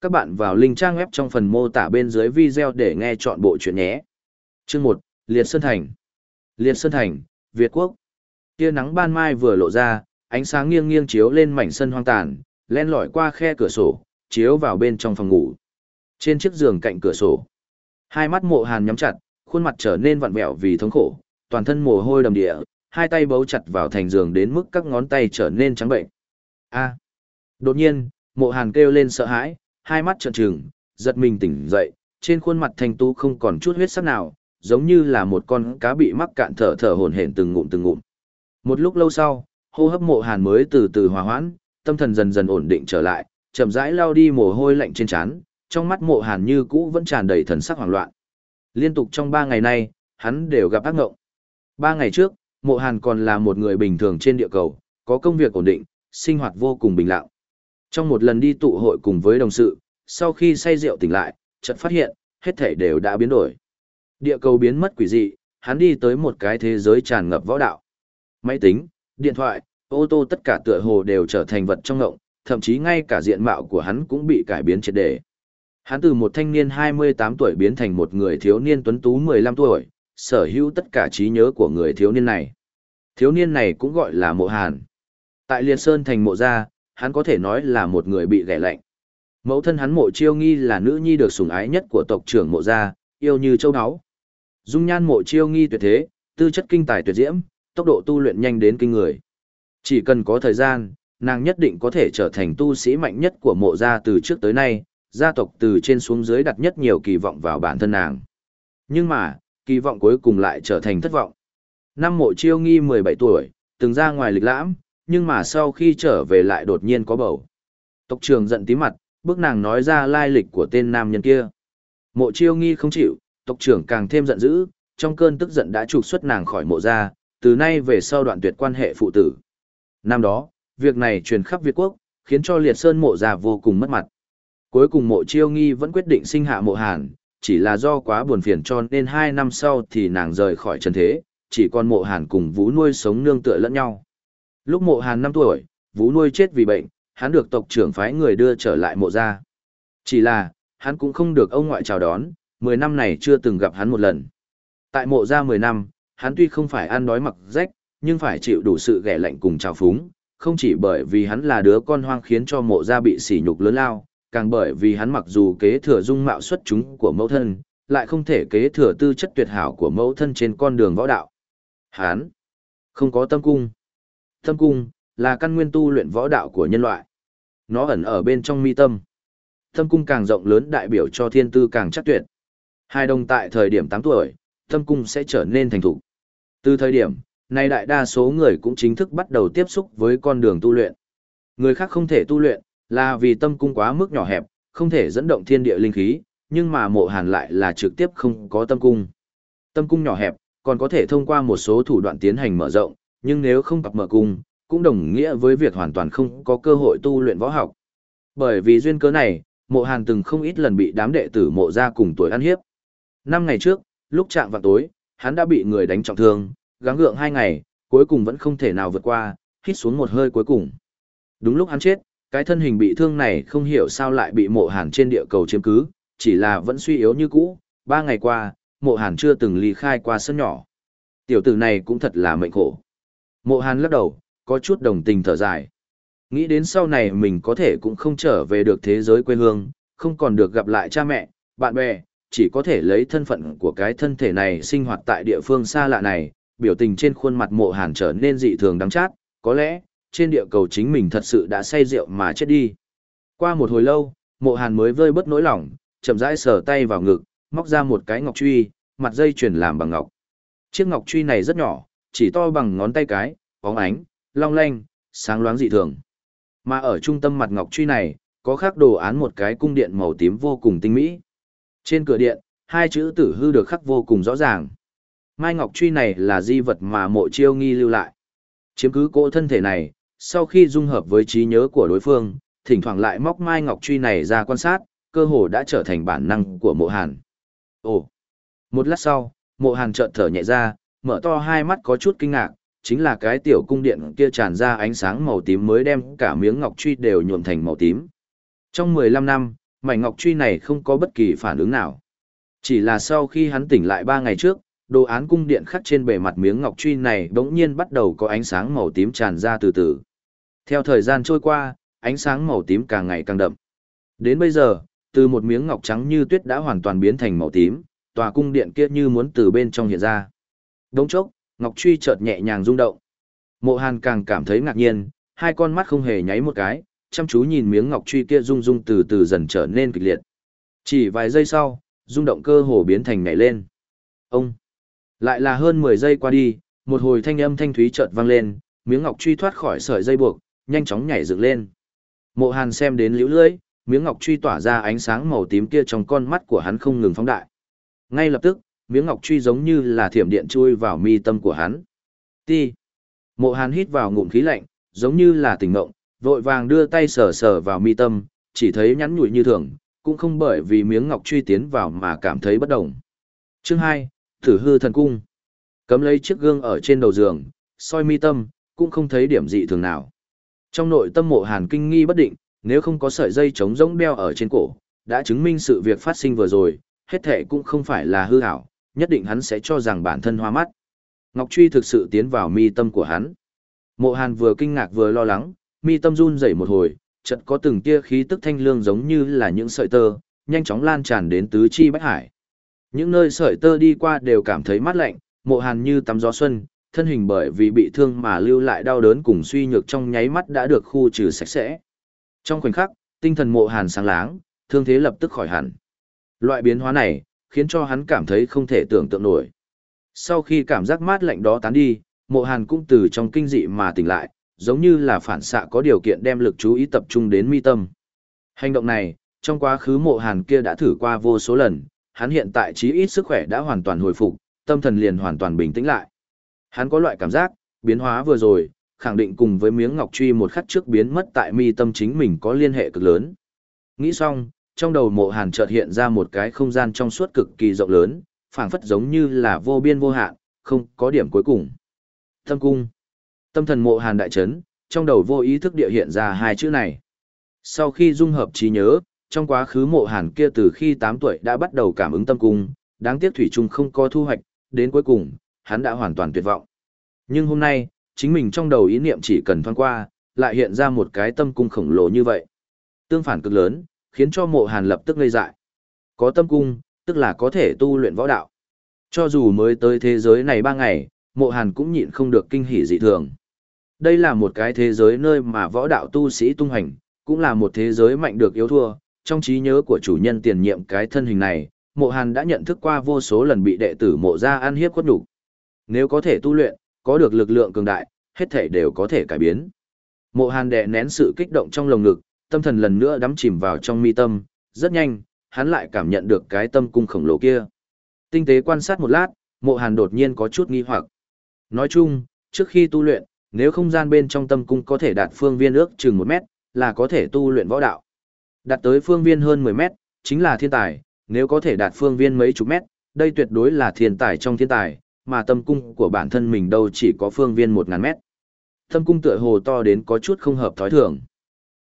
Các bạn vào link trang web trong phần mô tả bên dưới video để nghe chọn bộ chuyện nhé. Chương 1, Liệt Sơn Thành Liệt Sơn Thành, Việt Quốc Tia nắng ban mai vừa lộ ra, ánh sáng nghiêng nghiêng chiếu lên mảnh sân hoang tàn, len lỏi qua khe cửa sổ, chiếu vào bên trong phòng ngủ. Trên chiếc giường cạnh cửa sổ, hai mắt mộ hàn nhắm chặt, khuôn mặt trở nên vặn vẹo vì thống khổ, toàn thân mồ hôi đầm địa, hai tay bấu chặt vào thành giường đến mức các ngón tay trở nên trắng bệnh. A. Đột nhiên, mộ hàn kêu lên sợ hãi, hai mắt trợn trừng, giật mình tỉnh dậy, trên khuôn mặt thanh tú không còn chút huyết sắc nào, giống như là một con cá bị mắc cạn thở thở hổn hển từng ngụm từng ngụm. Một lúc lâu sau, hô hấp mộ hàn mới từ từ hòa hoãn, tâm thần dần dần ổn định trở lại, chậm rãi lao đi mồ hôi lạnh trên trán, trong mắt mộ hàn như cũ vẫn tràn đầy thần sắc hoảng loạn. Liên tục trong ba ngày nay, hắn đều gặp ác ngộng. Ba ngày trước, mộ hàn còn là một người bình thường trên địa cầu, có công việc ổn định, sinh hoạt vô cùng bình lặng. Trong một lần đi tụ hội cùng với đồng sự, sau khi say rượu tỉnh lại, chợt phát hiện, hết thể đều đã biến đổi. Địa cầu biến mất quỷ dị, hắn đi tới một cái thế giới tràn ngập võ đạo. Máy tính, điện thoại, ô tô tất cả tựa hồ đều trở thành vật trong ngộng, thậm chí ngay cả diện mạo của hắn cũng bị cải biến triệt đề. Hắn từ một thanh niên 28 tuổi biến thành một người thiếu niên tuấn tú 15 tuổi, sở hữu tất cả trí nhớ của người thiếu niên này. Thiếu niên này cũng gọi là mộ hàn. Tại Liệt Sơn thành mộ gia, hắn có thể nói là một người bị ghẻ lạnh. Mẫu thân hắn mộ chiêu nghi là nữ nhi được sủng ái nhất của tộc trưởng mộ gia, yêu như châu áo. Dung nhan mộ chiêu nghi tuyệt thế, tư chất kinh tài tuyệt diễm, tốc độ tu luyện nhanh đến kinh người. Chỉ cần có thời gian, nàng nhất định có thể trở thành tu sĩ mạnh nhất của mộ gia từ trước tới nay, gia tộc từ trên xuống dưới đặt nhất nhiều kỳ vọng vào bản thân nàng. Nhưng mà, kỳ vọng cuối cùng lại trở thành thất vọng. Năm mộ chiêu nghi 17 tuổi, từng ra ngoài lịch lãm, nhưng mà sau khi trở về lại đột nhiên có bầu. Tộc trưởng giận tí mặt, bước nàng nói ra lai lịch của tên nam nhân kia. Mộ chiêu nghi không chịu, tộc trưởng càng thêm giận dữ, trong cơn tức giận đã trục xuất nàng khỏi mộ gia, từ nay về sau đoạn tuyệt quan hệ phụ tử. Năm đó, việc này truyền khắp Việt quốc, khiến cho liệt sơn mộ gia vô cùng mất mặt. Cuối cùng mộ chiêu nghi vẫn quyết định sinh hạ mộ hàn, chỉ là do quá buồn phiền cho nên hai năm sau thì nàng rời khỏi trần thế, chỉ còn mộ hàn cùng vũ nuôi sống nương tựa lẫn nhau. Lúc mộ hàn 5 tuổi, vũ nuôi chết vì bệnh, hắn được tộc trưởng phái người đưa trở lại mộ gia. Chỉ là, hắn cũng không được ông ngoại chào đón, 10 năm này chưa từng gặp hắn một lần. Tại mộ gia 10 năm, hắn tuy không phải ăn đói mặc rách, nhưng phải chịu đủ sự ghẻ lạnh cùng trào phúng, không chỉ bởi vì hắn là đứa con hoang khiến cho mộ gia bị sỉ nhục lớn lao, càng bởi vì hắn mặc dù kế thừa dung mạo xuất chúng của mẫu thân, lại không thể kế thừa tư chất tuyệt hảo của mẫu thân trên con đường võ đạo. Hắn không có tâm cung. Tâm cung là căn nguyên tu luyện võ đạo của nhân loại. Nó ẩn ở bên trong mi tâm. Tâm cung càng rộng lớn đại biểu cho thiên tư càng chắc tuyệt. Hai đồng tại thời điểm 8 tuổi, tâm cung sẽ trở nên thành thục. Từ thời điểm, này đại đa số người cũng chính thức bắt đầu tiếp xúc với con đường tu luyện. Người khác không thể tu luyện, là vì tâm cung quá mức nhỏ hẹp, không thể dẫn động thiên địa linh khí, nhưng mà mộ hàn lại là trực tiếp không có tâm cung. Tâm cung nhỏ hẹp, còn có thể thông qua một số thủ đoạn tiến hành mở rộng, nhưng nếu không tập mở cung, cũng đồng nghĩa với việc hoàn toàn không có cơ hội tu luyện võ học. Bởi vì duyên cớ này, mộ hàn từng không ít lần bị đám đệ tử mộ ra cùng tuổi ăn hiếp. Năm ngày trước, lúc chạm vào tối, hắn đã bị người đánh trọng thương, gắng gượng hai ngày, cuối cùng vẫn không thể nào vượt qua, hít xuống một hơi cuối cùng. Đúng lúc hắn chết, cái thân hình bị thương này không hiểu sao lại bị mộ hàn trên địa cầu chiếm cứ, chỉ là vẫn suy yếu như cũ, ba ngày qua, mộ hàn chưa từng ly khai qua sân nhỏ. Tiểu tử này cũng thật là mệnh khổ. Mộ hàn lắc đầu, có chút đồng tình thở dài. Nghĩ đến sau này mình có thể cũng không trở về được thế giới quê hương, không còn được gặp lại cha mẹ, bạn bè, chỉ có thể lấy thân phận của cái thân thể này sinh hoạt tại địa phương xa lạ này, biểu tình trên khuôn mặt mộ hàn trở nên dị thường đắng chát, có lẽ, trên địa cầu chính mình thật sự đã say rượu mà chết đi. Qua một hồi lâu, mộ hàn mới vơi bớt nỗi lòng, chậm rãi sờ tay vào ngực, móc ra một cái ngọc truy, mặt dây chuyền làm bằng ngọc. Chiếc ngọc truy này rất nhỏ, chỉ to bằng ngón tay cái, bóng ánh, long lanh, sáng loáng dị thường. Mà ở trung tâm mặt ngọc truy này, có khắc đồ án một cái cung điện màu tím vô cùng tinh mỹ. Trên cửa điện, hai chữ tử hư được khắc vô cùng rõ ràng. Mai ngọc truy này là di vật mà mộ chiêu nghi lưu lại. Chiếm cứ cỗ thân thể này, sau khi dung hợp với trí nhớ của đối phương, thỉnh thoảng lại móc mai ngọc truy này ra quan sát, cơ hồ đã trở thành bản năng của mộ hàn. Ồ! Một lát sau, mộ hàn chợt thở nhẹ ra, mở to hai mắt có chút kinh ngạc, chính là cái tiểu cung điện kia tràn ra ánh sáng màu tím mới đem cả miếng ngọc truy đều nhuộm thành màu tím. Trong 15 năm, mảnh ngọc truy này không có bất kỳ phản ứng nào. Chỉ là sau khi hắn tỉnh lại ba ngày trước, đồ án cung điện khắc trên bề mặt miếng ngọc truy này bỗng nhiên bắt đầu có ánh sáng màu tím tràn ra từ từ. Theo thời gian trôi qua, ánh sáng màu tím càng ngày càng đậm. Đến bây giờ, từ một miếng ngọc trắng như tuyết đã hoàn toàn biến thành màu tím, tòa cung điện kia như muốn từ bên trong hiện ra. Đống chốc, ngọc truy chợt nhẹ nhàng rung động. Mộ Hàn càng cảm thấy ngạc nhiên, hai con mắt không hề nháy một cái, chăm chú nhìn miếng ngọc truy kia rung rung từ từ dần trở nên kịch liệt. Chỉ vài giây sau, rung động cơ hồ biến thành nhảy lên. Ông! Lại là hơn 10 giây qua đi, một hồi thanh âm thanh thúy chợt vang lên, miếng ngọc truy thoát khỏi sợi dây buộc, nhanh chóng nhảy dựng lên. Mộ Hàn xem đến liễu lưỡi, miếng ngọc truy tỏa ra ánh sáng màu tím kia trong con mắt của hắn không ngừng phóng đại. Ngay lập tức, miếng ngọc truy giống như là thiểm điện chui vào mi tâm của hắn. Ti. Mộ Hàn hít vào ngụm khí lạnh, giống như là tỉnh ngộng, vội vàng đưa tay sờ sờ vào mi tâm, chỉ thấy nhắn nhủi như thường, cũng không bởi vì miếng ngọc truy tiến vào mà cảm thấy bất động. Chương 2, Thử hư thần cung. Cấm lấy chiếc gương ở trên đầu giường, soi mi tâm, cũng không thấy điểm dị thường nào. Trong nội tâm mộ hàn kinh nghi bất định, nếu không có sợi dây chống rỗng đeo ở trên cổ, đã chứng minh sự việc phát sinh vừa rồi, hết thể cũng không phải là hư ảo, nhất định hắn sẽ cho rằng bản thân hoa mắt. Ngọc Truy thực sự tiến vào mi tâm của hắn. Mộ Hàn vừa kinh ngạc vừa lo lắng, mi tâm run rẩy một hồi, chợt có từng tia khí tức thanh lương giống như là những sợi tơ, nhanh chóng lan tràn đến tứ chi bách hải. Những nơi sợi tơ đi qua đều cảm thấy mát lạnh, Mộ Hàn như tắm gió xuân, thân hình bởi vì bị thương mà lưu lại đau đớn cùng suy nhược trong nháy mắt đã được khu trừ sạch sẽ. Trong khoảnh khắc, tinh thần Mộ Hàn sáng láng, thương thế lập tức khỏi hẳn. Loại biến hóa này, khiến cho hắn cảm thấy không thể tưởng tượng nổi. Sau khi cảm giác mát lạnh đó tán đi, mộ hàn cũng từ trong kinh dị mà tỉnh lại, giống như là phản xạ có điều kiện đem lực chú ý tập trung đến mi tâm. Hành động này, trong quá khứ mộ hàn kia đã thử qua vô số lần, hắn hiện tại chí ít sức khỏe đã hoàn toàn hồi phục, tâm thần liền hoàn toàn bình tĩnh lại. Hắn có loại cảm giác, biến hóa vừa rồi, khẳng định cùng với miếng ngọc truy một khắc trước biến mất tại mi tâm chính mình có liên hệ cực lớn. Nghĩ xong, trong đầu mộ hàn chợt hiện ra một cái không gian trong suốt cực kỳ rộng lớn, phảng phất giống như là vô biên vô hạn, không có điểm cuối cùng. Tâm cung. Tâm thần mộ hàn đại chấn, trong đầu vô ý thức địa hiện ra hai chữ này. Sau khi dung hợp trí nhớ, trong quá khứ mộ hàn kia từ khi 8 tuổi đã bắt đầu cảm ứng tâm cung, đáng tiếc thủy chung không có thu hoạch, đến cuối cùng, hắn đã hoàn toàn tuyệt vọng. Nhưng hôm nay, chính mình trong đầu ý niệm chỉ cần thoáng qua, lại hiện ra một cái tâm cung khổng lồ như vậy. Tương phản cực lớn, khiến cho mộ hàn lập tức ngây dại. Có tâm cung, tức là có thể tu luyện võ đạo. Cho dù mới tới thế giới này ba ngày, mộ hàn cũng nhịn không được kinh hỉ dị thường. Đây là một cái thế giới nơi mà võ đạo tu sĩ tung hành, cũng là một thế giới mạnh được yếu thua. Trong trí nhớ của chủ nhân tiền nhiệm cái thân hình này, mộ hàn đã nhận thức qua vô số lần bị đệ tử mộ ra ăn hiếp khuất đủ. Nếu có thể tu luyện, có được lực lượng cường đại, hết thể đều có thể cải biến. Mộ hàn đè nén sự kích động trong lồng ngực, tâm thần lần nữa đắm chìm vào trong mi tâm, rất nhanh, hắn lại cảm nhận được cái tâm cung khổng lồ kia. Tinh tế quan sát một lát, mộ hàn đột nhiên có chút nghi hoặc. Nói chung, trước khi tu luyện, nếu không gian bên trong tâm cung có thể đạt phương viên ước chừng 1 mét, là có thể tu luyện võ đạo. Đạt tới phương viên hơn 10 mét, chính là thiên tài, nếu có thể đạt phương viên mấy chục mét, đây tuyệt đối là thiên tài trong thiên tài, mà tâm cung của bản thân mình đâu chỉ có phương viên 1.000 mét. Tâm cung tựa hồ to đến có chút không hợp thói thường.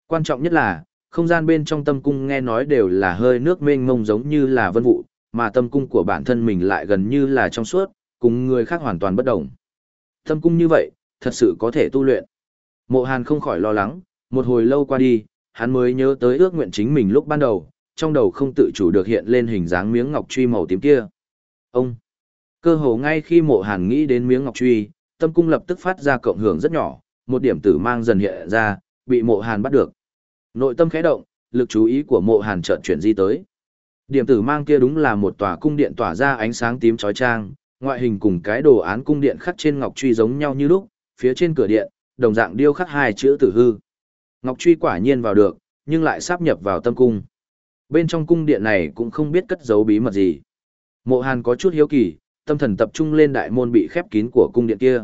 Quan trọng nhất là, không gian bên trong tâm cung nghe nói đều là hơi nước mênh mông giống như là vân vụ, mà tâm cung của bản thân mình lại gần như là trong suốt, cùng người khác hoàn toàn bất đồng. Tâm cung như vậy, thật sự có thể tu luyện. Mộ Hàn không khỏi lo lắng, một hồi lâu qua đi, hắn mới nhớ tới ước nguyện chính mình lúc ban đầu, trong đầu không tự chủ được hiện lên hình dáng miếng ngọc truy màu tím kia. Ông! Cơ hồ ngay khi mộ Hàn nghĩ đến miếng ngọc truy, tâm cung lập tức phát ra cộng hưởng rất nhỏ, một điểm tử mang dần hiện ra, bị mộ Hàn bắt được. Nội tâm khẽ động, lực chú ý của mộ hàn chợt chuyển di tới. Điểm tử mang kia đúng là một tòa cung điện tỏa ra ánh sáng tím chói chang, ngoại hình cùng cái đồ án cung điện khắc trên ngọc truy giống nhau như lúc, phía trên cửa điện, đồng dạng điêu khắc hai chữ tử hư. Ngọc truy quả nhiên vào được, nhưng lại sáp nhập vào tâm cung. Bên trong cung điện này cũng không biết cất giấu bí mật gì. Mộ Hàn có chút hiếu kỳ, tâm thần tập trung lên đại môn bị khép kín của cung điện kia.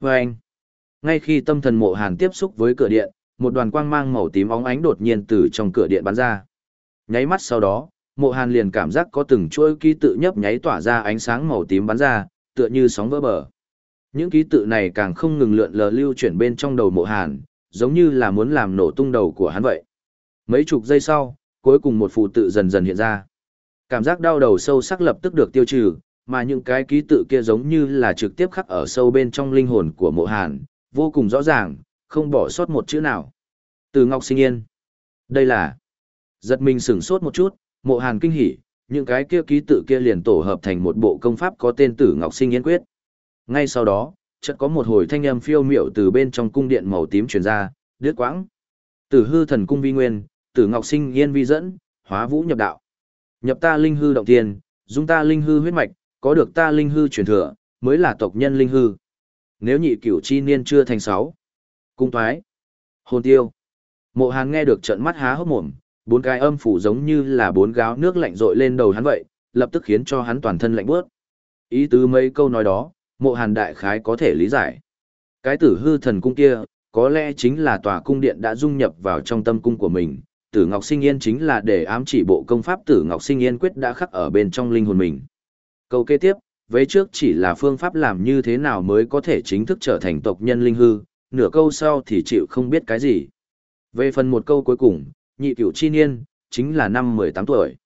Và anh, ngay khi tâm thần Mộ Hàn tiếp xúc với cửa điện, một đoàn quang mang màu tím óng ánh đột nhiên từ trong cửa điện bắn ra. Nháy mắt sau đó, Mộ Hàn liền cảm giác có từng chuỗi ký tự nhấp nháy tỏa ra ánh sáng màu tím bắn ra, tựa như sóng vỡ bờ. Những ký tự này càng không ngừng lượn lờ lưu chuyển bên trong đầu Mộ Hàn, giống như là muốn làm nổ tung đầu của hắn vậy. Mấy chục giây sau, cuối cùng một phù tự dần dần hiện ra. Cảm giác đau đầu sâu sắc lập tức được tiêu trừ, mà những cái ký tự kia giống như là trực tiếp khắc ở sâu bên trong linh hồn của mộ hàn, vô cùng rõ ràng, không bỏ sót một chữ nào. Từ Ngọc Sinh Yên. Đây là... Giật mình sửng sốt một chút, mộ hàn kinh hỉ, những cái kia ký tự kia liền tổ hợp thành một bộ công pháp có tên Tử Ngọc Sinh Yên Quyết. Ngay sau đó, chợt có một hồi thanh âm phiêu miểu từ bên trong cung điện màu tím truyền ra, đứt quãng. Tử hư thần cung vi nguyên, Tử Ngọc Sinh Yên vi dẫn, hóa vũ nhập đạo. Nhập ta linh hư động tiền, dung ta linh hư huyết mạch, có được ta linh hư truyền thừa, mới là tộc nhân linh hư. Nếu nhị cửu chi niên chưa thành sáu. Cung thoái. Hồn tiêu. Mộ Hàn nghe được trận mắt há hốc mồm, bốn cái âm phủ giống như là bốn gáo nước lạnh rội lên đầu hắn vậy, lập tức khiến cho hắn toàn thân lạnh bước. Ý tứ mấy câu nói đó, mộ Hàn đại khái có thể lý giải. Cái tử hư thần cung kia, có lẽ chính là tòa cung điện đã dung nhập vào trong tâm cung của mình. Tử Ngọc Sinh Yên chính là để ám chỉ bộ công pháp Tử Ngọc Sinh Yên quyết đã khắc ở bên trong linh hồn mình. Câu kế tiếp, vế trước chỉ là phương pháp làm như thế nào mới có thể chính thức trở thành tộc nhân linh hư, nửa câu sau thì chịu không biết cái gì. Về phần một câu cuối cùng, nhị cửu chi niên, chính là năm 18 tuổi.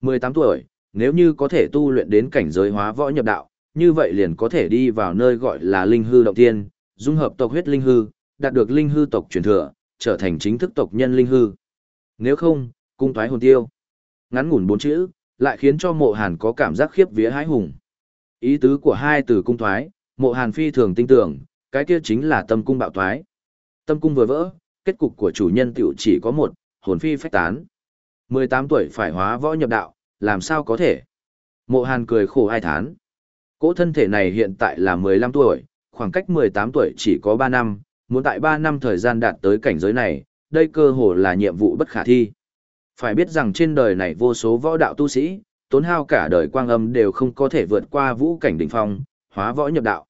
18 tuổi, nếu như có thể tu luyện đến cảnh giới hóa võ nhập đạo, như vậy liền có thể đi vào nơi gọi là linh hư động tiên, dung hợp tộc huyết linh hư, đạt được linh hư tộc truyền thừa, trở thành chính thức tộc nhân linh hư. Nếu không, cung thoái hồn tiêu. Ngắn ngủn bốn chữ, lại khiến cho mộ hàn có cảm giác khiếp vía hái hùng. Ý tứ của hai từ cung thoái, mộ hàn phi thường tin tưởng, cái kia chính là tâm cung bạo thoái. Tâm cung vừa vỡ, kết cục của chủ nhân tiểu chỉ có một, hồn phi phách tán. 18 tuổi phải hóa võ nhập đạo, làm sao có thể? Mộ hàn cười khổ ai thán. Cỗ thân thể này hiện tại là 15 tuổi, khoảng cách 18 tuổi chỉ có 3 năm, muốn tại 3 năm thời gian đạt tới cảnh giới này, đây cơ hồ là nhiệm vụ bất khả thi. Phải biết rằng trên đời này vô số võ đạo tu sĩ, tốn hao cả đời quang âm đều không có thể vượt qua vũ cảnh đỉnh phong, hóa võ nhập đạo.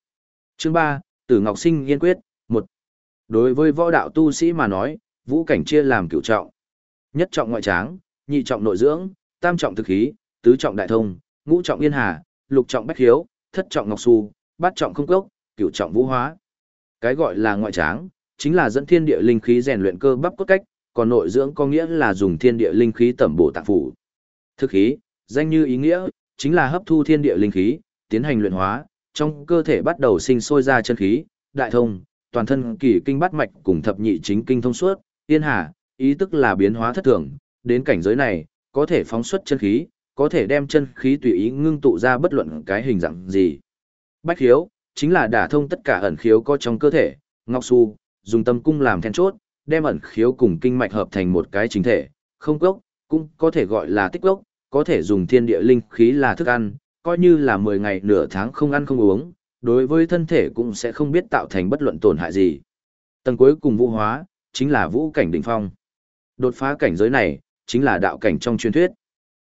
Chương 3, Tử Ngọc Sinh nghiên Quyết, 1. Đối với võ đạo tu sĩ mà nói, vũ cảnh chia làm cửu trọng. Nhất trọng ngoại tráng, nhị trọng nội dưỡng, tam trọng thực khí, tứ trọng đại thông, ngũ trọng yên hà, lục trọng bách hiếu, thất trọng ngọc su, bát trọng không cốc, cửu trọng vũ hóa. Cái gọi là ngoại tráng, chính là dẫn thiên địa linh khí rèn luyện cơ bắp cốt cách, còn nội dưỡng có nghĩa là dùng thiên địa linh khí tẩm bổ tạng phủ. Thực khí, danh như ý nghĩa, chính là hấp thu thiên địa linh khí, tiến hành luyện hóa, trong cơ thể bắt đầu sinh sôi ra chân khí, đại thông, toàn thân kỳ kinh bát mạch cùng thập nhị chính kinh thông suốt, yên hà, ý tức là biến hóa thất thường, đến cảnh giới này, có thể phóng xuất chân khí, có thể đem chân khí tùy ý ngưng tụ ra bất luận cái hình dạng gì. Bách khiếu, chính là đả thông tất cả ẩn khiếu có trong cơ thể, ngọc su, dùng tâm cung làm then chốt, đem ẩn khiếu cùng kinh mạch hợp thành một cái chính thể, không gốc, cũng có thể gọi là tích gốc, có thể dùng thiên địa linh khí là thức ăn, coi như là 10 ngày nửa tháng không ăn không uống, đối với thân thể cũng sẽ không biết tạo thành bất luận tổn hại gì. Tầng cuối cùng vũ hóa, chính là vũ cảnh đỉnh phong. Đột phá cảnh giới này, chính là đạo cảnh trong truyền thuyết.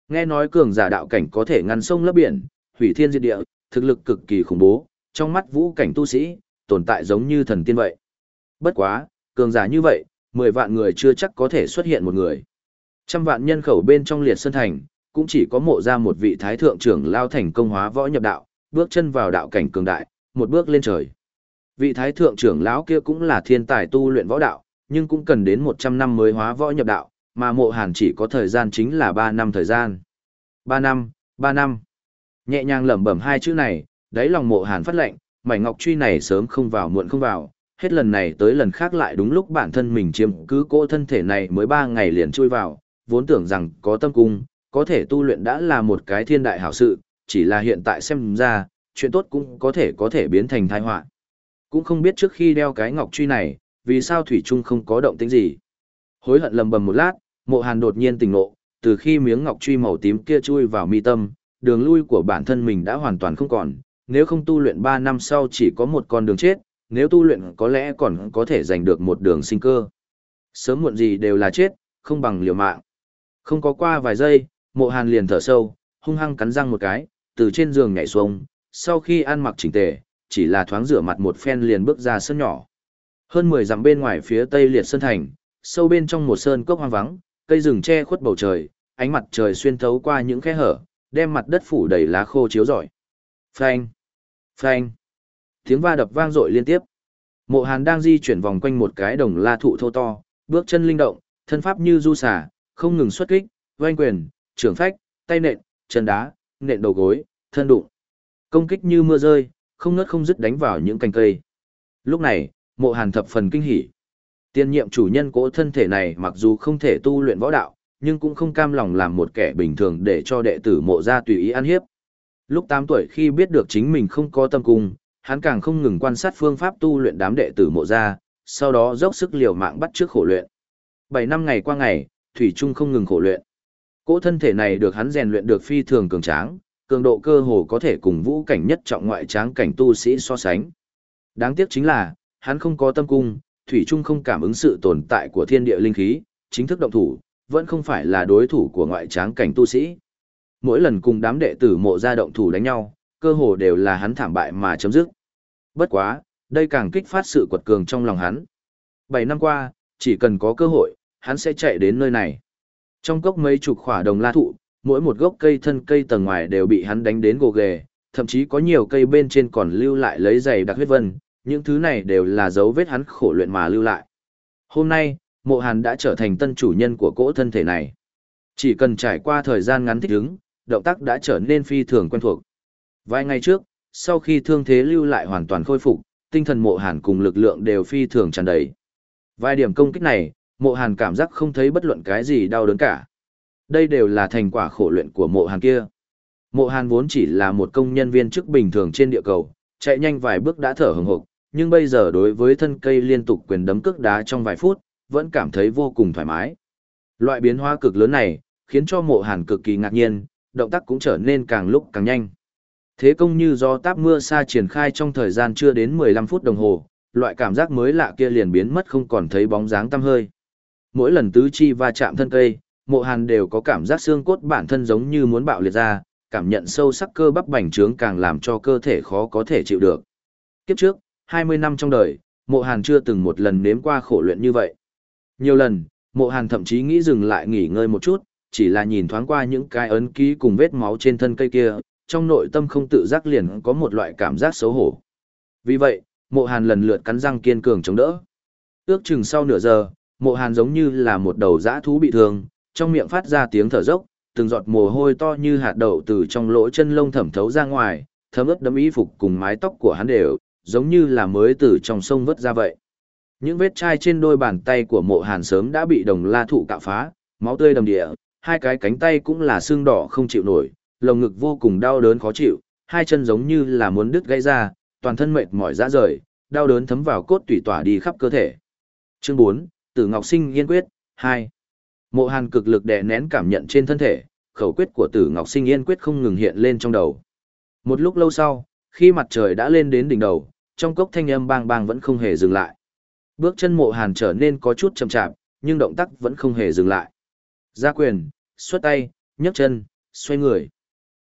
Nghe nói cường giả đạo cảnh có thể ngăn sông lấp biển, hủy thiên diệt địa, thực lực cực kỳ khủng bố, trong mắt vũ cảnh tu sĩ, tồn tại giống như thần tiên vậy. Bất quá, cường giả như vậy, 10 vạn người chưa chắc có thể xuất hiện một người. Trăm vạn nhân khẩu bên trong liệt sơn thành, cũng chỉ có mộ ra một vị thái thượng trưởng lao thành công hóa võ nhập đạo, bước chân vào đạo cảnh cường đại, một bước lên trời. Vị thái thượng trưởng lão kia cũng là thiên tài tu luyện võ đạo, nhưng cũng cần đến 100 năm mới hóa võ nhập đạo, mà mộ hàn chỉ có thời gian chính là 3 năm thời gian. 3 năm, 3 năm. Nhẹ nhàng lẩm bẩm hai chữ này, đáy lòng mộ hàn phát lệnh, mảnh ngọc truy này sớm không vào muộn không vào, hết lần này tới lần khác lại đúng lúc bản thân mình chiếm cứ cô thân thể này mới 3 ngày liền chui vào, vốn tưởng rằng có tâm cung, có thể tu luyện đã là một cái thiên đại hảo sự, chỉ là hiện tại xem ra, chuyện tốt cũng có thể có thể biến thành tai họa. Cũng không biết trước khi đeo cái ngọc truy này, vì sao thủy trung không có động tĩnh gì. Hối hận lầm bầm một lát, Mộ Hàn đột nhiên tỉnh ngộ, từ khi miếng ngọc truy màu tím kia chui vào mi tâm, đường lui của bản thân mình đã hoàn toàn không còn, nếu không tu luyện 3 năm sau chỉ có một con đường chết, nếu tu luyện có lẽ còn có thể giành được một đường sinh cơ. Sớm muộn gì đều là chết, không bằng liều mạng. Không có qua vài giây, Mộ Hàn liền thở sâu, hung hăng cắn răng một cái, từ trên giường nhảy xuống, sau khi ăn mặc chỉnh tề, chỉ là thoáng rửa mặt một phen liền bước ra sân nhỏ. Hơn 10 dặm bên ngoài phía tây liệt sơn thành, sâu bên trong một sơn cốc hoang vắng, cây rừng che khuất bầu trời, ánh mặt trời xuyên thấu qua những khe hở, đem mặt đất phủ đầy lá khô chiếu rọi. Phanh! Phanh! Tiếng va đập vang dội liên tiếp. Mộ Hàn đang di chuyển vòng quanh một cái đồng la thụ thô to, bước chân linh động, thân pháp như du xà, không ngừng xuất kích, Oanh quyền, trưởng phách, tay nện, chân đá, nện đầu gối, thân đụng. Công kích như mưa rơi, không ngớt không dứt đánh vào những cành cây. Lúc này, mộ hàn thập phần kinh hỉ. Tiên nhiệm chủ nhân cỗ thân thể này mặc dù không thể tu luyện võ đạo, nhưng cũng không cam lòng làm một kẻ bình thường để cho đệ tử mộ ra tùy ý ăn hiếp. Lúc 8 tuổi khi biết được chính mình không có tâm cung, hắn càng không ngừng quan sát phương pháp tu luyện đám đệ tử mộ ra, sau đó dốc sức liều mạng bắt trước khổ luyện. 7 năm ngày qua ngày, Thủy Trung không ngừng khổ luyện. Cỗ thân thể này được hắn rèn luyện được phi thường cường tráng, cường độ cơ hồ có thể cùng vũ cảnh nhất trọng ngoại tráng cảnh tu sĩ so sánh. Đáng tiếc chính là, hắn không có tâm cung, Thủy Trung không cảm ứng sự tồn tại của thiên địa linh khí, chính thức động thủ, vẫn không phải là đối thủ của ngoại tráng cảnh tu sĩ. Mỗi lần cùng đám đệ tử mộ ra động thủ đánh nhau, cơ hồ đều là hắn thảm bại mà chấm dứt. Bất quá, đây càng kích phát sự quật cường trong lòng hắn. Bảy năm qua, chỉ cần có cơ hội, hắn sẽ chạy đến nơi này. Trong cốc mấy chục khỏa đồng la thụ, mỗi một gốc cây thân cây tầng ngoài đều bị hắn đánh đến gồ ghề, thậm chí có nhiều cây bên trên còn lưu lại lấy giày đặc huyết vân, những thứ này đều là dấu vết hắn khổ luyện mà lưu lại. Hôm nay, mộ hàn đã trở thành tân chủ nhân của cỗ thân thể này. Chỉ cần trải qua thời gian ngắn thích ứng, động tác đã trở nên phi thường quen thuộc. Vài ngày trước, sau khi thương thế lưu lại hoàn toàn khôi phục, tinh thần mộ hàn cùng lực lượng đều phi thường tràn đầy. Vài điểm công kích này, mộ hàn cảm giác không thấy bất luận cái gì đau đớn cả. Đây đều là thành quả khổ luyện của mộ hàn kia. Mộ hàn vốn chỉ là một công nhân viên chức bình thường trên địa cầu, chạy nhanh vài bước đã thở hừng hộp, nhưng bây giờ đối với thân cây liên tục quyền đấm cước đá trong vài phút, vẫn cảm thấy vô cùng thoải mái. Loại biến hóa cực lớn này, khiến cho mộ hàn cực kỳ ngạc nhiên, động tác cũng trở nên càng lúc càng nhanh. Thế công như do táp mưa xa triển khai trong thời gian chưa đến 15 phút đồng hồ, loại cảm giác mới lạ kia liền biến mất không còn thấy bóng dáng tăm hơi. Mỗi lần tứ chi va chạm thân cây, mộ hàn đều có cảm giác xương cốt bản thân giống như muốn bạo liệt ra, cảm nhận sâu sắc cơ bắp bành trướng càng làm cho cơ thể khó có thể chịu được. Kiếp trước, 20 năm trong đời, mộ hàn chưa từng một lần nếm qua khổ luyện như vậy. Nhiều lần, mộ hàn thậm chí nghĩ dừng lại nghỉ ngơi một chút, chỉ là nhìn thoáng qua những cái ấn ký cùng vết máu trên thân cây kia, trong nội tâm không tự giác liền có một loại cảm giác xấu hổ. Vì vậy, mộ hàn lần lượt cắn răng kiên cường chống đỡ. Ước chừng sau nửa giờ, mộ hàn giống như là một đầu dã thú bị thương, trong miệng phát ra tiếng thở dốc, từng giọt mồ hôi to như hạt đậu từ trong lỗ chân lông thẩm thấu ra ngoài, thấm ướt đấm y phục cùng mái tóc của hắn đều, giống như là mới từ trong sông vớt ra vậy. Những vết chai trên đôi bàn tay của mộ hàn sớm đã bị đồng la thụ cạo phá, máu tươi đầm địa, hai cái cánh tay cũng là xương đỏ không chịu nổi, lồng ngực vô cùng đau đớn khó chịu, hai chân giống như là muốn đứt gãy ra, toàn thân mệt mỏi ra rời, đau đớn thấm vào cốt tủy tỏa đi khắp cơ thể. Chương 4, Tử Ngọc Sinh Yên Quyết 2. Mộ Hàn cực lực đè nén cảm nhận trên thân thể, khẩu quyết của Tử Ngọc Sinh Yên Quyết không ngừng hiện lên trong đầu. Một lúc lâu sau, khi mặt trời đã lên đến đỉnh đầu, trong cốc thanh âm bang bang vẫn không hề dừng lại. Bước chân Mộ Hàn trở nên có chút chậm chạp, nhưng động tác vẫn không hề dừng lại. Ra quyền, xuất tay, nhấc chân, xoay người.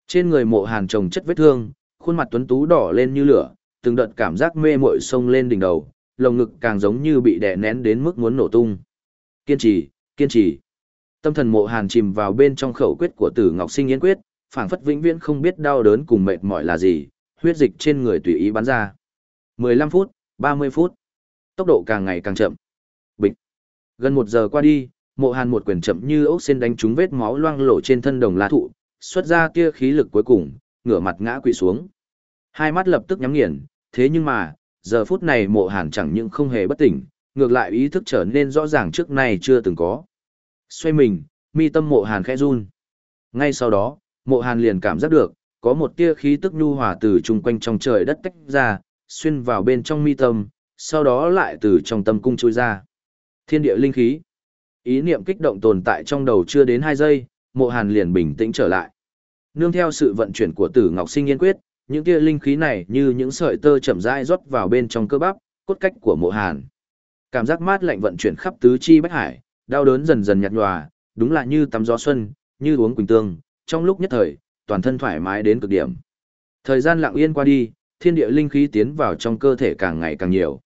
Trên người Mộ Hàn trồng chất vết thương, khuôn mặt tuấn tú đỏ lên như lửa, từng đợt cảm giác mê muội sông lên đỉnh đầu, lồng ngực càng giống như bị đè nén đến mức muốn nổ tung. Kiên trì, kiên trì. Tâm thần mộ hàn chìm vào bên trong khẩu quyết của tử ngọc sinh yến quyết, phảng phất vĩnh viễn không biết đau đớn cùng mệt mỏi là gì, huyết dịch trên người tùy ý bắn ra. 15 phút, 30 phút. Tốc độ càng ngày càng chậm. Bịch. Gần một giờ qua đi, mộ hàn một quyền chậm như ốc sen đánh trúng vết máu loang lổ trên thân đồng lá thụ, xuất ra tia khí lực cuối cùng, ngửa mặt ngã quỵ xuống. Hai mắt lập tức nhắm nghiền, thế nhưng mà, giờ phút này mộ hàn chẳng những không hề bất tỉnh, ngược lại ý thức trở nên rõ ràng trước nay chưa từng có. Xoay mình, mi tâm mộ hàn khẽ run. Ngay sau đó, mộ hàn liền cảm giác được, có một tia khí tức nhu hòa từ chung quanh trong trời đất tách ra, xuyên vào bên trong mi tâm, sau đó lại từ trong tâm cung trôi ra. Thiên địa linh khí. Ý niệm kích động tồn tại trong đầu chưa đến 2 giây, mộ hàn liền bình tĩnh trở lại. Nương theo sự vận chuyển của tử Ngọc Sinh Yên Quyết, những tia linh khí này như những sợi tơ chậm rãi rót vào bên trong cơ bắp, cốt cách của mộ hàn. Cảm giác mát lạnh vận chuyển khắp tứ chi bách hải, đau đớn dần dần nhạt nhòa, đúng là như tắm gió xuân, như uống quỳnh tương, trong lúc nhất thời, toàn thân thoải mái đến cực điểm. Thời gian lặng yên qua đi, thiên địa linh khí tiến vào trong cơ thể càng ngày càng nhiều.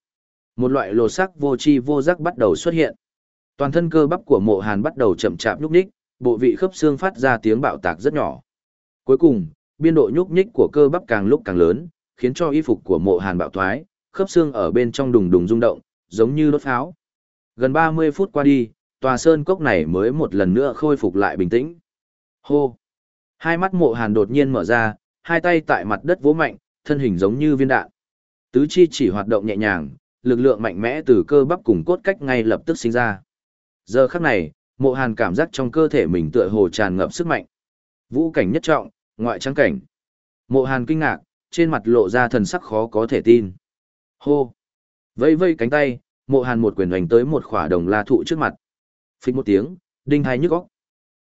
Một loại lồ sắc vô chi vô giác bắt đầu xuất hiện. Toàn thân cơ bắp của mộ hàn bắt đầu chậm chạp nhúc nhích, bộ vị khớp xương phát ra tiếng bạo tạc rất nhỏ. Cuối cùng, biên độ nhúc nhích của cơ bắp càng lúc càng lớn, khiến cho y phục của mộ hàn bạo thoái, khớp xương ở bên trong đùng đùng rung động, giống như đốt pháo. Gần 30 phút qua đi, tòa sơn cốc này mới một lần nữa khôi phục lại bình tĩnh. Hô! Hai mắt mộ hàn đột nhiên mở ra, hai tay tại mặt đất vỗ mạnh, thân hình giống như viên đạn. Tứ chi chỉ hoạt động nhẹ nhàng, lực lượng mạnh mẽ từ cơ bắp cùng cốt cách ngay lập tức sinh ra. Giờ khắc này, mộ hàn cảm giác trong cơ thể mình tựa hồ tràn ngập sức mạnh. Vũ cảnh nhất trọng, ngoại trắng cảnh. Mộ hàn kinh ngạc, trên mặt lộ ra thần sắc khó có thể tin. Hô! Vây vây cánh tay, mộ hàn một quyền đánh tới một khỏa đồng la thụ trước mặt. Phích một tiếng, đinh hai nhức óc.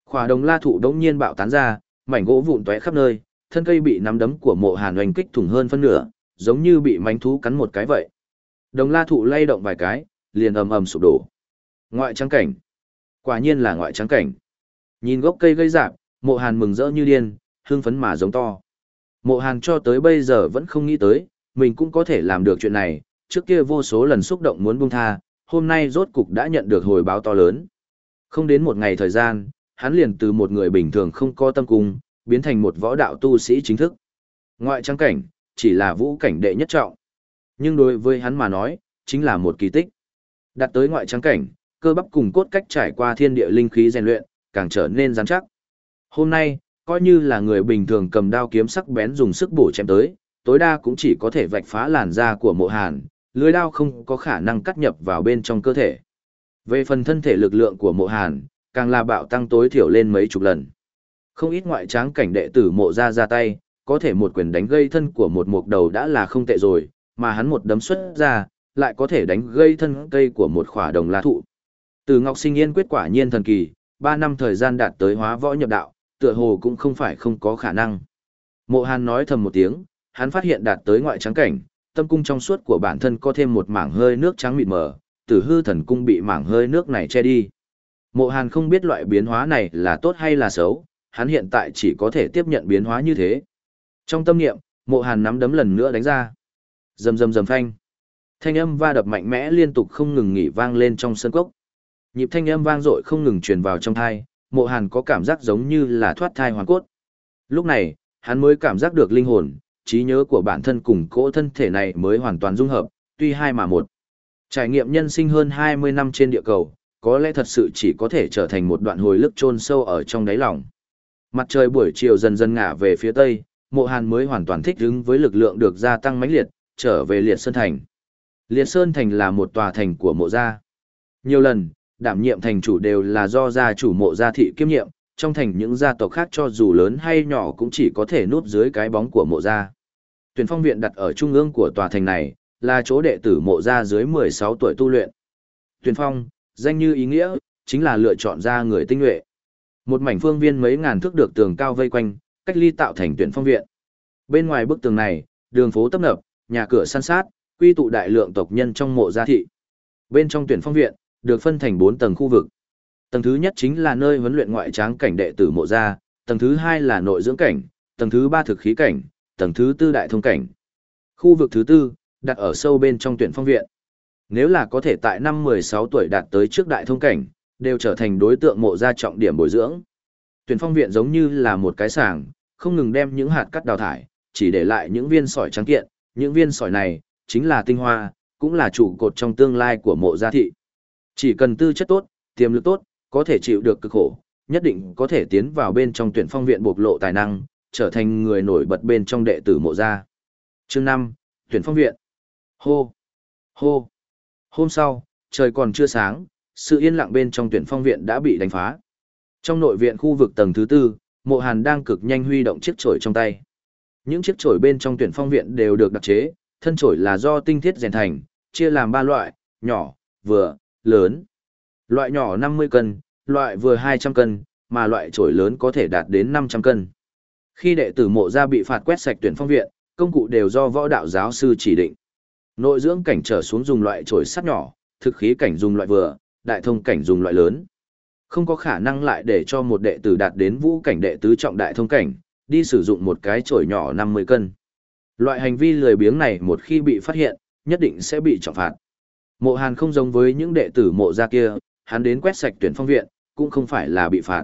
Khỏa đồng la thụ đống nhiên bạo tán ra, mảnh gỗ vụn tóe khắp nơi, thân cây bị nắm đấm của mộ hàn oanh kích thủng hơn phân nửa, giống như bị mánh thú cắn một cái vậy. Đồng la thụ lay động vài cái, liền ầm ầm sụp đổ. Ngoại trắng cảnh. Quả nhiên là ngoại trắng cảnh. Nhìn gốc cây gây dạp, mộ hàn mừng rỡ như điên, hương phấn mà giống to. Mộ hàn cho tới bây giờ vẫn không nghĩ tới, mình cũng có thể làm được chuyện này, trước kia vô số lần xúc động muốn buông tha, hôm nay rốt cục đã nhận được hồi báo to lớn. Không đến một ngày thời gian, hắn liền từ một người bình thường không có tâm cung, biến thành một võ đạo tu sĩ chính thức. Ngoại trang cảnh, chỉ là vũ cảnh đệ nhất trọng. Nhưng đối với hắn mà nói, chính là một kỳ tích. Đặt tới ngoại trang cảnh, cơ bắp cùng cốt cách trải qua thiên địa linh khí rèn luyện, càng trở nên rắn chắc. Hôm nay, coi như là người bình thường cầm đao kiếm sắc bén dùng sức bổ chém tới, tối đa cũng chỉ có thể vạch phá làn da của mộ hàn, lưới đao không có khả năng cắt nhập vào bên trong cơ thể. Về phần thân thể lực lượng của mộ hàn, càng là bạo tăng tối thiểu lên mấy chục lần. Không ít ngoại tráng cảnh đệ tử mộ ra ra tay, có thể một quyền đánh gây thân của một mục đầu đã là không tệ rồi, mà hắn một đấm xuất ra, lại có thể đánh gây thân cây của một khỏa đồng lá thụ. Từ Ngọc Sinh Yên quyết quả nhiên thần kỳ, 3 năm thời gian đạt tới hóa võ nhập đạo, tựa hồ cũng không phải không có khả năng. Mộ Hàn nói thầm một tiếng, hắn phát hiện đạt tới ngoại trắng cảnh, tâm cung trong suốt của bản thân có thêm một mảng hơi nước trắng mịt mờ, tử hư thần cung bị mảng hơi nước này che đi. Mộ Hàn không biết loại biến hóa này là tốt hay là xấu, hắn hiện tại chỉ có thể tiếp nhận biến hóa như thế. Trong tâm niệm, Mộ Hàn nắm đấm lần nữa đánh ra. Rầm rầm rầm phanh. Thanh âm va đập mạnh mẽ liên tục không ngừng nghỉ vang lên trong sân cốc. Nhịp thanh âm vang dội không ngừng truyền vào trong thai, Mộ Hàn có cảm giác giống như là thoát thai hoàn cốt. Lúc này, hắn mới cảm giác được linh hồn, trí nhớ của bản thân cùng cỗ thân thể này mới hoàn toàn dung hợp, tuy hai mà một. Trải nghiệm nhân sinh hơn 20 năm trên địa cầu, có lẽ thật sự chỉ có thể trở thành một đoạn hồi lức chôn sâu ở trong đáy lòng. Mặt trời buổi chiều dần dần ngả về phía tây, mộ hàn mới hoàn toàn thích ứng với lực lượng được gia tăng mãnh liệt, trở về Liệt Sơn Thành. Liệt Sơn Thành là một tòa thành của mộ gia. Nhiều lần, đảm nhiệm thành chủ đều là do gia chủ mộ gia thị kiêm nhiệm, trong thành những gia tộc khác cho dù lớn hay nhỏ cũng chỉ có thể núp dưới cái bóng của mộ gia. Tuyển phong viện đặt ở trung ương của tòa thành này, là chỗ đệ tử mộ gia dưới 16 tuổi tu luyện. Tuyển phong, danh như ý nghĩa, chính là lựa chọn ra người tinh nhuệ. Một mảnh phương viên mấy ngàn thước được tường cao vây quanh, cách ly tạo thành tuyển phong viện. Bên ngoài bức tường này, đường phố tấp nập, nhà cửa san sát, quy tụ đại lượng tộc nhân trong mộ gia thị. Bên trong tuyển phong viện, được phân thành 4 tầng khu vực. Tầng thứ nhất chính là nơi huấn luyện ngoại tráng cảnh đệ tử mộ gia, tầng thứ hai là nội dưỡng cảnh, tầng thứ ba thực khí cảnh, tầng thứ tư đại thông cảnh. Khu vực thứ tư, đặt ở sâu bên trong tuyển phong viện. Nếu là có thể tại năm 16 tuổi đạt tới trước đại thông cảnh, đều trở thành đối tượng mộ gia trọng điểm bồi dưỡng. Tuyển phong viện giống như là một cái sàng, không ngừng đem những hạt cắt đào thải, chỉ để lại những viên sỏi trắng kiện, những viên sỏi này, chính là tinh hoa, cũng là trụ cột trong tương lai của mộ gia thị. Chỉ cần tư chất tốt, tiềm lực tốt, có thể chịu được cực khổ, nhất định có thể tiến vào bên trong tuyển phong viện bộc lộ tài năng, trở thành người nổi bật bên trong đệ tử mộ gia. Chương 5, tuyển phong viện. Hô, hô. Hôm sau, trời còn chưa sáng, sự yên lặng bên trong tuyển phong viện đã bị đánh phá. Trong nội viện khu vực tầng thứ tư, mộ hàn đang cực nhanh huy động chiếc chổi trong tay. Những chiếc chổi bên trong tuyển phong viện đều được đặc chế, thân chổi là do tinh thiết rèn thành, chia làm ba loại, nhỏ, vừa, lớn. Loại nhỏ 50 cân, loại vừa 200 cân, mà loại chổi lớn có thể đạt đến 500 cân. Khi đệ tử mộ ra bị phạt quét sạch tuyển phong viện, công cụ đều do võ đạo giáo sư chỉ định. Nội dưỡng cảnh trở xuống dùng loại chổi sắt nhỏ, thực khí cảnh dùng loại vừa, đại thông cảnh dùng loại lớn. Không có khả năng lại để cho một đệ tử đạt đến vũ cảnh đệ tứ trọng đại thông cảnh, đi sử dụng một cái chổi nhỏ 50 cân. Loại hành vi lười biếng này một khi bị phát hiện, nhất định sẽ bị trọng phạt. Mộ Hàn không giống với những đệ tử mộ gia kia, hắn đến quét sạch tuyển phong viện, cũng không phải là bị phạt.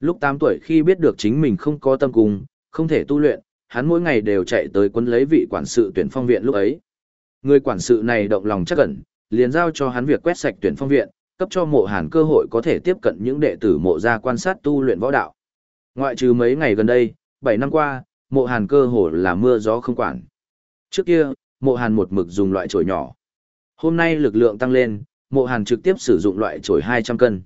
Lúc 8 tuổi khi biết được chính mình không có tâm cung, không thể tu luyện, hắn mỗi ngày đều chạy tới quân lấy vị quản sự tuyển phong viện lúc ấy. Người quản sự này động lòng chắc ẩn, liền giao cho hắn việc quét sạch tuyển phong viện, cấp cho mộ hàn cơ hội có thể tiếp cận những đệ tử mộ ra quan sát tu luyện võ đạo. Ngoại trừ mấy ngày gần đây, 7 năm qua, mộ hàn cơ hội là mưa gió không quản. Trước kia, mộ hàn một mực dùng loại chổi nhỏ. Hôm nay lực lượng tăng lên, mộ hàn trực tiếp sử dụng loại chổi 200 cân.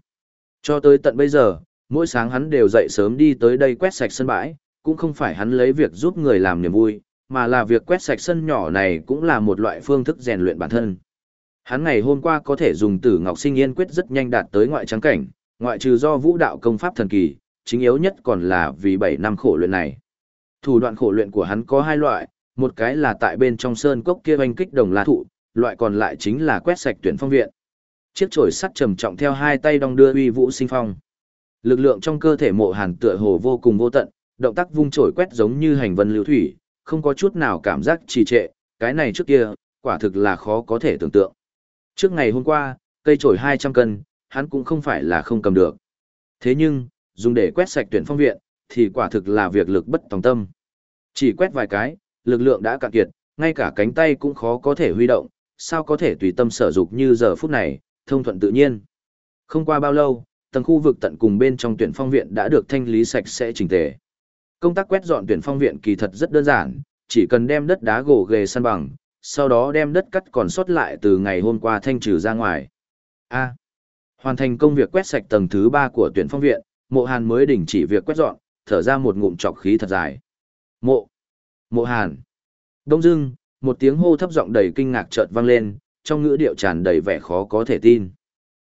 Cho tới tận bây giờ, mỗi sáng hắn đều dậy sớm đi tới đây quét sạch sân bãi, cũng không phải hắn lấy việc giúp người làm niềm vui, mà là việc quét sạch sân nhỏ này cũng là một loại phương thức rèn luyện bản thân. Hắn ngày hôm qua có thể dùng tử ngọc sinh yên quyết rất nhanh đạt tới ngoại trắng cảnh, ngoại trừ do vũ đạo công pháp thần kỳ, chính yếu nhất còn là vì 7 năm khổ luyện này. Thủ đoạn khổ luyện của hắn có hai loại, một cái là tại bên trong sơn cốc kia oanh kích đồng la thụ, loại còn lại chính là quét sạch tuyển phong viện. Chiếc chổi sắt trầm trọng theo hai tay đong đưa uy vũ sinh phong. Lực lượng trong cơ thể mộ hàn tựa hồ vô cùng vô tận, động tác vung chổi quét giống như hành vân lưu thủy, không có chút nào cảm giác trì trệ, cái này trước kia, quả thực là khó có thể tưởng tượng. Trước ngày hôm qua, cây chổi 200 cân, hắn cũng không phải là không cầm được. Thế nhưng, dùng để quét sạch tuyển phong viện, thì quả thực là việc lực bất tòng tâm. Chỉ quét vài cái, lực lượng đã cạn kiệt, ngay cả cánh tay cũng khó có thể huy động, sao có thể tùy tâm sở dục như giờ phút này, thông thuận tự nhiên. Không qua bao lâu, tầng khu vực tận cùng bên trong tuyển phong viện đã được thanh lý sạch sẽ chỉnh tề. Công tác quét dọn tuyển phong viện kỳ thật rất đơn giản, chỉ cần đem đất đá gỗ ghề săn bằng, sau đó đem đất cắt còn sót lại từ ngày hôm qua thanh trừ ra ngoài. A. hoàn thành công việc quét sạch tầng thứ 3 của tuyển phong viện, Mộ Hàn mới đình chỉ việc quét dọn, thở ra một ngụm trọc khí thật dài. Mộ. Mộ Hàn. Đông dương một tiếng hô thấp giọng đầy kinh ngạc chợt vang lên, trong ngữ điệu tràn đầy vẻ khó có thể tin.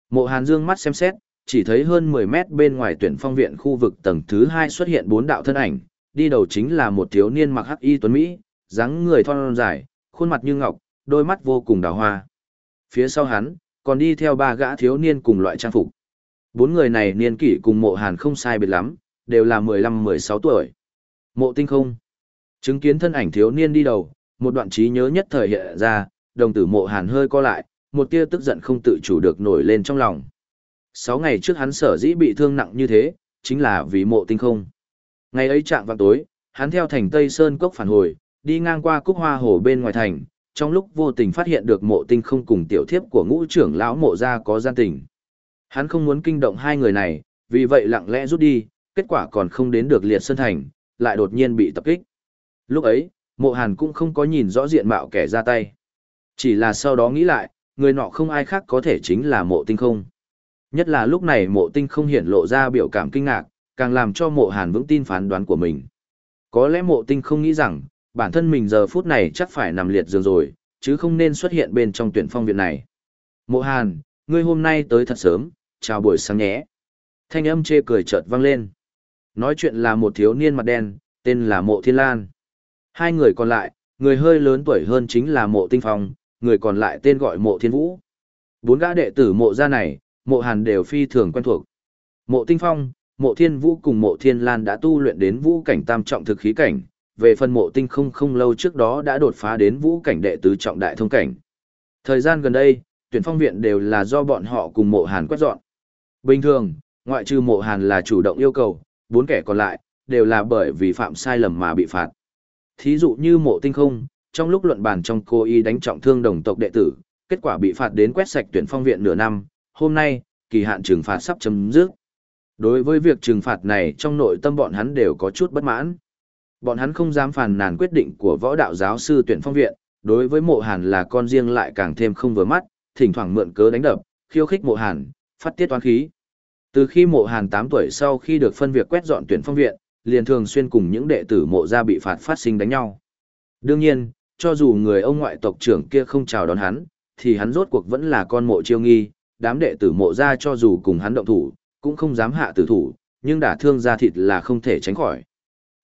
Mộ Hàn dương mắt xem xét, chỉ thấy hơn 10 mét bên ngoài tuyển phong viện khu vực tầng thứ 2 xuất hiện bốn đạo thân ảnh, đi đầu chính là một thiếu niên mặc hắc y tuấn Mỹ, dáng người thon dài, khuôn mặt như ngọc, đôi mắt vô cùng đào hoa. Phía sau hắn, còn đi theo ba gã thiếu niên cùng loại trang phục. Bốn người này niên kỷ cùng mộ hàn không sai biệt lắm, đều là 15-16 tuổi. Mộ tinh không. Chứng kiến thân ảnh thiếu niên đi đầu, một đoạn trí nhớ nhất thời hiện ra, đồng tử mộ hàn hơi co lại, một tia tức giận không tự chủ được nổi lên trong lòng. Sáu ngày trước hắn sở dĩ bị thương nặng như thế, chính là vì mộ tinh không. Ngày ấy trạng vào tối, hắn theo thành Tây Sơn Cốc phản hồi, đi ngang qua cúc hoa hồ bên ngoài thành, trong lúc vô tình phát hiện được mộ tinh không cùng tiểu thiếp của ngũ trưởng lão mộ gia có gian tình. Hắn không muốn kinh động hai người này, vì vậy lặng lẽ rút đi, kết quả còn không đến được liệt sơn thành, lại đột nhiên bị tập kích. Lúc ấy, mộ hàn cũng không có nhìn rõ diện mạo kẻ ra tay. Chỉ là sau đó nghĩ lại, người nọ không ai khác có thể chính là mộ tinh không. Nhất là lúc này mộ tinh không hiện lộ ra biểu cảm kinh ngạc, càng làm cho mộ hàn vững tin phán đoán của mình. Có lẽ mộ tinh không nghĩ rằng, bản thân mình giờ phút này chắc phải nằm liệt giường rồi, chứ không nên xuất hiện bên trong tuyển phong viện này. Mộ hàn, ngươi hôm nay tới thật sớm, chào buổi sáng nhé. Thanh âm chê cười chợt vang lên. Nói chuyện là một thiếu niên mặt đen, tên là Mộ Thiên Lan. Hai người còn lại, người hơi lớn tuổi hơn chính là Mộ Tinh Phong, người còn lại tên gọi Mộ Thiên Vũ. Bốn gã đệ tử mộ gia này, mộ hàn đều phi thường quen thuộc. Mộ Tinh Phong, Mộ Thiên Vũ cùng Mộ Thiên Lan đã tu luyện đến vũ cảnh tam trọng thực khí cảnh, về phần mộ tinh không không lâu trước đó đã đột phá đến vũ cảnh đệ tứ trọng đại thông cảnh. Thời gian gần đây, tuyển phong viện đều là do bọn họ cùng mộ hàn quét dọn. Bình thường, ngoại trừ mộ hàn là chủ động yêu cầu, bốn kẻ còn lại, đều là bởi vì phạm sai lầm mà bị phạt. Thí dụ như mộ tinh không, trong lúc luận bàn trong cô y đánh trọng thương đồng tộc đệ tử, kết quả bị phạt đến quét sạch tuyển phong viện nửa năm, hôm nay, kỳ hạn trừng phạt sắp chấm dứt. Đối với việc trừng phạt này trong nội tâm bọn hắn đều có chút bất mãn. Bọn hắn không dám phàn nàn quyết định của võ đạo giáo sư tuyển phong viện, đối với mộ hàn là con riêng lại càng thêm không vừa mắt, thỉnh thoảng mượn cớ đánh đập, khiêu khích mộ hàn, phát tiết toán khí. Từ khi mộ hàn 8 tuổi sau khi được phân việc quét dọn tuyển phong viện, liền thường xuyên cùng những đệ tử mộ gia bị phạt phát sinh đánh nhau. Đương nhiên, cho dù người ông ngoại tộc trưởng kia không chào đón hắn, thì hắn rốt cuộc vẫn là con mộ chiêu nghi, đám đệ tử mộ gia cho dù cùng hắn động thủ, cũng không dám hạ tử thủ, nhưng đả thương ra thịt là không thể tránh khỏi.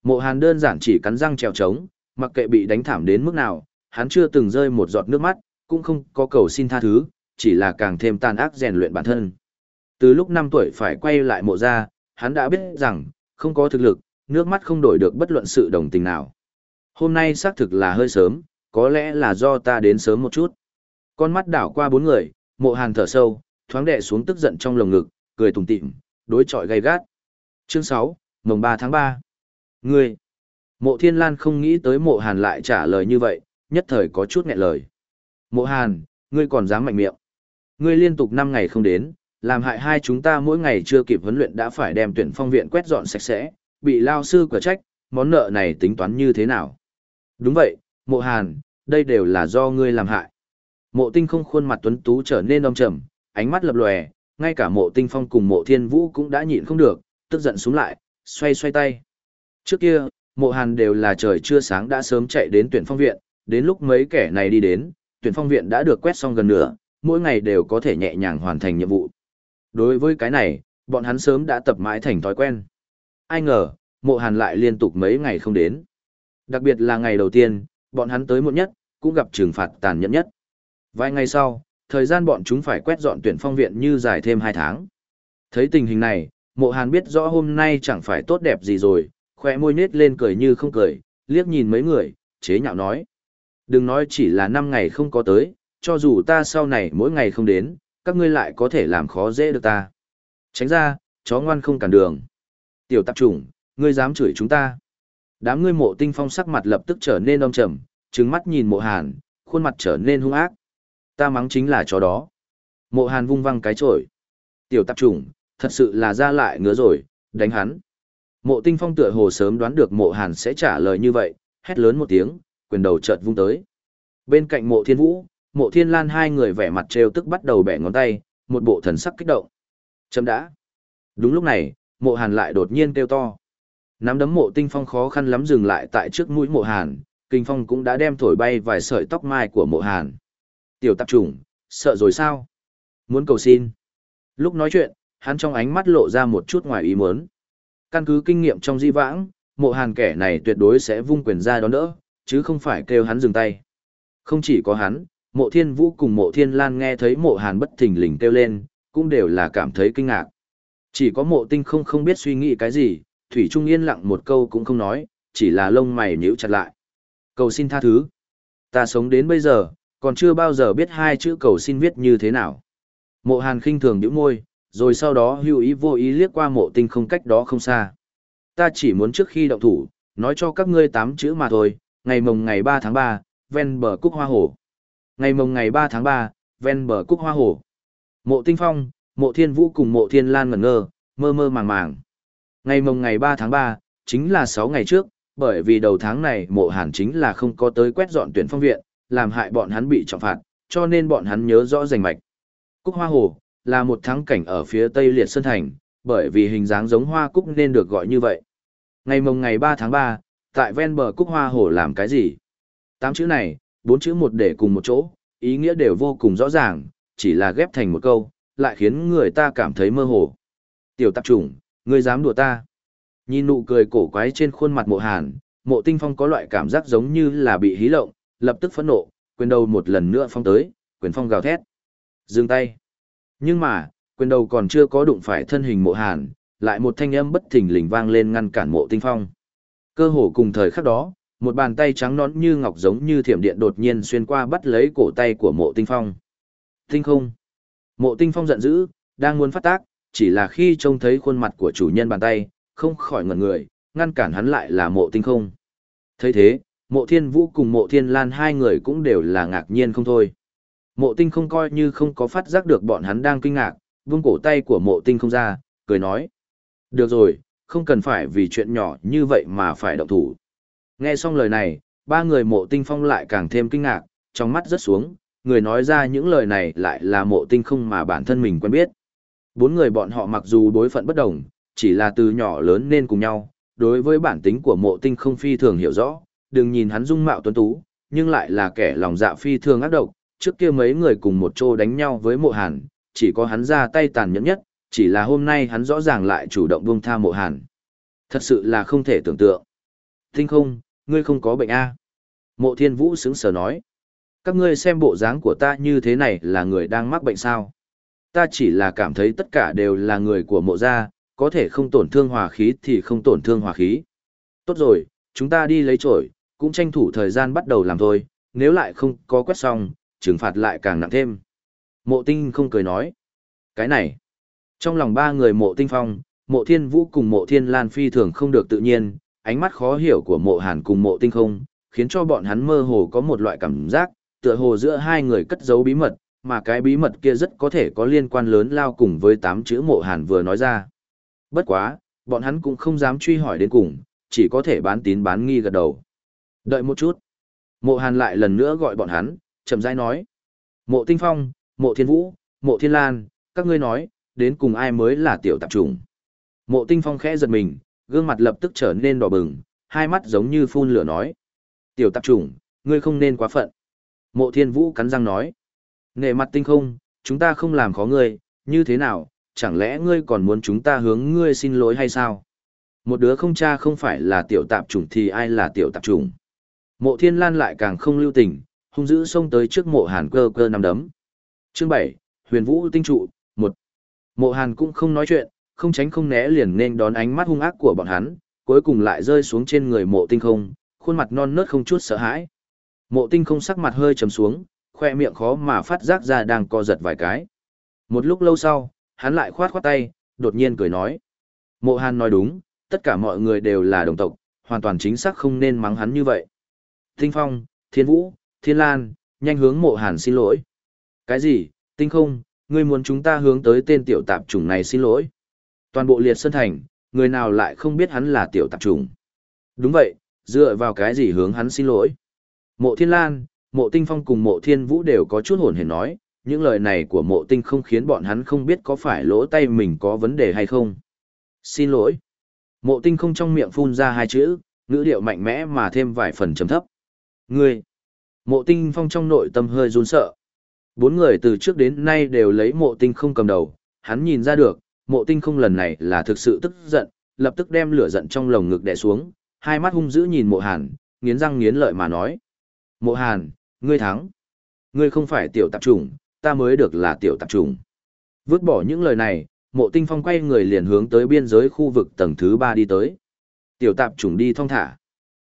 Mộ Hàn đơn giản chỉ cắn răng trèo trống, mặc kệ bị đánh thảm đến mức nào, hắn chưa từng rơi một giọt nước mắt, cũng không có cầu xin tha thứ, chỉ là càng thêm tàn ác rèn luyện bản thân. Từ lúc 5 tuổi phải quay lại mộ gia, hắn đã biết rằng, không có thực lực, nước mắt không đổi được bất luận sự đồng tình nào. Hôm nay xác thực là hơi sớm, có lẽ là do ta đến sớm một chút. Con mắt đảo qua bốn người, mộ hàn thở sâu, thoáng đệ xuống tức giận trong lồng ngực, cười tùng tịm, đối chọi gay gắt. Chương 6, mồng 3 tháng 3. Ngươi! Mộ Thiên Lan không nghĩ tới mộ Hàn lại trả lời như vậy, nhất thời có chút nghẹn lời. Mộ Hàn, ngươi còn dám mạnh miệng. Ngươi liên tục 5 ngày không đến, làm hại hai chúng ta mỗi ngày chưa kịp huấn luyện đã phải đem tuyển phong viện quét dọn sạch sẽ, bị lao sư cửa trách, món nợ này tính toán như thế nào? Đúng vậy, mộ hàn, đây đều là do ngươi làm hại. Mộ tinh không khuôn mặt tuấn tú trở nên âm trầm, ánh mắt lập lòe, ngay cả mộ tinh phong cùng mộ thiên vũ cũng đã nhịn không được, tức giận xuống lại, xoay xoay tay. Trước kia, mộ hàn đều là trời chưa sáng đã sớm chạy đến tuyển phong viện, đến lúc mấy kẻ này đi đến, tuyển phong viện đã được quét xong gần nửa, mỗi ngày đều có thể nhẹ nhàng hoàn thành nhiệm vụ. Đối với cái này, bọn hắn sớm đã tập mãi thành thói quen. Ai ngờ, mộ hàn lại liên tục mấy ngày không đến. Đặc biệt là ngày đầu tiên, bọn hắn tới muộn nhất, cũng gặp trừng phạt tàn nhẫn nhất. Vài ngày sau, thời gian bọn chúng phải quét dọn tuyển phong viện như dài thêm 2 tháng. Thấy tình hình này, mộ hàn biết rõ hôm nay chẳng phải tốt đẹp gì rồi, khỏe môi nết lên cười như không cười, liếc nhìn mấy người, chế nhạo nói. Đừng nói chỉ là 5 ngày không có tới, cho dù ta sau này mỗi ngày không đến, các ngươi lại có thể làm khó dễ được ta. Tránh ra, chó ngoan không cản đường. Tiểu tạp chủng, ngươi dám chửi chúng ta. Đám ngươi mộ tinh phong sắc mặt lập tức trở nên âm trầm, trừng mắt nhìn mộ hàn, khuôn mặt trở nên hung ác. Ta mắng chính là chó đó. Mộ hàn vung văng cái trổi. Tiểu tạp chủng, thật sự là ra lại ngứa rồi, đánh hắn. Mộ tinh phong tựa hồ sớm đoán được mộ hàn sẽ trả lời như vậy, hét lớn một tiếng, quyền đầu chợt vung tới. Bên cạnh mộ thiên vũ, mộ thiên lan hai người vẻ mặt trêu tức bắt đầu bẻ ngón tay, một bộ thần sắc kích động. Chấm đã. Đúng lúc này, mộ hàn lại đột nhiên kêu to. Nắm đấm mộ tinh phong khó khăn lắm dừng lại tại trước mũi mộ hàn, kinh phong cũng đã đem thổi bay vài sợi tóc mai của mộ hàn. Tiểu tạp trùng, sợ rồi sao? Muốn cầu xin. Lúc nói chuyện, hắn trong ánh mắt lộ ra một chút ngoài ý muốn. Căn cứ kinh nghiệm trong di vãng, mộ hàn kẻ này tuyệt đối sẽ vung quyền ra đón đỡ, chứ không phải kêu hắn dừng tay. Không chỉ có hắn, mộ thiên vũ cùng mộ thiên lan nghe thấy mộ hàn bất thình lình kêu lên, cũng đều là cảm thấy kinh ngạc. Chỉ có mộ tinh không không biết suy nghĩ cái gì, Thủy Trung yên lặng một câu cũng không nói, chỉ là lông mày nhíu chặt lại. Cầu xin tha thứ. Ta sống đến bây giờ, còn chưa bao giờ biết hai chữ cầu xin viết như thế nào. Mộ hàn khinh thường nhíu môi, rồi sau đó hữu ý vô ý liếc qua mộ tinh không cách đó không xa. Ta chỉ muốn trước khi động thủ, nói cho các ngươi tám chữ mà thôi, ngày mồng ngày 3 tháng 3, ven bờ cúc hoa hồ Ngày mồng ngày 3 tháng 3, ven bờ cúc hoa hồ Mộ tinh phong, mộ thiên vũ cùng mộ thiên lan ngẩn ngơ, mơ mơ màng màng. Ngày mồng ngày 3 tháng 3, chính là 6 ngày trước, bởi vì đầu tháng này mộ hàn chính là không có tới quét dọn tuyển phong viện, làm hại bọn hắn bị trọng phạt, cho nên bọn hắn nhớ rõ rành mạch. Cúc Hoa Hồ, là một thắng cảnh ở phía tây liệt sơn thành, bởi vì hình dáng giống hoa cúc nên được gọi như vậy. Ngày mồng ngày 3 tháng 3, tại ven bờ Cúc Hoa Hồ làm cái gì? Tám chữ này, bốn chữ một để cùng một chỗ, ý nghĩa đều vô cùng rõ ràng, chỉ là ghép thành một câu, lại khiến người ta cảm thấy mơ hồ. Tiểu tạp trùng, Ngươi dám đùa ta? Nhìn nụ cười cổ quái trên khuôn mặt mộ hàn, mộ tinh phong có loại cảm giác giống như là bị hí lộng, lập tức phẫn nộ, quyền đầu một lần nữa phong tới, quyền phong gào thét. Dừng tay. Nhưng mà, quyền đầu còn chưa có đụng phải thân hình mộ hàn, lại một thanh âm bất thình lình vang lên ngăn cản mộ tinh phong. Cơ hồ cùng thời khắc đó, một bàn tay trắng nón như ngọc giống như thiểm điện đột nhiên xuyên qua bắt lấy cổ tay của mộ tinh phong. Tinh không. Mộ tinh phong giận dữ, đang muốn phát tác, chỉ là khi trông thấy khuôn mặt của chủ nhân bàn tay, không khỏi ngẩn người, ngăn cản hắn lại là mộ tinh không. thấy thế, mộ thiên vũ cùng mộ thiên lan hai người cũng đều là ngạc nhiên không thôi. Mộ tinh không coi như không có phát giác được bọn hắn đang kinh ngạc, vung cổ tay của mộ tinh không ra, cười nói. Được rồi, không cần phải vì chuyện nhỏ như vậy mà phải động thủ. Nghe xong lời này, ba người mộ tinh phong lại càng thêm kinh ngạc, trong mắt rất xuống, người nói ra những lời này lại là mộ tinh không mà bản thân mình quen biết. Bốn người bọn họ mặc dù đối phận bất đồng, chỉ là từ nhỏ lớn nên cùng nhau, đối với bản tính của mộ tinh không phi thường hiểu rõ, đừng nhìn hắn dung mạo tuấn tú, nhưng lại là kẻ lòng dạ phi thường ác độc, trước kia mấy người cùng một chỗ đánh nhau với mộ hàn, chỉ có hắn ra tay tàn nhẫn nhất, chỉ là hôm nay hắn rõ ràng lại chủ động buông tha mộ hàn. Thật sự là không thể tưởng tượng. Tinh không, ngươi không có bệnh A. Mộ thiên vũ sững sờ nói. Các ngươi xem bộ dáng của ta như thế này là người đang mắc bệnh sao ta chỉ là cảm thấy tất cả đều là người của mộ gia, có thể không tổn thương hòa khí thì không tổn thương hòa khí. Tốt rồi, chúng ta đi lấy trổi, cũng tranh thủ thời gian bắt đầu làm thôi, nếu lại không có quét xong, trừng phạt lại càng nặng thêm. Mộ tinh không cười nói. Cái này, trong lòng ba người mộ tinh phong, mộ thiên vũ cùng mộ thiên lan phi thường không được tự nhiên, ánh mắt khó hiểu của mộ hàn cùng mộ tinh không, khiến cho bọn hắn mơ hồ có một loại cảm giác, tựa hồ giữa hai người cất giấu bí mật, mà cái bí mật kia rất có thể có liên quan lớn lao cùng với tám chữ mộ hàn vừa nói ra. Bất quá, bọn hắn cũng không dám truy hỏi đến cùng, chỉ có thể bán tín bán nghi gật đầu. Đợi một chút. Mộ hàn lại lần nữa gọi bọn hắn, chậm rãi nói. Mộ tinh phong, mộ thiên vũ, mộ thiên lan, các ngươi nói, đến cùng ai mới là tiểu tạp trùng. Mộ tinh phong khẽ giật mình, gương mặt lập tức trở nên đỏ bừng, hai mắt giống như phun lửa nói. Tiểu tạp trùng, ngươi không nên quá phận. Mộ thiên vũ cắn răng nói. Nề mặt tinh không, chúng ta không làm khó ngươi, như thế nào, chẳng lẽ ngươi còn muốn chúng ta hướng ngươi xin lỗi hay sao? Một đứa không cha không phải là tiểu tạp chủng thì ai là tiểu tạp chủng? Mộ thiên lan lại càng không lưu tình, hung dữ xông tới trước mộ hàn cơ cơ nằm đấm. Chương 7, huyền vũ tinh trụ, một Mộ hàn cũng không nói chuyện, không tránh không né liền nên đón ánh mắt hung ác của bọn hắn, cuối cùng lại rơi xuống trên người mộ tinh không, khuôn mặt non nớt không chút sợ hãi. Mộ tinh không sắc mặt hơi trầm xuống, khoe miệng khó mà phát giác ra đang co giật vài cái. Một lúc lâu sau, hắn lại khoát khoát tay, đột nhiên cười nói. Mộ hàn nói đúng, tất cả mọi người đều là đồng tộc, hoàn toàn chính xác không nên mắng hắn như vậy. Tinh Phong, Thiên Vũ, Thiên Lan, nhanh hướng mộ hàn xin lỗi. Cái gì, Tinh không, ngươi muốn chúng ta hướng tới tên tiểu tạp chủng này xin lỗi. Toàn bộ liệt sân thành, người nào lại không biết hắn là tiểu tạp chủng. Đúng vậy, dựa vào cái gì hướng hắn xin lỗi. Mộ Thiên Lan, Mộ Tinh Phong cùng Mộ Thiên Vũ đều có chút hồn hển nói, những lời này của Mộ Tinh không khiến bọn hắn không biết có phải lỗ tay mình có vấn đề hay không. Xin lỗi. Mộ Tinh không trong miệng phun ra hai chữ, ngữ điệu mạnh mẽ mà thêm vài phần trầm thấp. Ngươi. Mộ Tinh Phong trong nội tâm hơi run sợ. Bốn người từ trước đến nay đều lấy Mộ Tinh không cầm đầu, hắn nhìn ra được, Mộ Tinh không lần này là thực sự tức giận, lập tức đem lửa giận trong lồng ngực đè xuống, hai mắt hung dữ nhìn Mộ Hàn, nghiến răng nghiến lợi mà nói. Mộ Hàn, ngươi thắng. Ngươi không phải tiểu tạp trùng, ta mới được là tiểu tạp trùng. Vứt bỏ những lời này, mộ tinh phong quay người liền hướng tới biên giới khu vực tầng thứ ba đi tới. Tiểu tạp trùng đi thong thả.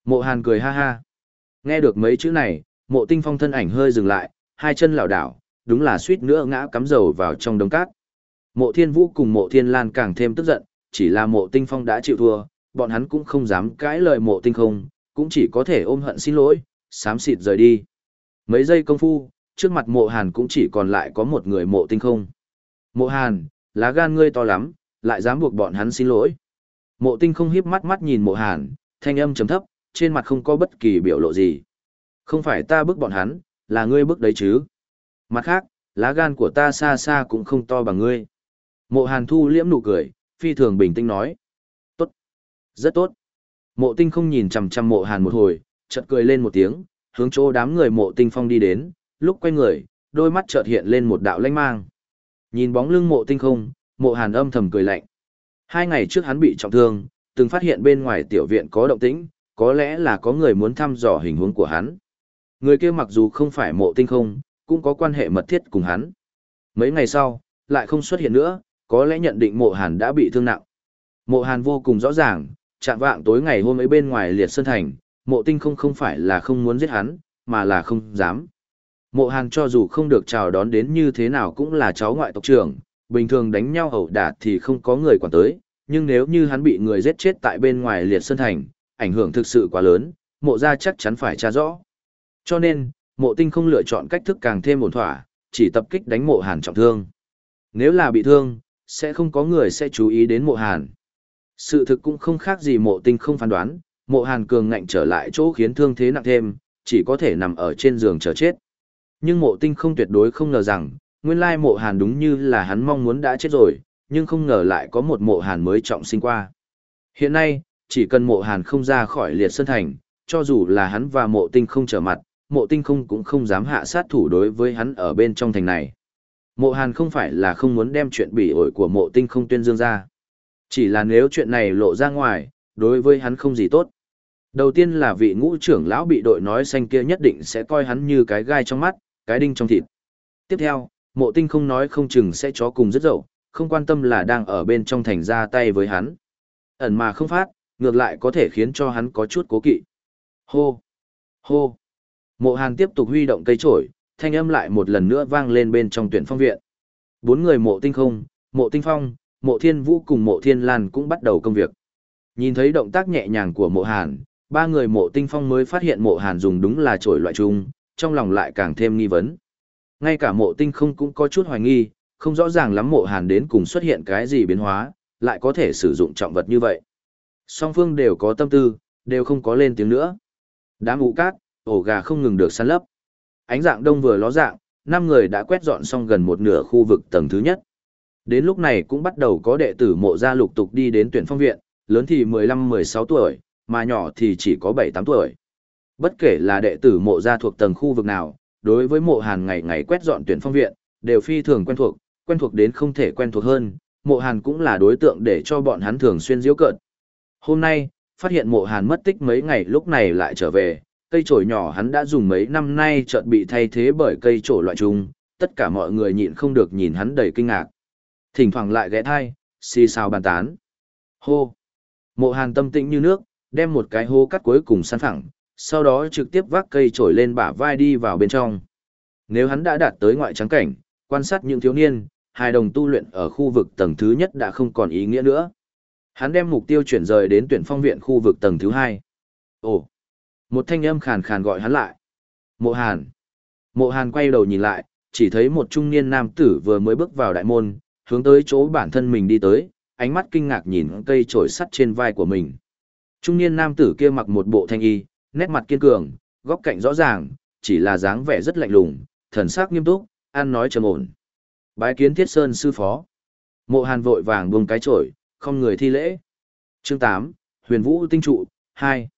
Mộ Hàn cười ha ha. Nghe được mấy chữ này, mộ tinh phong thân ảnh hơi dừng lại, hai chân lảo đảo, đúng là suýt nữa ngã cắm dầu vào trong đống cát. Mộ thiên vũ cùng mộ thiên lan càng thêm tức giận, chỉ là mộ tinh phong đã chịu thua, bọn hắn cũng không dám cãi lời mộ tinh không, cũng chỉ có thể ôm hận xin lỗi, xám xịt rời đi. Mấy giây công phu, trước mặt mộ hàn cũng chỉ còn lại có một người mộ tinh không. Mộ hàn, lá gan ngươi to lắm, lại dám buộc bọn hắn xin lỗi. Mộ tinh không hiếp mắt mắt nhìn mộ hàn, thanh âm chấm thấp, trên mặt không có bất kỳ biểu lộ gì. Không phải ta bức bọn hắn, là ngươi bức đấy chứ. Mặt khác, lá gan của ta xa xa cũng không to bằng ngươi. Mộ hàn thu liễm nụ cười, phi thường bình tĩnh nói. Tốt. Rất tốt. Mộ tinh không nhìn chầm chầm mộ hàn một hồi, chợt cười lên một tiếng, hướng chỗ đám người mộ tinh phong đi đến, lúc quay người, đôi mắt chợt hiện lên một đạo lanh mang. Nhìn bóng lưng mộ tinh không, mộ hàn âm thầm cười lạnh. Hai ngày trước hắn bị trọng thương, từng phát hiện bên ngoài tiểu viện có động tĩnh, có lẽ là có người muốn thăm dò hình huống của hắn. Người kia mặc dù không phải mộ tinh không, cũng có quan hệ mật thiết cùng hắn. Mấy ngày sau, lại không xuất hiện nữa, có lẽ nhận định mộ hàn đã bị thương nặng. Mộ hàn vô cùng rõ ràng, chạm vạng tối ngày hôm ấy bên ngoài liệt sơn thành, mộ tinh không không phải là không muốn giết hắn, mà là không dám. Mộ hàn cho dù không được chào đón đến như thế nào cũng là cháu ngoại tộc trưởng, bình thường đánh nhau hậu đả thì không có người quản tới, nhưng nếu như hắn bị người giết chết tại bên ngoài liệt sơn thành, ảnh hưởng thực sự quá lớn, mộ ra chắc chắn phải tra rõ. Cho nên, mộ tinh không lựa chọn cách thức càng thêm ổn thỏa, chỉ tập kích đánh mộ hàn trọng thương. Nếu là bị thương, sẽ không có người sẽ chú ý đến mộ hàn. Sự thực cũng không khác gì mộ tinh không phán đoán, mộ hàn cường ngạnh trở lại chỗ khiến thương thế nặng thêm, chỉ có thể nằm ở trên giường chờ chết. Nhưng mộ tinh không tuyệt đối không ngờ rằng, nguyên lai mộ hàn đúng như là hắn mong muốn đã chết rồi, nhưng không ngờ lại có một mộ hàn mới trọng sinh qua. Hiện nay, chỉ cần mộ hàn không ra khỏi liệt sơn thành, cho dù là hắn và mộ tinh không trở mặt, mộ tinh không cũng không dám hạ sát thủ đối với hắn ở bên trong thành này. Mộ hàn không phải là không muốn đem chuyện bỉ ổi của mộ tinh không tuyên dương ra. Chỉ là nếu chuyện này lộ ra ngoài, đối với hắn không gì tốt. Đầu tiên là vị ngũ trưởng lão bị đội nói xanh kia nhất định sẽ coi hắn như cái gai trong mắt, cái đinh trong thịt. Tiếp theo, mộ tinh không nói không chừng sẽ chó cùng rất dậu, không quan tâm là đang ở bên trong thành ra tay với hắn. Ẩn mà không phát, ngược lại có thể khiến cho hắn có chút cố kỵ. Hô! Hô! Mộ hàn tiếp tục huy động cây trổi, thanh âm lại một lần nữa vang lên bên trong tuyển phong viện. Bốn người mộ tinh không, mộ tinh phong, mộ thiên vũ cùng mộ thiên lan cũng bắt đầu công việc. Nhìn thấy động tác nhẹ nhàng của mộ hàn, ba người mộ tinh phong mới phát hiện mộ hàn dùng đúng là trổi loại chung, trong lòng lại càng thêm nghi vấn. Ngay cả mộ tinh không cũng có chút hoài nghi, không rõ ràng lắm mộ hàn đến cùng xuất hiện cái gì biến hóa, lại có thể sử dụng trọng vật như vậy. Song phương đều có tâm tư, đều không có lên tiếng nữa. Đám ụ cát, ổ gà không ngừng được săn lấp. Ánh dạng đông vừa ló dạng, năm người đã quét dọn xong gần một nửa khu vực tầng thứ nhất. Đến lúc này cũng bắt đầu có đệ tử mộ gia lục tục đi đến tuyển phong viện, lớn thì 15-16 tuổi, mà nhỏ thì chỉ có 7-8 tuổi. Bất kể là đệ tử mộ gia thuộc tầng khu vực nào, đối với mộ hàn ngày ngày quét dọn tuyển phong viện, đều phi thường quen thuộc, quen thuộc đến không thể quen thuộc hơn, mộ hàn cũng là đối tượng để cho bọn hắn thường xuyên diễu cợt. Hôm nay, phát hiện mộ hàn mất tích mấy ngày lúc này lại trở về, cây trổi nhỏ hắn đã dùng mấy năm nay chợt bị thay thế bởi cây trổi loại chung, tất cả mọi người nhịn không được nhìn hắn đầy kinh ngạc. Thỉnh thoảng lại ghé thai, xì xào bàn tán. Hô! Mộ hàn tâm tĩnh như nước, đem một cái hố cắt cuối cùng săn phẳng, sau đó trực tiếp vác cây trổi lên bả vai đi vào bên trong. Nếu hắn đã đạt tới ngoại trắng cảnh, quan sát những thiếu niên, hài đồng tu luyện ở khu vực tầng thứ nhất đã không còn ý nghĩa nữa. Hắn đem mục tiêu chuyển rời đến tuyển phong viện khu vực tầng thứ hai. Ồ! Một thanh âm khàn khàn gọi hắn lại. Mộ Hàn. Mộ Hàn quay đầu nhìn lại, chỉ thấy một trung niên nam tử vừa mới bước vào đại môn, hướng tới chỗ bản thân mình đi tới, ánh mắt kinh ngạc nhìn cây trổi sắt trên vai của mình. Trung niên nam tử kia mặc một bộ thanh y, nét mặt kiên cường, góc cạnh rõ ràng, chỉ là dáng vẻ rất lạnh lùng, thần sắc nghiêm túc, ăn nói trầm ổn. Bái kiến Thiết Sơn sư phó. Mộ Hàn vội vàng buông cái trổi, không người thi lễ. Chương 8, Huyền Vũ tinh trụ 2.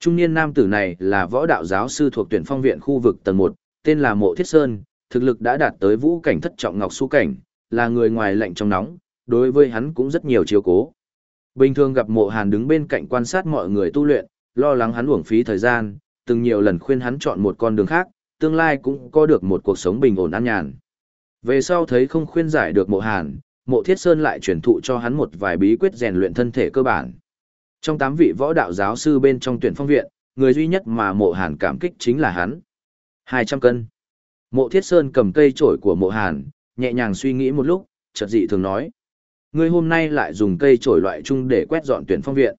Trung niên nam tử này là võ đạo giáo sư thuộc tuyển phong viện khu vực tầng 1, tên là Mộ Thiết Sơn, thực lực đã đạt tới vũ cảnh thất trọng ngọc su cảnh, là người ngoài lạnh trong nóng, đối với hắn cũng rất nhiều chiếu cố. Bình thường gặp Mộ Hàn đứng bên cạnh quan sát mọi người tu luyện, lo lắng hắn uổng phí thời gian, từng nhiều lần khuyên hắn chọn một con đường khác, tương lai cũng có được một cuộc sống bình ổn an nhàn. Về sau thấy không khuyên giải được Mộ Hàn, Mộ Thiết Sơn lại truyền thụ cho hắn một vài bí quyết rèn luyện thân thể cơ bản. Trong tám vị võ đạo giáo sư bên trong tuyển phong viện, người duy nhất mà mộ hàn cảm kích chính là hắn. 200 cân. Mộ thiết sơn cầm cây trổi của mộ hàn, nhẹ nhàng suy nghĩ một lúc, chợt dị thường nói. Người hôm nay lại dùng cây trổi loại chung để quét dọn tuyển phong viện.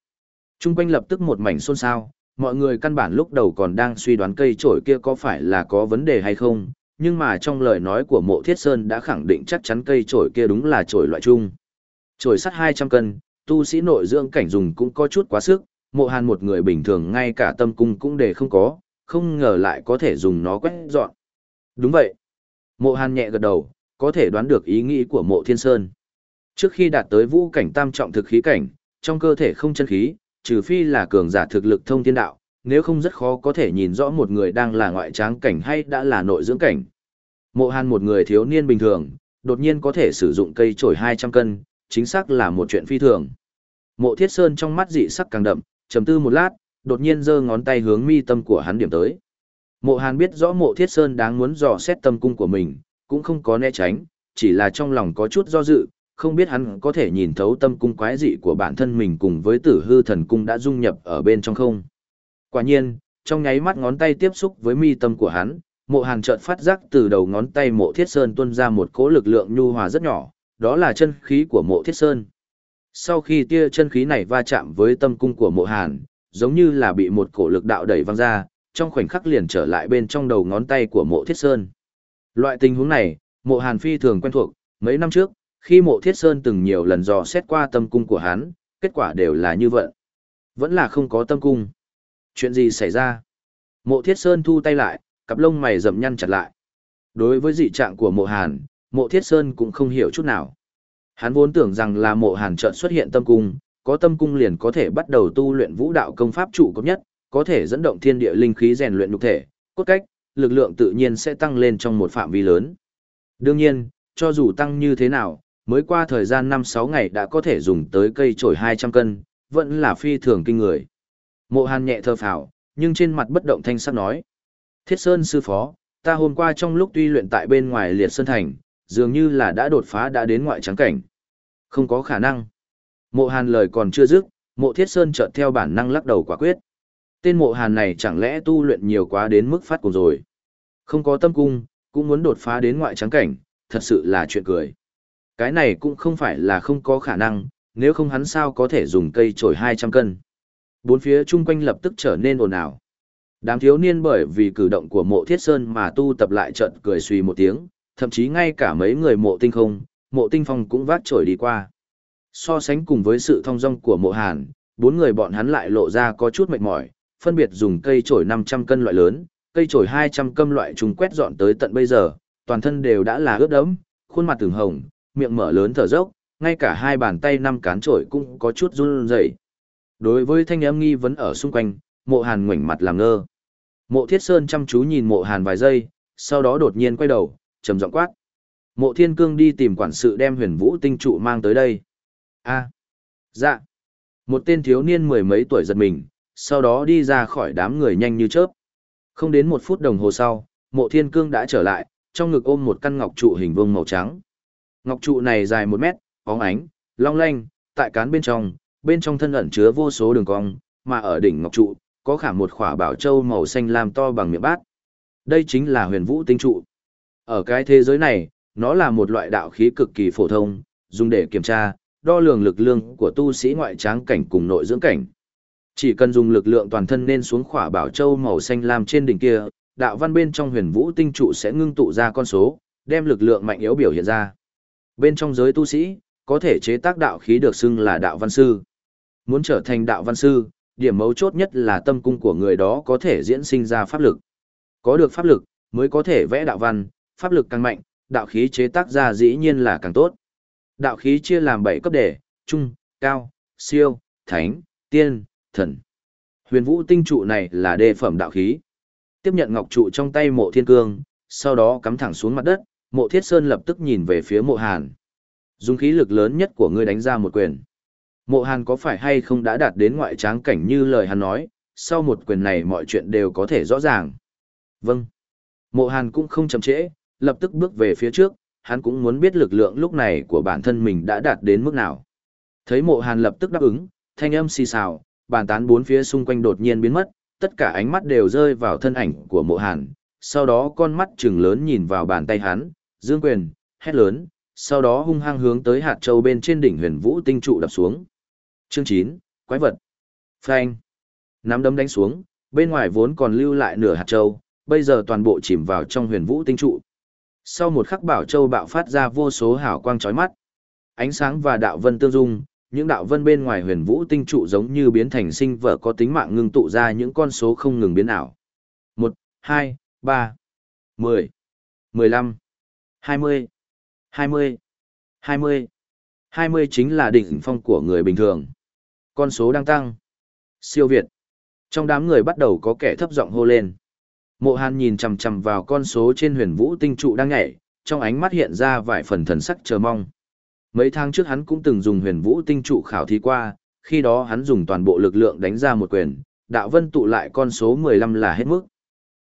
Trung quanh lập tức một mảnh xôn xao, mọi người căn bản lúc đầu còn đang suy đoán cây trổi kia có phải là có vấn đề hay không, nhưng mà trong lời nói của mộ thiết sơn đã khẳng định chắc chắn cây trổi kia đúng là trổi loại chung. Trổi sắt 200 cân, tu sĩ nội dưỡng cảnh dùng cũng có chút quá sức, mộ hàn một người bình thường ngay cả tâm cung cũng để không có, không ngờ lại có thể dùng nó quét dọn. Đúng vậy. Mộ hàn nhẹ gật đầu, có thể đoán được ý nghĩ của mộ thiên sơn. Trước khi đạt tới vũ cảnh tam trọng thực khí cảnh, trong cơ thể không chân khí, trừ phi là cường giả thực lực thông thiên đạo, nếu không rất khó có thể nhìn rõ một người đang là ngoại tráng cảnh hay đã là nội dưỡng cảnh. Mộ hàn một người thiếu niên bình thường, đột nhiên có thể sử dụng cây trổi 200 cân, chính xác là một chuyện phi thường. Mộ Thiết Sơn trong mắt dị sắc càng đậm, trầm tư một lát, đột nhiên giơ ngón tay hướng mi tâm của hắn điểm tới. Mộ Hàn biết rõ Mộ Thiết Sơn đáng muốn dò xét tâm cung của mình, cũng không có né tránh, chỉ là trong lòng có chút do dự, không biết hắn có thể nhìn thấu tâm cung quái dị của bản thân mình cùng với Tử Hư Thần cung đã dung nhập ở bên trong không. Quả nhiên, trong nháy mắt ngón tay tiếp xúc với mi tâm của hắn, Mộ Hàn chợt phát giác từ đầu ngón tay Mộ Thiết Sơn tuôn ra một cỗ lực lượng nhu hòa rất nhỏ, đó là chân khí của mộ thiết sơn. Sau khi tia chân khí này va chạm với tâm cung của mộ hàn, giống như là bị một cổ lực đạo đẩy văng ra, trong khoảnh khắc liền trở lại bên trong đầu ngón tay của mộ thiết sơn. Loại tình huống này, mộ hàn phi thường quen thuộc, mấy năm trước, khi mộ thiết sơn từng nhiều lần dò xét qua tâm cung của hắn, kết quả đều là như vậy. Vẫn là không có tâm cung. Chuyện gì xảy ra? Mộ thiết sơn thu tay lại, cặp lông mày rậm nhăn chặt lại. Đối với dị trạng của mộ hàn, mộ thiết sơn cũng không hiểu chút nào. Hắn vốn tưởng rằng là mộ hàn trợn xuất hiện tâm cung, có tâm cung liền có thể bắt đầu tu luyện vũ đạo công pháp trụ cấp nhất, có thể dẫn động thiên địa linh khí rèn luyện nhục thể, cốt cách, lực lượng tự nhiên sẽ tăng lên trong một phạm vi lớn. Đương nhiên, cho dù tăng như thế nào, mới qua thời gian 5-6 ngày đã có thể dùng tới cây trổi 200 cân, vẫn là phi thường kinh người. Mộ hàn nhẹ thơ phào, nhưng trên mặt bất động thanh sắc nói. Thiết Sơn sư phó, ta hôm qua trong lúc tuy luyện tại bên ngoài liệt sơn thành, dường như là đã đột phá đã đến ngoại trắng cảnh. Không có khả năng. Mộ hàn lời còn chưa dứt, mộ thiết sơn chợt theo bản năng lắc đầu quả quyết. Tên mộ hàn này chẳng lẽ tu luyện nhiều quá đến mức phát cùng rồi. Không có tâm cung, cũng muốn đột phá đến ngoại trắng cảnh, thật sự là chuyện cười. Cái này cũng không phải là không có khả năng, nếu không hắn sao có thể dùng cây trổi 200 cân. Bốn phía chung quanh lập tức trở nên ồn ào. Đám thiếu niên bởi vì cử động của mộ thiết sơn mà tu tập lại trận cười suy một tiếng, thậm chí ngay cả mấy người mộ tinh không, mộ tinh phong cũng vác trổi đi qua. So sánh cùng với sự thong dong của mộ hàn, bốn người bọn hắn lại lộ ra có chút mệt mỏi, phân biệt dùng cây trổi 500 cân loại lớn, cây trổi 200 cân loại trùng quét dọn tới tận bây giờ, toàn thân đều đã là ướt đẫm, khuôn mặt từng hồng, miệng mở lớn thở dốc, ngay cả hai bàn tay năm cán trổi cũng có chút run rẩy. Đối với thanh âm nghi vấn ở xung quanh, mộ hàn ngoảnh mặt làm ngơ. Mộ thiết sơn chăm chú nhìn mộ hàn vài giây, sau đó đột nhiên quay đầu, trầm giọng quát. Mộ thiên cương đi tìm quản sự đem huyền vũ tinh trụ mang tới đây. a dạ. Một tên thiếu niên mười mấy tuổi giật mình, sau đó đi ra khỏi đám người nhanh như chớp. Không đến một phút đồng hồ sau, mộ thiên cương đã trở lại, trong ngực ôm một căn ngọc trụ hình vuông màu trắng. Ngọc trụ này dài một mét, bóng ánh, long lanh, tại cán bên trong, bên trong thân ẩn chứa vô số đường cong, mà ở đỉnh ngọc trụ, có khả một khỏa bảo châu màu xanh lam to bằng miệng bát. Đây chính là huyền vũ tinh trụ. Ở cái thế giới này, nó là một loại đạo khí cực kỳ phổ thông, dùng để kiểm tra, đo lường lực lượng của tu sĩ ngoại tráng cảnh cùng nội dưỡng cảnh. Chỉ cần dùng lực lượng toàn thân nên xuống khỏa bảo châu màu xanh lam trên đỉnh kia, đạo văn bên trong huyền vũ tinh trụ sẽ ngưng tụ ra con số, đem lực lượng mạnh yếu biểu hiện ra. Bên trong giới tu sĩ, có thể chế tác đạo khí được xưng là đạo văn sư. Muốn trở thành đạo văn sư, điểm mấu chốt nhất là tâm cung của người đó có thể diễn sinh ra pháp lực. Có được pháp lực, mới có thể vẽ đạo văn, pháp lực càng mạnh, đạo khí chế tác ra dĩ nhiên là càng tốt. Đạo khí chia làm 7 cấp đề, trung, cao, siêu, thánh, tiên, thần. Huyền vũ tinh trụ này là đề phẩm đạo khí. Tiếp nhận ngọc trụ trong tay mộ thiên cương, sau đó cắm thẳng xuống mặt đất, mộ thiết sơn lập tức nhìn về phía mộ hàn. Dùng khí lực lớn nhất của ngươi đánh ra một quyền. Mộ hàn có phải hay không đã đạt đến ngoại tráng cảnh như lời hắn nói, sau một quyền này mọi chuyện đều có thể rõ ràng. Vâng. Mộ hàn cũng không chậm trễ, lập tức bước về phía trước, hắn cũng muốn biết lực lượng lúc này của bản thân mình đã đạt đến mức nào. Thấy mộ hàn lập tức đáp ứng, thanh âm xì xào, bàn tán bốn phía xung quanh đột nhiên biến mất, tất cả ánh mắt đều rơi vào thân ảnh của mộ hàn, sau đó con mắt trừng lớn nhìn vào bàn tay hắn, dương quyền, hét lớn, sau đó hung hăng hướng tới hạt châu bên trên đỉnh huyền vũ tinh trụ đập xuống. Chương chín Quái vật. Phanh. Nắm đấm đánh xuống, bên ngoài vốn còn lưu lại nửa hạt châu, bây giờ toàn bộ chìm vào trong huyền vũ tinh trụ. Sau một khắc bảo châu bạo phát ra vô số hào quang chói mắt. Ánh sáng và đạo vân tương dung, những đạo vân bên ngoài huyền vũ tinh trụ giống như biến thành sinh vở có tính mạng ngưng tụ ra những con số không ngừng biến ảo. 1, 2, 3, 10, 15, 20, 20, 20. 20 chính là đỉnh phong của người bình thường. Con số đang tăng. Siêu Việt. Trong đám người bắt đầu có kẻ thấp giọng hô lên. Mộ Hàn nhìn chằm chằm vào con số trên huyền vũ tinh trụ đang nhảy, trong ánh mắt hiện ra vài phần thần sắc chờ mong. Mấy tháng trước hắn cũng từng dùng huyền vũ tinh trụ khảo thí qua, khi đó hắn dùng toàn bộ lực lượng đánh ra một quyền, đạo vân tụ lại con số 15 là hết mức.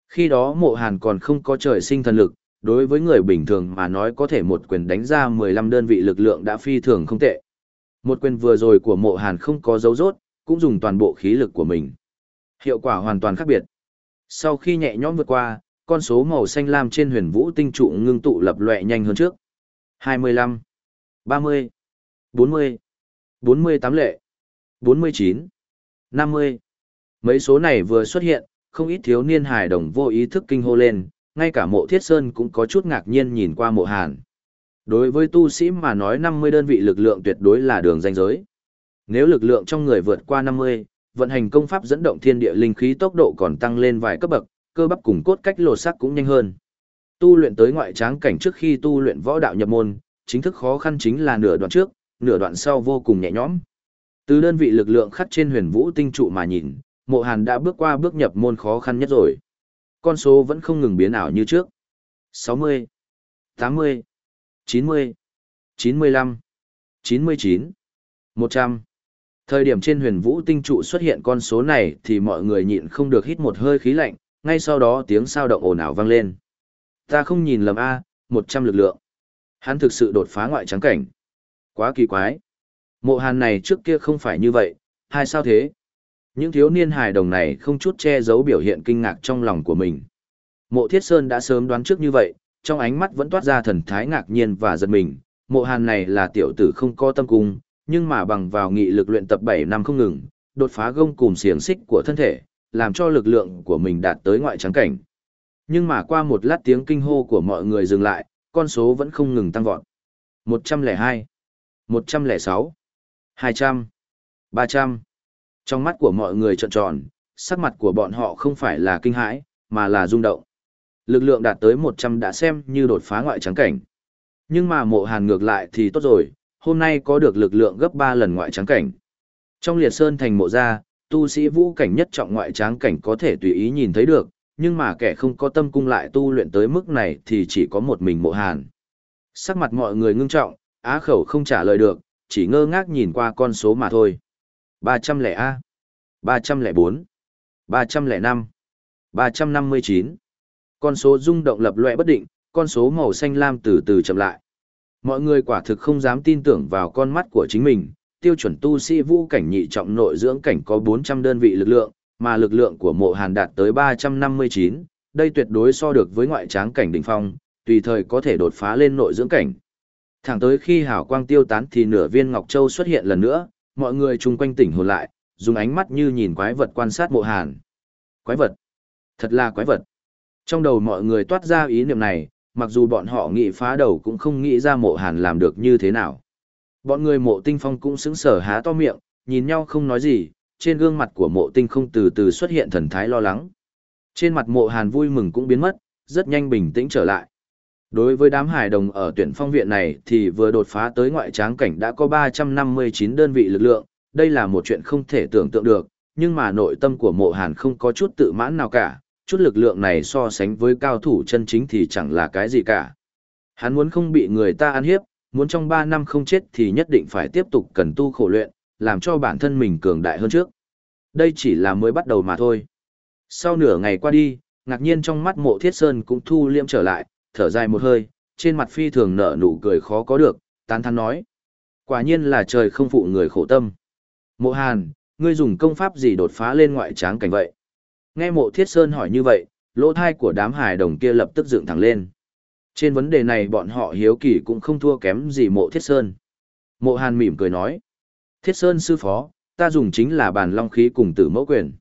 Khi đó mộ hàn còn không có trời sinh thần lực, đối với người bình thường mà nói có thể một quyền đánh ra 15 đơn vị lực lượng đã phi thường không tệ. Một quyền vừa rồi của mộ hàn không có dấu rốt, cũng dùng toàn bộ khí lực của mình. Hiệu quả hoàn toàn khác biệt. Sau khi nhẹ nhõm vượt qua, con số màu xanh lam trên huyền vũ tinh trụ ngưng tụ lập lệ nhanh hơn trước. 25, 30, 40, 48 lệ, 49, 50. Mấy số này vừa xuất hiện, không ít thiếu niên hài đồng vô ý thức kinh hô lên, ngay cả mộ thiết sơn cũng có chút ngạc nhiên nhìn qua mộ hàn. Đối với tu sĩ mà nói 50 đơn vị lực lượng tuyệt đối là đường danh giới. Nếu lực lượng trong người vượt qua 50, vận hành công pháp dẫn động thiên địa linh khí tốc độ còn tăng lên vài cấp bậc, cơ bắp cùng cốt cách lột sắc cũng nhanh hơn. Tu luyện tới ngoại tráng cảnh trước khi tu luyện võ đạo nhập môn, chính thức khó khăn chính là nửa đoạn trước, nửa đoạn sau vô cùng nhẹ nhõm. Từ đơn vị lực lượng khắc trên huyền vũ tinh trụ mà nhìn, mộ hàn đã bước qua bước nhập môn khó khăn nhất rồi. Con số vẫn không ngừng biến ảo như trước. 60, 80, 90, 95, 99, 100. Thời điểm trên huyền vũ tinh trụ xuất hiện con số này thì mọi người nhịn không được hít một hơi khí lạnh, ngay sau đó tiếng sao động ồn ào vang lên. Ta không nhìn lầm A, 100 lực lượng. Hắn thực sự đột phá ngoại trắng cảnh. Quá kỳ quái. Mộ hàn này trước kia không phải như vậy, hay sao thế? Những thiếu niên hài đồng này không chút che giấu biểu hiện kinh ngạc trong lòng của mình. Mộ Thiết Sơn đã sớm đoán trước như vậy, trong ánh mắt vẫn toát ra thần thái ngạc nhiên và giật mình. Mộ Hàn này là tiểu tử không có tâm cung, nhưng mà bằng vào nghị lực luyện tập 7 năm không ngừng, đột phá gông cùng xiềng xích của thân thể, làm cho lực lượng của mình đạt tới ngoại trắng cảnh. Nhưng mà qua một lát tiếng kinh hô của mọi người dừng lại, con số vẫn không ngừng tăng vọt. 102, 106, 200, 300. Trong mắt của mọi người trợn tròn, sắc mặt của bọn họ không phải là kinh hãi, mà là rung động. Lực lượng đạt tới 100 đã xem như đột phá ngoại trắng cảnh. Nhưng mà mộ hàn ngược lại thì tốt rồi, hôm nay có được lực lượng gấp 3 lần ngoại trắng cảnh. Trong liệt sơn thành mộ gia, tu sĩ vũ cảnh nhất trọng ngoại tráng cảnh có thể tùy ý nhìn thấy được, nhưng mà kẻ không có tâm cung lại tu luyện tới mức này thì chỉ có một mình mộ hàn. Sắc mặt mọi người ngưng trọng, á khẩu không trả lời được, chỉ ngơ ngác nhìn qua con số mà thôi. 300 A, 304, 305, 359. Con số rung động lập loẹ bất định, con số màu xanh lam từ từ chậm lại. Mọi người quả thực không dám tin tưởng vào con mắt của chính mình, tiêu chuẩn tu sĩ vũ cảnh nhị trọng nội dưỡng cảnh có 400 đơn vị lực lượng, mà lực lượng của mộ hàn đạt tới 359, đây tuyệt đối so được với ngoại tráng cảnh đỉnh phong, tùy thời có thể đột phá lên nội dưỡng cảnh. Thẳng tới khi hào quang tiêu tán thì nửa viên Ngọc Châu xuất hiện lần nữa, mọi người chung quanh tỉnh hồn lại, dùng ánh mắt như nhìn quái vật quan sát mộ hàn. Quái vật? Thật là quái vật. Trong đầu mọi người toát ra ý niệm này, mặc dù bọn họ nghĩ phá đầu cũng không nghĩ ra mộ hàn làm được như thế nào. Bọn người mộ tinh phong cũng sững sở há to miệng, nhìn nhau không nói gì, trên gương mặt của mộ tinh không từ từ xuất hiện thần thái lo lắng. Trên mặt mộ hàn vui mừng cũng biến mất, rất nhanh bình tĩnh trở lại. Đối với đám hải đồng ở tuyển phong viện này thì vừa đột phá tới ngoại tráng cảnh đã có 359 đơn vị lực lượng, đây là một chuyện không thể tưởng tượng được, nhưng mà nội tâm của mộ hàn không có chút tự mãn nào cả, chút lực lượng này so sánh với cao thủ chân chính thì chẳng là cái gì cả. Hắn muốn không bị người ta ăn hiếp, muốn trong 3 năm không chết thì nhất định phải tiếp tục cần tu khổ luyện, làm cho bản thân mình cường đại hơn trước. Đây chỉ là mới bắt đầu mà thôi. Sau nửa ngày qua đi, ngạc nhiên trong mắt mộ thiết sơn cũng thu liêm trở lại, thở dài một hơi, trên mặt phi thường nở nụ cười khó có được, tán thán nói. Quả nhiên là trời không phụ người khổ tâm. Mộ hàn, ngươi dùng công pháp gì đột phá lên ngoại tráng cảnh vậy? Nghe mộ thiết sơn hỏi như vậy, lỗ thai của đám hài đồng kia lập tức dựng thẳng lên. Trên vấn đề này bọn họ hiếu kỳ cũng không thua kém gì mộ thiết sơn. Mộ hàn mỉm cười nói. Thiết sơn sư phó, ta dùng chính là bàn long khí cùng tử mẫu quyền.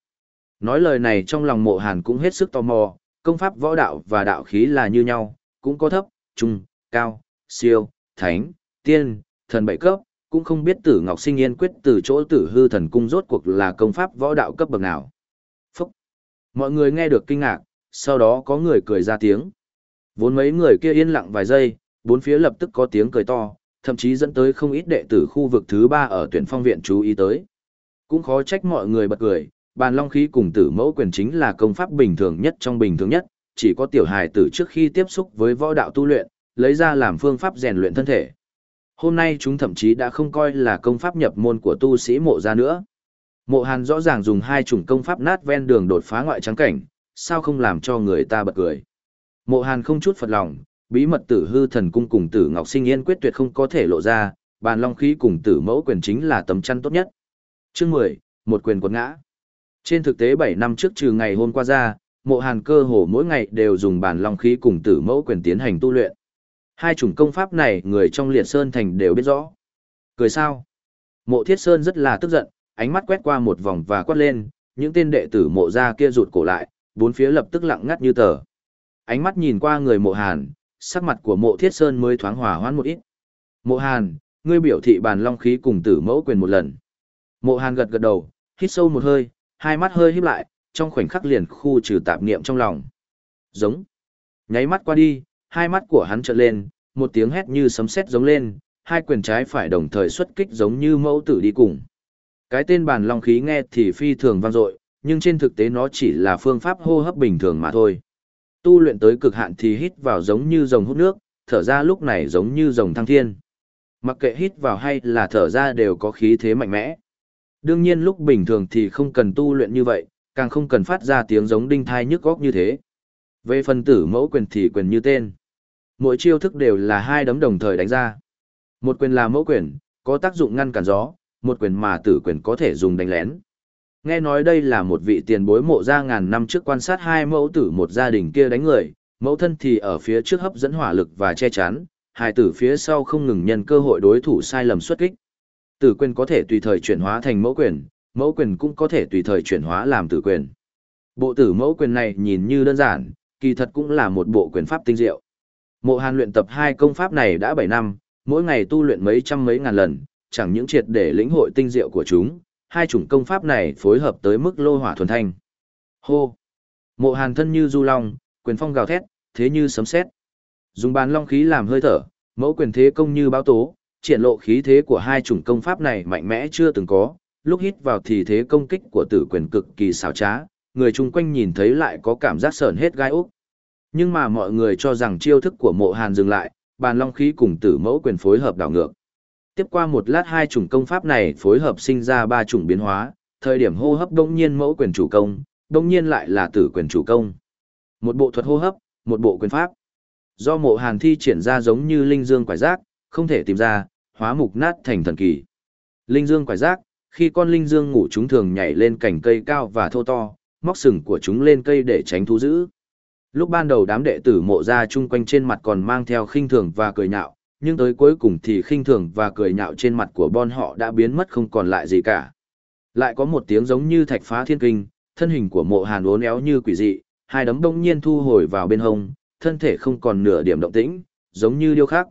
Nói lời này trong lòng mộ hàn cũng hết sức tò mò, công pháp võ đạo và đạo khí là như nhau, cũng có thấp, trung, cao, siêu, thánh, tiên, thần bảy cấp, cũng không biết tử ngọc sinh yên quyết từ chỗ tử hư thần cung rốt cuộc là công pháp võ đạo cấp bậc nào. Phúc! Mọi người nghe được kinh ngạc, sau đó có người cười ra tiếng. Vốn mấy người kia yên lặng vài giây, bốn phía lập tức có tiếng cười to, thậm chí dẫn tới không ít đệ tử khu vực thứ ba ở tuyển phong viện chú ý tới. Cũng khó trách mọi người bật cười, bàn long khí cùng tử mẫu quyền chính là công pháp bình thường nhất trong bình thường nhất, chỉ có tiểu hài tử trước khi tiếp xúc với võ đạo tu luyện, lấy ra làm phương pháp rèn luyện thân thể. Hôm nay chúng thậm chí đã không coi là công pháp nhập môn của tu sĩ mộ ra nữa. Mộ Hàn rõ ràng dùng hai chủng công pháp nát ven đường đột phá ngoại trắng cảnh, sao không làm cho người ta bật cười. Mộ Hàn không chút phật lòng, bí mật tử hư thần cung cùng tử ngọc sinh yên quyết tuyệt không có thể lộ ra, bàn long khí cùng tử mẫu quyền chính là tấm chăn tốt nhất. Chương 10, một quyền quật ngã. Trên thực tế 7 năm trước trừ ngày hôm qua ra, mộ hàn cơ hồ mỗi ngày đều dùng bản long khí cùng tử mẫu quyền tiến hành tu luyện. Hai chủng công pháp này người trong liệt sơn thành đều biết rõ. Cười sao? Mộ thiết sơn rất là tức giận, ánh mắt quét qua một vòng và quát lên, những tên đệ tử mộ ra kia rụt cổ lại, bốn phía lập tức lặng ngắt như tờ. Ánh mắt nhìn qua người mộ hàn, sắc mặt của mộ thiết sơn mới thoáng hòa hoãn một ít. Mộ hàn, ngươi biểu thị bàn long khí cùng tử mẫu quyền một lần. Mộ hàn gật gật đầu, hít sâu một hơi, hai mắt hơi híp lại, trong khoảnh khắc liền khu trừ tạp niệm trong lòng. Giống. Nháy mắt qua đi, hai mắt của hắn trợn lên, một tiếng hét như sấm sét giống lên, hai quyền trái phải đồng thời xuất kích giống như mẫu tử đi cùng. Cái tên bản long khí nghe thì phi thường vang dội, nhưng trên thực tế nó chỉ là phương pháp hô hấp bình thường mà thôi. Tu luyện tới cực hạn thì hít vào giống như rồng hút nước, thở ra lúc này giống như rồng thăng thiên. Mặc kệ hít vào hay là thở ra đều có khí thế mạnh mẽ. Đương nhiên lúc bình thường thì không cần tu luyện như vậy, càng không cần phát ra tiếng giống đinh thai nhức góc như thế. Về phần tử mẫu quyền thì quyền như tên. Mỗi chiêu thức đều là hai đấm đồng thời đánh ra. Một quyền là mẫu quyền, có tác dụng ngăn cản gió, một quyền mà tử quyền có thể dùng đánh lén. Nghe nói đây là một vị tiền bối mộ ra ngàn năm trước quan sát hai mẫu tử một gia đình kia đánh người, mẫu thân thì ở phía trước hấp dẫn hỏa lực và che chắn, hai tử phía sau không ngừng nhân cơ hội đối thủ sai lầm xuất kích. Tử quyền có thể tùy thời chuyển hóa thành mẫu quyền, mẫu quyền cũng có thể tùy thời chuyển hóa làm tử quyền. Bộ tử mẫu quyền này nhìn như đơn giản, kỳ thật cũng là một bộ quyền pháp tinh diệu. Mộ Hàn luyện tập hai công pháp này đã 7 năm, mỗi ngày tu luyện mấy trăm mấy ngàn lần, chẳng những triệt để lĩnh hội tinh diệu của chúng, hai chủng công pháp này phối hợp tới mức lô hỏa thuần thanh. Hô! Mộ Hàn thân như du long, quyền phong gào thét, thế như sấm sét. Dùng bàn long khí làm hơi thở, mẫu quyền thế công như báo tố, triển lộ khí thế của hai chủng công pháp này mạnh mẽ chưa từng có, lúc hít vào thì thế công kích của tử quyền cực kỳ xảo trá, người chung quanh nhìn thấy lại có cảm giác sờn hết gai úc. Nhưng mà mọi người cho rằng chiêu thức của mộ hàn dừng lại, bàn long khí cùng tử mẫu quyền phối hợp đảo ngược. Tiếp qua một lát hai chủng công pháp này phối hợp sinh ra ba chủng biến hóa, thời điểm hô hấp đông nhiên mẫu quyền chủ công, đông nhiên lại là tử quyền chủ công. Một bộ thuật hô hấp, một bộ quyền pháp. Do mộ hàn thi triển ra giống như linh dương quải giác, không thể tìm ra, hóa mục nát thành thần kỳ. Linh dương quải giác, khi con linh dương ngủ chúng thường nhảy lên cành cây cao và thô to, móc sừng của chúng lên cây để tránh thú dữ. Lúc ban đầu đám đệ tử mộ ra chung quanh trên mặt còn mang theo khinh thường và cười nhạo, nhưng tới cuối cùng thì khinh thường và cười nhạo trên mặt của bọn họ đã biến mất không còn lại gì cả. Lại có một tiếng giống như thạch phá thiên kinh, thân hình của mộ hàn uốn éo như quỷ dị, hai đấm bỗng nhiên thu hồi vào bên hông, thân thể không còn nửa điểm động tĩnh, giống như điêu khắc.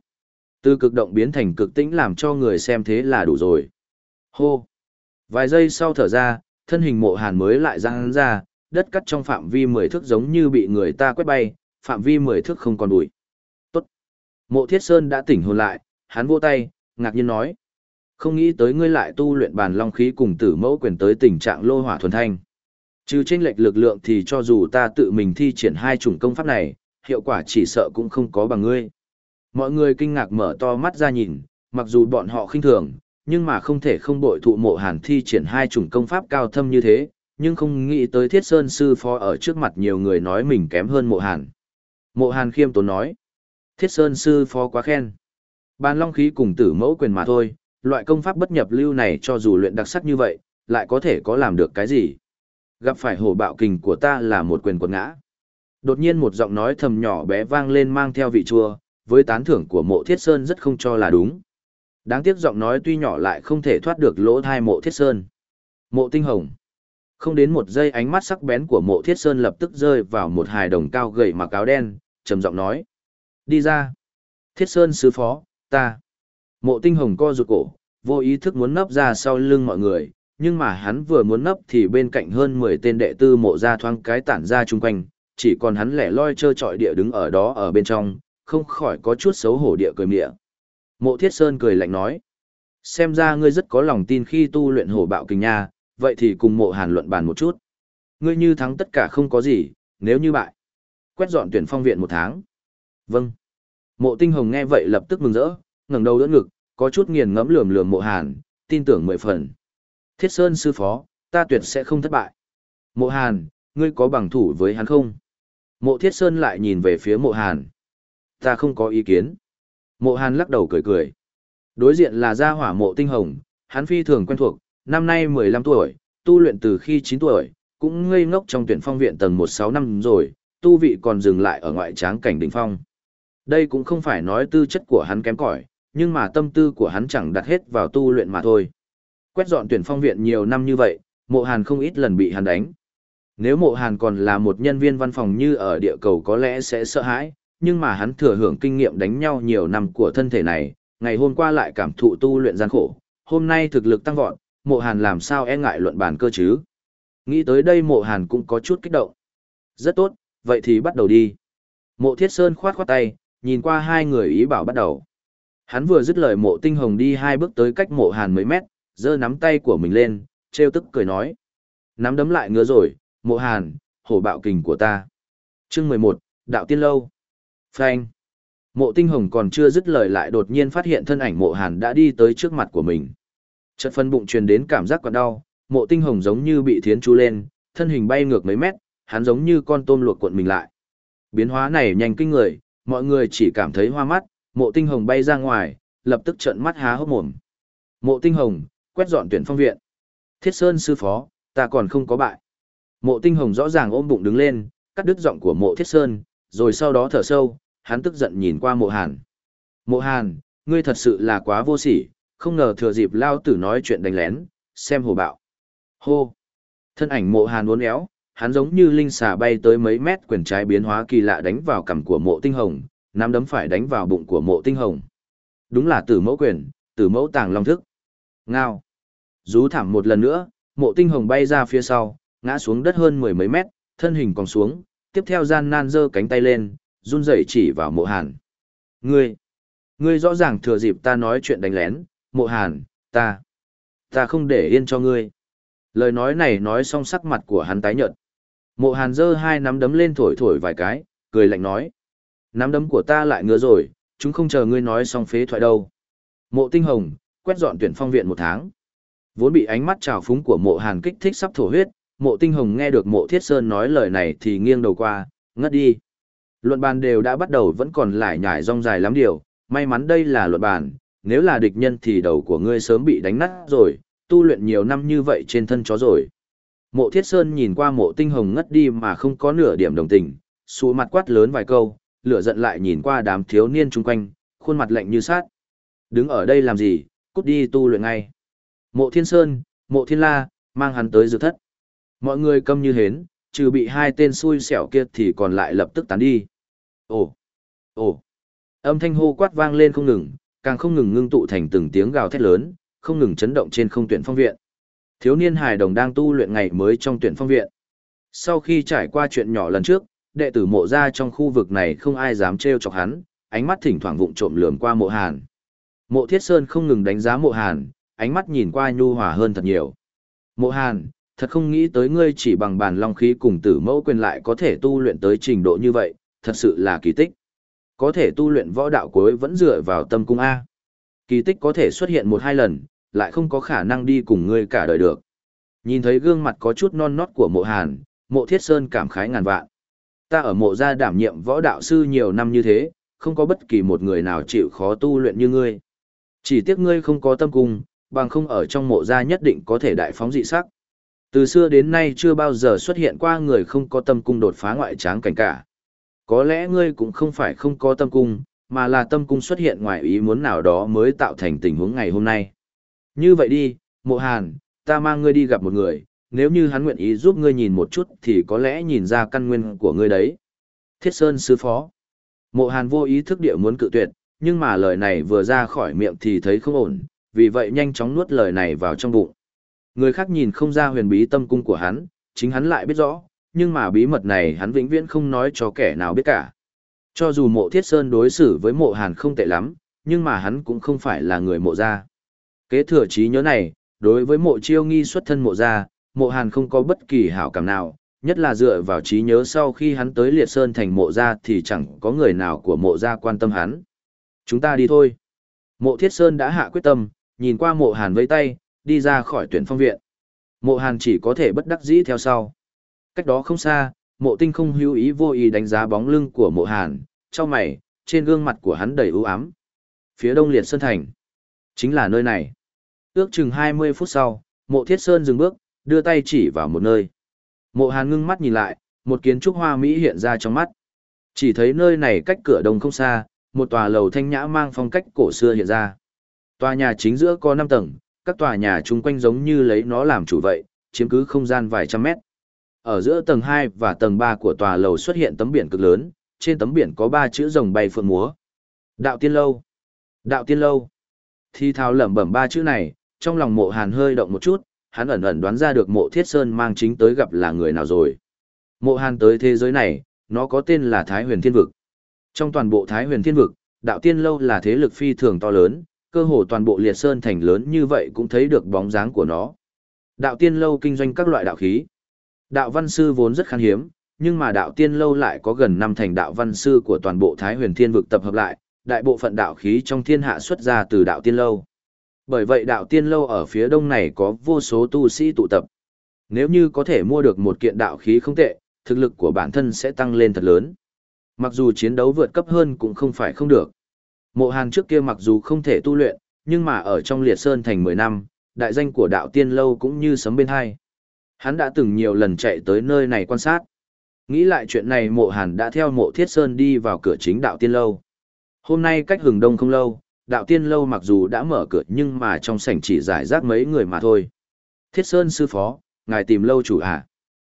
Từ cực động biến thành cực tĩnh làm cho người xem thế là đủ rồi. Hô! Vài giây sau thở ra, thân hình mộ hàn mới lại ra hắn ra, đất cắt trong phạm vi 10 thước giống như bị người ta quét bay, phạm vi 10 thước không còn bụi. Tốt! Mộ thiết sơn đã tỉnh hồn lại, hắn vô tay, ngạc nhiên nói. Không nghĩ tới ngươi lại tu luyện bàn long khí cùng tử mẫu quyền tới tình trạng lô hỏa thuần thanh. Trừ chênh lệch lực lượng thì cho dù ta tự mình thi triển hai chủng công pháp này, hiệu quả chỉ sợ cũng không có bằng ngươi. Mọi người kinh ngạc mở to mắt ra nhìn, mặc dù bọn họ khinh thường, nhưng mà không thể không bội thụ mộ hàn thi triển hai chủng công pháp cao thâm như thế, nhưng không nghĩ tới thiết sơn sư phó ở trước mặt nhiều người nói mình kém hơn mộ hàn. Mộ hàn khiêm tốn nói, thiết sơn sư phó quá khen. Bàn long khí cùng tử mẫu quyền mà thôi, loại công pháp bất nhập lưu này cho dù luyện đặc sắc như vậy, lại có thể có làm được cái gì. Gặp phải hổ bạo kình của ta là một quyền quật ngã. Đột nhiên một giọng nói thầm nhỏ bé vang lên mang theo vị chua, với tán thưởng của mộ thiết sơn rất không cho là đúng. Đáng tiếc giọng nói tuy nhỏ lại không thể thoát được lỗ thai mộ thiết sơn. Mộ tinh hồng. Không đến một giây ánh mắt sắc bén của mộ thiết sơn lập tức rơi vào một hài đồng cao gầy mặc áo đen, trầm giọng nói. Đi ra. Thiết sơn sứ phó, ta. Mộ tinh hồng co rụt cổ, vô ý thức muốn nấp ra sau lưng mọi người, nhưng mà hắn vừa muốn nấp thì bên cạnh hơn 10 tên đệ tư mộ ra thoáng cái tản ra chung quanh, chỉ còn hắn lẻ loi trơ trọi địa đứng ở đó ở bên trong, không khỏi có chút xấu hổ địa cười mịa. Mộ Thiết Sơn cười lạnh nói, xem ra ngươi rất có lòng tin khi tu luyện hổ bạo kình nha, vậy thì cùng mộ hàn luận bàn một chút. Ngươi như thắng tất cả không có gì, nếu như bại, quét dọn tuyển phong viện một tháng. Vâng. Mộ Tinh Hồng nghe vậy lập tức mừng rỡ, ngẩng đầu đỡ ngực, có chút nghiền ngẫm lườm lườm mộ hàn, tin tưởng mười phần. Thiết Sơn sư phó, ta tuyệt sẽ không thất bại. Mộ hàn, ngươi có bằng thủ với hắn không? Mộ Thiết Sơn lại nhìn về phía mộ hàn. Ta không có ý kiến. Mộ hàn lắc đầu cười cười. Đối diện là gia hỏa mộ tinh hồng, hắn phi thường quen thuộc, năm nay 15 tuổi, tu luyện từ khi 9 tuổi, cũng ngây ngốc trong tuyển phong viện tầng 1-6 năm rồi, tu vị còn dừng lại ở ngoại tráng cảnh đỉnh phong. Đây cũng không phải nói tư chất của hắn kém cỏi, nhưng mà tâm tư của hắn chẳng đặt hết vào tu luyện mà thôi. Quét dọn tuyển phong viện nhiều năm như vậy, mộ hàn không ít lần bị hắn đánh. Nếu mộ hàn còn là một nhân viên văn phòng như ở địa cầu có lẽ sẽ sợ hãi, nhưng mà hắn thừa hưởng kinh nghiệm đánh nhau nhiều năm của thân thể này, ngày hôm qua lại cảm thụ tu luyện gian khổ, hôm nay thực lực tăng vọt, mộ hàn làm sao e ngại luận bàn cơ chứ. Nghĩ tới đây mộ hàn cũng có chút kích động. Rất tốt, vậy thì bắt đầu đi. Mộ thiết sơn khoát khoát tay, nhìn qua hai người ý bảo bắt đầu. Hắn vừa dứt lời mộ tinh hồng đi hai bước tới cách mộ hàn mấy mét, giơ nắm tay của mình lên, treo tức cười nói. Nắm đấm lại ngứa rồi, mộ hàn, hổ bạo kình của ta. chương 11, Đạo Tiên Lâu. Phanh. Mộ tinh hồng còn chưa dứt lời lại đột nhiên phát hiện thân ảnh mộ hàn đã đi tới trước mặt của mình. Chợt phân bụng truyền đến cảm giác quặn đau, mộ tinh hồng giống như bị thiến chú lên, thân hình bay ngược mấy mét, hắn giống như con tôm luộc cuộn mình lại. Biến hóa này nhanh kinh người, mọi người chỉ cảm thấy hoa mắt, mộ tinh hồng bay ra ngoài, lập tức trợn mắt há hốc mồm. Mộ tinh hồng, quét dọn tuyển phong viện. Thiết Sơn sư phó, ta còn không có bại. Mộ tinh hồng rõ ràng ôm bụng đứng lên, cắt đứt giọng của mộ thiết sơn, rồi sau đó thở sâu, hắn tức giận nhìn qua mộ hàn. Mộ hàn, ngươi thật sự là quá vô sỉ, không ngờ thừa dịp lao tử nói chuyện đánh lén, xem hồ bạo. Hô! Thân ảnh mộ hàn uốn éo, hắn giống như linh xà bay tới mấy mét quyền trái biến hóa kỳ lạ đánh vào cằm của mộ tinh hồng, nắm đấm phải đánh vào bụng của mộ tinh hồng. Đúng là tử mẫu quyền, tử mẫu tàng long thức. Ngao. Rú thảm một lần nữa, mộ tinh hồng bay ra phía sau, ngã xuống đất hơn mười mấy mét, thân hình còn xuống, tiếp theo gian nan giơ cánh tay lên, run rẩy chỉ vào mộ hàn. Ngươi, ngươi rõ ràng thừa dịp ta nói chuyện đánh lén, mộ hàn, ta, ta không để yên cho ngươi. Lời nói này nói xong sắc mặt của hắn tái nhợt. Mộ hàn giơ hai nắm đấm lên thổi thổi vài cái, cười lạnh nói. Nắm đấm của ta lại ngứa rồi, chúng không chờ ngươi nói xong phế thoại đâu. Mộ tinh hồng, quét dọn tuyển phong viện một tháng. Vốn bị ánh mắt trào phúng của mộ hàn kích thích sắp thổ huyết, mộ tinh hồng nghe được mộ thiết sơn nói lời này thì nghiêng đầu qua, ngất đi. Luận bàn đều đã bắt đầu vẫn còn lại nhải rong dài lắm điều, may mắn đây là luận bàn, nếu là địch nhân thì đầu của ngươi sớm bị đánh nát rồi, tu luyện nhiều năm như vậy trên thân chó rồi. Mộ thiết sơn nhìn qua mộ tinh hồng ngất đi mà không có nửa điểm đồng tình, xù mặt quát lớn vài câu, lửa giận lại nhìn qua đám thiếu niên chung quanh, khuôn mặt lạnh như sát. Đứng ở đây làm gì, cút đi tu luyện ngay. Mộ thiên sơn, mộ thiên la, mang hắn tới dược thất. Mọi người câm như hến, trừ bị hai tên xui xẻo kia thì còn lại lập tức tán đi. Ồ, ồ, âm thanh hô quát vang lên không ngừng, càng không ngừng ngưng tụ thành từng tiếng gào thét lớn, không ngừng chấn động trên không tuyển phong viện. Thiếu niên hài đồng đang tu luyện ngày mới trong tuyển phong viện. Sau khi trải qua chuyện nhỏ lần trước, đệ tử mộ ra trong khu vực này không ai dám trêu chọc hắn, ánh mắt thỉnh thoảng vụng trộm lườm qua mộ hàn. Mộ thiết sơn không ngừng đánh giá mộ hàn, ánh mắt nhìn qua nhu hòa hơn thật nhiều. Mộ hàn, thật không nghĩ tới ngươi chỉ bằng bàn long khí cùng tử mẫu quyền lại có thể tu luyện tới trình độ như vậy, thật sự là kỳ tích. Có thể tu luyện võ đạo cuối vẫn dựa vào tâm cung A. Kỳ tích có thể xuất hiện một hai lần, lại không có khả năng đi cùng ngươi cả đời được. Nhìn thấy gương mặt có chút non nót của mộ hàn, mộ thiết sơn cảm khái ngàn vạn. Ta ở mộ gia đảm nhiệm võ đạo sư nhiều năm như thế, không có bất kỳ một người nào chịu khó tu luyện như ngươi. Chỉ tiếc ngươi không có tâm cung, bằng không ở trong mộ gia nhất định có thể đại phóng dị sắc. Từ xưa đến nay chưa bao giờ xuất hiện qua người không có tâm cung đột phá ngoại tráng cảnh cả. Có lẽ ngươi cũng không phải không có tâm cung, mà là tâm cung xuất hiện ngoài ý muốn nào đó mới tạo thành tình huống ngày hôm nay. Như vậy đi, mộ hàn, ta mang ngươi đi gặp một người, nếu như hắn nguyện ý giúp ngươi nhìn một chút thì có lẽ nhìn ra căn nguyên của ngươi đấy. Thiết Sơn sư phó. Mộ hàn vô ý thức địa muốn cự tuyệt, nhưng mà lời này vừa ra khỏi miệng thì thấy không ổn, vì vậy nhanh chóng nuốt lời này vào trong bụng. Người khác nhìn không ra huyền bí tâm cung của hắn, chính hắn lại biết rõ, nhưng mà bí mật này hắn vĩnh viễn không nói cho kẻ nào biết cả. Cho dù mộ thiết sơn đối xử với mộ hàn không tệ lắm, nhưng mà hắn cũng không phải là người mộ gia. Kế thừa trí nhớ này, đối với mộ chiêu nghi xuất thân mộ gia, mộ hàn không có bất kỳ hảo cảm nào, nhất là dựa vào trí nhớ sau khi hắn tới liệt sơn thành mộ gia thì chẳng có người nào của mộ gia quan tâm hắn. Chúng ta đi thôi. Mộ thiết sơn đã hạ quyết tâm, nhìn qua mộ hàn với tay, đi ra khỏi tuyển phong viện. Mộ hàn chỉ có thể bất đắc dĩ theo sau. Cách đó không xa, mộ tinh không hữu ý vô ý đánh giá bóng lưng của mộ hàn, cho mày, trên gương mặt của hắn đầy ưu ám. Phía đông liệt sơn thành. Chính là nơi này. Ước chừng 20 phút sau, mộ thiết sơn dừng bước, đưa tay chỉ vào một nơi. Mộ hàn ngưng mắt nhìn lại, một kiến trúc hoa Mỹ hiện ra trong mắt. Chỉ thấy nơi này cách cửa đông không xa, một tòa lầu thanh nhã mang phong cách cổ xưa hiện ra. Tòa nhà chính giữa có 5 tầng, các tòa nhà chung quanh giống như lấy nó làm chủ vậy, chiếm cứ không gian vài trăm mét. Ở giữa tầng 2 và tầng 3 của tòa lầu xuất hiện tấm biển cực lớn, trên tấm biển có 3 chữ rồng bay phượng múa. Đạo tiên lâu. Đạo tiên lâu. Thi thao lẩm bẩm ba chữ này, trong lòng mộ hàn hơi động một chút, hắn ẩn ẩn đoán ra được mộ thiết sơn mang chính tới gặp là người nào rồi. Mộ hàn tới thế giới này, nó có tên là Thái huyền thiên vực. Trong toàn bộ Thái huyền thiên vực, đạo tiên lâu là thế lực phi thường to lớn, cơ hồ toàn bộ liệt sơn thành lớn như vậy cũng thấy được bóng dáng của nó. Đạo tiên lâu kinh doanh các loại đạo khí. Đạo văn sư vốn rất khan hiếm, nhưng mà đạo tiên lâu lại có gần năm thành đạo văn sư của toàn bộ Thái huyền thiên vực tập hợp lại, đại bộ phận đạo khí trong thiên hạ xuất ra từ đạo tiên lâu. Bởi vậy đạo tiên lâu ở phía đông này có vô số tu sĩ tụ tập. Nếu như có thể mua được một kiện đạo khí không tệ, thực lực của bản thân sẽ tăng lên thật lớn. Mặc dù chiến đấu vượt cấp hơn cũng không phải không được. Mộ Hàn trước kia mặc dù không thể tu luyện, nhưng mà ở trong liệt sơn thành 10 năm, đại danh của đạo tiên lâu cũng như sấm bên hai. Hắn đã từng nhiều lần chạy tới nơi này quan sát. Nghĩ lại chuyện này mộ hàn đã theo mộ thiết sơn đi vào cửa chính đạo tiên lâu. Hôm nay cách hừng đông không lâu, đạo tiên lâu mặc dù đã mở cửa nhưng mà trong sảnh chỉ giải rác mấy người mà thôi. Thiết sơn sư phó, ngài tìm lâu chủ à?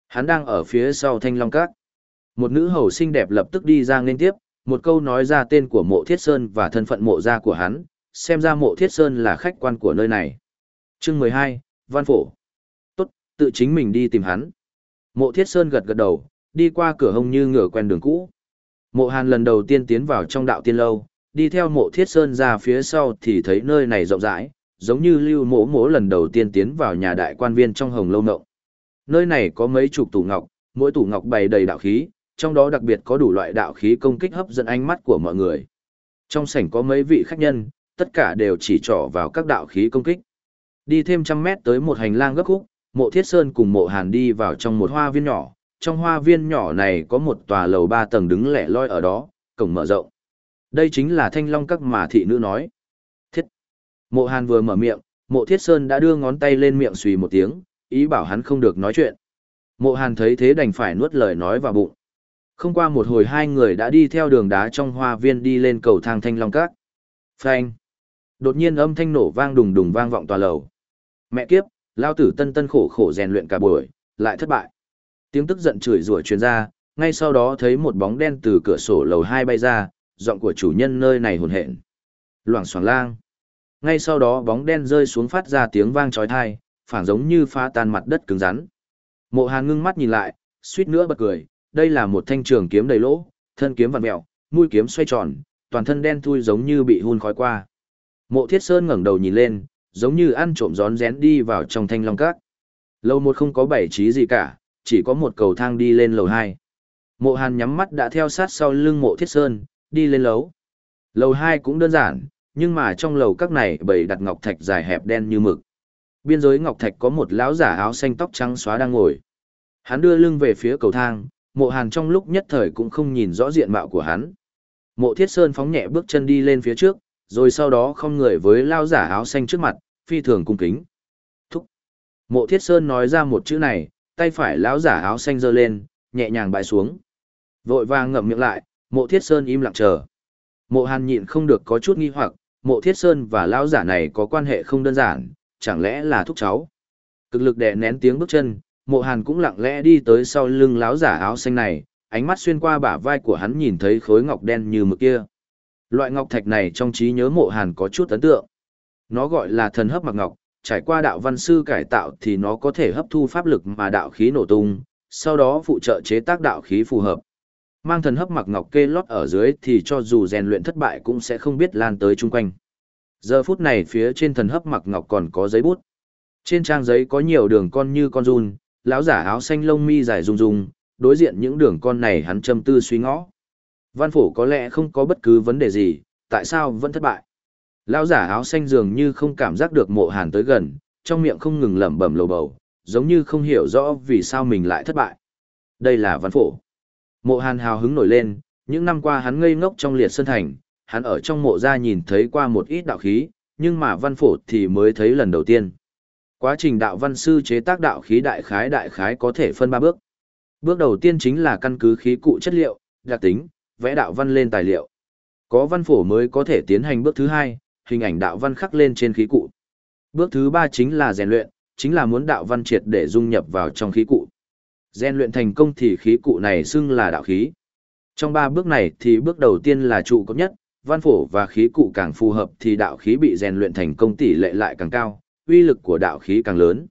Hắn đang ở phía sau thanh long các. Một nữ hầu xinh đẹp lập tức đi ra nên tiếp, một câu nói ra tên của mộ thiết sơn và thân phận mộ gia của hắn, xem ra mộ thiết sơn là khách quan của nơi này. Chương mười hai, Văn Phổ. Tốt, tự chính mình đi tìm hắn. Mộ thiết sơn gật gật đầu, đi qua cửa hông như ngửa quen đường cũ. Mộ hàn lần đầu tiên tiến vào trong đạo tiên lâu, đi theo mộ thiết sơn ra phía sau thì thấy nơi này rộng rãi, giống như lưu mỗ mỗ lần đầu tiên tiến vào nhà đại quan viên trong hồng lâu nộng. Nơi này có mấy chục tủ ngọc, mỗi tủ ngọc bày đầy đạo khí, trong đó đặc biệt có đủ loại đạo khí công kích hấp dẫn ánh mắt của mọi người. Trong sảnh có mấy vị khách nhân, tất cả đều chỉ trỏ vào các đạo khí công kích. Đi thêm trăm mét tới một hành lang gấp khúc, mộ thiết sơn cùng mộ hàn đi vào trong một hoa viên nhỏ. Trong hoa viên nhỏ này có một tòa lầu ba tầng đứng lẻ loi ở đó, cổng mở rộng. Đây chính là thanh long các mà thị nữ nói. Thiết. Mộ hàn vừa mở miệng, mộ thiết sơn đã đưa ngón tay lên miệng xùy một tiếng, ý bảo hắn không được nói chuyện. Mộ hàn thấy thế đành phải nuốt lời nói vào bụng. Không qua một hồi hai người đã đi theo đường đá trong hoa viên đi lên cầu thang thanh long các. Phanh. Đột nhiên âm thanh nổ vang đùng đùng vang vọng tòa lầu. Mẹ kiếp, lao tử tân tân khổ khổ rèn luyện cả buổi, lại thất bại. Tiếng tức giận chửi rủa truyền ra, ngay sau đó thấy một bóng đen từ cửa sổ lầu hai bay ra, giọng của chủ nhân nơi này hồn hện. Loảng xoảng lang. Ngay sau đó bóng đen rơi xuống phát ra tiếng vang chói tai, phảng giống như phá tan mặt đất cứng rắn. Mộ Hàn ngưng mắt nhìn lại, suýt nữa bật cười, đây là một thanh trường kiếm đầy lỗ, thân kiếm vặn mèo, mũi kiếm xoay tròn, toàn thân đen thui giống như bị hun khói qua. Mộ Thiết Sơn ngẩng đầu nhìn lên, giống như ăn trộm gión rén đi vào trong thanh long các. Lầu một không có bảy trí gì cả, chỉ có một cầu thang đi lên lầu hai. Mộ Hàn nhắm mắt đã theo sát sau lưng Mộ Thiết Sơn, đi lên lầu. Lầu hai cũng đơn giản, nhưng mà trong lầu các này bầy đặt ngọc thạch dài hẹp đen như mực. Biên giới ngọc thạch có một lão giả áo xanh tóc trắng xóa đang ngồi. Hắn đưa lưng về phía cầu thang, Mộ Hàn trong lúc nhất thời cũng không nhìn rõ diện mạo của hắn. Mộ Thiết Sơn phóng nhẹ bước chân đi lên phía trước, rồi sau đó không người với lao giả áo xanh trước mặt, phi thường cung kính. Thúc. Mộ Thiết Sơn nói ra một chữ này, tay phải lão giả áo xanh giơ lên, nhẹ nhàng bại xuống. Vội vàng ngậm miệng lại, Mộ Thiết Sơn im lặng chờ. Mộ Hàn nhịn không được có chút nghi hoặc, Mộ Thiết Sơn và lão giả này có quan hệ không đơn giản, chẳng lẽ là thúc cháu. Cực lực đè nén tiếng bước chân, Mộ Hàn cũng lặng lẽ đi tới sau lưng láo giả áo xanh này, ánh mắt xuyên qua bả vai của hắn nhìn thấy khối ngọc đen như mực kia. Loại ngọc thạch này trong trí nhớ Mộ Hàn có chút ấn tượng. Nó gọi là thần hấp mặc ngọc, trải qua đạo văn sư cải tạo thì nó có thể hấp thu pháp lực mà đạo khí nổ tung, sau đó phụ trợ chế tác đạo khí phù hợp. Mang thần hấp mặc ngọc kê lót ở dưới thì cho dù rèn luyện thất bại cũng sẽ không biết lan tới chung quanh. Giờ phút này phía trên thần hấp mặc ngọc còn có giấy bút. Trên trang giấy có nhiều đường con như con run, lão giả áo xanh lông mi dài rung rung, đối diện những đường con này hắn châm tư suy ngõ. Văn phủ có lẽ không có bất cứ vấn đề gì, tại sao vẫn thất bại? Lão giả áo xanh dường như không cảm giác được mộ hàn tới gần, trong miệng không ngừng lẩm bẩm lầu bầu, giống như không hiểu rõ vì sao mình lại thất bại. Đây là văn phổ. Mộ hàn hào hứng nổi lên, những năm qua hắn ngây ngốc trong liệt sơn thành, hắn ở trong mộ ra nhìn thấy qua một ít đạo khí, nhưng mà văn phổ thì mới thấy lần đầu tiên. Quá trình đạo văn sư chế tác đạo khí đại khái đại khái có thể phân ba bước. Bước đầu tiên chính là căn cứ khí cụ chất liệu, đặc tính, vẽ đạo văn lên tài liệu. Có văn phổ mới có thể tiến hành bước thứ hai, hình ảnh đạo văn khắc lên trên khí cụ. Bước thứ ba chính là rèn luyện, chính là muốn đạo văn triệt để dung nhập vào trong khí cụ. Rèn luyện thành công thì khí cụ này xưng là đạo khí. Trong ba bước này thì bước đầu tiên là trụ cấp nhất, văn phổ và khí cụ càng phù hợp thì đạo khí bị rèn luyện thành công tỷ lệ lại càng cao, uy lực của đạo khí càng lớn.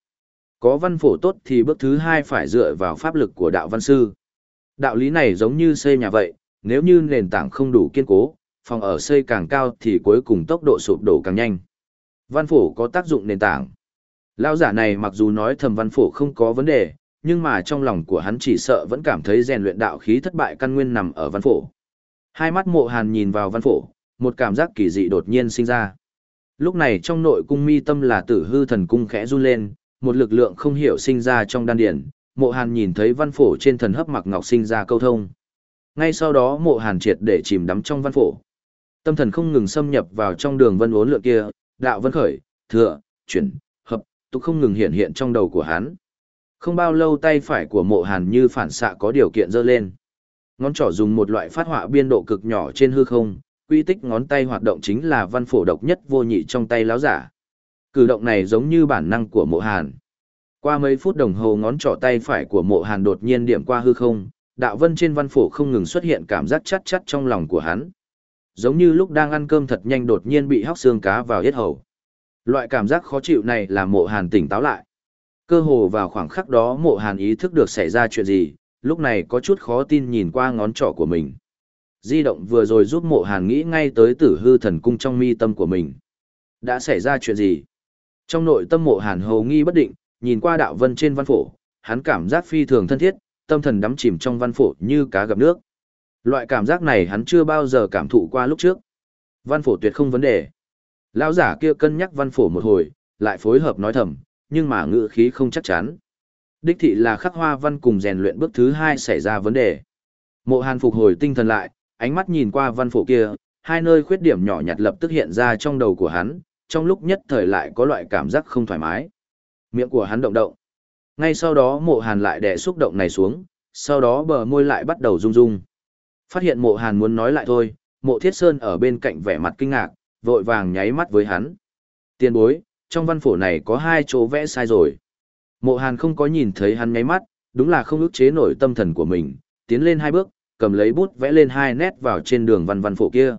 Có văn phổ tốt thì bước thứ hai phải dựa vào pháp lực của đạo văn sư. Đạo lý này giống như xây nhà vậy, nếu như nền tảng không đủ kiên cố, phòng ở xây càng cao thì cuối cùng tốc độ sụp đổ càng nhanh. Văn phổ có tác dụng nền tảng. Lão giả này mặc dù nói thầm văn phổ không có vấn đề, nhưng mà trong lòng của hắn chỉ sợ vẫn cảm thấy rèn luyện đạo khí thất bại căn nguyên nằm ở văn phổ. Hai mắt mộ hàn nhìn vào văn phổ, một cảm giác kỳ dị đột nhiên sinh ra. Lúc này trong nội cung mi tâm là tử hư thần cung khẽ run lên, một lực lượng không hiểu sinh ra trong đan điển, mộ hàn nhìn thấy văn phổ trên thần hấp mặc ngọc sinh ra câu thông. Ngay sau đó mộ hàn triệt để chìm đắm trong văn phổ. Tâm thần không ngừng xâm nhập vào trong đường vân uốn lượn kia, đạo vân khởi, thừa, chuyển, hợp, tục không ngừng hiện hiện trong đầu của hắn. Không bao lâu tay phải của mộ hàn như phản xạ có điều kiện dơ lên. Ngón trỏ dùng một loại phát họa biên độ cực nhỏ trên hư không, quy tích ngón tay hoạt động chính là văn phổ độc nhất vô nhị trong tay láo giả. Cử động này giống như bản năng của mộ hàn. Qua mấy phút đồng hồ ngón trỏ tay phải của mộ hàn đột nhiên điểm qua hư không, đạo vân trên văn phổ không ngừng xuất hiện cảm giác chắt chắt trong lòng của hắn. Giống như lúc đang ăn cơm thật nhanh đột nhiên bị hóc xương cá vào hết hầu. Loại cảm giác khó chịu này làm mộ hàn tỉnh táo lại. Cơ hồ vào khoảng khắc đó mộ hàn ý thức được xảy ra chuyện gì, lúc này có chút khó tin nhìn qua ngón trỏ của mình. Di động vừa rồi giúp mộ hàn nghĩ ngay tới tử hư thần cung trong mi tâm của mình. Đã xảy ra chuyện gì? Trong nội tâm mộ hàn hầu nghi bất định, nhìn qua đạo vân trên văn phổ, hắn cảm giác phi thường thân thiết, tâm thần đắm chìm trong văn phổ như cá gặp nước. Loại cảm giác này hắn chưa bao giờ cảm thụ qua lúc trước. Văn phổ tuyệt không vấn đề. Lão giả kia cân nhắc văn phổ một hồi, lại phối hợp nói thầm, nhưng mà ngữ khí không chắc chắn. Đích thị là khắc hoa văn cùng rèn luyện bước thứ hai xảy ra vấn đề. Mộ Hàn phục hồi tinh thần lại, ánh mắt nhìn qua văn phổ kia, hai nơi khuyết điểm nhỏ nhặt lập tức hiện ra trong đầu của hắn, trong lúc nhất thời lại có loại cảm giác không thoải mái. Miệng của hắn động động. Ngay sau đó mộ hàn lại đè xúc động này xuống, sau đó bờ môi lại bắt đầu rung rung. Phát hiện mộ hàn muốn nói lại thôi, mộ thiết sơn ở bên cạnh vẻ mặt kinh ngạc, vội vàng nháy mắt với hắn. Tiên bối, trong văn phổ này có hai chỗ vẽ sai rồi. Mộ hàn không có nhìn thấy hắn nháy mắt, đúng là không ức chế nổi tâm thần của mình, tiến lên hai bước, cầm lấy bút vẽ lên hai nét vào trên đường văn văn phổ kia.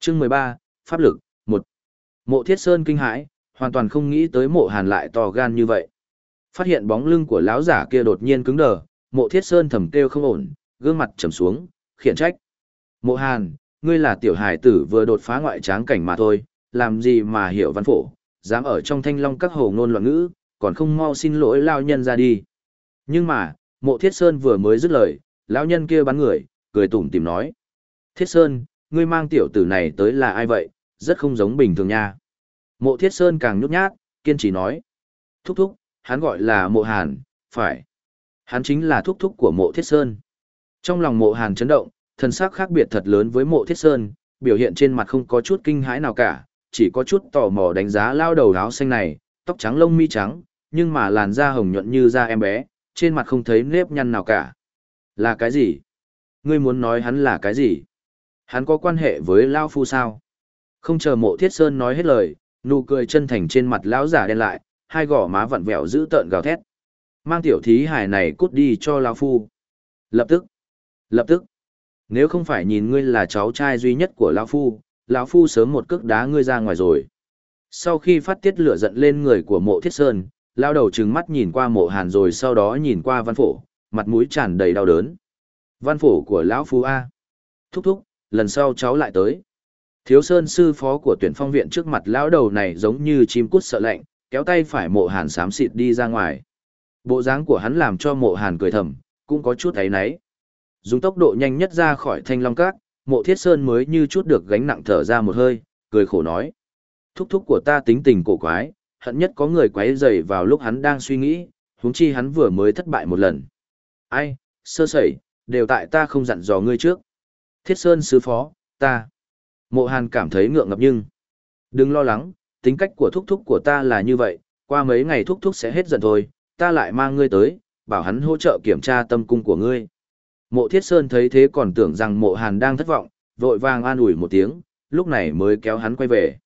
Chương 13, Pháp lực, 1. Mộ thiết sơn kinh hãi, hoàn toàn không nghĩ tới mộ hàn lại to gan như vậy. Phát hiện bóng lưng của lão giả kia đột nhiên cứng đờ, mộ thiết sơn thầm kêu không ổn, gương mặt trầm xuống, khiển trách. Mộ hàn, ngươi là tiểu hải tử vừa đột phá ngoại tráng cảnh mà thôi, làm gì mà hiểu văn phổ, dám ở trong thanh long các hồ ngôn loạn ngữ, còn không mau xin lỗi lao nhân ra đi. Nhưng mà, mộ thiết sơn vừa mới dứt lời, lão nhân kia bắn người, cười tủm tìm nói. Thiết sơn, ngươi mang tiểu tử này tới là ai vậy, rất không giống bình thường nha. Mộ thiết sơn càng nhút nhát, kiên trì nói. Thúc thúc, hắn gọi là mộ hàn, phải. Hắn chính là thúc thúc của mộ thiết sơn. Trong lòng mộ hàn chấn động, thân sắc khác biệt thật lớn với mộ thiết sơn, biểu hiện trên mặt không có chút kinh hãi nào cả, chỉ có chút tò mò đánh giá lao đầu áo xanh này, tóc trắng lông mi trắng, nhưng mà làn da hồng nhuận như da em bé, trên mặt không thấy nếp nhăn nào cả. Là cái gì? Ngươi muốn nói hắn là cái gì? Hắn có quan hệ với Lao Phu sao? Không chờ mộ thiết sơn nói hết lời, nụ cười chân thành trên mặt lão giả đen lại, hai gò má vặn vẹo giữ tợn gào thét. Mang tiểu thí hài này cút đi cho lão phu. Lập tức. Lập tức. Nếu không phải nhìn ngươi là cháu trai duy nhất của lão phu, lão phu sớm một cước đá ngươi ra ngoài rồi. Sau khi phát tiết lửa giận lên người của mộ thiết sơn, lao đầu trừng mắt nhìn qua mộ hàn rồi sau đó nhìn qua văn phổ, mặt mũi tràn đầy đau đớn. Văn phổ của lão phu A. Thúc thúc, lần sau cháu lại tới. Thiếu Sơn sư phó của tuyển phong viện trước mặt lão đầu này giống như chim cút sợ lạnh, kéo tay phải mộ hàn xám xịt đi ra ngoài. Bộ dáng của hắn làm cho mộ hàn cười thầm, cũng có chút ấy náy. Dùng tốc độ nhanh nhất ra khỏi thanh long cát, mộ thiết sơn mới như chút được gánh nặng thở ra một hơi, cười khổ nói. Thúc thúc của ta tính tình cổ quái, hận nhất có người quấy rầy vào lúc hắn đang suy nghĩ, huống chi hắn vừa mới thất bại một lần. Ai, sơ sẩy, đều tại ta không dặn dò ngươi trước. Thiết sơn sứ phó, ta. Mộ Hàn cảm thấy ngượng ngập nhưng. Đừng lo lắng, tính cách của thúc thúc của ta là như vậy, qua mấy ngày thúc thúc sẽ hết giận thôi, ta lại mang ngươi tới, bảo hắn hỗ trợ kiểm tra tâm cung của ngươi. Mộ Thiết Sơn thấy thế còn tưởng rằng mộ Hàn đang thất vọng, vội vàng an ủi một tiếng, lúc này mới kéo hắn quay về.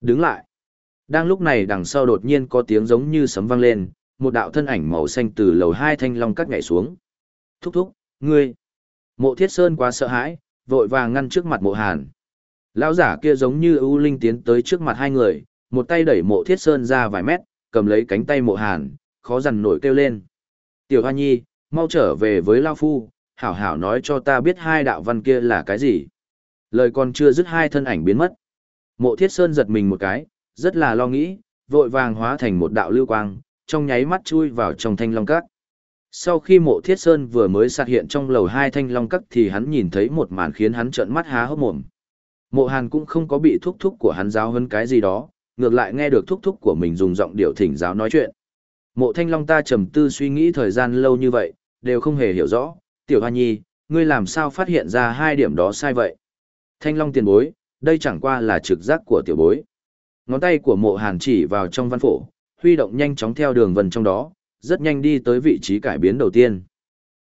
Đứng lại. Đang lúc này đằng sau đột nhiên có tiếng giống như sấm vang lên, một đạo thân ảnh màu xanh từ lầu hai thanh long cắt nhảy xuống. Thúc thúc, ngươi. Mộ Thiết Sơn quá sợ hãi, vội vàng ngăn trước mặt mộ Hàn. Lão giả kia giống như ưu linh tiến tới trước mặt hai người, một tay đẩy mộ thiết sơn ra vài mét, cầm lấy cánh tay mộ hàn, khó dằn nổi kêu lên. Tiểu Hoa Nhi, mau trở về với Lao Phu, hảo hảo nói cho ta biết hai đạo văn kia là cái gì. Lời còn chưa dứt hai thân ảnh biến mất. Mộ thiết sơn giật mình một cái, rất là lo nghĩ, vội vàng hóa thành một đạo lưu quang, trong nháy mắt chui vào trong thanh long cát. Sau khi mộ thiết sơn vừa mới sạt hiện trong lầu hai thanh long cát thì hắn nhìn thấy một màn khiến hắn trợn mắt há hốc mồm. Mộ Hàn cũng không có bị thúc thúc của hắn giáo hơn cái gì đó, ngược lại nghe được thúc thúc của mình dùng giọng điệu thỉnh giáo nói chuyện. Mộ Thanh Long ta trầm tư suy nghĩ thời gian lâu như vậy, đều không hề hiểu rõ, tiểu hoa nhi, ngươi làm sao phát hiện ra hai điểm đó sai vậy? Thanh Long tiền bối, đây chẳng qua là trực giác của tiểu bối. Ngón tay của mộ hàn chỉ vào trong văn phổ, huy động nhanh chóng theo đường vân trong đó, rất nhanh đi tới vị trí cải biến đầu tiên.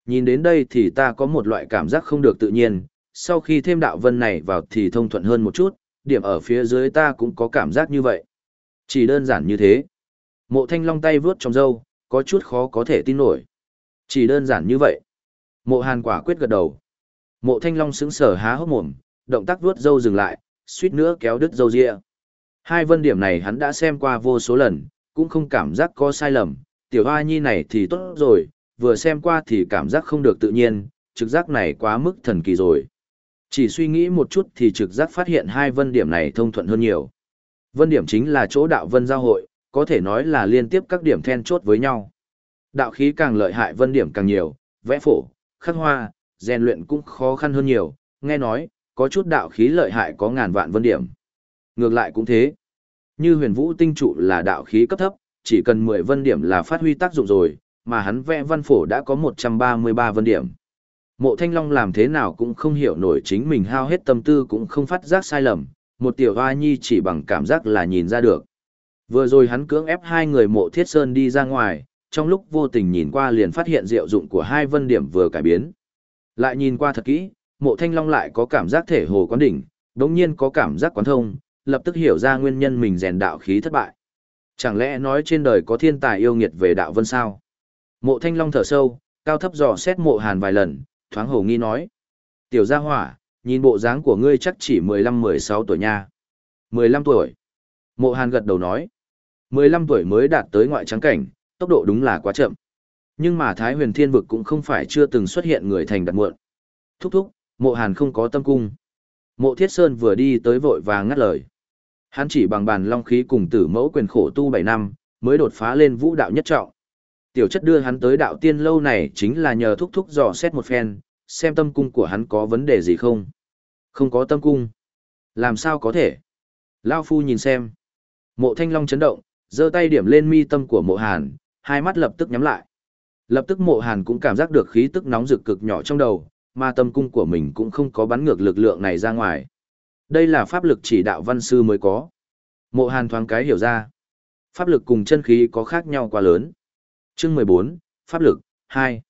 Nhìn đến đây thì ta có một loại cảm giác không được tự nhiên, sau khi thêm đạo vân này vào thì thông thuận hơn một chút, điểm ở phía dưới ta cũng có cảm giác như vậy. Chỉ đơn giản như thế. Mộ thanh long tay vướt trong râu, có chút khó có thể tin nổi. Chỉ đơn giản như vậy. Mộ hàn quả quyết gật đầu. Mộ thanh long sững sờ há hốc mồm, động tác vuốt râu dừng lại, suýt nữa kéo đứt râu ria. Hai vân điểm này hắn đã xem qua vô số lần, cũng không cảm giác có sai lầm, tiểu hoa nhi này thì tốt rồi, vừa xem qua thì cảm giác không được tự nhiên, trực giác này quá mức thần kỳ rồi. Chỉ suy nghĩ một chút thì trực giác phát hiện hai vân điểm này thông thuận hơn nhiều. Vân điểm chính là chỗ đạo vân giao hội, có thể nói là liên tiếp các điểm then chốt với nhau. Đạo khí càng lợi hại vân điểm càng nhiều, vẽ phổ, khắc hoa, rèn luyện cũng khó khăn hơn nhiều, nghe nói, có chút đạo khí lợi hại có ngàn vạn vân điểm. Ngược lại cũng thế. Như huyền vũ tinh trụ là đạo khí cấp thấp, chỉ cần 10 vân điểm là phát huy tác dụng rồi, mà hắn vẽ văn phổ đã có 133 vân điểm. Mộ Thanh Long làm thế nào cũng không hiểu nổi chính mình hao hết tâm tư cũng không phát giác sai lầm, một tiểu hoa nhi chỉ bằng cảm giác là nhìn ra được. Vừa rồi hắn cưỡng ép hai người mộ thiết sơn đi ra ngoài, trong lúc vô tình nhìn qua liền phát hiện diệu dụng của hai vân điểm vừa cải biến. Lại nhìn qua thật kỹ, mộ thanh long lại có cảm giác thể hồ quán đỉnh, đống nhiên có cảm giác quán thông, lập tức hiểu ra nguyên nhân mình rèn đạo khí thất bại. Chẳng lẽ nói trên đời có thiên tài yêu nghiệt về đạo vân sao? Mộ thanh long thở sâu, cao thấp dò xét mộ hàn vài lần, thoáng hồ nghi nói. Tiểu gia hỏa, nhìn bộ dáng của ngươi chắc chỉ 15-16 tuổi nha. 15 tuổi. Mộ hàn gật đầu nói. 15 tuổi mới đạt tới ngoại trắng cảnh, tốc độ đúng là quá chậm. Nhưng mà Thái huyền thiên vực cũng không phải chưa từng xuất hiện người thành đặt muộn. Thúc thúc, mộ hàn không có tâm cung. Mộ thiết sơn vừa đi tới vội và ngắt lời. Hắn chỉ bằng bàn long khí cùng tử mẫu quyền khổ tu 7 năm, mới đột phá lên vũ đạo nhất trọng. Tiểu chất đưa hắn tới đạo tiên lâu này chính là nhờ thúc thúc dò xét một phen, xem tâm cung của hắn có vấn đề gì không. Không có tâm cung. Làm sao có thể? Lao phu nhìn xem. Mộ thanh long chấn động, giơ tay điểm lên mi tâm của mộ hàn, hai mắt lập tức nhắm lại. Lập tức mộ hàn cũng cảm giác được khí tức nóng rực cực nhỏ trong đầu, mà tâm cung của mình cũng không có bắn ngược lực lượng này ra ngoài. Đây là pháp lực chỉ đạo văn sư mới có. Mộ hàn thoáng cái hiểu ra. Pháp lực cùng chân khí có khác nhau quá lớn. Chương 14, Pháp lực, 2.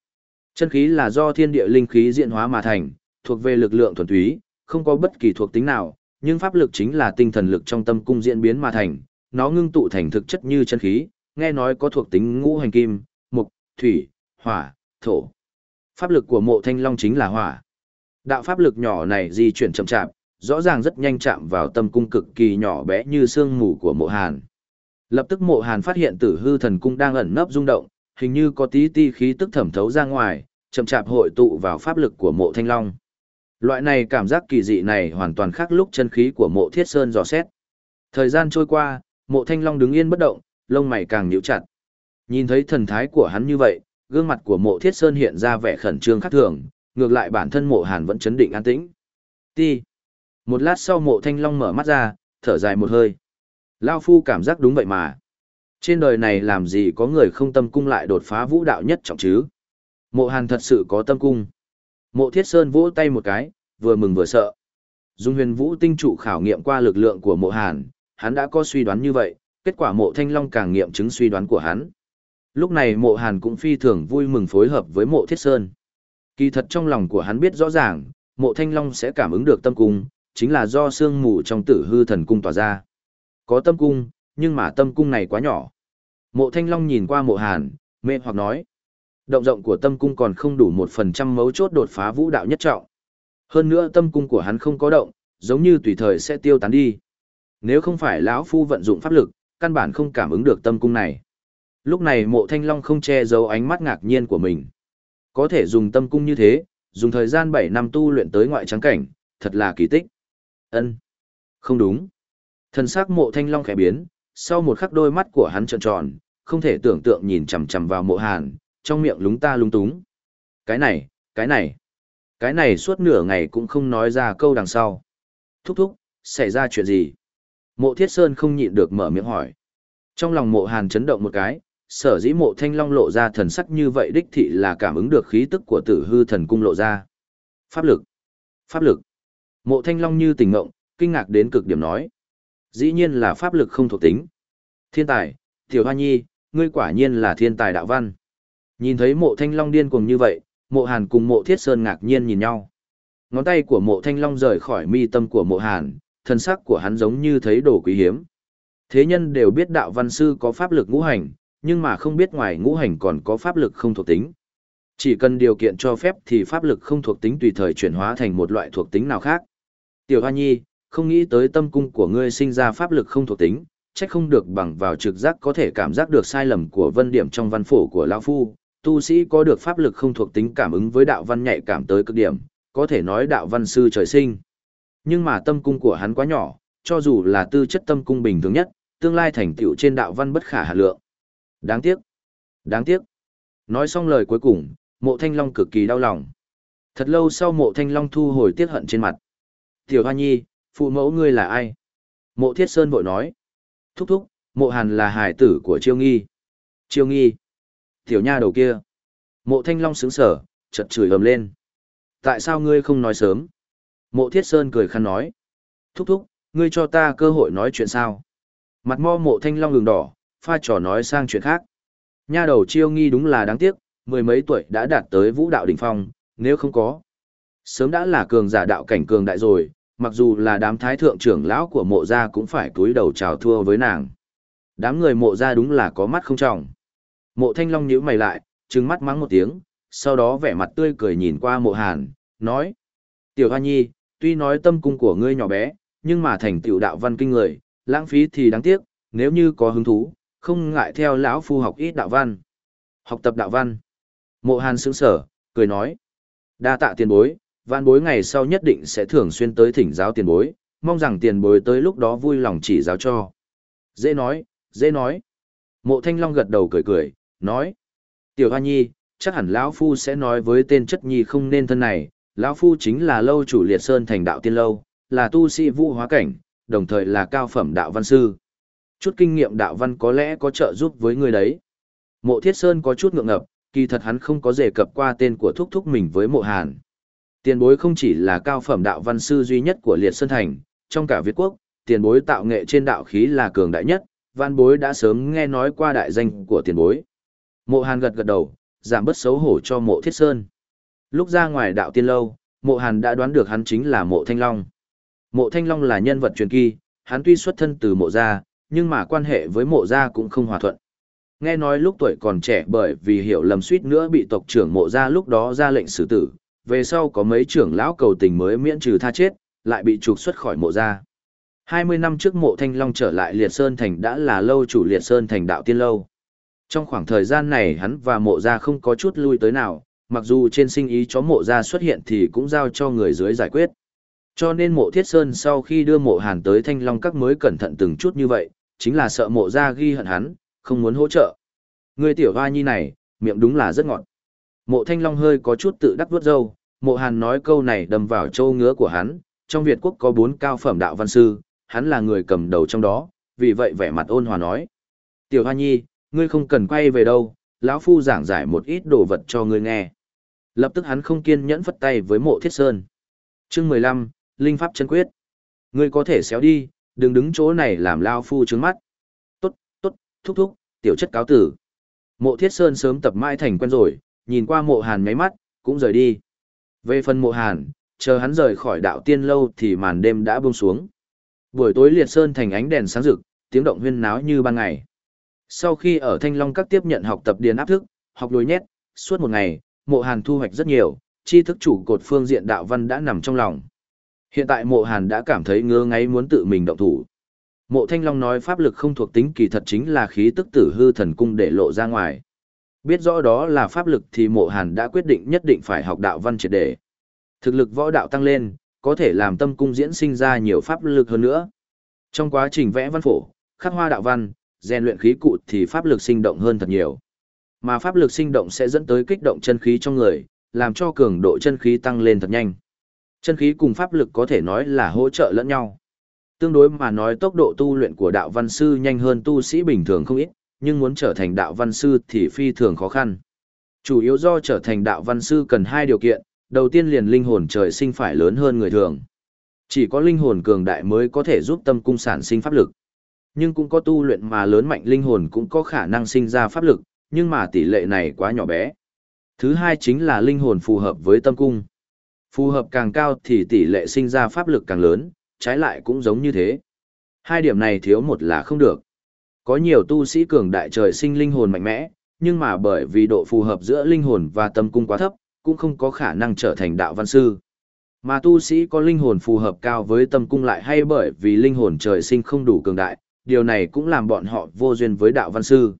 Chân khí là do thiên địa linh khí diễn hóa mà thành, thuộc về lực lượng thuần túy, không có bất kỳ thuộc tính nào, nhưng pháp lực chính là tinh thần lực trong tâm cung diễn biến mà thành, nó ngưng tụ thành thực chất như chân khí, nghe nói có thuộc tính ngũ hành kim, mục, thủy, hỏa, thổ. Pháp lực của mộ thanh long chính là hỏa. Đạo pháp lực nhỏ này di chuyển chậm chạp, rõ ràng rất nhanh chạm vào tâm cung cực kỳ nhỏ bé như sương mù của mộ hàn. Lập tức mộ hàn phát hiện tử hư thần cung đang ẩn nấp rung động, hình như có tí ti khí tức thẩm thấu ra ngoài, chậm chạp hội tụ vào pháp lực của mộ thanh long. Loại này cảm giác kỳ dị này hoàn toàn khác lúc chân khí của mộ thiết sơn dò xét. Thời gian trôi qua, mộ thanh long đứng yên bất động, lông mày càng nhíu chặt. Nhìn thấy thần thái của hắn như vậy, gương mặt của mộ thiết sơn hiện ra vẻ khẩn trương khác thường, ngược lại bản thân mộ hàn vẫn chấn định an tĩnh. Ti. Một lát sau mộ thanh long mở mắt ra, thở dài một hơi. Lao phu cảm giác đúng vậy mà. Trên đời này làm gì có người không tâm cung lại đột phá vũ đạo nhất trọng chứ? Mộ hàn thật sự có tâm cung. Mộ thiết sơn vỗ tay một cái, vừa mừng vừa sợ. Dung huyền vũ tinh trụ khảo nghiệm qua lực lượng của mộ hàn, hắn đã có suy đoán như vậy, kết quả mộ thanh long càng nghiệm chứng suy đoán của hắn. Lúc này mộ hàn cũng phi thường vui mừng phối hợp với mộ thiết sơn. Kỳ thật trong lòng của hắn biết rõ ràng, mộ thanh long sẽ cảm ứng được tâm cung, chính là do sương mù trong tử hư thần cung tỏa ra. Có tâm cung, nhưng mà tâm cung này quá nhỏ. Mộ thanh long nhìn qua mộ hàn, mê hoặc nói. Động rộng của tâm cung còn không đủ một phần trăm mấu chốt đột phá vũ đạo nhất trọng. Hơn nữa tâm cung của hắn không có động, giống như tùy thời sẽ tiêu tán đi. Nếu không phải lão phu vận dụng pháp lực, căn bản không cảm ứng được tâm cung này. Lúc này mộ thanh long không che giấu ánh mắt ngạc nhiên của mình. Có thể dùng tâm cung như thế, dùng thời gian 7 năm tu luyện tới ngoại trắng cảnh, thật là kỳ tích ân Không đúng. Thần sắc mộ thanh long khẽ biến, sau một khắc đôi mắt của hắn trợn tròn, không thể tưởng tượng nhìn chằm chằm vào mộ hàn, trong miệng lúng ta lúng túng. Cái này, cái này, cái này suốt nửa ngày cũng không nói ra câu đằng sau. Thúc thúc, xảy ra chuyện gì? Mộ thiết sơn không nhịn được mở miệng hỏi. Trong lòng mộ hàn chấn động một cái, sở dĩ mộ thanh long lộ ra thần sắc như vậy đích thị là cảm ứng được khí tức của tử hư thần cung lộ ra. Pháp lực. Pháp lực. Mộ thanh long như tỉnh ngộng, kinh ngạc đến cực điểm nói. Dĩ nhiên là pháp lực không thuộc tính. Thiên tài, tiểu hoa nhi, ngươi quả nhiên là thiên tài đạo văn. Nhìn thấy mộ thanh long điên cuồng như vậy, mộ hàn cùng mộ thiết sơn ngạc nhiên nhìn nhau. Ngón tay của mộ thanh long rời khỏi mi tâm của mộ hàn, thân sắc của hắn giống như thấy đồ quý hiếm. Thế nhân đều biết đạo văn sư có pháp lực ngũ hành, nhưng mà không biết ngoài ngũ hành còn có pháp lực không thuộc tính. Chỉ cần điều kiện cho phép thì pháp lực không thuộc tính tùy thời chuyển hóa thành một loại thuộc tính nào khác. Tiểu Hoa Nhi, không nghĩ tới tâm cung của ngươi sinh ra pháp lực không thuộc tính, trách không được bằng vào trực giác có thể cảm giác được sai lầm của vân điểm trong văn phổ của lão phu, tu sĩ có được pháp lực không thuộc tính cảm ứng với đạo văn nhạy cảm tới cực điểm, có thể nói đạo văn sư trời sinh. Nhưng mà tâm cung của hắn quá nhỏ, cho dù là tư chất tâm cung bình thường nhất, tương lai thành tựu trên đạo văn bất khả hà lượng. Đáng tiếc. Đáng tiếc. Nói xong lời cuối cùng, mộ thanh long cực kỳ đau lòng. Thật lâu sau mộ thanh long thu hồi tiết hận trên mặt. Tiểu Hoa Nhi, phụ mẫu ngươi là ai? Mộ Thiết Sơn vội nói. Thúc thúc, mộ hàn là hải tử của Chiêu Nghi. Chiêu Nghi. Tiểu nha đầu kia. Mộ Thanh Long sướng sở, chật chửi ầm lên. Tại sao ngươi không nói sớm? Mộ Thiết Sơn cười khăn nói. Thúc thúc, ngươi cho ta cơ hội nói chuyện sao? Mặt mo mộ Thanh Long đường đỏ, pha trò nói sang chuyện khác. Nha đầu Chiêu Nghi đúng là đáng tiếc, mười mấy tuổi đã đạt tới vũ đạo đỉnh phong, nếu không có. Sớm đã là cường giả đạo cảnh cường đại rồi, mặc dù là đám thái thượng trưởng lão của mộ gia cũng phải cúi đầu chào thua với nàng. Đám người mộ gia đúng là có mắt không trọng. Mộ thanh long nhíu mày lại, trừng mắt mắng một tiếng, sau đó vẻ mặt tươi cười nhìn qua mộ hàn, nói. Tiểu Hoa Nhi, tuy nói tâm cung của ngươi nhỏ bé, nhưng mà thành tiểu đạo văn kinh người, lãng phí thì đáng tiếc, nếu như có hứng thú, không ngại theo lão phu học ít đạo văn. Học tập đạo văn. Mộ hàn sững sở, cười nói. Đa tạ tiền bối, vạn bối ngày sau nhất định sẽ thường xuyên tới thỉnh giáo tiền bối, mong rằng tiền bối tới lúc đó vui lòng chỉ giáo cho. Dễ nói, dễ nói. Mộ Thanh Long gật đầu cười cười, nói. Tiểu Hoa Nhi, chắc hẳn lão Phu sẽ nói với tên chất nhi không nên thân này, lão Phu chính là lâu chủ liệt sơn thành đạo tiên lâu, là tu sĩ vũ hóa cảnh, đồng thời là cao phẩm đạo văn sư. Chút kinh nghiệm đạo văn có lẽ có trợ giúp với người đấy. Mộ Thiết Sơn có chút ngượng ngập, kỳ thật hắn không có dề cập qua tên của thúc thúc mình với mộ hàn. Tiền bối không chỉ là cao phẩm đạo văn sư duy nhất của Liệt Sơn Thành, trong cả Việt Quốc, tiền bối tạo nghệ trên đạo khí là cường đại nhất, văn bối đã sớm nghe nói qua đại danh của tiền bối. Mộ Hàn gật gật đầu, giảm bớt xấu hổ cho mộ Thiết Sơn. Lúc ra ngoài đạo tiên lâu, mộ Hàn đã đoán được hắn chính là mộ Thanh Long. Mộ Thanh Long là nhân vật truyền kỳ, hắn tuy xuất thân từ mộ gia, nhưng mà quan hệ với mộ gia cũng không hòa thuận. Nghe nói lúc tuổi còn trẻ bởi vì hiểu lầm suýt nữa bị tộc trưởng mộ gia lúc đó ra lệnh xử tử, về sau có mấy trưởng lão cầu tình mới miễn trừ tha chết, lại bị trục xuất khỏi mộ gia. 20 năm trước mộ Thanh Long trở lại Liệt Sơn Thành đã là lâu chủ Liệt Sơn Thành đạo tiên lâu. Trong khoảng thời gian này hắn và mộ gia không có chút lui tới nào, mặc dù trên sinh ý chó mộ gia xuất hiện thì cũng giao cho người dưới giải quyết. Cho nên mộ Thiết Sơn sau khi đưa mộ Hàn tới Thanh Long các mới cẩn thận từng chút như vậy, chính là sợ mộ gia ghi hận hắn, không muốn hỗ trợ. Người tiểu hoa nhi này, miệng đúng là rất ngọt. Mộ Thanh Long hơi có chút tự đắc vuốt râu, mộ hàn nói câu này đâm vào châu ngứa của hắn, trong Việt quốc có bốn cao phẩm đạo văn sư, hắn là người cầm đầu trong đó, vì vậy vẻ mặt ôn hòa nói. Tiểu Hoa Nhi, ngươi không cần quay về đâu, lão phu giảng giải một ít đồ vật cho ngươi nghe. Lập tức hắn không kiên nhẫn phất tay với mộ thiết sơn. chương mười lăm Linh Pháp chân quyết. Ngươi có thể xéo đi, đừng đứng chỗ này làm lao phu trướng mắt. Tốt, tốt, thúc thúc, tiểu chất cáo tử. Mộ thiết sơn sớm tập mãi thành quen rồi, nhìn qua mộ hàn mấy mắt, cũng rời đi. Về phần mộ hàn, chờ hắn rời khỏi đạo tiên lâu thì màn đêm đã buông xuống. Buổi tối liệt sơn thành ánh đèn sáng rực, tiếng động huyên náo như ban ngày. Sau khi ở Thanh Long các tiếp nhận học tập điền áp thức, học lối nhét, suốt một ngày, mộ hàn thu hoạch rất nhiều, tri thức chủ cột phương diện đạo văn đã nằm trong lòng. Hiện tại mộ hàn đã cảm thấy ngơ ngáy muốn tự mình động thủ. Mộ Thanh Long nói pháp lực không thuộc tính kỳ thật chính là khí tức tử hư thần cung để lộ ra ngoài. Biết rõ đó là pháp lực thì mộ hàn đã quyết định nhất định phải học đạo văn triệt đề. Thực lực võ đạo tăng lên, có thể làm tâm cung diễn sinh ra nhiều pháp lực hơn nữa. Trong quá trình vẽ văn phổ, khắc hoa đạo văn, rèn luyện khí cụ thì pháp lực sinh động hơn thật nhiều. Mà pháp lực sinh động sẽ dẫn tới kích động chân khí trong người, làm cho cường độ chân khí tăng lên thật nhanh. Chân khí cùng pháp lực có thể nói là hỗ trợ lẫn nhau. Tương đối mà nói tốc độ tu luyện của đạo văn sư nhanh hơn tu sĩ bình thường không ít, nhưng muốn trở thành đạo văn sư thì phi thường khó khăn. Chủ yếu do trở thành đạo văn sư cần hai điều kiện, đầu tiên liền linh hồn trời sinh phải lớn hơn người thường. Chỉ có linh hồn cường đại mới có thể giúp tâm cung sản sinh pháp lực. Nhưng cũng có tu luyện mà lớn mạnh linh hồn cũng có khả năng sinh ra pháp lực, nhưng mà tỷ lệ này quá nhỏ bé. Thứ hai chính là linh hồn phù hợp với tâm cung. Phù hợp càng cao thì tỷ lệ sinh ra pháp lực càng lớn, trái lại cũng giống như thế. Hai điểm này thiếu một là không được. Có nhiều tu sĩ cường đại trời sinh linh hồn mạnh mẽ, nhưng mà bởi vì độ phù hợp giữa linh hồn và tâm cung quá thấp, cũng không có khả năng trở thành đạo văn sư. Mà tu sĩ có linh hồn phù hợp cao với tâm cung lại hay bởi vì linh hồn trời sinh không đủ cường đại, điều này cũng làm bọn họ vô duyên với đạo văn sư.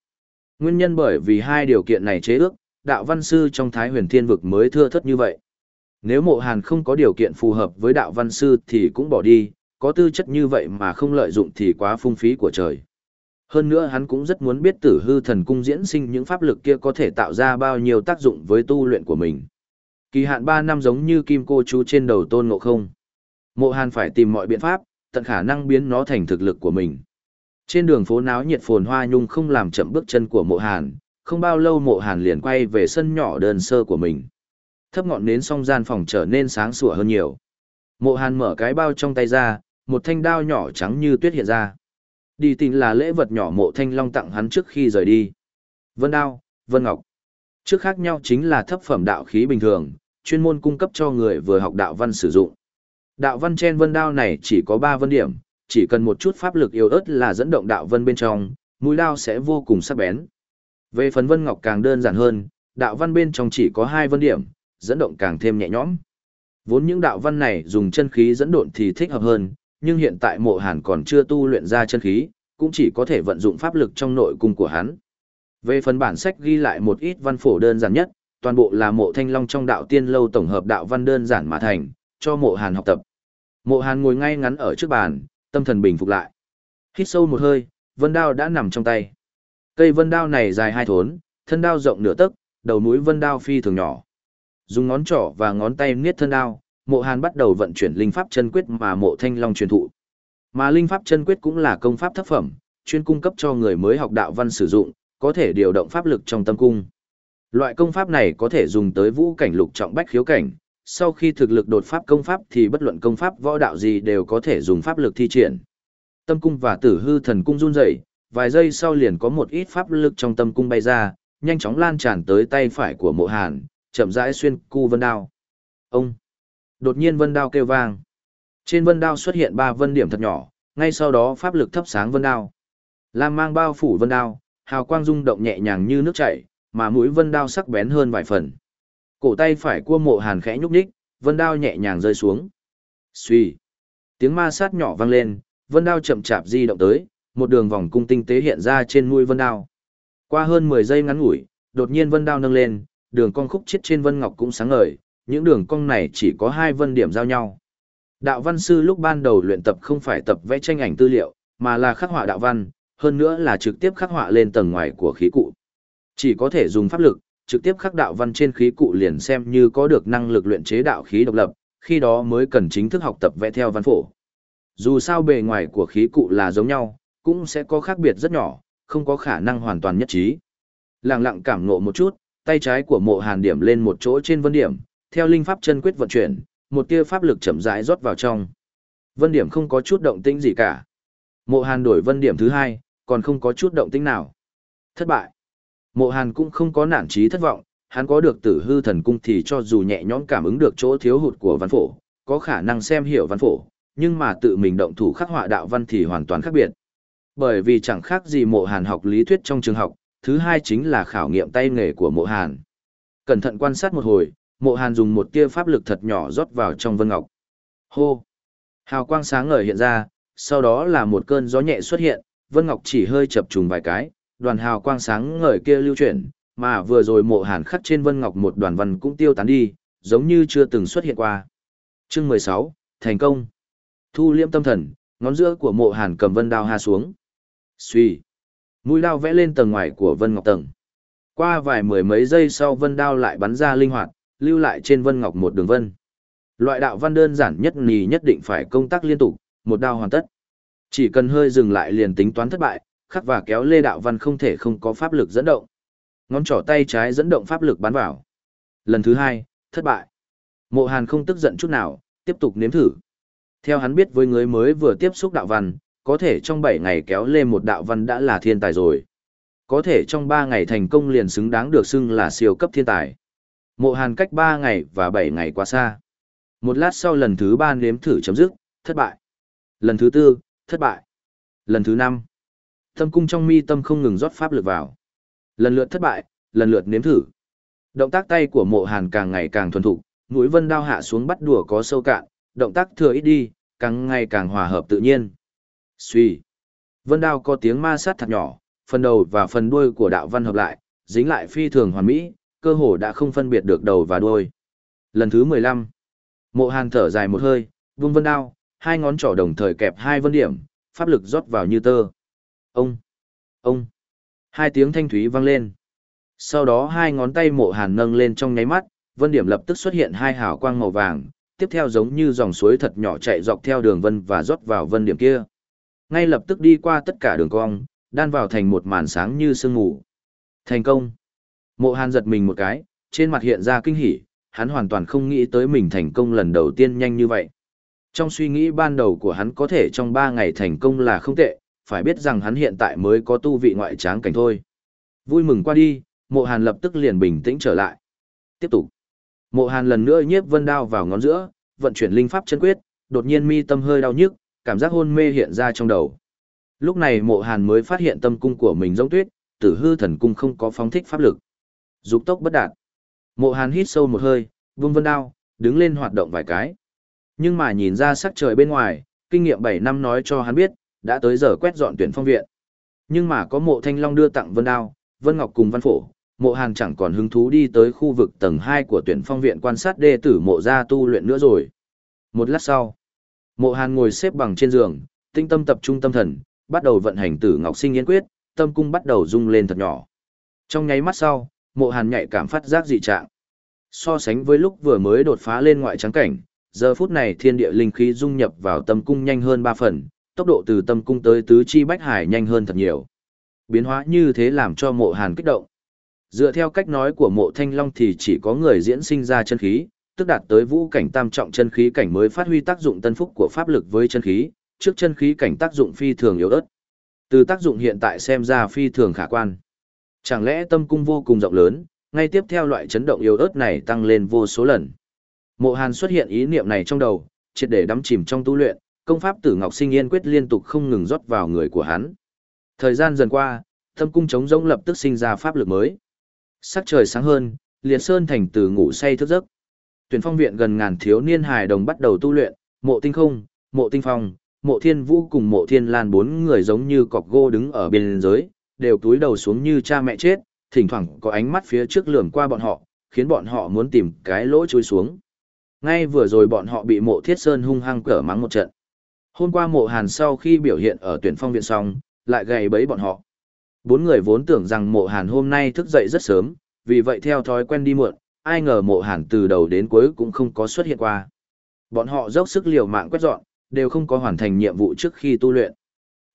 Nguyên nhân bởi vì hai điều kiện này chế ước, đạo văn sư trong Thái huyền thiên vực mới thưa thất như vậy. Nếu mộ hàn không có điều kiện phù hợp với đạo văn sư thì cũng bỏ đi, có tư chất như vậy mà không lợi dụng thì quá phung phí của trời. Hơn nữa hắn cũng rất muốn biết tử hư thần cung diễn sinh những pháp lực kia có thể tạo ra bao nhiêu tác dụng với tu luyện của mình. Kỳ hạn 3 năm giống như kim cô chú trên đầu tôn ngộ không. Mộ hàn phải tìm mọi biện pháp, tận khả năng biến nó thành thực lực của mình. Trên đường phố náo nhiệt phồn hoa nhung không làm chậm bước chân của mộ hàn, không bao lâu mộ hàn liền quay về sân nhỏ đơn sơ của mình. Thấp ngọn nến song gian phòng trở nên sáng sủa hơn nhiều. Mộ hàn mở cái bao trong tay ra, một thanh đao nhỏ trắng như tuyết hiện ra. Đi tìm là lễ vật nhỏ mộ thanh long tặng hắn trước khi rời đi. Vân đao, vân ngọc. Trước khác nhau chính là thấp phẩm đạo khí bình thường, chuyên môn cung cấp cho người vừa học đạo văn sử dụng. Đạo văn trên vân đao này chỉ có 3 vân điểm, chỉ cần một chút pháp lực yếu ớt là dẫn động đạo vân bên trong, mũi đao sẽ vô cùng sắc bén. Về phần vân ngọc càng đơn giản hơn, đạo văn bên trong chỉ có 2 vân điểm, dẫn động càng thêm nhẹ nhõm. Vốn những đạo văn này dùng chân khí dẫn độn thì thích hợp hơn, nhưng hiện tại mộ hàn còn chưa tu luyện ra chân khí, cũng chỉ có thể vận dụng pháp lực trong nội cung của hắn. Về phần bản sách ghi lại một ít văn phổ đơn giản nhất, toàn bộ là mộ thanh long trong đạo tiên lâu tổng hợp đạo văn đơn giản mà thành, cho mộ hàn học tập. Mộ hàn ngồi ngay ngắn ở trước bàn, tâm thần bình phục lại. Hít sâu một hơi, vân đao đã nằm trong tay. Cây vân đao này dài hai thốn, thân đao rộng nửa tấc, đầu mũi vân đao phi thường nhỏ. Dùng ngón trỏ và ngón tay niết thân đao, mộ hàn bắt đầu vận chuyển linh pháp chân quyết mà mộ thanh long truyền thụ. Mà linh pháp chân quyết cũng là công pháp thấp phẩm, chuyên cung cấp cho người mới học đạo văn sử dụng, có thể điều động pháp lực trong tâm cung. Loại công pháp này có thể dùng tới vũ cảnh lục trọng bách khiếu cảnh, sau khi thực lực đột pháp công pháp thì bất luận công pháp võ đạo gì đều có thể dùng pháp lực thi triển. Tâm cung và tử hư thần cung run rẩy, vài giây sau liền có một ít pháp lực trong tâm cung bay ra, nhanh chóng lan tràn tới tay phải của mộ hàn, chậm rãi xuyên cu vân đao. Ông! Đột nhiên vân đao kêu vang. Trên vân đao xuất hiện ba vân điểm thật nhỏ, ngay sau đó pháp lực thấp sáng vân đao. Lam mang bao phủ vân đao, hào quang rung động nhẹ nhàng như nước chảy, mà mũi vân đao sắc bén hơn vài phần. Cổ tay phải cua mộ hàn khẽ nhúc nhích, vân đao nhẹ nhàng rơi xuống. Xuy. Tiếng ma sát nhỏ vang lên, vân đao chậm chạp di động tới, một đường vòng cung tinh tế hiện ra trên mũi vân đao. Qua hơn 10 giây ngắn ngủi, đột nhiên vân đao nâng lên, đường cong khúc chết trên vân ngọc cũng sáng ngời, những đường cong này chỉ có hai vân điểm giao nhau. Đạo văn sư lúc ban đầu luyện tập không phải tập vẽ tranh ảnh tư liệu, mà là khắc họa đạo văn, hơn nữa là trực tiếp khắc họa lên tầng ngoài của khí cụ. Chỉ có thể dùng pháp lực, trực tiếp khắc đạo văn trên khí cụ liền xem như có được năng lực luyện chế đạo khí độc lập, khi đó mới cần chính thức học tập vẽ theo văn phổ. Dù sao bề ngoài của khí cụ là giống nhau, cũng sẽ có khác biệt rất nhỏ, không có khả năng hoàn toàn nhất trí. Lặng lặng cảm ngộ một chút, tay trái của mộ hàn điểm lên một chỗ trên vân điểm, theo linh pháp chân quyết vận chuyển, một tia pháp lực chậm rãi rót vào trong. Vân điểm không có chút động tĩnh gì cả. Mộ Hàn đổi vân điểm thứ hai, còn không có chút động tĩnh nào. Thất bại. Mộ Hàn cũng không có nản chí thất vọng, hắn có được tử hư thần cung thì cho dù nhẹ nhõm cảm ứng được chỗ thiếu hụt của văn phổ, có khả năng xem hiểu văn phổ, nhưng mà tự mình động thủ khắc họa đạo văn thì hoàn toàn khác biệt. Bởi vì chẳng khác gì mộ Hàn học lý thuyết trong trường học, thứ hai chính là khảo nghiệm tay nghề của mộ Hàn. Cẩn thận quan sát một hồi, mộ hàn dùng một tia pháp lực thật nhỏ rót vào trong vân ngọc. Hô! Hào quang sáng ngời hiện ra, sau đó là một cơn gió nhẹ xuất hiện, vân ngọc chỉ hơi chập trùng vài cái, đoàn hào quang sáng ngời kia lưu chuyển, mà vừa rồi mộ hàn khắc trên vân ngọc một đoàn văn cũng tiêu tán đi, giống như chưa từng xuất hiện qua. Chương 16, thành công. Thu liêm tâm thần, ngón giữa của mộ hàn cầm vân đao ha xuống. Xuy. Mũi đao vẽ lên tầng ngoài của vân ngọc tầng. Qua vài mười mấy giây sau vân đao lại bắn ra linh hoạt, lưu lại trên vân ngọc một đường vân. Loại đạo văn đơn giản nhất nì nhất định phải công tác liên tục, một đao hoàn tất. Chỉ cần hơi dừng lại liền tính toán thất bại, khắc và kéo lê đạo văn không thể không có pháp lực dẫn động. Ngón trỏ tay trái dẫn động pháp lực bắn vào. Lần thứ hai, thất bại. Mộ Hàn không tức giận chút nào, tiếp tục nếm thử. Theo hắn biết với người mới vừa tiếp xúc đạo văn, có thể trong 7 ngày kéo lê một đạo văn đã là thiên tài rồi. Có thể trong 3 ngày thành công liền xứng đáng được xưng là siêu cấp thiên tài. Mộ hàn cách 3 ngày và 7 ngày quá xa. Một lát sau lần thứ 3 nếm thử chấm dứt, thất bại. Lần thứ 4, thất bại. Lần thứ 5. Tâm cung trong mi tâm không ngừng rót pháp lực vào. Lần lượt thất bại, lần lượt nếm thử. Động tác tay của mộ hàn càng ngày càng thuần thục, mũi vân đao hạ xuống bắt đùa có sâu cạn, động tác thừa ít đi, càng ngày càng hòa hợp tự nhiên. Xuy. Vân đao có tiếng ma sát thật nhỏ, phần đầu và phần đuôi của đạo văn hợp lại, dính lại phi thường hoàn mỹ, cơ hồ đã không phân biệt được đầu và đuôi. Lần thứ 15. Mộ Hàn thở dài một hơi, vung vân đao, hai ngón trỏ đồng thời kẹp hai vân điểm, pháp lực rót vào như tơ. Ông! Ông! Hai tiếng thanh thúy vang lên. Sau đó hai ngón tay mộ hàn nâng lên trong nháy mắt, vân điểm lập tức xuất hiện hai hào quang màu vàng, tiếp theo giống như dòng suối thật nhỏ chạy dọc theo đường vân và rót vào vân điểm kia. Ngay lập tức đi qua tất cả đường cong, đan vào thành một màn sáng như sương mù. Thành công! Mộ hàn giật mình một cái, trên mặt hiện ra kinh hỉ, hắn hoàn toàn không nghĩ tới mình thành công lần đầu tiên nhanh như vậy. Trong suy nghĩ ban đầu của hắn có thể trong 3 ngày thành công là không tệ, phải biết rằng hắn hiện tại mới có tu vị ngoại tráng cảnh thôi. Vui mừng qua đi, mộ hàn lập tức liền bình tĩnh trở lại. Tiếp tục. Mộ hàn lần nữa nhiếp vân đao vào ngón giữa, vận chuyển linh pháp chân quyết, đột nhiên mi tâm hơi đau nhức, cảm giác hôn mê hiện ra trong đầu. Lúc này mộ hàn mới phát hiện tâm cung của mình giống tuyết, tử hư thần cung không có phóng thích pháp lực. Dục tốc bất đạt. Mộ hàn hít sâu một hơi, vung vân đao, đứng lên hoạt động vài cái. Nhưng mà nhìn ra sắc trời bên ngoài, kinh nghiệm 7 năm nói cho hắn biết, đã tới giờ quét dọn tuyển phong viện. Nhưng mà có mộ thanh long đưa tặng vân đao, vân ngọc cùng văn phổ, mộ hàn chẳng còn hứng thú đi tới khu vực tầng 2 của tuyển phong viện quan sát đệ tử mộ gia tu luyện nữa rồi. Một lát sau, mộ hàn ngồi xếp bằng trên giường, tinh tâm tập trung tâm thần, bắt đầu vận hành tử ngọc sinh yến quyết, tâm cung bắt đầu rung lên thật nhỏ. Trong nháy mắt sau, mộ hàn nhạy cảm phát giác dị trạng. So sánh với lúc vừa mới đột phá lên ngoại trắng cảnh, giờ phút này thiên địa linh khí dung nhập vào tâm cung nhanh hơn 3 phần, tốc độ từ tâm cung tới tứ chi bách hải nhanh hơn thật nhiều. Biến hóa như thế làm cho mộ hàn kích động. Dựa theo cách nói của mộ thanh long thì chỉ có người diễn sinh ra chân khí, tức đạt tới vũ cảnh tam trọng chân khí cảnh mới phát huy tác dụng tân phúc của pháp lực với chân khí, trước chân khí cảnh tác dụng phi thường yếu ớt. Từ tác dụng hiện tại xem ra phi thường khả quan. Chẳng lẽ tâm cung vô cùng rộng lớn, ngay tiếp theo loại chấn động yếu ớt này tăng lên vô số lần. Mộ Hàn xuất hiện ý niệm này trong đầu, triệt để đắm chìm trong tu luyện, công pháp Tử Ngọc Sinh Yên quyết liên tục không ngừng rót vào người của hắn. Thời gian dần qua, tâm cung chống rỗng lập tức sinh ra pháp lực mới. Sắc trời sáng hơn, Liệt Sơn thành từ ngủ say thức giấc. Tuyển phong viện gần ngàn thiếu niên hài đồng bắt đầu tu luyện, Mộ Tinh Không, Mộ Tinh Phong, Mộ Thiên Vũ cùng Mộ Thiên Lan bốn người giống như cọc gỗ đứng ở bên dưới, đều túi đầu xuống như cha mẹ chết, thỉnh thoảng có ánh mắt phía trước lườm qua bọn họ, khiến bọn họ muốn tìm cái lỗ chui xuống. Ngay vừa rồi bọn họ bị mộ thiết sơn hung hăng cỡ mắng một trận. Hôm qua mộ hàn sau khi biểu hiện ở tuyển phong viện xong, lại gầy bấy bọn họ. Bốn người vốn tưởng rằng mộ hàn hôm nay thức dậy rất sớm, vì vậy theo thói quen đi muộn, ai ngờ mộ hàn từ đầu đến cuối cũng không có xuất hiện qua. Bọn họ dốc sức liều mạng quét dọn, đều không có hoàn thành nhiệm vụ trước khi tu luyện.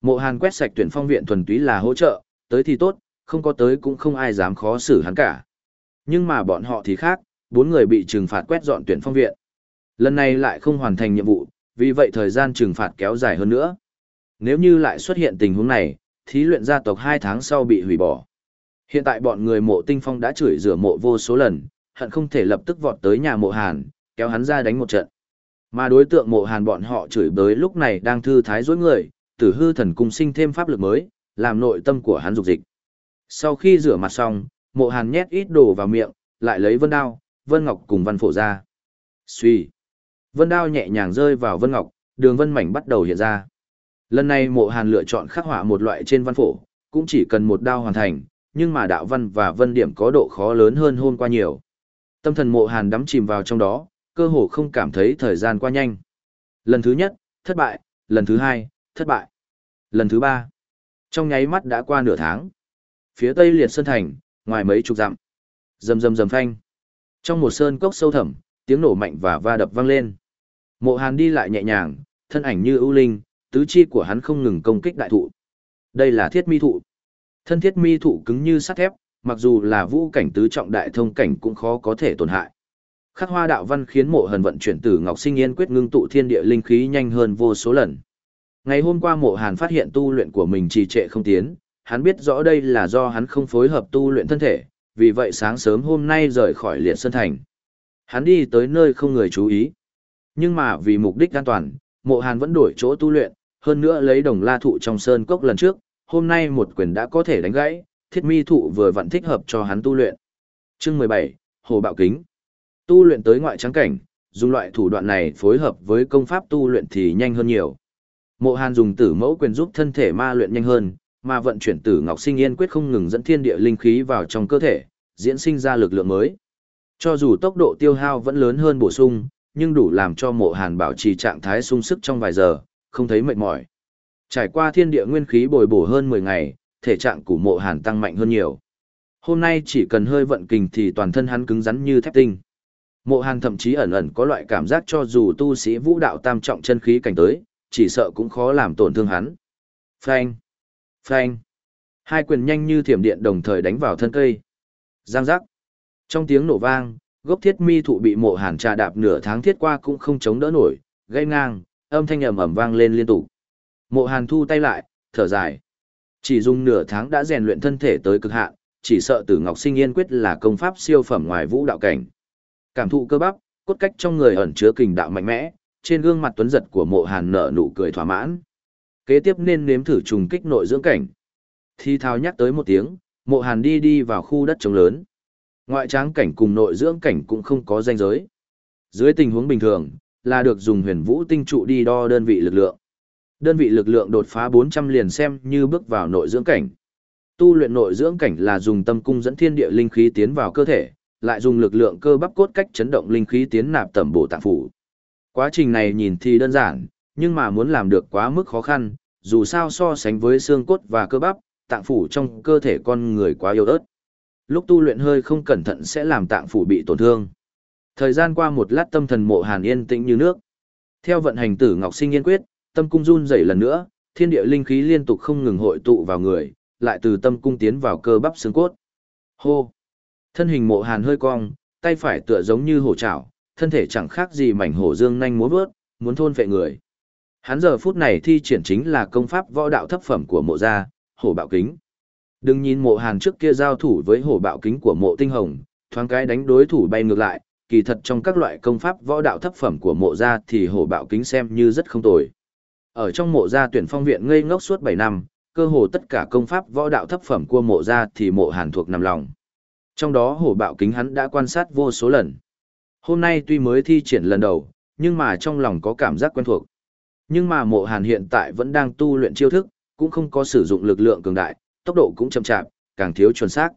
Mộ hàn quét sạch tuyển phong viện thuần túy là hỗ trợ, tới thì tốt, không có tới cũng không ai dám khó xử hắn cả. Nhưng mà bọn họ thì khác, bốn người bị trừng phạt quét dọn tuyển phong viện. Lần này lại không hoàn thành nhiệm vụ, vì vậy thời gian trừng phạt kéo dài hơn nữa. Nếu như lại xuất hiện tình huống này, thí luyện gia tộc 2 tháng sau bị hủy bỏ. Hiện tại bọn người mộ tinh phong đã chửi rửa mộ vô số lần, hận không thể lập tức vọt tới nhà mộ hàn, kéo hắn ra đánh một trận. Mà đối tượng mộ hàn bọn họ chửi bới lúc này đang thư thái dối người, tử hư thần cung sinh thêm pháp lực mới, làm nội tâm của hắn dục dịch. Sau khi rửa mặt xong, mộ hàn nhét ít đồ vào miệng, lại lấy vân đao, vân ngọc cùng văn phổ ra. Xuy. Vân đao nhẹ nhàng rơi vào vân ngọc, đường vân mảnh bắt đầu hiện ra. Lần này mộ hàn lựa chọn khắc họa một loại trên văn phổ, cũng chỉ cần một đao hoàn thành, nhưng mà đạo văn và vân điểm có độ khó lớn hơn hôm qua nhiều. Tâm thần mộ hàn đắm chìm vào trong đó, cơ hồ không cảm thấy thời gian qua nhanh. Lần thứ nhất, thất bại, lần thứ hai, thất bại. Lần thứ ba, trong nháy mắt đã qua nửa tháng. Phía tây liệt sơn thành, ngoài mấy chục dặm. Rầm rầm rầm phanh. Trong một sơn cốc sâu thẳm, tiếng nổ mạnh và va đập vang lên. Mộ Hàn đi lại nhẹ nhàng, thân ảnh như ưu linh, tứ chi của hắn không ngừng công kích đại thụ. Đây là thiết mi thụ. Thân thiết mi thụ cứng như sắt thép, mặc dù là vũ cảnh tứ trọng đại thông cảnh cũng khó có thể tổn hại. Khắc hoa đạo văn khiến mộ hần vận chuyển từ Ngọc Sinh Yên quyết ngưng tụ thiên địa linh khí nhanh hơn vô số lần. Ngày hôm qua mộ hàn phát hiện tu luyện của mình trì trệ không tiến, hắn biết rõ đây là do hắn không phối hợp tu luyện thân thể, vì vậy sáng sớm hôm nay rời khỏi liệt sơn thành. Hắn đi tới nơi không người chú ý. Nhưng mà vì mục đích an toàn, mộ hàn vẫn đổi chỗ tu luyện, hơn nữa lấy đồng la thụ trong sơn cốc lần trước, hôm nay một quyền đã có thể đánh gãy, thiết mi thụ vừa vặn thích hợp cho hắn tu luyện. Chương 17, Hồ Bạo Kính. Tu luyện tới ngoại trắng cảnh, dùng loại thủ đoạn này phối hợp với công pháp tu luyện thì nhanh hơn nhiều. Mộ Hàn dùng tử mẫu quyền giúp thân thể ma luyện nhanh hơn, mà vận chuyển tử ngọc sinh yên quyết không ngừng dẫn thiên địa linh khí vào trong cơ thể, diễn sinh ra lực lượng mới. Cho dù tốc độ tiêu hao vẫn lớn hơn bổ sung, nhưng đủ làm cho mộ hàn bảo trì trạng thái sung sức trong vài giờ, không thấy mệt mỏi. Trải qua thiên địa nguyên khí bồi bổ hơn 10 ngày, thể trạng của mộ hàn tăng mạnh hơn nhiều. Hôm nay chỉ cần hơi vận kình thì toàn thân hắn cứng rắn như thép tinh. Mộ hàn thậm chí ẩn ẩn có loại cảm giác cho dù tu sĩ vũ đạo tam trọng chân khí cảnh tới, chỉ sợ cũng khó làm tổn thương hắn. Phanh! Phanh! Hai quyền nhanh như thiểm điện đồng thời đánh vào thân cây. Giang giác! Trong tiếng nổ vang, gốc thiết mi thụ bị mộ hàn trà đạp nửa tháng thiết qua cũng không chống đỡ nổi, gây ngang, âm thanh ầm ầm vang lên liên tục. Mộ hàn thu tay lại, thở dài. Chỉ dùng nửa tháng đã rèn luyện thân thể tới cực hạn, chỉ sợ tử ngọc sinh yên quyết là công pháp siêu phẩm ngoài vũ đạo cảnh. Cảm thụ cơ bắp, cốt cách trong người ẩn chứa kình đạo mạnh mẽ, trên gương mặt tuấn giật của mộ hàn nở nụ cười thỏa mãn. Kế tiếp nên nếm thử trùng kích nội dưỡng cảnh. Thi thao nhắc tới một tiếng, mộ hàn đi đi vào khu đất trống lớn. Ngoại tráng cảnh cùng nội dưỡng cảnh cũng không có danh giới. Dưới tình huống bình thường, là được dùng huyền vũ tinh trụ đi đo đơn vị lực lượng. Đơn vị lực lượng đột phá 400 liền xem như bước vào nội dưỡng cảnh. Tu luyện nội dưỡng cảnh là dùng tâm cung dẫn thiên địa linh khí tiến vào cơ thể, lại dùng lực lượng cơ bắp cốt cách chấn động linh khí tiến nạp tẩm bổ tạng phủ. Quá trình này nhìn thì đơn giản, nhưng mà muốn làm được quá mức khó khăn, dù sao so sánh với xương cốt và cơ bắp, tạng phủ trong cơ thể con người quá yếu ớt. Lúc tu luyện hơi không cẩn thận sẽ làm tạng phủ bị tổn thương. Thời gian qua một lát tâm thần mộ hàn yên tĩnh như nước. Theo vận hành tử ngọc sinh yên quyết, tâm cung run dậy lần nữa, thiên địa linh khí liên tục không ngừng hội tụ vào người, lại từ tâm cung tiến vào cơ bắp xương cốt. Hô! Thân hình mộ hàn hơi cong, tay phải tựa giống như hổ chảo thân thể chẳng khác gì mảnh hổ dương nhanh múa vớt, muốn thôn phệ người. Hắn giờ phút này thi triển chính là công pháp võ đạo thấp phẩm của mộ gia, hổ bạo kính. Đừng nhìn mộ hàn trước kia giao thủ với hổ bạo kính của mộ tinh hồng, thoáng cái đánh đối thủ bay ngược lại, kỳ thật trong các loại công pháp võ đạo thấp phẩm của mộ gia thì hổ bạo kính xem như rất không tồi. Ở trong mộ gia tuyển phong viện ngây ngốc suốt 7 năm, cơ hồ tất cả công pháp võ đạo thấp phẩm của mộ gia thì mộ hàn thuộc nằm lòng. Trong đó hổ bạo kính hắn đã quan sát vô số lần. Hôm nay tuy mới thi triển lần đầu, nhưng mà trong lòng có cảm giác quen thuộc. Nhưng mà mộ hàn hiện tại vẫn đang tu luyện chiêu thức, cũng không có sử dụng lực lượng cường đại, tốc độ cũng chậm chạp, càng thiếu chuẩn xác.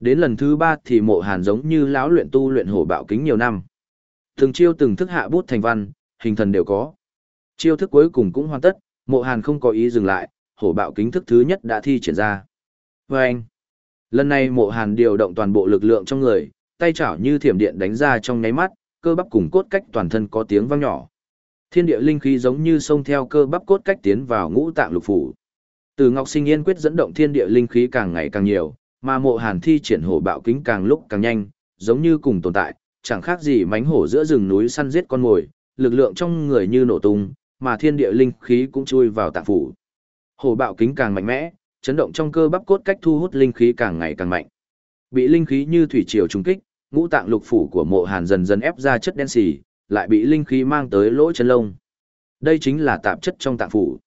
Đến lần thứ ba thì mộ hàn giống như lão luyện tu luyện hổ bạo kính nhiều năm. Từng chiêu từng thức hạ bút thành văn, hình thần đều có. Chiêu thức cuối cùng cũng hoàn tất, mộ hàn không có ý dừng lại, hổ bạo kính thức thứ nhất đã thi triển ra. Và anh, lần này mộ hàn điều động toàn bộ lực lượng trong người, tay chảo như thiểm điện đánh ra trong nháy mắt, cơ bắp cùng cốt cách toàn thân có tiếng vang nhỏ. Thiên địa linh khí giống như sông theo cơ bắp cốt cách tiến vào ngũ tạng lục phủ. Từ Ngọc Sinh Yên quyết dẫn động thiên địa linh khí càng ngày càng nhiều, mà mộ hàn thi triển hổ bạo kính càng lúc càng nhanh, giống như cùng tồn tại, chẳng khác gì mánh hổ giữa rừng núi săn giết con mồi, lực lượng trong người như nổ tung, mà thiên địa linh khí cũng chui vào tạng phủ. Hổ bạo kính càng mạnh mẽ, chấn động trong cơ bắp cốt cách thu hút linh khí càng ngày càng mạnh. Bị linh khí như thủy triều trùng kích, ngũ tạng lục phủ của mộ hàn dần dần ép ra chất đen xì, lại bị linh khí mang tới lỗ chân lông. Đây chính là tạp chất trong tạng phủ.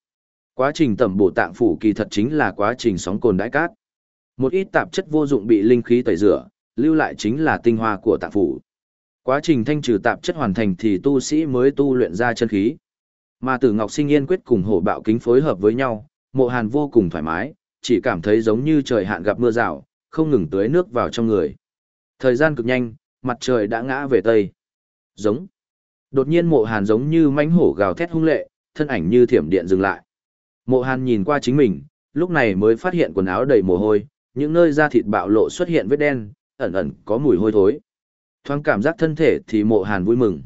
Quá trình tẩm bổ tạng phủ kỳ thật chính là quá trình sóng cồn đãi cát. Một ít tạp chất vô dụng bị linh khí tẩy rửa, lưu lại chính là tinh hoa của tạng phủ. Quá trình thanh trừ tạp chất hoàn thành thì tu sĩ mới tu luyện ra chân khí. Mà Tử Ngọc Sinh Yên quyết cùng Hổ Bạo Kính phối hợp với nhau, Mộ Hàn vô cùng thoải mái, chỉ cảm thấy giống như trời hạn gặp mưa rào, không ngừng tưới nước vào trong người. Thời gian cực nhanh, mặt trời đã ngã về tây. Giống. Đột nhiên Mộ Hàn giống như mãnh hổ gào thét hung lệ, thân ảnh như thiểm điện dừng lại. Mộ Hàn nhìn qua chính mình, lúc này mới phát hiện quần áo đầy mồ hôi, những nơi da thịt bạo lộ xuất hiện vết đen, ẩn ẩn có mùi hôi thối. Thoáng cảm giác thân thể thì Mộ Hàn vui mừng.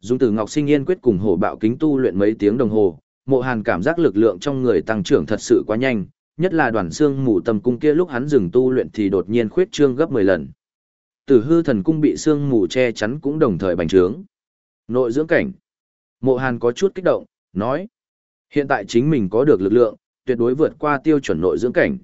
Dung Tử Ngọc Sinh Yên quyết cùng hổ bạo kính tu luyện mấy tiếng đồng hồ, Mộ Hàn cảm giác lực lượng trong người tăng trưởng thật sự quá nhanh, nhất là đoàn xương mù tâm cung kia lúc hắn dừng tu luyện thì đột nhiên khuyết trương gấp 10 lần. Tử hư thần cung bị sương mù che chắn cũng đồng thời bành trướng. Nội dưỡng cảnh. Mộ Hàn có chút kích động, nói. Hiện tại chính mình có được lực lượng, tuyệt đối vượt qua tiêu chuẩn nội dưỡng cảnh.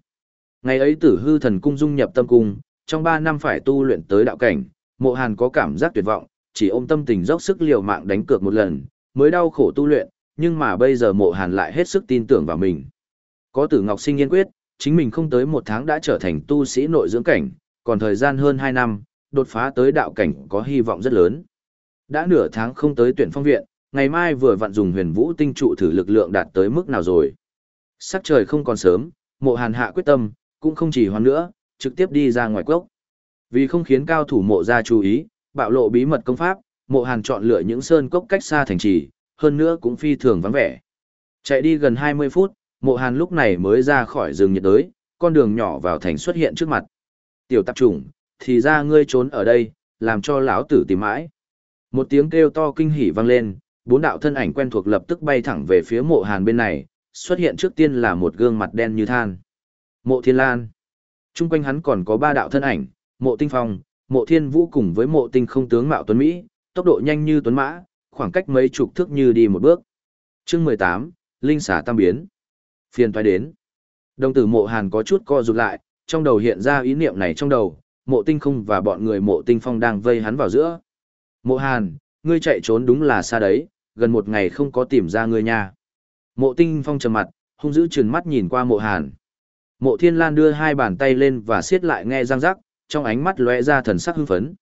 Ngày ấy tử hư thần cung dung nhập tâm cung, trong 3 năm phải tu luyện tới đạo cảnh, mộ hàn có cảm giác tuyệt vọng, chỉ ôm tâm tình dốc sức liều mạng đánh cược một lần, mới đau khổ tu luyện, nhưng mà bây giờ mộ hàn lại hết sức tin tưởng vào mình. Có tử Ngọc Sinh yên quyết, chính mình không tới một tháng đã trở thành tu sĩ nội dưỡng cảnh, còn thời gian hơn 2 năm, đột phá tới đạo cảnh có hy vọng rất lớn. Đã nửa tháng không tới tuyển phong viện, ngày mai vừa vặn dùng huyền vũ tinh trụ thử lực lượng đạt tới mức nào rồi. Sắc trời không còn sớm, mộ hàn hạ quyết tâm, cũng không chỉ hoan nữa, trực tiếp đi ra ngoài quốc Vì không khiến cao thủ mộ ra chú ý, bạo lộ bí mật công pháp, mộ hàn chọn lựa những sơn cốc cách xa thành trì, hơn nữa cũng phi thường vắng vẻ. Chạy đi gần 20 phút, mộ hàn lúc này mới ra khỏi rừng nhiệt đới, con đường nhỏ vào thành xuất hiện trước mặt. Tiểu tạp trùng, thì ra ngươi trốn ở đây, làm cho lão tử tìm mãi. Một tiếng kêu to kinh hỉ vang lên, bốn đạo thân ảnh quen thuộc lập tức bay thẳng về phía mộ hàn bên này, xuất hiện trước tiên là một gương mặt đen như than. Mộ Thiên Lan. Trung quanh hắn còn có ba đạo thân ảnh, Mộ Tinh Phong, Mộ Thiên Vũ cùng với Mộ Tinh không tướng Mạo Tuấn Mỹ, tốc độ nhanh như tuấn mã, khoảng cách mấy chục thước như đi một bước. Chương 18, Linh xả tam biến. Phiền toái đến. Đồng tử Mộ Hàn có chút co rụt lại, trong đầu hiện ra ý niệm này trong đầu, Mộ Tinh không và bọn người Mộ Tinh Phong đang vây hắn vào giữa. Mộ Hàn, ngươi chạy trốn đúng là xa đấy, gần một ngày không có tìm ra ngươi nha. Mộ Tinh Phong trầm mặt, hung dữ trừng mắt nhìn qua Mộ Hàn. Mộ Thiên Lan đưa hai bàn tay lên và siết lại nghe răng rắc, trong ánh mắt lóe ra thần sắc hưng phấn.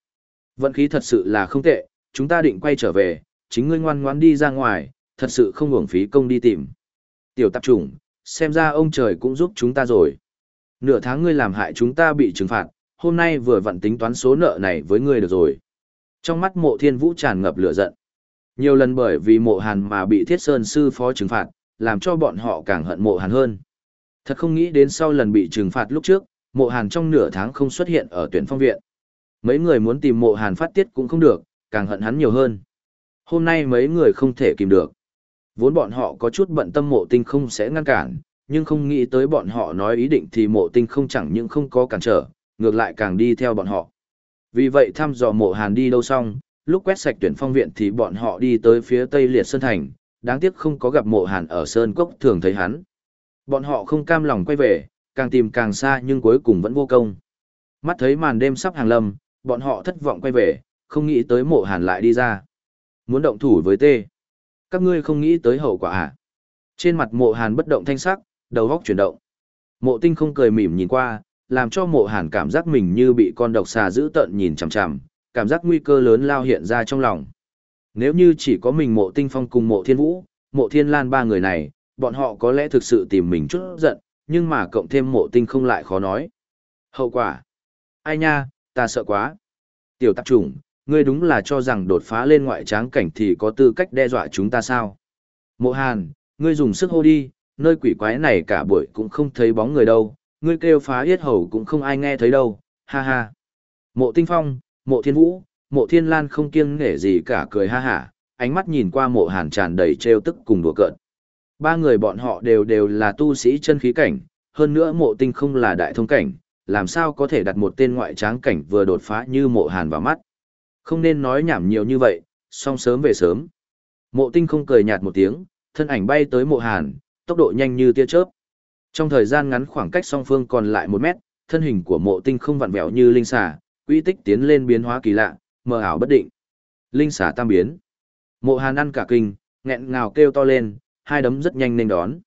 Vận khí thật sự là không tệ, chúng ta định quay trở về, chính ngươi ngoan ngoãn đi ra ngoài, thật sự không uổng phí công đi tìm. Tiểu tạp chủng, xem ra ông trời cũng giúp chúng ta rồi. Nửa tháng ngươi làm hại chúng ta bị trừng phạt, hôm nay vừa vận tính toán số nợ này với ngươi được rồi. Trong mắt mộ thiên vũ tràn ngập lửa giận. Nhiều lần bởi vì mộ hàn mà bị thiết sơn sư phó trừng phạt, làm cho bọn họ càng hận mộ hàn hơn. Thật không nghĩ đến sau lần bị trừng phạt lúc trước, mộ hàn trong nửa tháng không xuất hiện ở tuyển phong viện. Mấy người muốn tìm mộ hàn phát tiết cũng không được, càng hận hắn nhiều hơn. Hôm nay mấy người không thể kìm được. Vốn bọn họ có chút bận tâm mộ tinh không sẽ ngăn cản, nhưng không nghĩ tới bọn họ nói ý định thì mộ tinh không chẳng những không có cản trở, ngược lại càng đi theo bọn họ. Vì vậy thăm dò mộ hàn đi đâu xong, lúc quét sạch tuyển phong viện thì bọn họ đi tới phía tây liệt sơn thành, đáng tiếc không có gặp mộ hàn ở sơn cốc thường thấy hắn. Bọn họ không cam lòng quay về, càng tìm càng xa nhưng cuối cùng vẫn vô công. Mắt thấy màn đêm sắp hàng lâm, bọn họ thất vọng quay về, không nghĩ tới mộ hàn lại đi ra. Muốn động thủ với tê. Các ngươi không nghĩ tới hậu quả à? Trên mặt mộ hàn bất động thanh sắc, đầu góc chuyển động. Mộ tinh không cười mỉm nhìn qua, làm cho mộ hàn cảm giác mình như bị con độc xà giữ tận nhìn chằm chằm, cảm giác nguy cơ lớn lao hiện ra trong lòng. Nếu như chỉ có mình mộ tinh phong cùng mộ thiên vũ, mộ thiên lan ba người này, bọn họ có lẽ thực sự tìm mình chút giận, nhưng mà cộng thêm mộ tinh không lại khó nói. Hậu quả? Ai nha, ta sợ quá. Tiểu tạp trùng, ngươi đúng là cho rằng đột phá lên ngoại tráng cảnh thì có tư cách đe dọa chúng ta sao? Mộ hàn, ngươi dùng sức hô đi, nơi quỷ quái này cả buổi cũng không thấy bóng người đâu, ngươi kêu phá yết hầu cũng không ai nghe thấy đâu, ha ha. Mộ tinh phong, mộ thiên vũ, mộ thiên lan không kiêng nể gì cả cười ha hả, ánh mắt nhìn qua mộ hàn tràn đầy trêu tức cùng đùa cợt. Ba người bọn họ đều đều là tu sĩ chân khí cảnh, hơn nữa mộ tinh không là đại thông cảnh, làm sao có thể đặt một tên ngoại tráng cảnh vừa đột phá như mộ hàn vào mắt. Không nên nói nhảm nhiều như vậy, song sớm về sớm. Mộ tinh không cười nhạt một tiếng, thân ảnh bay tới mộ hàn, tốc độ nhanh như tia chớp. Trong thời gian ngắn khoảng cách song phương còn lại một mét, thân hình của mộ tinh không vặn vẹo như linh xà, quy tích tiến lên biến hóa kỳ lạ, mờ ảo bất định. Linh xà tam biến. Mộ hàn ăn cả kinh, nghẹn ngào kêu to lên, hai đấm rất nhanh nên đón.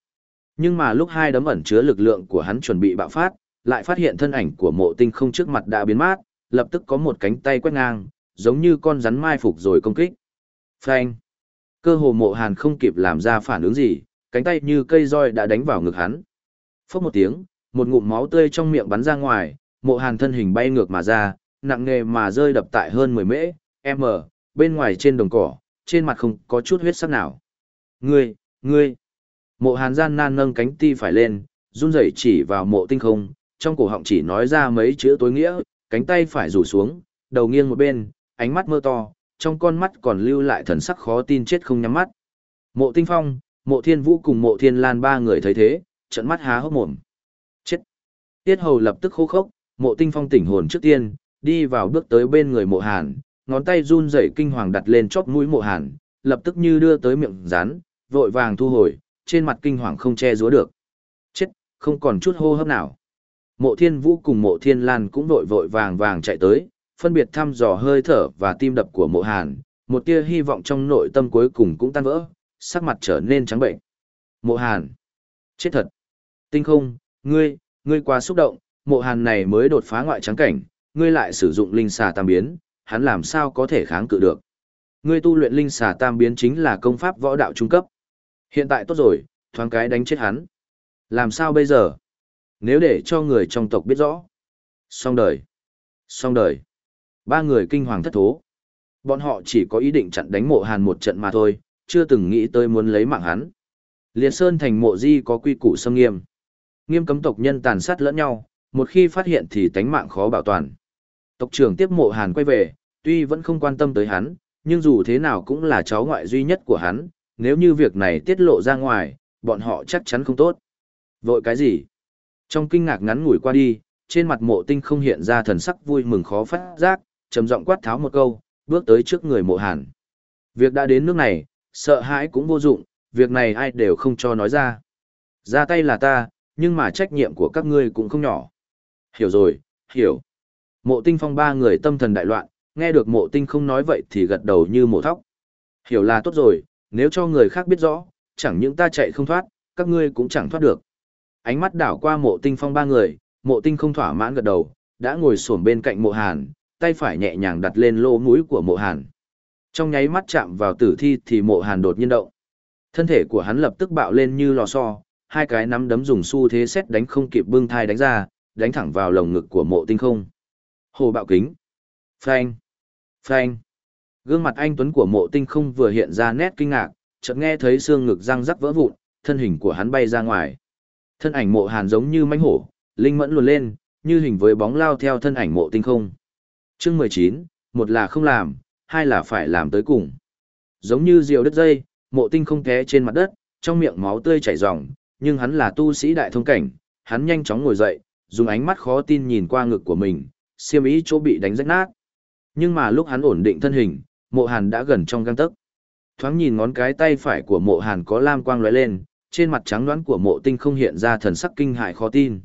Nhưng mà lúc hai đấm ẩn chứa lực lượng của hắn chuẩn bị bạo phát, lại phát hiện thân ảnh của mộ tinh không trước mặt đã biến mát, lập tức có một cánh tay quét ngang, giống như con rắn mai phục rồi công kích. Phanh! Cơ hồ mộ hàn không kịp làm ra phản ứng gì, cánh tay như cây roi đã đánh vào ngực hắn. Phốc một tiếng, một ngụm máu tươi trong miệng bắn ra ngoài, mộ hàn thân hình bay ngược mà ra, nặng nghề mà rơi đập tại hơn 10 mễ, m, bên ngoài trên đồng cỏ, trên mặt không có chút huyết sắc nào. Ngươi, ngươi! Mộ hàn gian nan nâng cánh ti phải lên, run rẩy chỉ vào mộ tinh không, trong cổ họng chỉ nói ra mấy chữ tối nghĩa, cánh tay phải rủ xuống, đầu nghiêng một bên, ánh mắt mơ to, trong con mắt còn lưu lại thần sắc khó tin chết không nhắm mắt. Mộ tinh phong, mộ thiên vũ cùng mộ thiên lan ba người thấy thế, trận mắt há hốc mồm. Chết! Tiết hầu lập tức khô khốc, mộ tinh phong tỉnh hồn trước tiên, đi vào bước tới bên người mộ hàn, ngón tay run rẩy kinh hoàng đặt lên chóp mũi mộ hàn, lập tức như đưa tới miệng rán, vội vàng thu hồi, trên mặt kinh hoàng không che giấu được. Chết, không còn chút hô hấp nào. Mộ thiên vũ cùng mộ thiên lan cũng vội vội vàng vàng chạy tới, phân biệt thăm dò hơi thở và tim đập của mộ hàn, một tia hy vọng trong nội tâm cuối cùng cũng tan vỡ, sắc mặt trở nên trắng bệnh. Mộ hàn. Chết thật. Tinh không, ngươi, ngươi quá xúc động, mộ hàn này mới đột phá ngoại trắng cảnh, ngươi lại sử dụng linh xà tam biến, hắn làm sao có thể kháng cự được. Ngươi tu luyện linh xà tam biến chính là công pháp võ đạo trung cấp. Hiện tại tốt rồi, thoáng cái đánh chết hắn. Làm sao bây giờ? Nếu để cho người trong tộc biết rõ. Xong đời. Xong đời. Ba người kinh hoàng thất thố. Bọn họ chỉ có ý định chặn đánh mộ hàn một trận mà thôi, chưa từng nghĩ tới muốn lấy mạng hắn. Liệt Sơn thành mộ di có quy củ xâm nghiêm. Nghiêm cấm tộc nhân tàn sát lẫn nhau, một khi phát hiện thì tánh mạng khó bảo toàn. Tộc trưởng tiếp mộ hàn quay về, tuy vẫn không quan tâm tới hắn, nhưng dù thế nào cũng là cháu ngoại duy nhất của hắn, nếu như việc này tiết lộ ra ngoài, bọn họ chắc chắn không tốt. Vội cái gì? Trong kinh ngạc ngắn ngủi qua đi, trên mặt mộ tinh không hiện ra thần sắc vui mừng khó phát giác, trầm giọng quát tháo một câu, bước tới trước người mộ hàn. Việc đã đến nước này, sợ hãi cũng vô dụng, việc này ai đều không cho nói ra. Ra tay là ta, nhưng mà trách nhiệm của các ngươi cũng không nhỏ. Hiểu rồi, hiểu. Mộ tinh phong ba người tâm thần đại loạn, nghe được mộ tinh không nói vậy thì gật đầu như mộ thóc. Hiểu là tốt rồi, nếu cho người khác biết rõ, chẳng những ta chạy không thoát, các ngươi cũng chẳng thoát được. Ánh mắt đảo qua mộ tinh phong ba người, mộ tinh không thỏa mãn gật đầu, đã ngồi xổm bên cạnh mộ hàn, tay phải nhẹ nhàng đặt lên lỗ mũi của mộ hàn. Trong nháy mắt chạm vào tử thi thì mộ hàn đột nhiên động. Thân thể của hắn lập tức bạo lên như lò xo, hai cái nắm đấm dùng xu thế xét đánh không kịp bưng thai đánh ra, đánh thẳng vào lồng ngực của mộ tinh không. Hồ bạo kính. Phanh. Phanh. Gương mặt anh Tuấn của mộ tinh không vừa hiện ra nét kinh ngạc, chợt nghe thấy xương ngực răng rắc vỡ vụn, thân hình của hắn bay ra ngoài. Thân ảnh mộ hàn giống như mánh hổ, linh mẫn luồn lên, như hình với bóng lao theo thân ảnh mộ tinh không. chương 19, một là không làm, hai là phải làm tới cùng. Giống như diều đất dây, mộ tinh không té trên mặt đất, trong miệng máu tươi chảy ròng, nhưng hắn là tu sĩ đại thông cảnh, hắn nhanh chóng ngồi dậy, dùng ánh mắt khó tin nhìn qua ngực của mình, xiêm ý chỗ bị đánh rách nát. Nhưng mà lúc hắn ổn định thân hình, mộ hàn đã gần trong găng tấc. Thoáng nhìn ngón cái tay phải của mộ hàn có lam quang lóe lên, trên mặt trắng đoán của mộ tinh không hiện ra thần sắc kinh hại khó tin.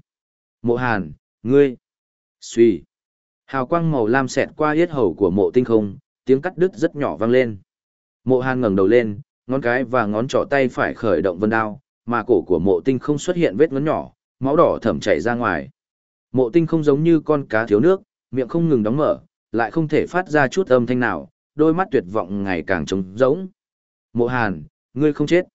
Mộ hàn, ngươi, suy. Hào quang màu lam xẹt qua yết hầu của mộ tinh không, tiếng cắt đứt rất nhỏ vang lên. Mộ hàn ngẩng đầu lên, ngón cái và ngón trỏ tay phải khởi động vân đao, mà cổ của mộ tinh không xuất hiện vết ngấn nhỏ, máu đỏ thẩm chảy ra ngoài. Mộ tinh không giống như con cá thiếu nước, miệng không ngừng đóng mở, lại không thể phát ra chút âm thanh nào, đôi mắt tuyệt vọng ngày càng trống rỗng. Mộ hàn, ngươi không chết.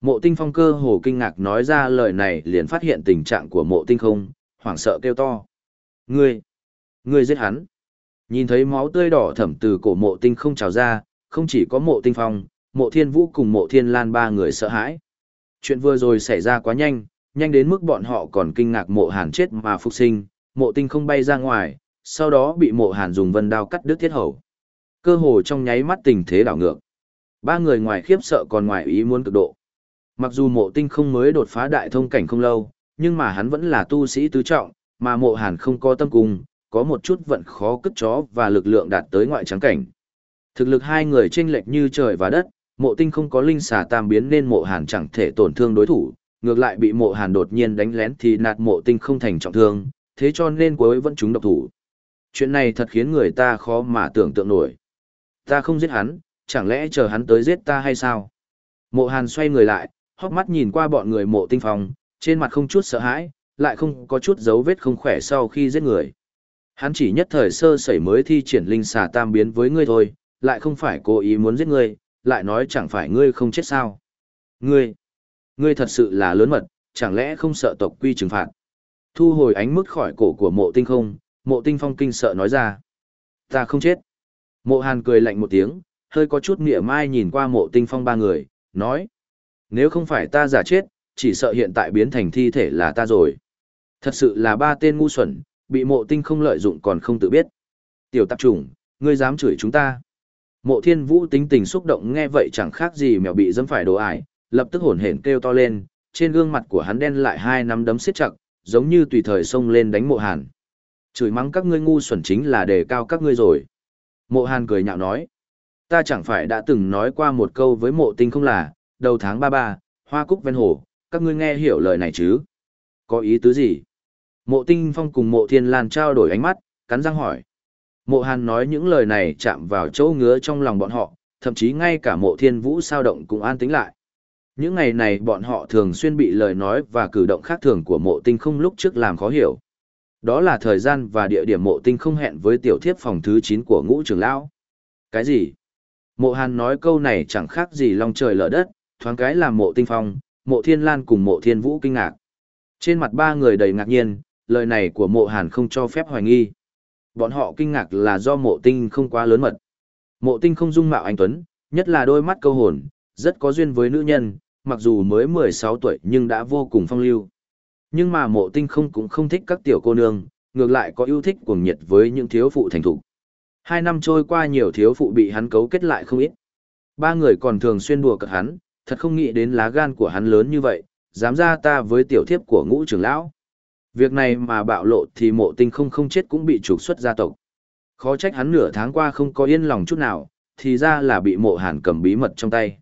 Mộ tinh phong cơ hồ kinh ngạc nói ra lời này liền phát hiện tình trạng của mộ tinh không, hoảng sợ kêu to. Ngươi, ngươi giết hắn. Nhìn thấy máu tươi đỏ thẩm từ cổ mộ tinh không trào ra, không chỉ có mộ tinh phong, mộ thiên vũ cùng mộ thiên lan ba người sợ hãi. Chuyện vừa rồi xảy ra quá nhanh, nhanh đến mức bọn họ còn kinh ngạc mộ hàn chết mà phục sinh, mộ tinh không bay ra ngoài, sau đó bị mộ hàn dùng vân đao cắt đứt thiết hầu. Cơ hồ trong nháy mắt tình thế đảo ngược. Ba người ngoài khiếp sợ còn ngoài ý muốn cực độ. Mặc dù mộ tinh không mới đột phá đại thông cảnh không lâu, nhưng mà hắn vẫn là tu sĩ tứ trọng, mà mộ hàn không có tâm cung, có một chút vận khó cất chó và lực lượng đạt tới ngoại trắng cảnh. Thực lực hai người chênh lệch như trời và đất, mộ tinh không có linh xà tam biến nên mộ hàn chẳng thể tổn thương đối thủ, ngược lại bị mộ hàn đột nhiên đánh lén thì nạt mộ tinh không thành trọng thương, thế cho nên cuối vẫn chúng độc thủ. Chuyện này thật khiến người ta khó mà tưởng tượng nổi. Ta không giết hắn, chẳng lẽ chờ hắn tới giết ta hay sao? Mộ hàn xoay người lại, hốc mắt nhìn qua bọn người mộ tinh phong, trên mặt không chút sợ hãi, lại không có chút dấu vết không khỏe sau khi giết người. Hắn chỉ nhất thời sơ sẩy mới thi triển linh xà tam biến với ngươi thôi, lại không phải cố ý muốn giết ngươi, lại nói chẳng phải ngươi không chết sao. Ngươi, ngươi thật sự là lớn mật, chẳng lẽ không sợ tộc quy trừng phạt. Thu hồi ánh mức khỏi cổ của mộ tinh không, mộ tinh phong kinh sợ nói ra. Ta không chết. Mộ hàn cười lạnh một tiếng, hơi có chút nghĩa mai nhìn qua mộ tinh phong ba người, nói. Nếu không phải ta giả chết, chỉ sợ hiện tại biến thành thi thể là ta rồi. Thật sự là ba tên ngu xuẩn, bị mộ tinh không lợi dụng còn không tự biết. Tiểu tạp chủng, ngươi dám chửi chúng ta. Mộ thiên vũ tính tình xúc động nghe vậy chẳng khác gì mèo bị dẫm phải đồ ải, lập tức hổn hển kêu to lên, trên gương mặt của hắn đen lại hai nắm đấm siết chặt, giống như tùy thời xông lên đánh mộ hàn. Chửi mắng các ngươi ngu xuẩn chính là đề cao các ngươi rồi. Mộ hàn cười nhạo nói. Ta chẳng phải đã từng nói qua một câu với mộ tinh không là, đầu tháng ba ba, hoa cúc ven hồ, các ngươi nghe hiểu lời này chứ? Có ý tứ gì? Mộ tinh phong cùng mộ thiên lan trao đổi ánh mắt, cắn răng hỏi. Mộ hàn nói những lời này chạm vào chỗ ngứa trong lòng bọn họ, thậm chí ngay cả mộ thiên vũ sao động cũng an tính lại. Những ngày này bọn họ thường xuyên bị lời nói và cử động khác thường của mộ tinh không lúc trước làm khó hiểu. Đó là thời gian và địa điểm mộ tinh không hẹn với tiểu thiếp phòng thứ 9 của ngũ trưởng lão. Cái gì? Mộ hàn nói câu này chẳng khác gì long trời lở đất, thoáng cái làm mộ tinh phong, mộ thiên lan cùng mộ thiên vũ kinh ngạc. Trên mặt ba người đầy ngạc nhiên, lời này của mộ hàn không cho phép hoài nghi. Bọn họ kinh ngạc là do mộ tinh không quá lớn mật. Mộ tinh không dung mạo anh Tuấn, nhất là đôi mắt câu hồn, rất có duyên với nữ nhân, mặc dù mới 16 tuổi nhưng đã vô cùng phong lưu. Nhưng mà mộ tinh không cũng không thích các tiểu cô nương, ngược lại có yêu thích cuồng nhiệt với những thiếu phụ thành thục. Hai năm trôi qua nhiều thiếu phụ bị hắn cấu kết lại không ít. Ba người còn thường xuyên đùa cợt hắn, thật không nghĩ đến lá gan của hắn lớn như vậy, dám ra ta với tiểu thiếp của ngũ trưởng lão. Việc này mà bạo lộ thì mộ tinh không không chết cũng bị trục xuất gia tộc. Khó trách hắn nửa tháng qua không có yên lòng chút nào, thì ra là bị mộ hàn cầm bí mật trong tay.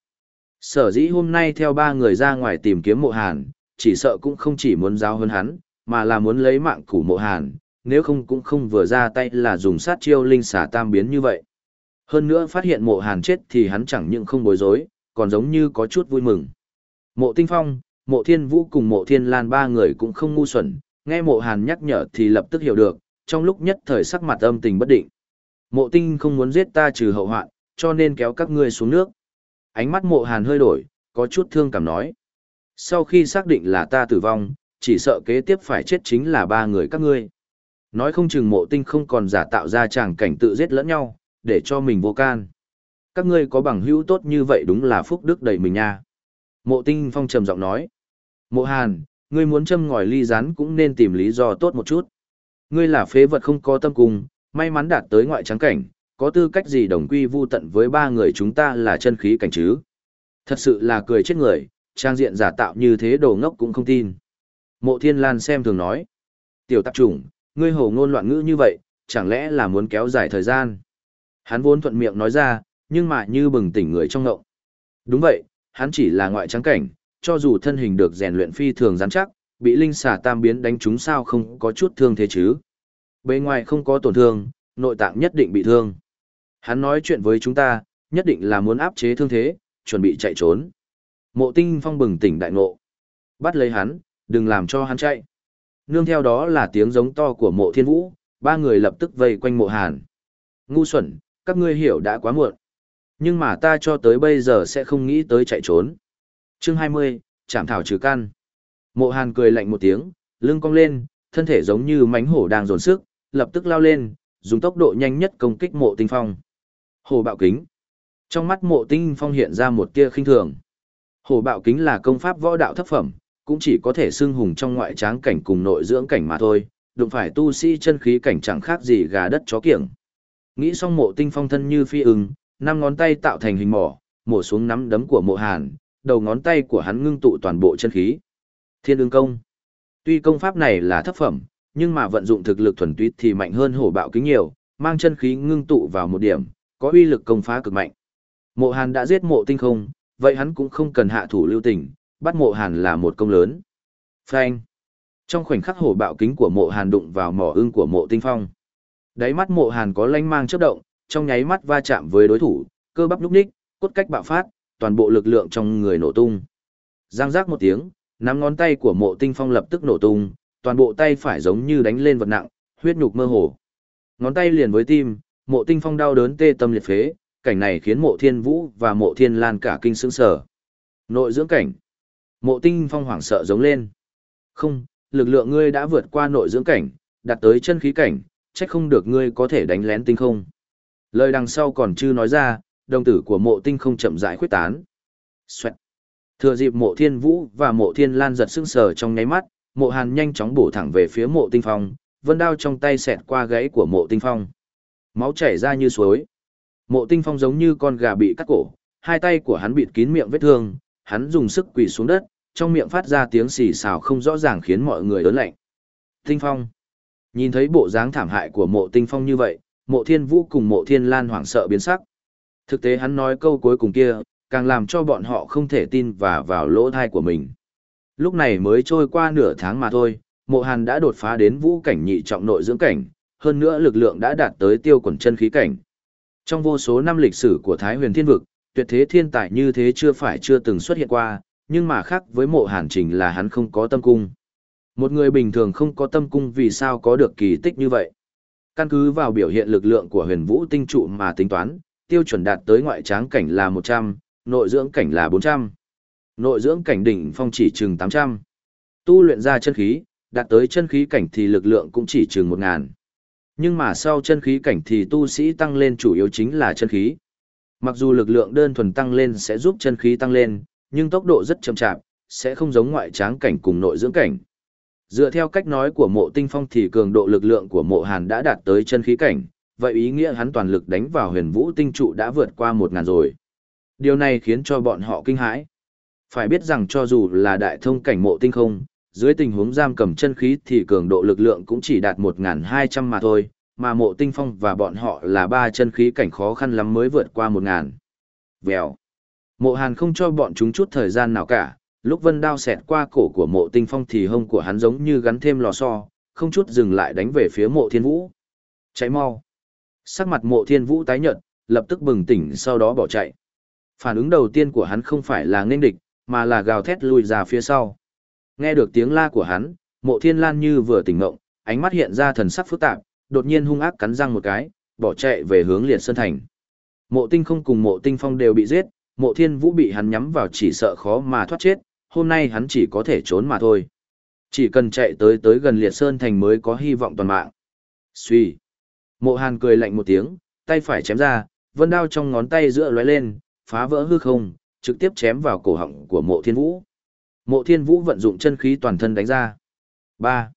Sở dĩ hôm nay theo ba người ra ngoài tìm kiếm mộ hàn, chỉ sợ cũng không chỉ muốn giao hơn hắn, mà là muốn lấy mạng của mộ hàn, nếu không cũng không vừa ra tay là dùng sát chiêu linh xả tam biến như vậy. Hơn nữa phát hiện mộ hàn chết thì hắn chẳng những không bối rối, còn giống như có chút vui mừng. Mộ tinh phong, mộ thiên vũ cùng mộ thiên lan ba người cũng không ngu xuẩn, nghe mộ hàn nhắc nhở thì lập tức hiểu được, trong lúc nhất thời sắc mặt âm tình bất định. Mộ tinh không muốn giết ta trừ hậu hoạn, cho nên kéo các ngươi xuống nước. Ánh mắt mộ hàn hơi đổi, có chút thương cảm nói. Sau khi xác định là ta tử vong, chỉ sợ kế tiếp phải chết chính là ba người các ngươi. Nói không chừng mộ tinh không còn giả tạo ra chàng cảnh tự giết lẫn nhau, để cho mình vô can. Các ngươi có bằng hữu tốt như vậy đúng là phúc đức đầy mình nha. Mộ tinh phong trầm giọng nói. Mộ hàn, ngươi muốn châm ngòi ly rán cũng nên tìm lý do tốt một chút. Ngươi là phế vật không có tâm cùng, may mắn đạt tới ngoại trắng cảnh, có tư cách gì đồng quy vu tận với ba người chúng ta là chân khí cảnh chứ. Thật sự là cười chết người, trang diện giả tạo như thế đồ ngốc cũng không tin. Mộ thiên lan xem thường nói. Tiểu tạp chủng, ngươi hồ ngôn loạn ngữ như vậy, chẳng lẽ là muốn kéo dài thời gian. Hắn vốn thuận miệng nói ra, nhưng mà như bừng tỉnh người trong ngộng. Đúng vậy, hắn chỉ là ngoại trắng cảnh, cho dù thân hình được rèn luyện phi thường rắn chắc, bị linh xà tam biến đánh trúng sao không có chút thương thế chứ. Bên ngoài không có tổn thương, nội tạng nhất định bị thương. Hắn nói chuyện với chúng ta, nhất định là muốn áp chế thương thế, chuẩn bị chạy trốn. Mộ tinh phong bừng tỉnh đại ngộ. Bắt lấy hắn, đừng làm cho hắn chạy. Nương theo đó là tiếng giống to của mộ thiên vũ, ba người lập tức vây quanh mộ hàn. Ngu xuẩn, các ngươi hiểu đã quá muộn. Nhưng mà ta cho tới bây giờ sẽ không nghĩ tới chạy trốn. Chương 20, chạm thảo trừ căn. Mộ hàn cười lạnh một tiếng, lưng cong lên, thân thể giống như mánh hổ đang dồn sức, lập tức lao lên, dùng tốc độ nhanh nhất công kích mộ tinh phong. Hồ bạo kính. Trong mắt mộ tinh phong hiện ra một tia khinh thường. Hồ bạo kính là công pháp võ đạo thấp phẩm, cũng chỉ có thể xưng hùng trong ngoại tráng cảnh cùng nội dưỡng cảnh mà thôi, đụng phải tu sĩ chân khí cảnh chẳng khác gì gà đất chó kiểng. Nghĩ xong mộ tinh phong thân như phi ứng năm ngón tay tạo thành hình mỏ, mổ xuống nắm đấm của mộ hàn, đầu ngón tay của hắn ngưng tụ toàn bộ chân khí. Thiên ương công. Tuy công pháp này là thấp phẩm, nhưng mà vận dụng thực lực thuần túy thì mạnh hơn hổ bạo kính nhiều, mang chân khí ngưng tụ vào một điểm, có uy lực công phá cực mạnh. Mộ Hàn đã giết mộ tinh không, vậy hắn cũng không cần hạ thủ lưu tình, bắt mộ Hàn là một công lớn. Phanh. Trong khoảnh khắc hổ bạo kính của mộ Hàn đụng vào mỏ ưng của mộ tinh phong. Đáy mắt mộ Hàn có lanh mang chớp động, trong nháy mắt va chạm với đối thủ, cơ bắp lúc ních, cốt cách bạo phát, toàn bộ lực lượng trong người nổ tung. Giang giác một tiếng, nắm ngón tay của mộ tinh phong lập tức nổ tung, toàn bộ tay phải giống như đánh lên vật nặng, huyết nhục mơ hồ. Ngón tay liền với tim, mộ tinh phong đau đớn tê tâm liệt phế, cảnh này khiến mộ thiên vũ và mộ thiên lan cả kinh sững sở. Nội dưỡng cảnh. Mộ tinh phong hoảng sợ giống lên. Không, lực lượng ngươi đã vượt qua nội dưỡng cảnh, đạt tới chân khí cảnh, trách không được ngươi có thể đánh lén tinh không. Lời đằng sau còn chưa nói ra, đồng tử của mộ tinh không chậm rãi khuyết tán. Xoẹt. Thừa dịp mộ thiên vũ và mộ thiên lan giật sưng sờ trong nháy mắt, mộ hàn nhanh chóng bổ thẳng về phía mộ tinh phong, vân đao trong tay xẹt qua gãy của mộ tinh phong. Máu chảy ra như suối. Mộ tinh phong giống như con gà bị cắt cổ, hai tay của hắn bịt kín miệng vết thương, hắn dùng sức quỳ xuống đất, trong miệng phát ra tiếng xì xào không rõ ràng khiến mọi người ớn lạnh. Tinh phong. Nhìn thấy bộ dáng thảm hại của mộ tinh phong như vậy, mộ thiên vũ cùng mộ thiên lan hoảng sợ biến sắc. Thực tế hắn nói câu cuối cùng kia, càng làm cho bọn họ không thể tin và vào lỗ thai của mình. Lúc này mới trôi qua nửa tháng mà thôi, mộ hàn đã đột phá đến vũ cảnh nhị trọng nội dưỡng cảnh, hơn nữa lực lượng đã đạt tới tiêu quần chân khí cảnh. Trong vô số năm lịch sử của Thái huyền thiên vực, tuyệt thế thiên tài như thế chưa phải chưa từng xuất hiện qua, nhưng mà khác với mộ hàn trình là hắn không có tâm cung. Một người bình thường không có tâm cung vì sao có được kỳ tích như vậy. Căn cứ vào biểu hiện lực lượng của huyền vũ tinh trụ mà tính toán, tiêu chuẩn đạt tới ngoại tráng cảnh là 100, nội dưỡng cảnh là 400. Nội dưỡng cảnh đỉnh phong chỉ chừng 800. Tu luyện ra chân khí, đạt tới chân khí cảnh thì lực lượng cũng chỉ chừng 1000. Nhưng mà sau chân khí cảnh thì tu sĩ tăng lên chủ yếu chính là chân khí. Mặc dù lực lượng đơn thuần tăng lên sẽ giúp chân khí tăng lên, nhưng tốc độ rất chậm chạp, sẽ không giống ngoại tráng cảnh cùng nội dưỡng cảnh. Dựa theo cách nói của mộ tinh phong thì cường độ lực lượng của mộ hàn đã đạt tới chân khí cảnh, vậy ý nghĩa hắn toàn lực đánh vào huyền vũ tinh trụ đã vượt qua một ngàn rồi. Điều này khiến cho bọn họ kinh hãi. Phải biết rằng cho dù là đại thông cảnh mộ tinh không, dưới tình huống giam cầm chân khí thì cường độ lực lượng cũng chỉ đạt 1.200 mà thôi, mà mộ tinh phong và bọn họ là ba chân khí cảnh khó khăn lắm mới vượt qua 1.000. Vèo. Mộ hàn không cho bọn chúng chút thời gian nào cả, lúc vân đao xẹt qua cổ của mộ tinh phong thì hông của hắn giống như gắn thêm lò xo, không chút dừng lại đánh về phía mộ thiên vũ. Cháy mau. Sắc mặt mộ thiên vũ tái nhợt, lập tức bừng tỉnh sau đó bỏ chạy. Phản ứng đầu tiên của hắn không phải là nghênh địch, mà là gào thét lùi ra phía sau. Nghe được tiếng la của hắn, mộ thiên lan như vừa tỉnh ngộng, ánh mắt hiện ra thần sắc phức tạp, đột nhiên hung ác cắn răng một cái, bỏ chạy về hướng liệt sơn thành. Mộ tinh không cùng mộ tinh phong đều bị giết, mộ thiên vũ bị hắn nhắm vào chỉ sợ khó mà thoát chết, hôm nay hắn chỉ có thể trốn mà thôi. Chỉ cần chạy tới tới gần liệt sơn thành mới có hy vọng toàn mạng. suy Mộ hàn cười lạnh một tiếng, tay phải chém ra, vân đao trong ngón tay giữa lóe lên, phá vỡ hư không, trực tiếp chém vào cổ họng của mộ thiên vũ. Mộ thiên vũ vận dụng chân khí toàn thân đánh ra. 3.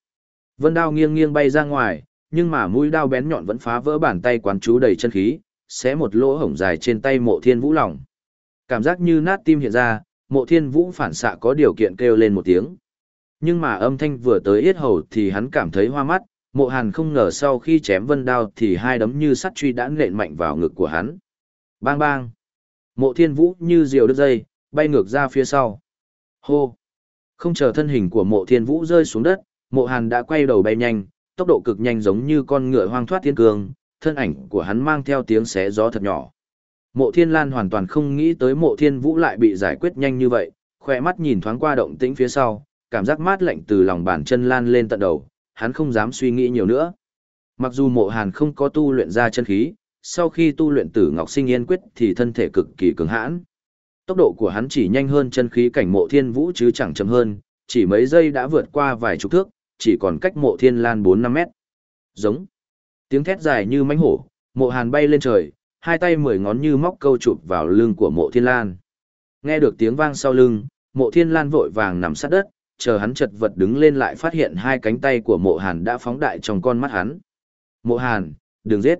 Vân đao nghiêng nghiêng bay ra ngoài, nhưng mà mũi đao bén nhọn vẫn phá vỡ bàn tay quán chú đầy chân khí, xé một lỗ hổng dài trên tay mộ thiên vũ lòng. Cảm giác như nát tim hiện ra, mộ thiên vũ phản xạ có điều kiện kêu lên một tiếng. Nhưng mà âm thanh vừa tới yết hầu thì hắn cảm thấy hoa mắt, mộ hàn không ngờ sau khi chém vân đao thì hai đấm như sắt truy đã nện mạnh vào ngực của hắn. Bang bang! Mộ thiên vũ như diều đứt dây, bay ngược ra phía sau. Hô! Không chờ thân hình của mộ thiên vũ rơi xuống đất, mộ hàn đã quay đầu bay nhanh, tốc độ cực nhanh giống như con ngựa hoang thoát thiên cường. thân ảnh của hắn mang theo tiếng xé gió thật nhỏ. Mộ thiên lan hoàn toàn không nghĩ tới mộ thiên vũ lại bị giải quyết nhanh như vậy, khỏe mắt nhìn thoáng qua động tĩnh phía sau, cảm giác mát lạnh từ lòng bàn chân lan lên tận đầu, hắn không dám suy nghĩ nhiều nữa. Mặc dù mộ hàn không có tu luyện ra chân khí, sau khi tu luyện tử ngọc sinh yên quyết thì thân thể cực kỳ cứng hãn. Tốc độ của hắn chỉ nhanh hơn chân khí cảnh mộ thiên vũ chứ chẳng chậm hơn, chỉ mấy giây đã vượt qua vài chục thước, chỉ còn cách mộ thiên lan 4-5 mét. Giống. Tiếng thét dài như mánh hổ, mộ hàn bay lên trời, hai tay mười ngón như móc câu chụp vào lưng của mộ thiên lan. Nghe được tiếng vang sau lưng, mộ thiên lan vội vàng nằm sát đất, chờ hắn chật vật đứng lên lại phát hiện hai cánh tay của mộ hàn đã phóng đại trong con mắt hắn. Mộ hàn, đừng giết.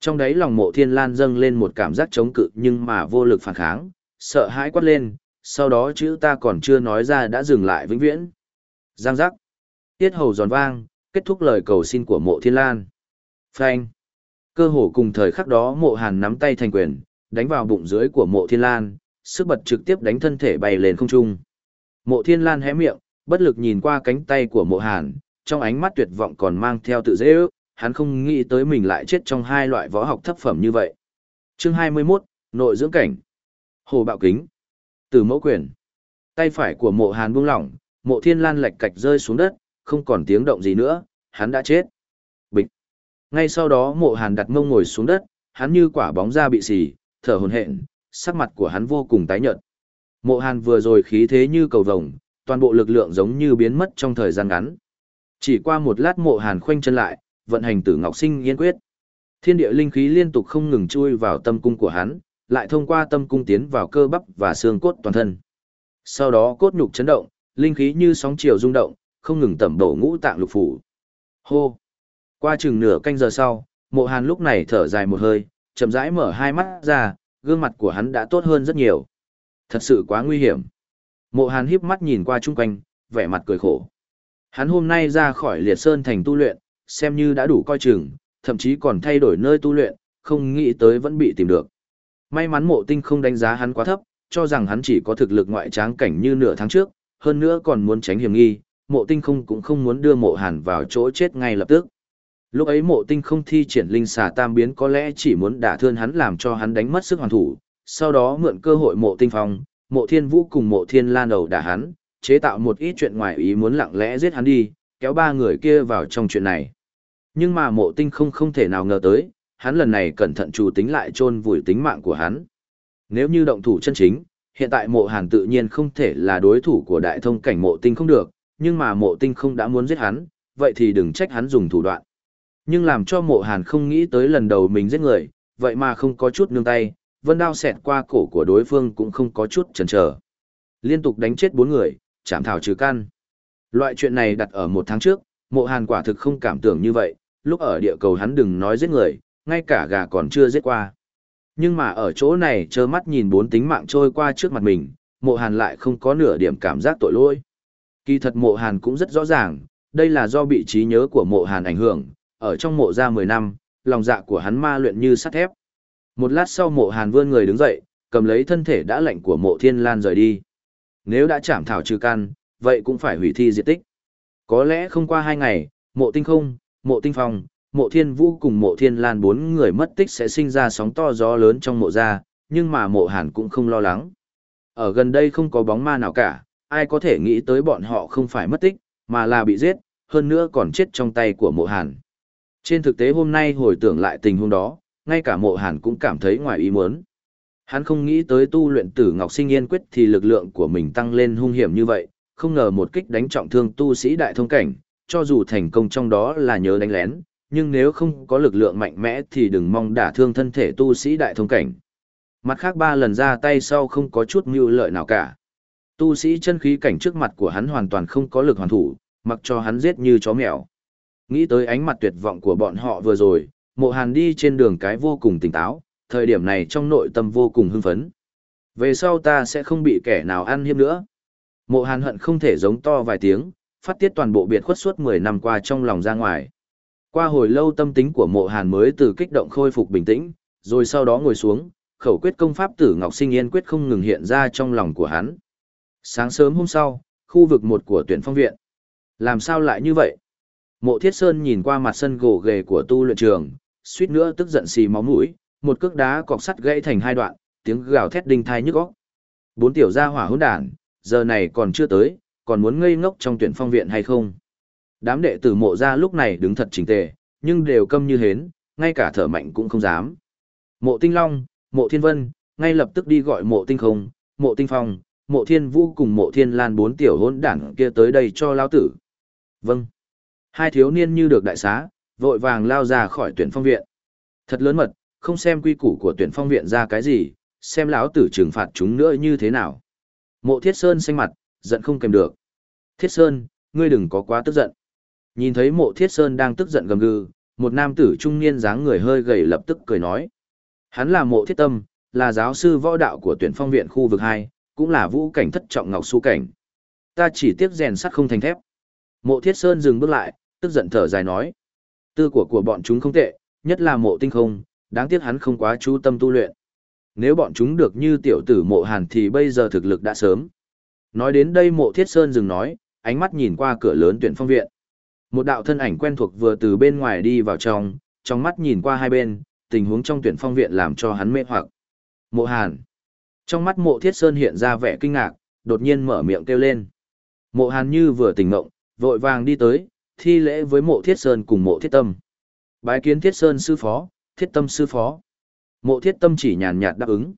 Trong đấy lòng mộ thiên lan dâng lên một cảm giác chống cự nhưng mà vô lực phản kháng, sợ hãi quát lên, sau đó chữ ta còn chưa nói ra đã dừng lại vĩnh viễn. Giang giác. Tiết hầu giòn vang, kết thúc lời cầu xin của mộ thiên lan. frank. Cơ hồ cùng thời khắc đó mộ hàn nắm tay thành quyền, đánh vào bụng dưới của mộ thiên lan, sức bật trực tiếp đánh thân thể bay lên không trung. Mộ thiên lan hé miệng, bất lực nhìn qua cánh tay của mộ hàn, trong ánh mắt tuyệt vọng còn mang theo tự dễ ước, hắn không nghĩ tới mình lại chết trong hai loại võ học thấp phẩm như vậy. Chương 21, Nội dưỡng cảnh Hồ bạo kính Từ mẫu quyền Tay phải của mộ hàn buông lỏng, mộ thiên lan lệch cạch rơi xuống đất, không còn tiếng động gì nữa, hắn đã chết. Bịch ngay sau đó mộ hàn đặt mông ngồi xuống đất, hắn như quả bóng da bị xì, thở hồn hện, sắc mặt của hắn vô cùng tái nhợt. Mộ hàn vừa rồi khí thế như cầu vồng, toàn bộ lực lượng giống như biến mất trong thời gian ngắn. Chỉ qua một lát mộ hàn khoanh chân lại, vận hành tử ngọc sinh yên quyết. Thiên địa linh khí liên tục không ngừng chui vào tâm cung của hắn, lại thông qua tâm cung tiến vào cơ bắp và xương cốt toàn thân. Sau đó cốt nhục chấn động, linh khí như sóng chiều rung động, không ngừng tẩm bổ ngũ tạng lục phủ. Hô! Qua chừng nửa canh giờ sau, mộ hàn lúc này thở dài một hơi, chậm rãi mở hai mắt ra, gương mặt của hắn đã tốt hơn rất nhiều. Thật sự quá nguy hiểm. Mộ hàn híp mắt nhìn qua chung quanh, vẻ mặt cười khổ. Hắn hôm nay ra khỏi liệt sơn thành tu luyện, xem như đã đủ coi chừng, thậm chí còn thay đổi nơi tu luyện, không nghĩ tới vẫn bị tìm được. May mắn mộ tinh không đánh giá hắn quá thấp, cho rằng hắn chỉ có thực lực ngoại tráng cảnh như nửa tháng trước, hơn nữa còn muốn tránh hiểm nghi, mộ tinh không cũng không muốn đưa mộ hàn vào chỗ chết ngay lập tức. Lúc ấy mộ tinh không thi triển linh xà tam biến có lẽ chỉ muốn đả thương hắn làm cho hắn đánh mất sức hoàn thủ, sau đó mượn cơ hội mộ tinh phong, mộ thiên vũ cùng mộ thiên lan đầu đả hắn, chế tạo một ít chuyện ngoài ý muốn lặng lẽ giết hắn đi, kéo ba người kia vào trong chuyện này. Nhưng mà mộ tinh không không thể nào ngờ tới, hắn lần này cẩn thận chủ tính lại chôn vùi tính mạng của hắn. Nếu như động thủ chân chính, hiện tại mộ hàn tự nhiên không thể là đối thủ của đại thông cảnh mộ tinh không được, nhưng mà mộ tinh không đã muốn giết hắn, vậy thì đừng trách hắn dùng thủ đoạn. Nhưng làm cho mộ hàn không nghĩ tới lần đầu mình giết người, vậy mà không có chút nương tay, vân đao xẹt qua cổ của đối phương cũng không có chút chần chờ Liên tục đánh chết bốn người, chạm thảo trừ căn. Loại chuyện này đặt ở một tháng trước, mộ hàn quả thực không cảm tưởng như vậy, lúc ở địa cầu hắn đừng nói giết người, ngay cả gà còn chưa giết qua. Nhưng mà ở chỗ này trơ mắt nhìn bốn tính mạng trôi qua trước mặt mình, mộ hàn lại không có nửa điểm cảm giác tội lỗi. Kỳ thật mộ hàn cũng rất rõ ràng, đây là do bị trí nhớ của mộ hàn ảnh hưởng, ở trong mộ ra 10 năm, lòng dạ của hắn ma luyện như sắt thép. Một lát sau mộ hàn vươn người đứng dậy, cầm lấy thân thể đã lạnh của mộ thiên lan rời đi. Nếu đã chảm thảo trừ căn, vậy cũng phải hủy thi diệt tích. Có lẽ không qua hai ngày, mộ tinh không, mộ tinh phong, mộ thiên vũ cùng mộ thiên lan bốn người mất tích sẽ sinh ra sóng to gió lớn trong mộ gia, nhưng mà mộ hàn cũng không lo lắng. Ở gần đây không có bóng ma nào cả, ai có thể nghĩ tới bọn họ không phải mất tích, mà là bị giết, hơn nữa còn chết trong tay của mộ hàn. Trên thực tế hôm nay hồi tưởng lại tình huống đó, ngay cả mộ hàn cũng cảm thấy ngoài ý muốn. Hắn không nghĩ tới tu luyện tử Ngọc Sinh Yên Quyết thì lực lượng của mình tăng lên hung hiểm như vậy, không ngờ một kích đánh trọng thương tu sĩ đại thông cảnh, cho dù thành công trong đó là nhớ đánh lén, nhưng nếu không có lực lượng mạnh mẽ thì đừng mong đả thương thân thể tu sĩ đại thông cảnh. Mặt khác ba lần ra tay sau không có chút mưu lợi nào cả. Tu sĩ chân khí cảnh trước mặt của hắn hoàn toàn không có lực hoàn thủ, mặc cho hắn giết như chó mèo. Nghĩ tới ánh mặt tuyệt vọng của bọn họ vừa rồi, mộ hàn đi trên đường cái vô cùng tỉnh táo, thời điểm này trong nội tâm vô cùng hưng phấn. Về sau ta sẽ không bị kẻ nào ăn hiếp nữa. Mộ hàn hận không thể giống to vài tiếng, phát tiết toàn bộ biệt khuất suốt 10 năm qua trong lòng ra ngoài. Qua hồi lâu tâm tính của mộ hàn mới từ kích động khôi phục bình tĩnh, rồi sau đó ngồi xuống, khẩu quyết công pháp tử Ngọc Sinh Yên quyết không ngừng hiện ra trong lòng của hắn. Sáng sớm hôm sau, khu vực một của tuyển phong viện. Làm sao lại như vậy? Mộ Thiết Sơn nhìn qua mặt sân gỗ ghề của tu luyện trường, suýt nữa tức giận xì máu mũi, một cước đá cọc sắt gãy thành hai đoạn, tiếng gào thét đinh thai nhức óc. Bốn tiểu gia hỏa hỗn đản, giờ này còn chưa tới, còn muốn ngây ngốc trong tuyển phong viện hay không? Đám đệ tử mộ ra lúc này đứng thật chỉnh tề, nhưng đều câm như hến, ngay cả thở mạnh cũng không dám. Mộ Tinh Long, Mộ Thiên Vân, ngay lập tức đi gọi Mộ Tinh Không, Mộ Tinh Phong, Mộ Thiên Vũ cùng Mộ Thiên Lan bốn tiểu hỗn đản kia tới đây cho lao tử. Vâng. Hai thiếu niên như được đại xá, vội vàng lao ra khỏi tuyển phong viện. Thật lớn mật, không xem quy củ của tuyển phong viện ra cái gì, xem lão tử trừng phạt chúng nữa như thế nào. Mộ Thiết Sơn xanh mặt, giận không kèm được. Thiết Sơn, ngươi đừng có quá tức giận. Nhìn thấy mộ Thiết Sơn đang tức giận gầm gừ, một nam tử trung niên dáng người hơi gầy lập tức cười nói. Hắn là mộ Thiết Tâm, là giáo sư võ đạo của tuyển phong viện khu vực 2, cũng là vũ cảnh thất trọng ngọc su cảnh. Ta chỉ tiếc rèn sắt không thành thép. Mộ Thiết Sơn dừng bước lại, tức giận thở dài nói. Tư của của bọn chúng không tệ, nhất là mộ tinh không, đáng tiếc hắn không quá chú tâm tu luyện. Nếu bọn chúng được như tiểu tử mộ hàn thì bây giờ thực lực đã sớm. Nói đến đây mộ thiết sơn dừng nói, ánh mắt nhìn qua cửa lớn tuyển phong viện. Một đạo thân ảnh quen thuộc vừa từ bên ngoài đi vào trong, trong mắt nhìn qua hai bên, tình huống trong tuyển phong viện làm cho hắn mê hoặc. Mộ hàn. Trong mắt mộ thiết sơn hiện ra vẻ kinh ngạc, đột nhiên mở miệng kêu lên. Mộ hàn như vừa tỉnh ngộng, vội vàng đi tới, thi lễ với mộ thiết sơn cùng mộ thiết tâm. Bái kiến thiết sơn sư phó, thiết tâm sư phó. Mộ thiết tâm chỉ nhàn nhạt đáp ứng.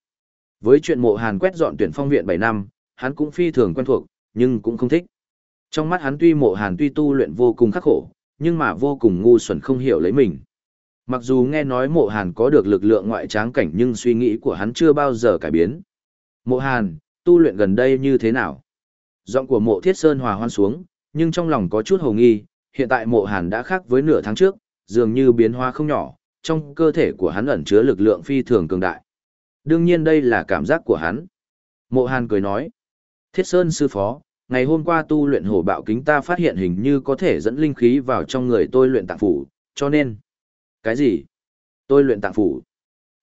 Với chuyện mộ hàn quét dọn tuyển phong viện 7 năm, hắn cũng phi thường quen thuộc, nhưng cũng không thích. Trong mắt hắn tuy mộ hàn tuy tu luyện vô cùng khắc khổ, nhưng mà vô cùng ngu xuẩn không hiểu lấy mình. Mặc dù nghe nói mộ hàn có được lực lượng ngoại tráng cảnh nhưng suy nghĩ của hắn chưa bao giờ cải biến. Mộ hàn, tu luyện gần đây như thế nào? Giọng của mộ thiết sơn hòa hoan xuống, nhưng trong lòng có chút hồ nghi, hiện tại mộ hàn đã khác với nửa tháng trước, dường như biến hóa không nhỏ, trong cơ thể của hắn ẩn chứa lực lượng phi thường cường đại. Đương nhiên đây là cảm giác của hắn. Mộ hàn cười nói, Thiết Sơn sư phó, ngày hôm qua tu luyện hổ bạo kính ta phát hiện hình như có thể dẫn linh khí vào trong người tôi luyện tạng phủ, cho nên... Cái gì? Tôi luyện tạng phủ.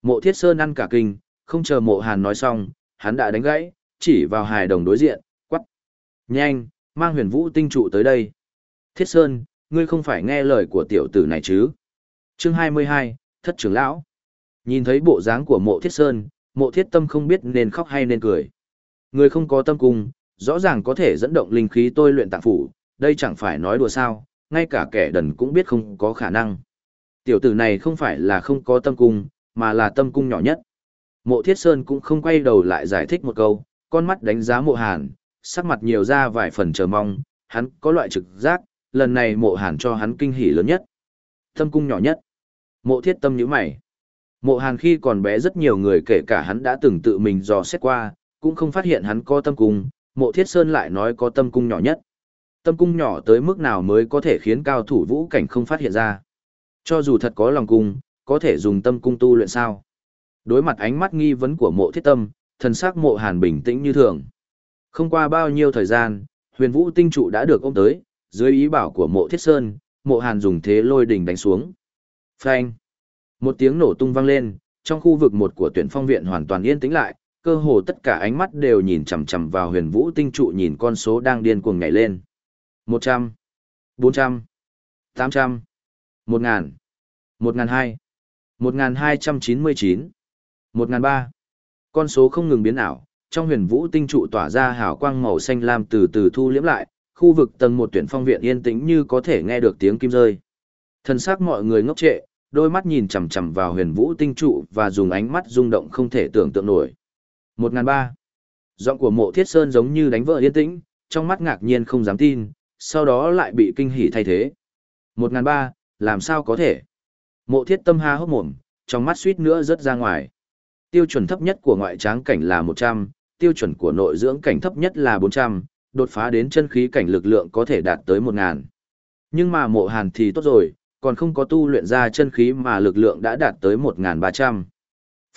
Mộ Thiết Sơn ăn cả kinh, không chờ mộ hàn nói xong, hắn đã đánh gãy, chỉ vào hài đồng đối diện, quắc. Nhanh, mang huyền vũ tinh trụ tới đây. Thiết Sơn, ngươi không phải nghe lời của tiểu tử này chứ? Chương 22, Thất trưởng lão. Nhìn thấy bộ dáng của mộ Thiết Sơn, mộ Thiết Tâm không biết nên khóc hay nên cười. Người không có tâm cung, rõ ràng có thể dẫn động linh khí tôi luyện tạng phủ, đây chẳng phải nói đùa sao, ngay cả kẻ đần cũng biết không có khả năng. Tiểu tử này không phải là không có tâm cung, mà là tâm cung nhỏ nhất. Mộ Thiết Sơn cũng không quay đầu lại giải thích một câu, con mắt đánh giá mộ hàn, sắc mặt nhiều ra vài phần chờ mong, hắn có loại trực giác, lần này mộ hàn cho hắn kinh hỉ lớn nhất. Tâm cung nhỏ nhất. Mộ thiết tâm nhíu mày. Mộ hàn khi còn bé rất nhiều người kể cả hắn đã từng tự mình dò xét qua, cũng không phát hiện hắn có tâm cung, mộ thiết sơn lại nói có tâm cung nhỏ nhất. Tâm cung nhỏ tới mức nào mới có thể khiến cao thủ vũ cảnh không phát hiện ra. Cho dù thật có lòng cung, có thể dùng tâm cung tu luyện sao. Đối mặt ánh mắt nghi vấn của mộ thiết tâm, thần sắc mộ hàn bình tĩnh như thường. Không qua bao nhiêu thời gian, huyền vũ tinh trụ đã được ôm tới, dưới ý bảo của mộ thiết sơn, mộ hàn dùng thế lôi đỉnh đánh xuống. Phanh! Một tiếng nổ tung vang lên, trong khu vực một của tuyển phong viện hoàn toàn yên tĩnh lại, cơ hồ tất cả ánh mắt đều nhìn chằm chằm vào huyền vũ tinh trụ nhìn con số đang điên cuồng nhảy lên. 100, 400, 800, 1000, 1002, 1299, 1003. Con số không ngừng biến ảo, trong huyền vũ tinh trụ tỏa ra hào quang màu xanh lam từ từ thu liễm lại, khu vực tầng một tuyển phong viện yên tĩnh như có thể nghe được tiếng kim rơi. Thân xác mọi người ngốc trệ, đôi mắt nhìn chằm chằm vào huyền vũ tinh trụ và dùng ánh mắt rung động không thể tưởng tượng nổi. Một ngàn ba. Giọng của mộ thiết sơn giống như đánh vỡ yên tĩnh, trong mắt ngạc nhiên không dám tin, sau đó lại bị kinh hỉ thay thế. Một ngàn ba, làm sao có thể? Mộ thiết tâm ha hốc mồm, trong mắt suýt nữa rớt ra ngoài. Tiêu chuẩn thấp nhất của ngoại tráng cảnh là 100, tiêu chuẩn của nội dưỡng cảnh thấp nhất là 400, đột phá đến chân khí cảnh lực lượng có thể đạt tới 1000. Nhưng mà mộ hàn thì tốt rồi, còn không có tu luyện ra chân khí mà lực lượng đã đạt tới 1300.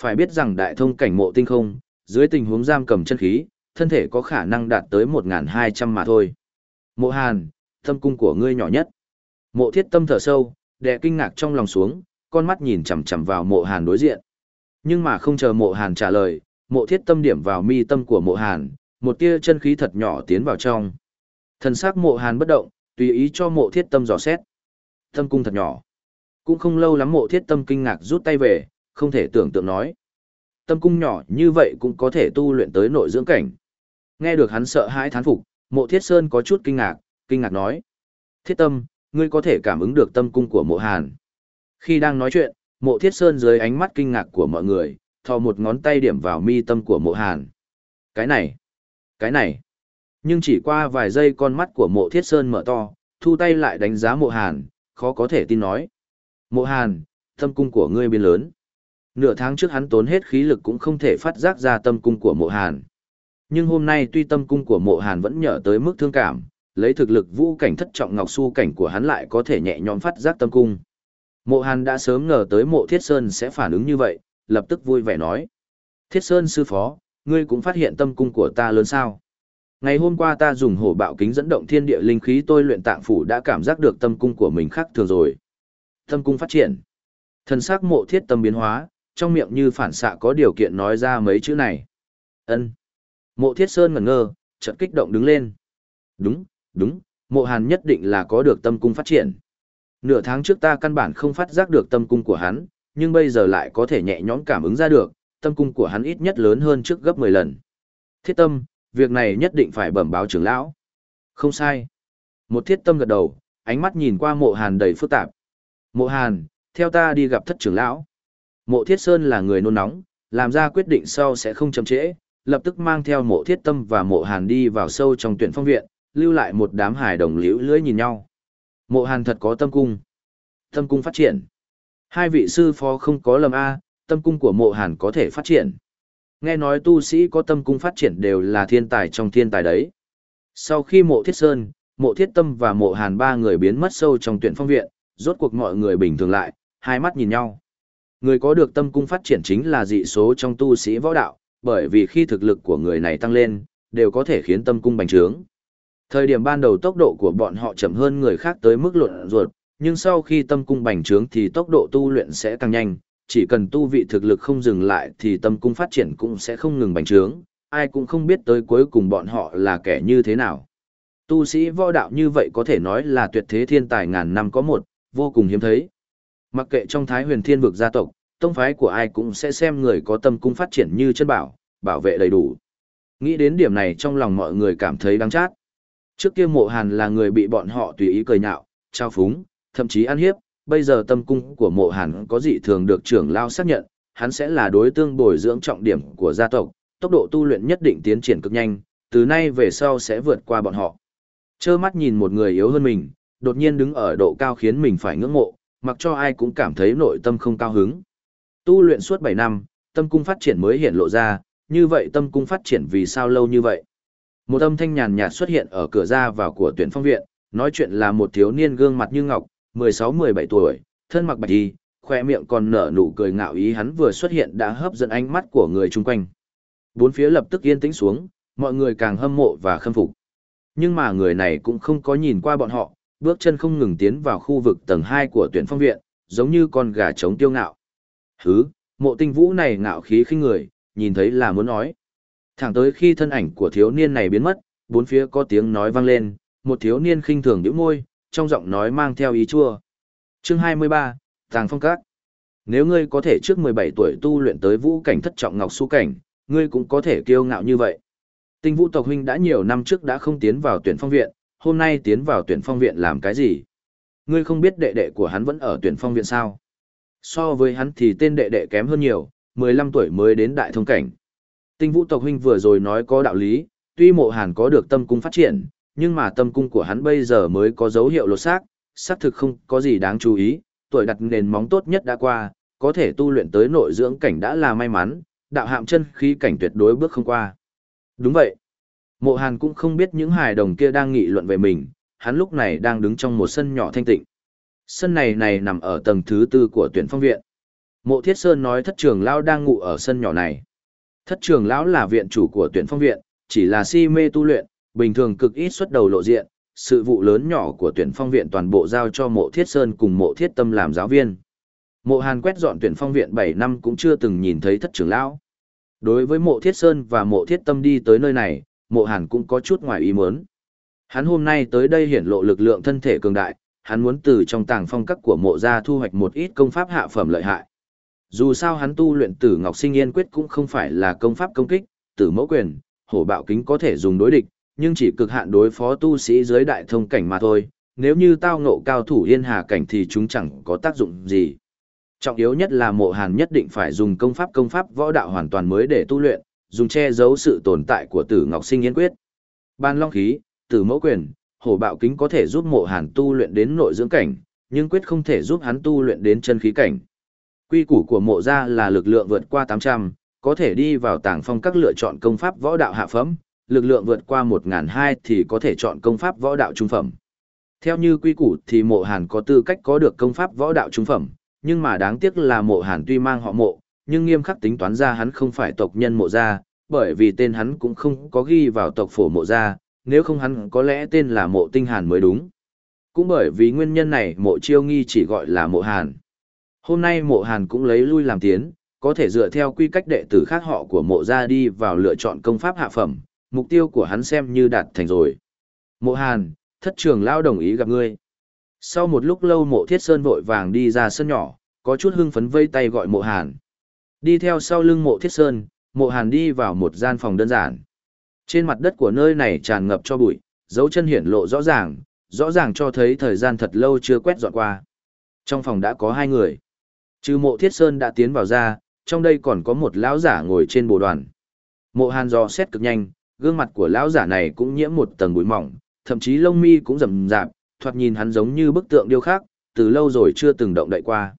Phải biết rằng đại thông cảnh mộ tinh không, dưới tình huống giam cầm chân khí, thân thể có khả năng đạt tới 1200 mà thôi. Mộ hàn, tâm cung của ngươi nhỏ nhất. Mộ thiết tâm thở sâu, đè kinh ngạc trong lòng xuống, con mắt nhìn chằm chằm vào mộ hàn đối diện. Nhưng mà không chờ mộ hàn trả lời, mộ thiết tâm điểm vào mi tâm của mộ hàn, một tia chân khí thật nhỏ tiến vào trong. Thần sắc mộ hàn bất động, tùy ý cho mộ thiết tâm dò xét. Tâm cung thật nhỏ. Cũng không lâu lắm mộ thiết tâm kinh ngạc rút tay về, không thể tưởng tượng nói. Tâm cung nhỏ như vậy cũng có thể tu luyện tới nội dưỡng cảnh. Nghe được hắn sợ hãi thán phục, mộ thiết sơn có chút kinh ngạc, kinh ngạc nói. Thiết tâm, ngươi có thể cảm ứng được tâm cung của mộ hàn. Khi đang nói chuyện, mộ thiết sơn dưới ánh mắt kinh ngạc của mọi người, thò một ngón tay điểm vào mi tâm của mộ hàn. Cái này, cái này. Nhưng chỉ qua vài giây con mắt của mộ thiết sơn mở to, thu tay lại đánh giá mộ hàn, khó có thể tin nói. Mộ hàn, tâm cung của ngươi biến lớn. Nửa tháng trước hắn tốn hết khí lực cũng không thể phát giác ra tâm cung của mộ hàn. Nhưng hôm nay tuy tâm cung của mộ hàn vẫn nhở tới mức thương cảm, lấy thực lực vũ cảnh thất trọng ngọc su cảnh của hắn lại có thể nhẹ nhõm phát giác tâm cung. Mộ hàn đã sớm ngờ tới mộ thiết sơn sẽ phản ứng như vậy, lập tức vui vẻ nói. Thiết sơn sư phó, ngươi cũng phát hiện tâm cung của ta lớn sao. Ngày hôm qua ta dùng hổ bạo kính dẫn động thiên địa linh khí tôi luyện tạng phủ đã cảm giác được tâm cung của mình khác thường rồi. Tâm cung phát triển. Thần sắc mộ thiết tâm biến hóa, trong miệng như phản xạ có điều kiện nói ra mấy chữ này. ân Mộ thiết sơn ngẩn ngơ, chợt kích động đứng lên. Đúng, đúng, mộ hàn nhất định là có được tâm cung phát triển. Nửa tháng trước ta căn bản không phát giác được tâm cung của hắn, nhưng bây giờ lại có thể nhẹ nhõm cảm ứng ra được, tâm cung của hắn ít nhất lớn hơn trước gấp 10 lần. Thiết tâm, việc này nhất định phải bẩm báo trưởng lão. Không sai. Một thiết tâm gật đầu, ánh mắt nhìn qua mộ hàn đầy phức tạp. Mộ hàn, theo ta đi gặp thất trưởng lão. Mộ thiết sơn là người nôn nóng, làm ra quyết định sau sẽ không chậm trễ, lập tức mang theo mộ thiết tâm và mộ hàn đi vào sâu trong tuyển phong viện, lưu lại một đám hài đồng liễu lưỡi nhìn nhau. Mộ hàn thật có tâm cung. Tâm cung phát triển. Hai vị sư phó không có lầm A, tâm cung của mộ hàn có thể phát triển. Nghe nói tu sĩ có tâm cung phát triển đều là thiên tài trong thiên tài đấy. Sau khi mộ thiết sơn, mộ thiết tâm và mộ hàn ba người biến mất sâu trong tuyển phong viện, rốt cuộc mọi người bình thường lại, hai mắt nhìn nhau. Người có được tâm cung phát triển chính là dị số trong tu sĩ võ đạo, bởi vì khi thực lực của người này tăng lên, đều có thể khiến tâm cung bành trướng. Thời điểm ban đầu tốc độ của bọn họ chậm hơn người khác tới mức lộn ruột, nhưng sau khi tâm cung bành trướng thì tốc độ tu luyện sẽ tăng nhanh, chỉ cần tu vị thực lực không dừng lại thì tâm cung phát triển cũng sẽ không ngừng bành trướng, ai cũng không biết tới cuối cùng bọn họ là kẻ như thế nào. Tu sĩ võ đạo như vậy có thể nói là tuyệt thế thiên tài ngàn năm có một, vô cùng hiếm thấy. Mặc kệ trong Thái huyền thiên vực gia tộc, tông phái của ai cũng sẽ xem người có tâm cung phát triển như chân bảo, bảo vệ đầy đủ. Nghĩ đến điểm này trong lòng mọi người cảm thấy đáng chát. Trước kia mộ hàn là người bị bọn họ tùy ý cười nhạo, trao phúng, thậm chí ăn hiếp, bây giờ tâm cung của mộ hàn có dị thường được trưởng lao xác nhận, hắn sẽ là đối tương bồi dưỡng trọng điểm của gia tộc, tốc độ tu luyện nhất định tiến triển cực nhanh, từ nay về sau sẽ vượt qua bọn họ. Chơ mắt nhìn một người yếu hơn mình, đột nhiên đứng ở độ cao khiến mình phải ngưỡng mộ, mặc cho ai cũng cảm thấy nội tâm không cao hứng. Tu luyện suốt 7 năm, tâm cung phát triển mới hiện lộ ra, như vậy tâm cung phát triển vì sao lâu như vậy? Một âm thanh nhàn nhạt xuất hiện ở cửa ra vào của tuyển phong viện, nói chuyện là một thiếu niên gương mặt như ngọc, 16-17 tuổi, thân mặc bạch y, khoe miệng còn nở nụ cười ngạo ý hắn vừa xuất hiện đã hấp dẫn ánh mắt của người chung quanh. Bốn phía lập tức yên tĩnh xuống, mọi người càng hâm mộ và khâm phục. Nhưng mà người này cũng không có nhìn qua bọn họ, bước chân không ngừng tiến vào khu vực tầng 2 của tuyển phong viện, giống như con gà trống tiêu ngạo. Hứ, mộ tinh vũ này ngạo khí khinh người, nhìn thấy là muốn nói. Thẳng tới khi thân ảnh của thiếu niên này biến mất, bốn phía có tiếng nói vang lên, một thiếu niên khinh thường nhíu môi, trong giọng nói mang theo ý chua. Chương 23, Tàng Phong Các. Nếu ngươi có thể trước 17 tuổi tu luyện tới vũ cảnh thất trọng ngọc su cảnh, ngươi cũng có thể kiêu ngạo như vậy. Tinh vũ tộc huynh đã nhiều năm trước đã không tiến vào tuyển phong viện, hôm nay tiến vào tuyển phong viện làm cái gì? Ngươi không biết đệ đệ của hắn vẫn ở tuyển phong viện sao? So với hắn thì tên đệ đệ kém hơn nhiều, 15 tuổi mới đến đại thông cảnh. Tinh vũ tộc huynh vừa rồi nói có đạo lý, tuy mộ hàn có được tâm cung phát triển, nhưng mà tâm cung của hắn bây giờ mới có dấu hiệu lột xác, xác thực không có gì đáng chú ý, tuổi đặt nền móng tốt nhất đã qua, có thể tu luyện tới nội dưỡng cảnh đã là may mắn, đạo hạm chân khí cảnh tuyệt đối bước không qua. Đúng vậy. Mộ Hàn cũng không biết những hài đồng kia đang nghị luận về mình, hắn lúc này đang đứng trong một sân nhỏ thanh tịnh. Sân này này nằm ở tầng thứ tư của tuyển phong viện. Mộ Thiết Sơn nói thất trường lão đang ngủ ở sân nhỏ này. Thất trường lão là viện chủ của tuyển phong viện, chỉ là si mê tu luyện, bình thường cực ít xuất đầu lộ diện, sự vụ lớn nhỏ của tuyển phong viện toàn bộ giao cho mộ Thiết Sơn cùng mộ Thiết Tâm làm giáo viên. Mộ Hàn quét dọn tuyển phong viện 7 năm cũng chưa từng nhìn thấy thất trưởng lão. Đối với mộ Thiết Sơn và mộ Thiết Tâm đi tới nơi này, mộ Hàn cũng có chút ngoài ý muốn. Hắn hôm nay tới đây hiển lộ lực lượng thân thể cường đại, hắn muốn từ trong tàng phong các của mộ gia thu hoạch một ít công pháp hạ phẩm lợi hại. Dù sao hắn tu luyện tử Ngọc Sinh Yên Quyết cũng không phải là công pháp công kích, tử mẫu quyền, hổ bạo kính có thể dùng đối địch, nhưng chỉ cực hạn đối phó tu sĩ dưới đại thông cảnh mà thôi, nếu như tao ngộ cao thủ yên hà cảnh thì chúng chẳng có tác dụng gì. Trọng yếu nhất là mộ hàn nhất định phải dùng công pháp công pháp võ đạo hoàn toàn mới để tu luyện, dùng che giấu sự tồn tại của tử Ngọc Sinh Yên Quyết. Ban Long Khí, tử mẫu quyền, hổ bạo kính có thể giúp mộ hàn tu luyện đến nội dưỡng cảnh, nhưng quyết không thể giúp hắn tu luyện đến chân khí cảnh. Quy củ của mộ gia là lực lượng vượt qua 800, có thể đi vào tàng phong các lựa chọn công pháp võ đạo hạ phẩm, lực lượng vượt qua 1002 thì có thể chọn công pháp võ đạo trung phẩm. Theo như quy củ thì mộ hàn có tư cách có được công pháp võ đạo trung phẩm, nhưng mà đáng tiếc là mộ hàn tuy mang họ mộ, nhưng nghiêm khắc tính toán ra hắn không phải tộc nhân mộ gia, bởi vì tên hắn cũng không có ghi vào tộc phổ mộ gia, nếu không hắn có lẽ tên là mộ tinh hàn mới đúng. Cũng bởi vì nguyên nhân này mộ chiêu nghi chỉ gọi là mộ hàn. Hôm nay mộ hàn cũng lấy lui làm tiến, có thể dựa theo quy cách đệ tử khác họ của mộ gia đi vào lựa chọn công pháp hạ phẩm, mục tiêu của hắn xem như đạt thành rồi. Mộ hàn, thất trường lao đồng ý gặp ngươi. Sau một lúc lâu mộ thiết sơn vội vàng đi ra sân nhỏ, có chút hưng phấn vây tay gọi mộ hàn. Đi theo sau lưng mộ thiết sơn, mộ hàn đi vào một gian phòng đơn giản. Trên mặt đất của nơi này tràn ngập cho bụi, dấu chân hiển lộ rõ ràng, rõ ràng cho thấy thời gian thật lâu chưa quét dọn qua. Trong phòng đã có hai người. Trừ mộ thiết sơn đã tiến vào ra, trong đây còn có một lão giả ngồi trên bồ đoàn. Mộ hàn dò xét cực nhanh, gương mặt của lão giả này cũng nhiễm một tầng bụi mỏng, thậm chí lông mi cũng rậm rạp, thoạt nhìn hắn giống như bức tượng điêu khắc, từ lâu rồi chưa từng động đậy qua.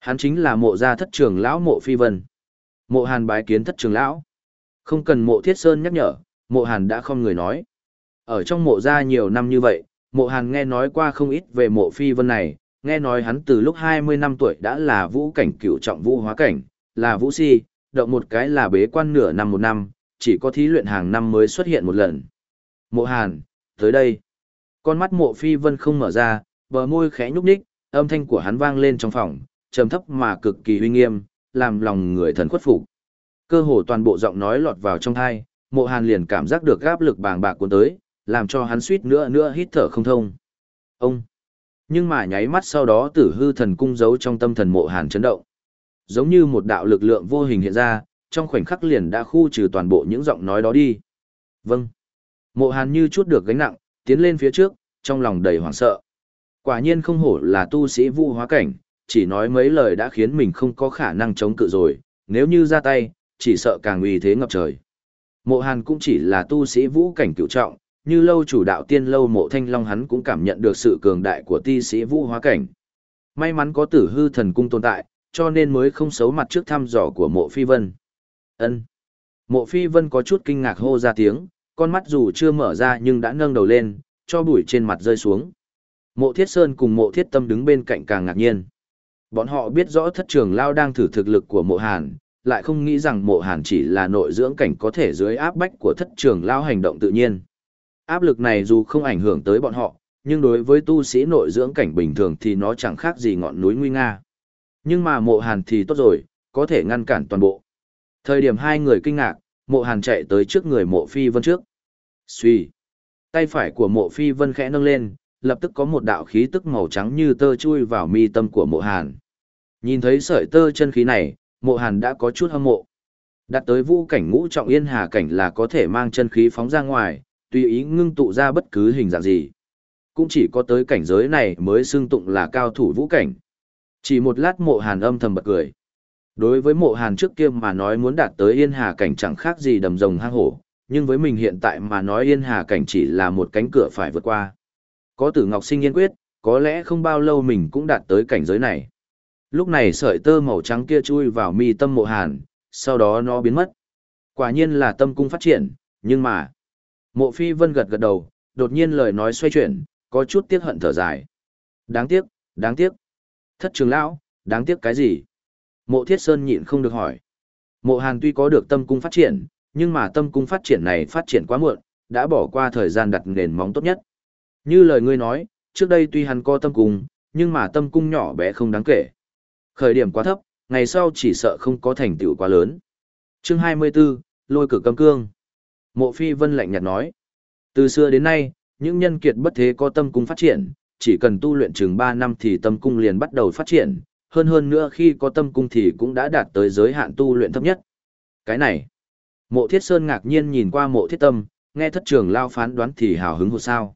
Hắn chính là mộ gia thất trưởng lão mộ phi vân. Mộ hàn bái kiến thất trưởng lão. Không cần mộ thiết sơn nhắc nhở, mộ hàn đã không người nói. Ở trong mộ gia nhiều năm như vậy, mộ hàn nghe nói qua không ít về mộ phi vân này, nghe nói hắn từ lúc 20 năm tuổi đã là vũ cảnh cửu trọng vũ hóa cảnh, là vũ si, động một cái là bế quan nửa năm một năm, chỉ có thí luyện hàng năm mới xuất hiện một lần. Mộ hàn, tới đây. Con mắt mộ phi vân không mở ra, bờ môi khẽ nhúc nhích, âm thanh của hắn vang lên trong phòng, trầm thấp mà cực kỳ uy nghiêm, làm lòng người thần khuất phục. Cơ hồ toàn bộ giọng nói lọt vào trong thai, mộ hàn liền cảm giác được áp lực bàng bạc cuốn tới, làm cho hắn suýt nữa nữa hít thở không thông. Ông! Nhưng mà nháy mắt sau đó tử hư thần cung giấu trong tâm thần mộ hàn chấn động. Giống như một đạo lực lượng vô hình hiện ra, trong khoảnh khắc liền đã khu trừ toàn bộ những giọng nói đó đi. Vâng. Mộ hàn như chút được gánh nặng, tiến lên phía trước, trong lòng đầy hoảng sợ. Quả nhiên không hổ là tu sĩ vũ hóa cảnh, chỉ nói mấy lời đã khiến mình không có khả năng chống cự rồi, nếu như ra tay, chỉ sợ càng uy thế ngập trời. Mộ Hàn cũng chỉ là tu sĩ vũ cảnh cựu trọng, như lâu chủ đạo tiên lâu mộ thanh long hắn cũng cảm nhận được sự cường đại của ti sĩ vũ hóa cảnh. May mắn có tử hư thần cung tồn tại, cho nên mới không xấu mặt trước thăm dò của mộ phi vân ân Mộ phi vân có chút kinh ngạc hô ra tiếng, con mắt dù chưa mở ra nhưng đã nâng đầu lên, cho bụi trên mặt rơi xuống. Mộ thiết sơn cùng mộ thiết tâm đứng bên cạnh càng ngạc nhiên. Bọn họ biết rõ thất trường lao đang thử thực lực của mộ hàn, lại không nghĩ rằng mộ hàn chỉ là nội dưỡng cảnh có thể dưới áp bách của thất trường lao hành động tự nhiên. Áp lực này dù không ảnh hưởng tới bọn họ, nhưng đối với tu sĩ nội dưỡng cảnh bình thường thì nó chẳng khác gì ngọn núi nguy nga. Nhưng mà mộ hàn thì tốt rồi, có thể ngăn cản toàn bộ. Thời điểm hai người kinh ngạc, mộ hàn chạy tới trước người mộ phi vân trước. Xuy. Tay phải của mộ phi vân khẽ nâng lên, lập tức có một đạo khí tức màu trắng như tơ chui vào mi tâm của mộ hàn. Nhìn thấy sợi tơ chân khí này, mộ hàn đã có chút hâm mộ. Đặt tới vũ cảnh ngũ trọng yên hà cảnh là có thể mang chân khí phóng ra ngoài, tùy ý ngưng tụ ra bất cứ hình dạng gì. Cũng chỉ có tới cảnh giới này mới xưng tụng là cao thủ vũ cảnh. Chỉ một lát mộ hàn âm thầm bật cười. Đối với mộ hàn trước kia mà nói muốn đạt tới yên hà cảnh chẳng khác gì đầm rồng hang hổ, nhưng với mình hiện tại mà nói yên hà cảnh chỉ là một cánh cửa phải vượt qua. Có tử ngọc sinh yên quyết, có lẽ không bao lâu mình cũng đạt tới cảnh giới này. Lúc này sợi tơ màu trắng kia chui vào mi tâm mộ hàn, sau đó nó biến mất. Quả nhiên là tâm cung phát triển, nhưng mà... Mộ phi vân gật gật đầu, đột nhiên lời nói xoay chuyển, có chút tiếc hận thở dài. Đáng tiếc, đáng tiếc. Thất trường lão, đáng tiếc cái gì? Mộ thiết sơn nhịn không được hỏi. Mộ hàn tuy có được tâm cung phát triển, nhưng mà tâm cung phát triển này phát triển quá muộn, đã bỏ qua thời gian đặt nền móng tốt nhất. Như lời ngươi nói, trước đây tuy hắn có tâm cung, nhưng mà tâm cung nhỏ bé không đáng kể. Khởi điểm quá thấp, ngày sau chỉ sợ không có thành tựu quá lớn. Chương 24, lôi cử cấm cương. Mộ Phi Vân lạnh nhạt nói, từ xưa đến nay, những nhân kiệt bất thế có tâm cung phát triển, chỉ cần tu luyện chừng 3 năm thì tâm cung liền bắt đầu phát triển, hơn hơn nữa khi có tâm cung thì cũng đã đạt tới giới hạn tu luyện thấp nhất. Cái này, mộ thiết sơn ngạc nhiên nhìn qua mộ thiết tâm, nghe thất trường lao phán đoán thì hào hứng hồ sao.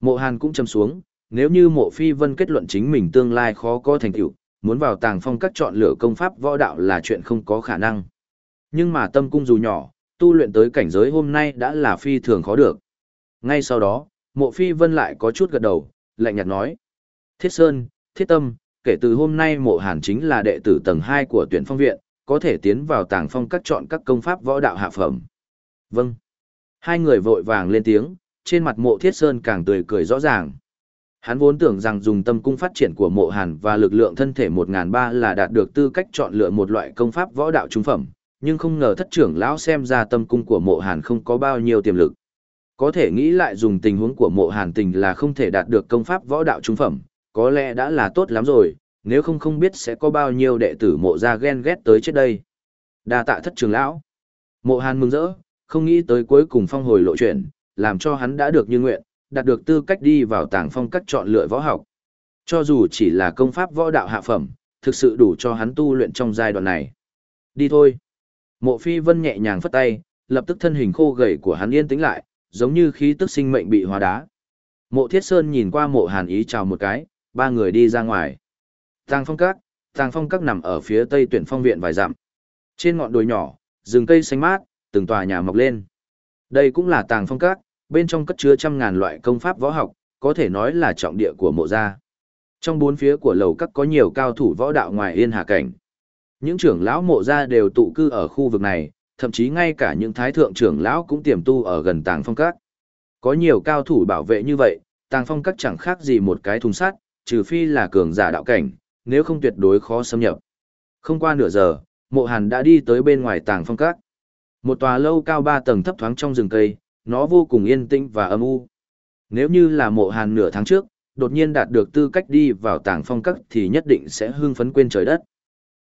Mộ hàn cũng châm xuống, nếu như mộ phi vân kết luận chính mình tương lai khó có thành tựu muốn vào tàng phong các chọn lựa công pháp võ đạo là chuyện không có khả năng. Nhưng mà tâm cung dù nhỏ, tu luyện tới cảnh giới hôm nay đã là phi thường khó được. Ngay sau đó, mộ phi vân lại có chút gật đầu, lạnh nhạt nói. Thiết Sơn, Thiết Tâm, kể từ hôm nay mộ hàn chính là đệ tử tầng 2 của tuyển phong viện, có thể tiến vào tàng phong các chọn các công pháp võ đạo hạ phẩm. Vâng. Hai người vội vàng lên tiếng, trên mặt mộ Thiết Sơn càng tươi cười rõ ràng. Hắn vốn tưởng rằng dùng tâm cung phát triển của mộ hàn và lực lượng thân thể 1003 là đạt được tư cách chọn lựa một loại công pháp võ đạo trung phẩm, nhưng không ngờ thất trưởng lão xem ra tâm cung của mộ hàn không có bao nhiêu tiềm lực. Có thể nghĩ lại dùng tình huống của mộ hàn tình là không thể đạt được công pháp võ đạo trung phẩm, có lẽ đã là tốt lắm rồi, nếu không không biết sẽ có bao nhiêu đệ tử mộ ra ghen ghét tới trước đây. đa tạ thất trưởng lão. Mộ hàn mừng rỡ, không nghĩ tới cuối cùng phong hồi lộ chuyện, làm cho hắn đã được như nguyện, đạt được tư cách đi vào tàng phong cách chọn lựa võ học. Cho dù chỉ là công pháp võ đạo hạ phẩm, thực sự đủ cho hắn tu luyện trong giai đoạn này. Đi thôi. Mộ phi vân nhẹ nhàng phất tay, lập tức thân hình khô gầy của hắn yên tĩnh lại, giống như khí tức sinh mệnh bị hóa đá. Mộ thiết sơn nhìn qua mộ hàn ý chào một cái, ba người đi ra ngoài. Tàng phong các, tàng phong các nằm ở phía tây tuyển phong viện vài dặm. Trên ngọn đồi nhỏ, rừng cây xanh mát, từng tòa nhà mọc lên. Đây cũng là tàng phong các, bên trong cất chứa trăm ngàn loại công pháp võ học, có thể nói là trọng địa của mộ gia. Trong bốn phía của lầu các có nhiều cao thủ võ đạo ngoài yên hà cảnh. Những trưởng lão mộ gia đều tụ cư ở khu vực này, thậm chí ngay cả những thái thượng trưởng lão cũng tiềm tu ở gần tàng phong các. Có nhiều cao thủ bảo vệ như vậy, tàng phong các chẳng khác gì một cái thùng sắt, trừ phi là cường giả đạo cảnh, nếu không tuyệt đối khó xâm nhập. Không qua nửa giờ, mộ hàn đã đi tới bên ngoài tàng phong các. Một tòa lâu cao ba tầng thấp thoáng trong rừng cây, nó vô cùng yên tĩnh và âm u. Nếu như là mộ hàn nửa tháng trước, đột nhiên đạt được tư cách đi vào tàng phong các thì nhất định sẽ hưng phấn quên trời đất.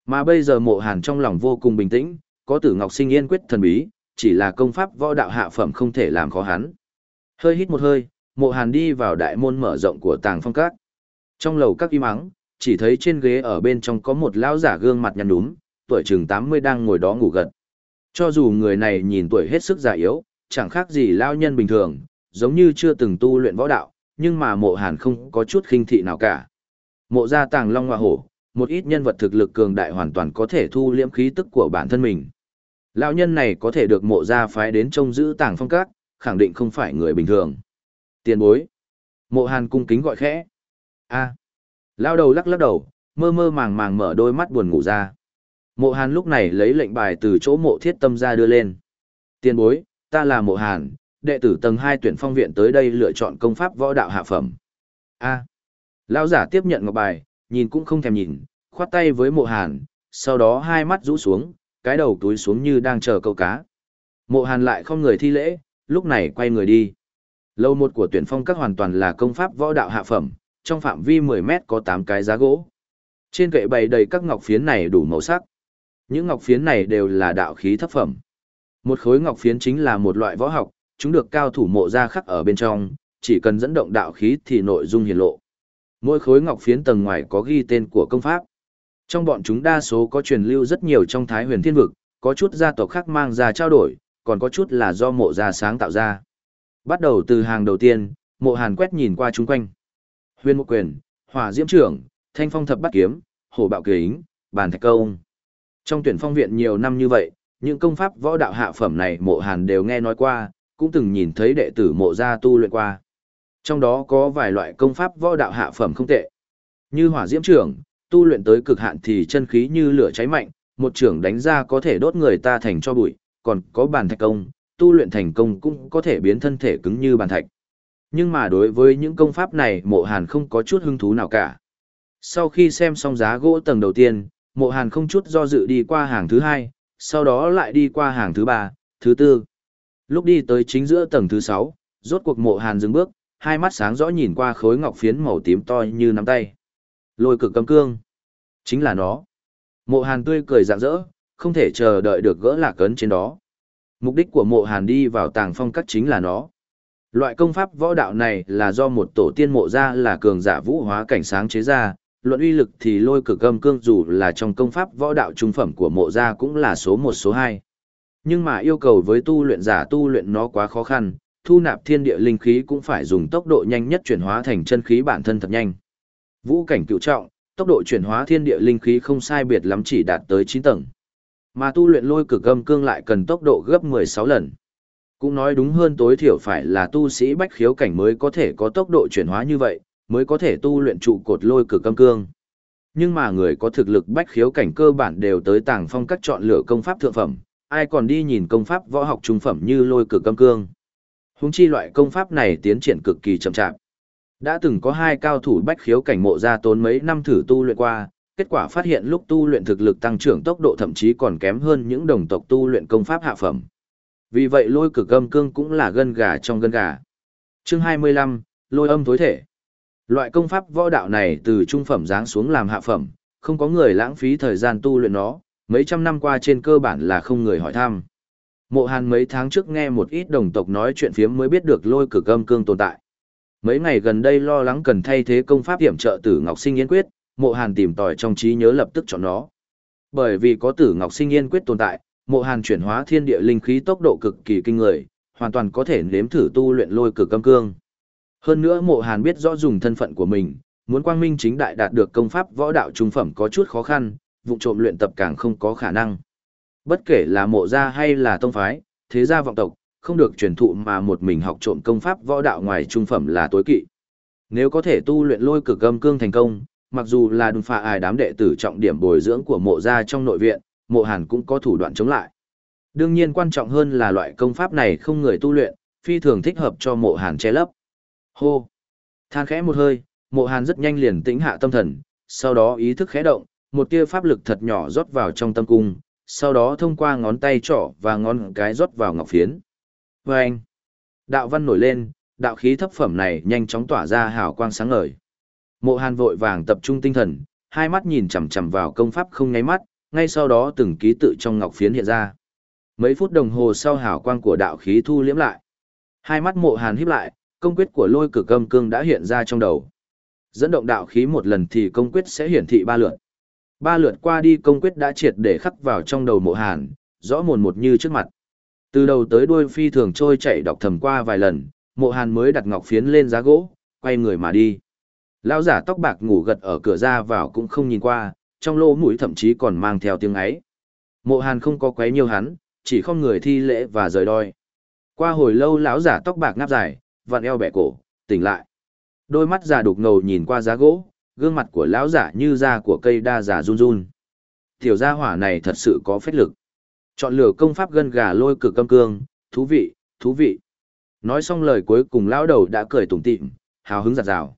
Mà bây giờ mộ hàn trong lòng vô cùng bình tĩnh, có tử ngọc sinh yên quyết thần bí, chỉ là công pháp võ đạo hạ phẩm không thể làm khó hắn. Hơi hít một hơi, mộ hàn đi vào đại môn mở rộng của tàng phong các. Trong lầu các im ắng, chỉ thấy trên ghế ở bên trong có một lão giả gương mặt nhăn núm, tuổi chừng 80 đang ngồi đó ngủ gật. Cho dù người này nhìn tuổi hết sức già yếu, chẳng khác gì lao nhân bình thường, giống như chưa từng tu luyện võ đạo, nhưng mà mộ hàn không có chút khinh thị nào cả. Mộ gia tàng long hoa hổ, một ít nhân vật thực lực cường đại hoàn toàn có thể thu liễm khí tức của bản thân mình. Lão nhân này có thể được mộ gia phái đến trông giữ tàng phong các, khẳng định không phải người bình thường. Tiền bối. Mộ hàn cung kính gọi khẽ a Lao đầu lắc lắc đầu, mơ mơ màng màng mở đôi mắt buồn ngủ ra. Mộ hàn lúc này lấy lệnh bài từ chỗ mộ thiết tâm ra đưa lên. Tiền bối, ta là mộ hàn, đệ tử tầng 2 tuyển phong viện tới đây lựa chọn công pháp võ đạo hạ phẩm. A. Lão giả tiếp nhận ngọc bài, nhìn cũng không thèm nhìn, khoát tay với mộ hàn, sau đó hai mắt rũ xuống, cái đầu túi xuống như đang chờ câu cá. Mộ hàn lại không người thi lễ, lúc này quay người đi. Lâu một của tuyển phong các hoàn toàn là công pháp võ đạo hạ phẩm, trong phạm vi 10 mét có 8 cái giá gỗ. Trên kệ bày đầy các ngọc phiến này đủ màu sắc. Những ngọc phiến này đều là đạo khí thấp phẩm. Một khối ngọc phiến chính là một loại võ học, chúng được cao thủ mộ ra khắc ở bên trong, chỉ cần dẫn động đạo khí thì nội dung hiển lộ. Mỗi khối ngọc phiến tầng ngoài có ghi tên của công pháp. Trong bọn chúng đa số có truyền lưu rất nhiều trong Thái Huyền Thiên vực, có chút gia tộc khác mang ra trao đổi, còn có chút là do mộ gia sáng tạo ra. Bắt đầu từ hàng đầu tiên, mộ hàn quét nhìn qua chung quanh. Huyền Mộ Quyền, Hỏa Diễm Trưởng, Thanh Phong Thập Bát Kiếm, Hổ Bạo Kính, Bàn Thạch Công. Trong tuyển phong viện nhiều năm như vậy, những công pháp võ đạo hạ phẩm này mộ hàn đều nghe nói qua, cũng từng nhìn thấy đệ tử mộ gia tu luyện qua. Trong đó có vài loại công pháp võ đạo hạ phẩm không tệ. Như hỏa diễm trưởng, tu luyện tới cực hạn thì chân khí như lửa cháy mạnh, một trưởng đánh ra có thể đốt người ta thành cho bụi, còn có bàn thạch công, tu luyện thành công cũng có thể biến thân thể cứng như bàn thạch. Nhưng mà đối với những công pháp này mộ hàn không có chút hứng thú nào cả. Sau khi xem xong giá gỗ tầng đầu tiên, mộ hàn không chút do dự đi qua hàng thứ hai, sau đó lại đi qua hàng thứ ba, thứ tư. Lúc đi tới chính giữa tầng thứ sáu, rốt cuộc mộ hàn dừng bước, hai mắt sáng rõ nhìn qua khối ngọc phiến màu tím to như nắm tay. Lôi cực cầm cương. Chính là nó. Mộ hàn tươi cười rạng rỡ, không thể chờ đợi được gỡ lạc ấn trên đó. Mục đích của mộ hàn đi vào tàng phong cắt chính là nó. Loại công pháp võ đạo này là do một tổ tiên mộ ra là cường giả vũ hóa cảnh sáng chế ra, luận uy lực thì lôi cực âm cương dù là trong công pháp võ đạo trung phẩm của mộ gia cũng là số một số hai. Nhưng mà yêu cầu với tu luyện giả tu luyện nó quá khó khăn, thu nạp thiên địa linh khí cũng phải dùng tốc độ nhanh nhất chuyển hóa thành chân khí bản thân thật nhanh. Vũ cảnh cựu trọng, tốc độ chuyển hóa thiên địa linh khí không sai biệt lắm chỉ đạt tới 9 tầng. Mà tu luyện lôi cực âm cương lại cần tốc độ gấp 16 lần. Cũng nói đúng hơn tối thiểu phải là tu sĩ bách khiếu cảnh mới có thể có tốc độ chuyển hóa như vậy, mới có thể tu luyện trụ cột lôi cử âm cương. Nhưng mà người có thực lực bách khiếu cảnh cơ bản đều tới tàng phong các chọn lựa công pháp thượng phẩm, ai còn đi nhìn công pháp võ học trung phẩm như lôi cử âm cương. Húng chi loại công pháp này tiến triển cực kỳ chậm chạp. Đã từng có hai cao thủ bách khiếu cảnh mộ ra tốn mấy năm thử tu luyện qua, kết quả phát hiện lúc tu luyện thực lực tăng trưởng tốc độ thậm chí còn kém hơn những đồng tộc tu luyện công pháp hạ phẩm. Vì vậy lôi cực âm cương cũng là gân gà trong gân gà. Chương 25, lôi âm tối thể. Loại công pháp võ đạo này từ trung phẩm giáng xuống làm hạ phẩm, không có người lãng phí thời gian tu luyện nó, mấy trăm năm qua trên cơ bản là không người hỏi thăm. Mộ Hàn mấy tháng trước nghe một ít đồng tộc nói chuyện phiếm mới biết được lôi cực âm cương tồn tại. Mấy ngày gần đây lo lắng cần thay thế công pháp hiểm trợ tử Ngọc Sinh Yên Quyết, Mộ Hàn tìm tòi trong trí nhớ lập tức chọn nó. Bởi vì có tử Ngọc Sinh Yên Quyết tồn tại, Mộ Hàn chuyển hóa thiên địa linh khí tốc độ cực kỳ kinh người, hoàn toàn có thể nếm thử tu luyện lôi cực âm cương. Hơn nữa Mộ Hàn biết rõ dùng thân phận của mình, muốn quang minh chính đại đạt được công pháp võ đạo trung phẩm có chút khó khăn, vụ trộm luyện tập càng không có khả năng. Bất kể là mộ gia hay là tông phái, thế gia vọng tộc, không được truyền thụ mà một mình học trộm công pháp võ đạo ngoài trung phẩm là tối kỵ. Nếu có thể tu luyện lôi cực âm cương thành công, mặc dù là đùn phạ ai đám đệ tử trọng điểm bồi dưỡng của mộ gia trong nội viện, mộ hàn cũng có thủ đoạn chống lại. Đương nhiên quan trọng hơn là loại công pháp này không người tu luyện, phi thường thích hợp cho mộ hàn che lấp. Hô! Than khẽ một hơi, mộ hàn rất nhanh liền tĩnh hạ tâm thần, sau đó ý thức khẽ động, một tia pháp lực thật nhỏ rót vào trong tâm cung, sau đó thông qua ngón tay trỏ và ngón cái rót vào ngọc phiến. Và anh, đạo văn nổi lên, đạo khí thấp phẩm này nhanh chóng tỏa ra hào quang sáng ngời. Mộ Hàn vội vàng tập trung tinh thần, hai mắt nhìn chằm chằm vào công pháp không nháy mắt, ngay sau đó từng ký tự trong ngọc phiến hiện ra. Mấy phút đồng hồ sau hào quang của đạo khí thu liễm lại. Hai mắt Mộ Hàn híp lại, công quyết của lôi cực âm cương đã hiện ra trong đầu. Dẫn động đạo khí một lần thì công quyết sẽ hiển thị ba lượt. Ba lượt qua đi công quyết đã triệt để khắc vào trong đầu mộ hàn, rõ mồn một như trước mặt. Từ đầu tới đuôi phi thường trôi chạy đọc thầm qua vài lần, mộ hàn mới đặt ngọc phiến lên giá gỗ, quay người mà đi. Lão giả tóc bạc ngủ gật ở cửa ra vào cũng không nhìn qua, trong lỗ mũi thậm chí còn mang theo tiếng ấy. Mộ hàn không có quấy nhiều hắn, chỉ không người thi lễ và rời đôi. Qua hồi lâu lão giả tóc bạc ngáp dài, vặn eo bẻ cổ, tỉnh lại. Đôi mắt già đục ngầu nhìn qua giá gỗ, gương mặt của lão giả như da của cây đa giả run run. Tiểu gia hỏa này thật sự có phách lực. Chọn lựa công pháp gân gà lôi cực câm cương, thú vị, thú vị. Nói xong lời cuối cùng lão đầu đã cười tủm tỉm, hào hứng giặt rào.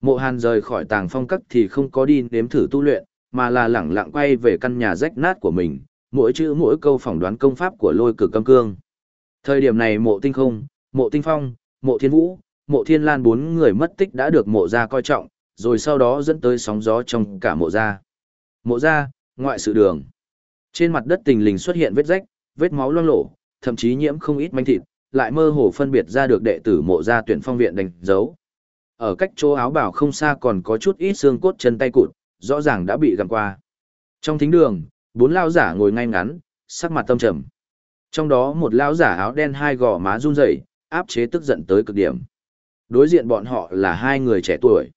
Mộ Hàn rời khỏi tàng phong cắt thì không có đi nếm thử tu luyện, mà là lẳng lặng quay về căn nhà rách nát của mình, mỗi chữ mỗi câu phỏng đoán công pháp của lôi cực âm cương. Thời điểm này mộ tinh không, mộ tinh phong, mộ thiên vũ, mộ thiên lan bốn người mất tích đã được mộ gia coi trọng, rồi sau đó dẫn tới sóng gió trong cả mộ gia. Mộ gia, ngoại sự đường. Trên mặt đất tình lình xuất hiện vết rách, vết máu loang lổ, thậm chí nhiễm không ít manh thịt, lại mơ hồ phân biệt ra được đệ tử mộ gia tuyển phong viện đánh dấu. Ở cách chỗ áo bảo không xa còn có chút ít xương cốt chân tay cụt, rõ ràng đã bị gặm qua. Trong thính đường, bốn lao giả ngồi ngay ngắn, sắc mặt tâm trầm. Trong đó một lao giả áo đen hai gò má run rẩy, áp chế tức giận tới cực điểm. Đối diện bọn họ là hai người trẻ tuổi.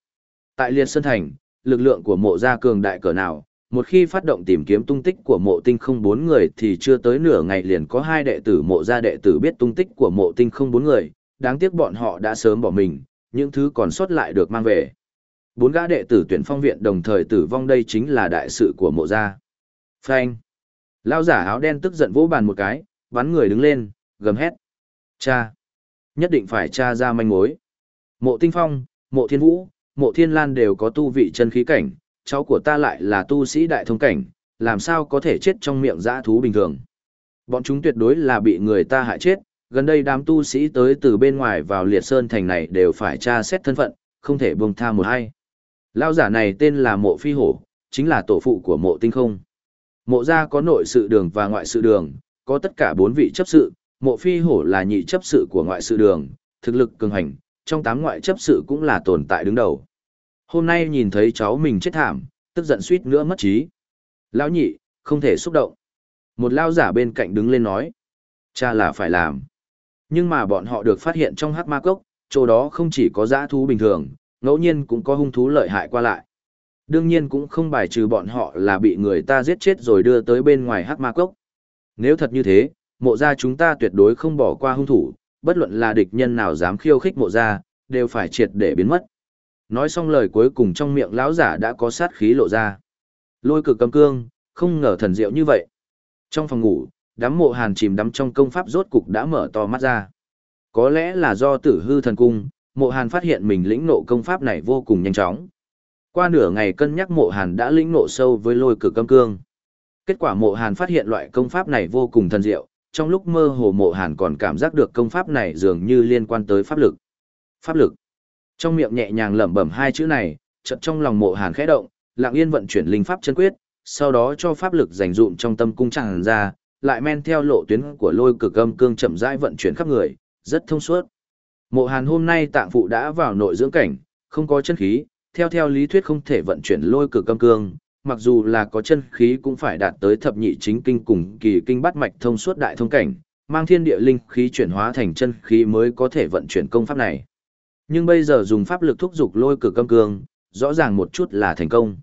Tại Liệt Sơn Thành, lực lượng của mộ gia cường đại cỡ nào, một khi phát động tìm kiếm tung tích của mộ tinh không bốn người thì chưa tới nửa ngày liền có hai đệ tử mộ gia đệ tử biết tung tích của mộ tinh không bốn người, đáng tiếc bọn họ đã sớm bỏ mình, những thứ còn sót lại được mang về. Bốn gã đệ tử tuyển phong viện đồng thời tử vong đây chính là đại sự của mộ gia. Phanh. Lao giả áo đen tức giận vỗ bàn một cái, bắn người đứng lên, gầm hét. Cha. Nhất định phải tra ra manh mối. Mộ tinh phong, mộ thiên vũ, mộ thiên lan đều có tu vị chân khí cảnh, cháu của ta lại là tu sĩ đại thông cảnh, làm sao có thể chết trong miệng dã thú bình thường. Bọn chúng tuyệt đối là bị người ta hại chết, gần đây đám tu sĩ tới từ bên ngoài vào liệt sơn thành này đều phải tra xét thân phận, không thể buông tha một hay. Lao giả này tên là mộ phi hổ, chính là tổ phụ của mộ tinh không. Mộ gia có nội sự đường và ngoại sự đường, có tất cả bốn vị chấp sự, mộ phi hổ là nhị chấp sự của ngoại sự đường, thực lực cường hành, trong tám ngoại chấp sự cũng là tồn tại đứng đầu. Hôm nay nhìn thấy cháu mình chết thảm, tức giận suýt nữa mất trí. Lão nhị, không thể xúc động. Một lao giả bên cạnh đứng lên nói. Cha là phải làm. Nhưng mà bọn họ được phát hiện trong hắc ma cốc, chỗ đó không chỉ có dã thú bình thường, ngẫu nhiên cũng có hung thú lợi hại qua lại. Đương nhiên cũng không bài trừ bọn họ là bị người ta giết chết rồi đưa tới bên ngoài hắc ma cốc. Nếu thật như thế, mộ gia chúng ta tuyệt đối không bỏ qua hung thủ, bất luận là địch nhân nào dám khiêu khích mộ gia, đều phải triệt để biến mất. Nói xong lời cuối cùng trong miệng lão giả đã có sát khí lộ ra. Lôi cực cầm cương, không ngờ thần diệu như vậy. Trong phòng ngủ, đám mộ hàn chìm đắm trong công pháp rốt cục đã mở to mắt ra. Có lẽ là do tử hư thần cung, mộ hàn phát hiện mình lĩnh nộ công pháp này vô cùng nhanh chóng. Qua nửa ngày cân nhắc mộ hàn đã lĩnh nộ sâu với lôi cực cầm cương. Kết quả mộ hàn phát hiện loại công pháp này vô cùng thần diệu, trong lúc mơ hồ mộ hàn còn cảm giác được công pháp này dường như liên quan tới pháp lực. Pháp lực. Trong miệng nhẹ nhàng lẩm bẩm hai chữ này, chợt trong lòng mộ hàn khẽ động, lặng yên vận chuyển linh pháp chân quyết, sau đó cho pháp lực dành dụm trong tâm cung tràn ra, lại men theo lộ tuyến của lôi cực âm cương chậm rãi vận chuyển khắp người, rất thông suốt. Mộ Hàn hôm nay tạng phụ đã vào nội dưỡng cảnh, không có chân khí, theo theo lý thuyết không thể vận chuyển lôi cực âm cương, mặc dù là có chân khí cũng phải đạt tới thập nhị chính kinh cùng kỳ kinh bát mạch thông suốt đại thông cảnh, mang thiên địa linh khí chuyển hóa thành chân khí mới có thể vận chuyển công pháp này. Nhưng bây giờ dùng pháp lực thúc dục lôi cực âm cương, rõ ràng một chút là thành công.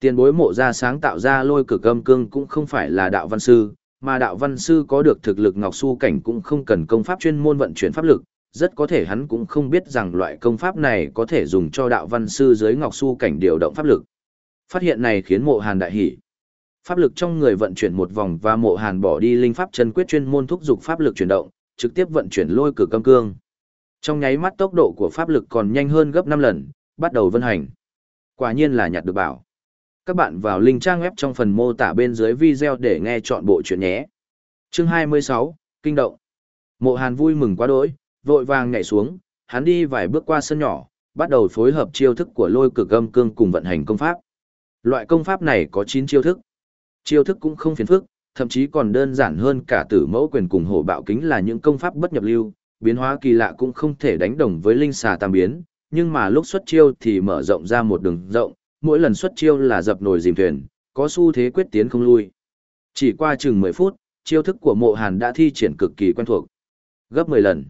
Tiền bối mộ ra sáng tạo ra lôi cực âm cương cũng không phải là đạo văn sư, mà đạo văn sư có được thực lực ngọc su cảnh cũng không cần công pháp chuyên môn vận chuyển pháp lực, rất có thể hắn cũng không biết rằng loại công pháp này có thể dùng cho đạo văn sư dưới ngọc su cảnh điều động pháp lực. Phát hiện này khiến mộ hàn đại hỉ. Pháp lực trong người vận chuyển một vòng và mộ hàn bỏ đi linh pháp chân quyết chuyên môn thúc dục pháp lực chuyển động, trực tiếp vận chuyển lôi cử âm cương. Trong nháy mắt tốc độ của pháp lực còn nhanh hơn gấp 5 lần, bắt đầu vân hành. Quả nhiên là nhặt được bảo. Các bạn vào link trang web trong phần mô tả bên dưới video để nghe chọn bộ chuyện nhé. Chương 26, Kinh động. Mộ Hàn vui mừng quá đỗi, vội vàng nhảy xuống, hắn đi vài bước qua sân nhỏ, bắt đầu phối hợp chiêu thức của lôi cực âm cương cùng vận hành công pháp. Loại công pháp này có 9 chiêu thức. Chiêu thức cũng không phiền phức, thậm chí còn đơn giản hơn cả tử mẫu quyền cùng hổ bạo kính là những công pháp bất nhập lưu, biến hóa kỳ lạ cũng không thể đánh đồng với linh xà tam biến, nhưng mà lúc xuất chiêu thì mở rộng ra một đường rộng, mỗi lần xuất chiêu là dập nồi dìm thuyền, có xu thế quyết tiến không lui. Chỉ qua chừng 10 phút, chiêu thức của mộ hàn đã thi triển cực kỳ quen thuộc. Gấp 10 lần.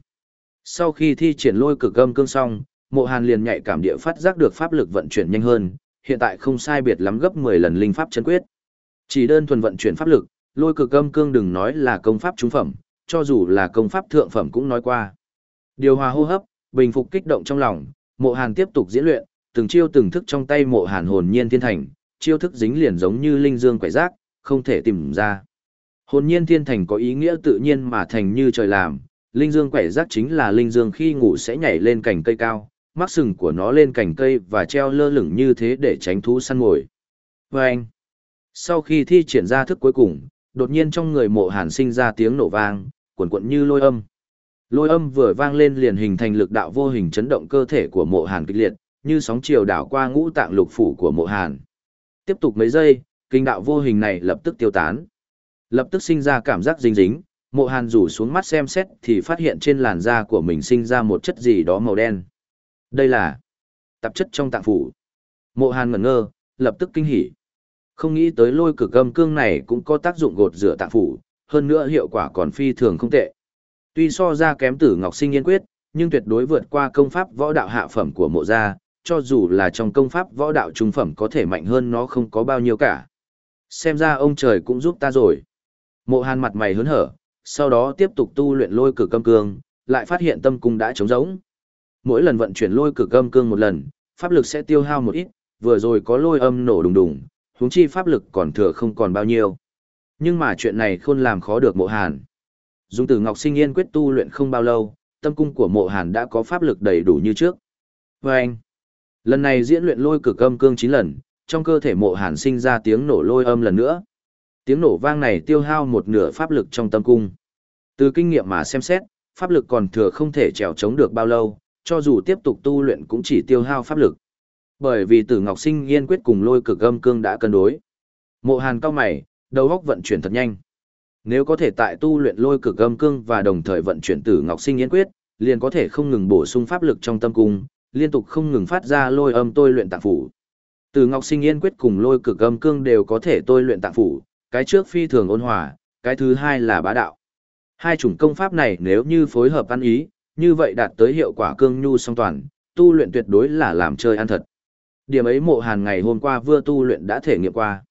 Sau khi thi triển lôi cực âm cương xong, mộ hàn liền nhạy cảm địa phát giác được pháp lực vận chuyển nhanh hơn, hiện tại không sai biệt lắm gấp 10 lần linh pháp chân quyết. Chỉ đơn thuần vận chuyển pháp lực, lôi cực âm cương đừng nói là công pháp trung phẩm, cho dù là công pháp thượng phẩm cũng nói qua. Điều hòa hô hấp, bình phục kích động trong lòng, mộ hàn tiếp tục diễn luyện, từng chiêu từng thức trong tay mộ hàn hồn nhiên thiên thành, chiêu thức dính liền giống như linh dương quẩy rác, không thể tìm ra. Hồn nhiên thiên thành có ý nghĩa tự nhiên mà thành như trời làm, linh dương quẻ rác chính là linh dương khi ngủ sẽ nhảy lên cành cây cao, mắc sừng của nó lên cành cây và treo lơ lửng như thế để tránh thú săn mồi. Và anh, sau khi thi triển ra thức cuối cùng, đột nhiên trong người mộ hàn sinh ra tiếng nổ vang, cuộn cuộn như lôi âm. Lôi âm vừa vang lên liền hình thành lực đạo vô hình chấn động cơ thể của mộ hàn kịch liệt, như sóng chiều đảo qua ngũ tạng lục phủ của mộ hàn. Tiếp tục mấy giây, kinh đạo vô hình này lập tức tiêu tán. Lập tức sinh ra cảm giác dính dính, mộ hàn rủ xuống mắt xem xét thì phát hiện trên làn da của mình sinh ra một chất gì đó màu đen. Đây là tạp chất trong tạng phủ. Mộ hàn ngẩn ngơ, lập tức kinh hỉ. Không nghĩ tới lôi cực âm cương này cũng có tác dụng gột rửa tạng phủ, hơn nữa hiệu quả còn phi thường không tệ. Tuy so ra kém tử Ngọc Sinh Yên Quyết, nhưng tuyệt đối vượt qua công pháp võ đạo hạ phẩm của mộ gia, cho dù là trong công pháp võ đạo trung phẩm có thể mạnh hơn nó không có bao nhiêu cả. Xem ra ông trời cũng giúp ta rồi. Mộ hàn mặt mày hớn hở, sau đó tiếp tục tu luyện lôi cực âm cương, lại phát hiện tâm cung đã trống rỗng. Mỗi lần vận chuyển lôi cực âm cương một lần, pháp lực sẽ tiêu hao một ít, vừa rồi có lôi âm nổ đùng đùng, huống chi pháp lực còn thừa không còn bao nhiêu. Nhưng mà chuyện này khôn làm khó được mộ hàn. Dùng từ Ngọc Sinh Yên quyết tu luyện không bao lâu, tâm cung của mộ hàn đã có pháp lực đầy đủ như trước. Và anh, lần này diễn luyện lôi cực âm cương 9 lần, trong cơ thể mộ hàn sinh ra tiếng nổ lôi âm lần nữa. Tiếng nổ vang này tiêu hao một nửa pháp lực trong tâm cung. Từ kinh nghiệm mà xem xét, pháp lực còn thừa không thể trèo chống được bao lâu, cho dù tiếp tục tu luyện cũng chỉ tiêu hao pháp lực. Bởi vì Tử Ngọc Sinh Yên quyết cùng lôi cực âm cương đã cân đối. Mộ Hàn cao mày, đầu óc vận chuyển thật nhanh. Nếu có thể tại tu luyện lôi cực âm cương và đồng thời vận chuyển Tử Ngọc Sinh Yên quyết, liền có thể không ngừng bổ sung pháp lực trong tâm cung, liên tục không ngừng phát ra lôi âm tôi luyện tạng phủ. Tử Ngọc Sinh Yên quyết cùng lôi cực âm cương đều có thể tôi luyện tạng phủ, cái trước phi thường ôn hòa, cái thứ hai là bá đạo. Hai chủng công pháp này nếu như phối hợp ăn ý, như vậy đạt tới hiệu quả cương nhu song toàn, tu luyện tuyệt đối là làm chơi ăn thật. Điểm ấy mộ hàn ngày hôm qua vừa tu luyện đã thể nghiệm qua.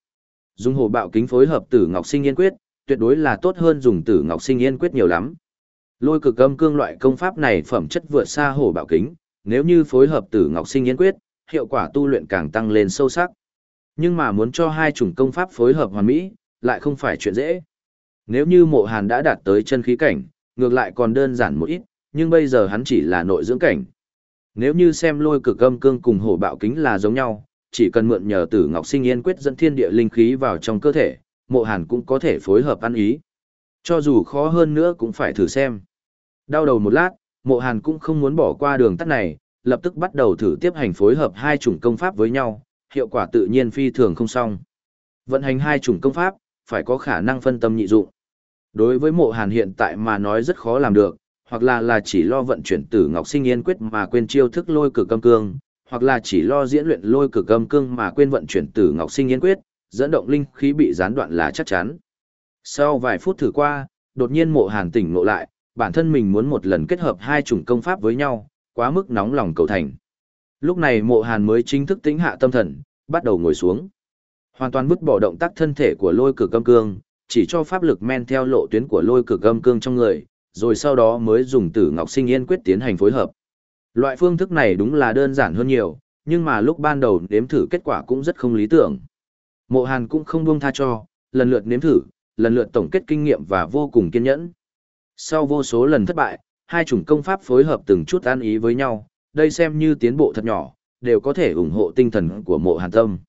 Dùng hồ bạo kính phối hợp tử ngọc sinh yên quyết, tuyệt đối là tốt hơn dùng tử ngọc sinh yên quyết nhiều lắm. Lôi cực âm cương loại công pháp này phẩm chất vượt xa hồ bạo kính, nếu như phối hợp tử ngọc sinh yên quyết, hiệu quả tu luyện càng tăng lên sâu sắc. Nhưng mà muốn cho hai chủng công pháp phối hợp hoàn mỹ, lại không phải chuyện dễ. Nếu như mộ hàn đã đạt tới chân khí cảnh, ngược lại còn đơn giản một ít, nhưng bây giờ hắn chỉ là nội dưỡng cảnh. Nếu như xem lôi cực âm cương cùng hổ bạo kính là giống nhau, chỉ cần mượn nhờ tử ngọc sinh yên quyết dẫn thiên địa linh khí vào trong cơ thể, mộ hàn cũng có thể phối hợp ăn ý. Cho dù khó hơn nữa cũng phải thử xem. Đau đầu một lát, mộ hàn cũng không muốn bỏ qua đường tắt này, lập tức bắt đầu thử tiếp hành phối hợp hai chủng công pháp với nhau, hiệu quả tự nhiên phi thường không xong. Vận hành hai chủng công pháp, phải có khả năng phân tâm nhị dụng. Đối với mộ hàn hiện tại mà nói rất khó làm được, hoặc là là chỉ lo vận chuyển tử ngọc sinh yên quyết mà quên chiêu thức lôi cực âm cương, hoặc là chỉ lo diễn luyện lôi cực âm cương mà quên vận chuyển tử ngọc sinh yên quyết, dẫn động linh khí bị gián đoạn là chắc chắn. Sau vài phút thử qua, đột nhiên mộ hàn tỉnh ngộ lại, bản thân mình muốn một lần kết hợp hai chủng công pháp với nhau, quá mức nóng lòng cầu thành. Lúc này mộ hàn mới chính thức tĩnh hạ tâm thần, bắt đầu ngồi xuống. Hoàn toàn vứt bỏ động tác thân thể của lôi cực âm cương, chỉ cho pháp lực men theo lộ tuyến của lôi cực âm cương trong người, rồi sau đó mới dùng tử ngọc sinh yên quyết tiến hành phối hợp. Loại phương thức này đúng là đơn giản hơn nhiều, nhưng mà lúc ban đầu nếm thử kết quả cũng rất không lý tưởng. Mộ Hàn cũng không buông tha cho, lần lượt nếm thử, lần lượt tổng kết kinh nghiệm và vô cùng kiên nhẫn. Sau vô số lần thất bại, hai chủng công pháp phối hợp từng chút an ý với nhau, đây xem như tiến bộ thật nhỏ, đều có thể ủng hộ tinh thần của mộ Hàn tâm.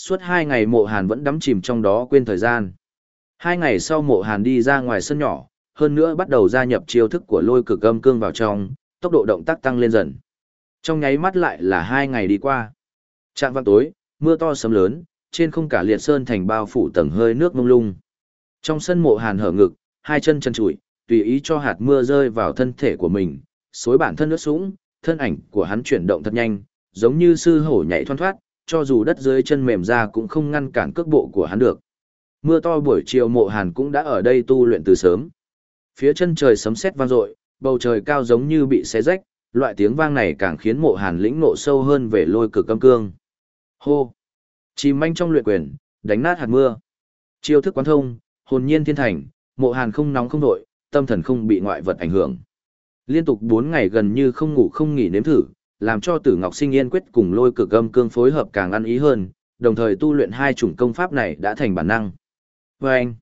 Suốt hai ngày mộ Hàn vẫn đắm chìm trong đó quên thời gian. Hai ngày sau mộ Hàn đi ra ngoài sân nhỏ, hơn nữa bắt đầu gia nhập chiêu thức của lôi cực âm cương vào trong, tốc độ động tác tăng lên dần. Trong nháy mắt lại là hai ngày đi qua. Trạng vang tối, mưa to sấm lớn, trên không cả liệt sơn thành bao phủ tầng hơi nước mông lung. Trong sân mộ hàn hở ngực, hai chân chân trụi, tùy ý cho hạt mưa rơi vào thân thể của mình, xối bản thân nước sũng, thân ảnh của hắn chuyển động thật nhanh, giống như sư hổ nhảy thoăn thoát, cho dù đất dưới chân mềm ra cũng không ngăn cản cước bộ của hắn được. Mưa to buổi chiều mộ hàn cũng đã ở đây tu luyện từ sớm. Phía chân trời sấm sét vang dội, bầu trời cao giống như bị xé rách, loại tiếng vang này càng khiến mộ hàn lĩnh nộ sâu hơn về lôi cực âm cương. Hô! Chìm manh trong luyện quyền, đánh nát hạt mưa. Chiêu thức quán thông, hồn nhiên thiên thành, mộ hàn không nóng không nổi, tâm thần không bị ngoại vật ảnh hưởng. Liên tục 4 ngày gần như không ngủ không nghỉ nếm thử, làm cho tử ngọc sinh yên quyết cùng lôi cực âm cương phối hợp càng ăn ý hơn, đồng thời tu luyện hai chủng công pháp này đã thành bản năng. Và anh,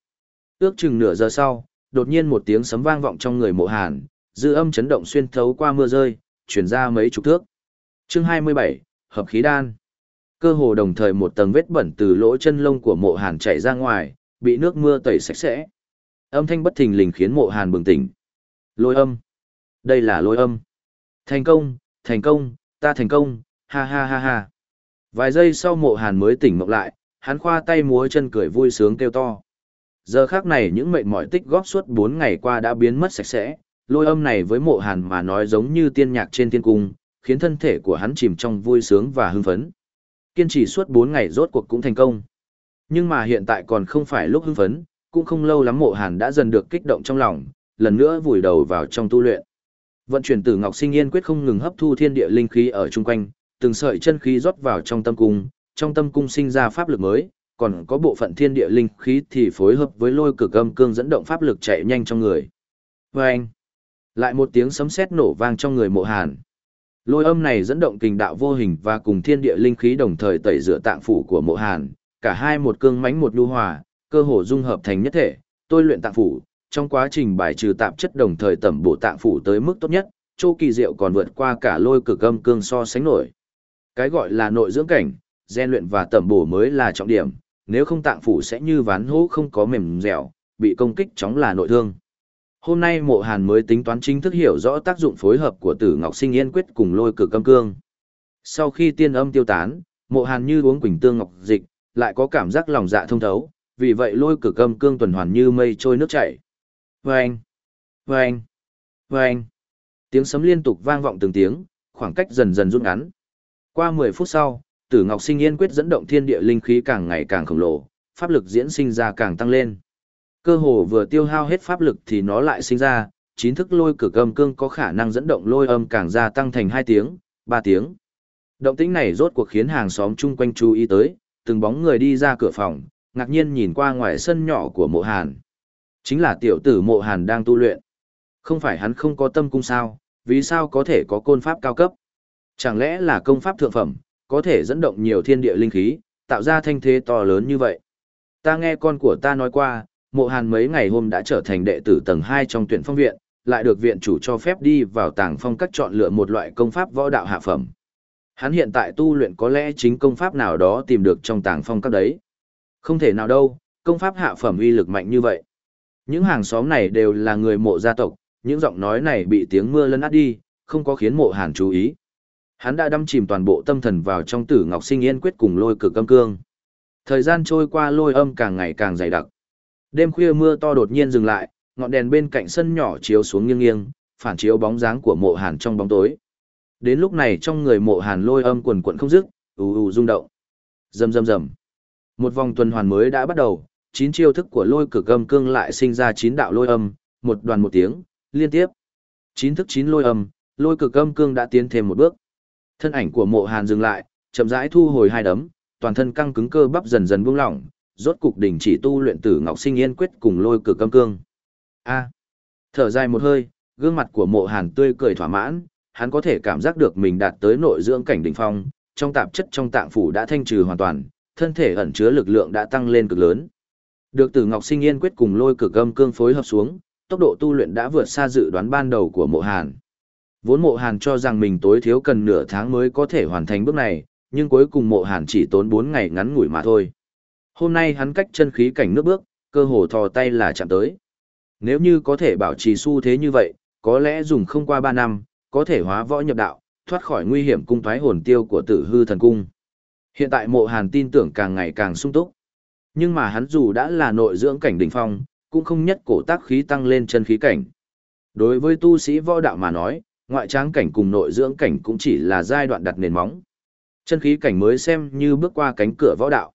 ước chừng nửa giờ sau, đột nhiên một tiếng sấm vang vọng trong người mộ hàn, dư âm chấn động xuyên thấu qua mưa rơi, chuyển ra mấy chục thước. chương 27, hợp khí đan. Cơ hồ đồng thời một tầng vết bẩn từ lỗ chân lông của mộ hàn chạy ra ngoài, bị nước mưa tẩy sạch sẽ. Âm thanh bất thình lình khiến mộ hàn bừng tỉnh. Lôi âm. Đây là lôi âm. Thành công, thành công, ta thành công, ha ha ha ha. Vài giây sau mộ hàn mới tỉnh mộng lại, hắn khoa tay múa chân cười vui sướng kêu to. Giờ khác này những mệnh mỏi tích góp suốt 4 ngày qua đã biến mất sạch sẽ, lôi âm này với mộ hàn mà nói giống như tiên nhạc trên thiên cung, khiến thân thể của hắn chìm trong vui sướng và hưng phấn. Kiên trì suốt 4 ngày rốt cuộc cũng thành công. Nhưng mà hiện tại còn không phải lúc hưng phấn, cũng không lâu lắm mộ hàn đã dần được kích động trong lòng, lần nữa vùi đầu vào trong tu luyện. Vận chuyển tử ngọc sinh yên quyết không ngừng hấp thu thiên địa linh khí ở chung quanh, từng sợi chân khí rót vào trong tâm cung, trong tâm cung sinh ra pháp lực mới, còn có bộ phận thiên địa linh khí thì phối hợp với lôi cực âm cương dẫn động pháp lực chạy nhanh trong người. Và anh, lại một tiếng sấm sét nổ vang trong người mộ hàn. Lôi âm này dẫn động kình đạo vô hình và cùng thiên địa linh khí đồng thời tẩy rửa tạng phủ của mộ hàn, cả hai một cương mãnh một nhu hòa, cơ hồ dung hợp thành nhất thể, tôi luyện tạng phủ, trong quá trình bài trừ tạp chất đồng thời tẩm bổ tạng phủ tới mức tốt nhất, Châu Kỳ Diệu còn vượt qua cả lôi cực âm cương so sánh nổi. Cái gọi là nội dưỡng cảnh, gen luyện và tẩm bổ mới là trọng điểm, nếu không tạng phủ sẽ như ván hố không có mềm dẻo, bị công kích chóng là nội thương. Hôm nay Mộ Hàn mới tính toán chính thức hiểu rõ tác dụng phối hợp của Tử Ngọc Sinh Yên quyết cùng lôi cực âm cương. Sau khi tiên âm tiêu tán, Mộ Hàn như uống quỳnh tương ngọc dịch, lại có cảm giác lòng dạ thông thấu, vì vậy lôi cực âm cương tuần hoàn như mây trôi nước chảy. Vâng! Vâng! Vâng! Tiếng sấm liên tục vang vọng từng tiếng, khoảng cách dần dần rút ngắn. Qua 10 phút sau, Tử Ngọc Sinh Yên quyết dẫn động thiên địa linh khí càng ngày càng khổng lồ, pháp lực diễn sinh ra càng tăng lên. Cơ hồ vừa tiêu hao hết pháp lực thì nó lại sinh ra, chín thức lôi cực âm cương có khả năng dẫn động lôi âm càng gia tăng thành 2 tiếng, 3 tiếng. Động tĩnh này rốt cuộc khiến hàng xóm chung quanh chú ý tới, từng bóng người đi ra cửa phòng, ngạc nhiên nhìn qua ngoài sân nhỏ của mộ hàn. Chính là tiểu tử mộ hàn đang tu luyện. Không phải hắn không có tâm cung sao, vì sao có thể có côn pháp cao cấp? Chẳng lẽ là công pháp thượng phẩm, có thể dẫn động nhiều thiên địa linh khí, tạo ra thanh thế to lớn như vậy? Ta nghe con của ta nói qua, mộ hàn mấy ngày hôm đã trở thành đệ tử tầng 2 trong tuyển phong viện, lại được viện chủ cho phép đi vào tàng phong các chọn lựa một loại công pháp võ đạo hạ phẩm. Hắn hiện tại tu luyện có lẽ chính công pháp nào đó tìm được trong tàng phong các đấy. Không thể nào đâu, công pháp hạ phẩm uy lực mạnh như vậy. Những hàng xóm này đều là người mộ gia tộc, những giọng nói này bị tiếng mưa lấn át đi, không có khiến mộ hàn chú ý. Hắn đã đâm chìm toàn bộ tâm thần vào trong tử ngọc sinh yên quyết cùng lôi cực âm cương. Thời gian trôi qua lôi âm càng ngày càng dày đặc. Đêm khuya mưa to đột nhiên dừng lại, ngọn đèn bên cạnh sân nhỏ chiếu xuống nghiêng nghiêng, phản chiếu bóng dáng của mộ hàn trong bóng tối. Đến lúc này trong người mộ hàn lôi âm quần quận không dứt, ù ù rung động. Rầm rầm rầm. Một vòng tuần hoàn mới đã bắt đầu, chín chiêu thức của lôi cực âm cương lại sinh ra chín đạo lôi âm, một đoàn một tiếng, liên tiếp. Chín thức chín lôi âm, lôi cực âm cương đã tiến thêm một bước. Thân ảnh của mộ hàn dừng lại, chậm rãi thu hồi hai đấm, toàn thân căng cứng cơ bắp dần dần buông lỏng, rốt cục đỉnh chỉ tu luyện tử ngọc sinh yên quyết cùng lôi cực âm cương. A. À, thở dài một hơi, gương mặt của mộ hàn tươi cười thỏa mãn, hắn có thể cảm giác được mình đạt tới nội dưỡng cảnh đỉnh phong, trong tạp chất trong tạng phủ đã thanh trừ hoàn toàn, thân thể ẩn chứa lực lượng đã tăng lên cực lớn. Được Tử Ngọc Sinh Yên quyết cùng lôi cực âm cương phối hợp xuống, tốc độ tu luyện đã vượt xa dự đoán ban đầu của Mộ Hàn. Vốn Mộ Hàn cho rằng mình tối thiếu cần nửa tháng mới có thể hoàn thành bước này, nhưng cuối cùng Mộ Hàn chỉ tốn 4 ngày ngắn ngủi mà thôi. Hôm nay hắn cách chân khí cảnh nước bước, cơ hồ thò tay là chạm tới. Nếu như có thể bảo trì xu thế như vậy, có lẽ dùng không qua 3 năm, có thể hóa võ nhập đạo, thoát khỏi nguy hiểm cung thoái hồn tiêu của tử hư thần cung. Hiện tại mộ hàn tin tưởng càng ngày càng sung túc. Nhưng mà hắn dù đã là nội dưỡng cảnh đỉnh phong, cũng không nhất cổ tác khí tăng lên chân khí cảnh. Đối với tu sĩ võ đạo mà nói, ngoại tráng cảnh cùng nội dưỡng cảnh cũng chỉ là giai đoạn đặt nền móng. Chân khí cảnh mới xem như bước qua cánh cửa võ đạo.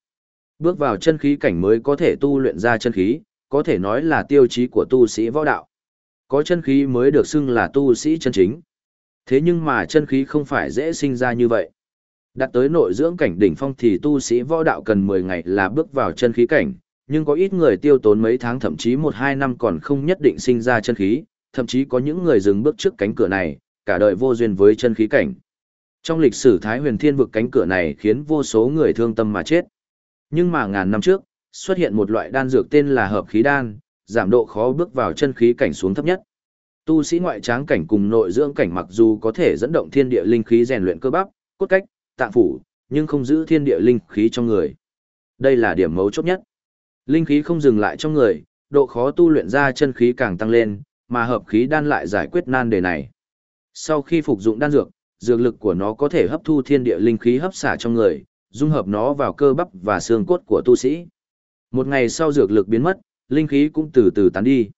Bước vào chân khí cảnh mới có thể tu luyện ra chân khí, có thể nói là tiêu chí của tu sĩ võ đạo. Có chân khí mới được xưng là tu sĩ chân chính. Thế nhưng mà chân khí không phải dễ sinh ra như vậy. Đặt tới nội dưỡng cảnh đỉnh phong thì tu sĩ võ đạo cần 10 ngày là bước vào chân khí cảnh, nhưng có ít người tiêu tốn mấy tháng thậm chí 1-2 năm còn không nhất định sinh ra chân khí, thậm chí có những người dừng bước trước cánh cửa này, cả đời vô duyên với chân khí cảnh. Trong lịch sử Thái huyền thiên vực cánh cửa này khiến vô số người thương tâm mà chết. Nhưng mà ngàn năm trước, xuất hiện một loại đan dược tên là hợp khí đan, giảm độ khó bước vào chân khí cảnh xuống thấp nhất. Tu sĩ ngoại tráng cảnh cùng nội dưỡng cảnh mặc dù có thể dẫn động thiên địa linh khí rèn luyện cơ bắp, cốt cách, tạng phủ, nhưng không giữ thiên địa linh khí trong người. Đây là điểm mấu chốt nhất. Linh khí không dừng lại trong người, độ khó tu luyện ra chân khí càng tăng lên, mà hợp khí đan lại giải quyết nan đề này. Sau khi phục dụng đan dược, dược lực của nó có thể hấp thu thiên địa linh khí hấp xả trong người, dung hợp nó vào cơ bắp và xương cốt của tu sĩ. Một ngày sau dược lực biến mất, linh khí cũng từ từ tán đi.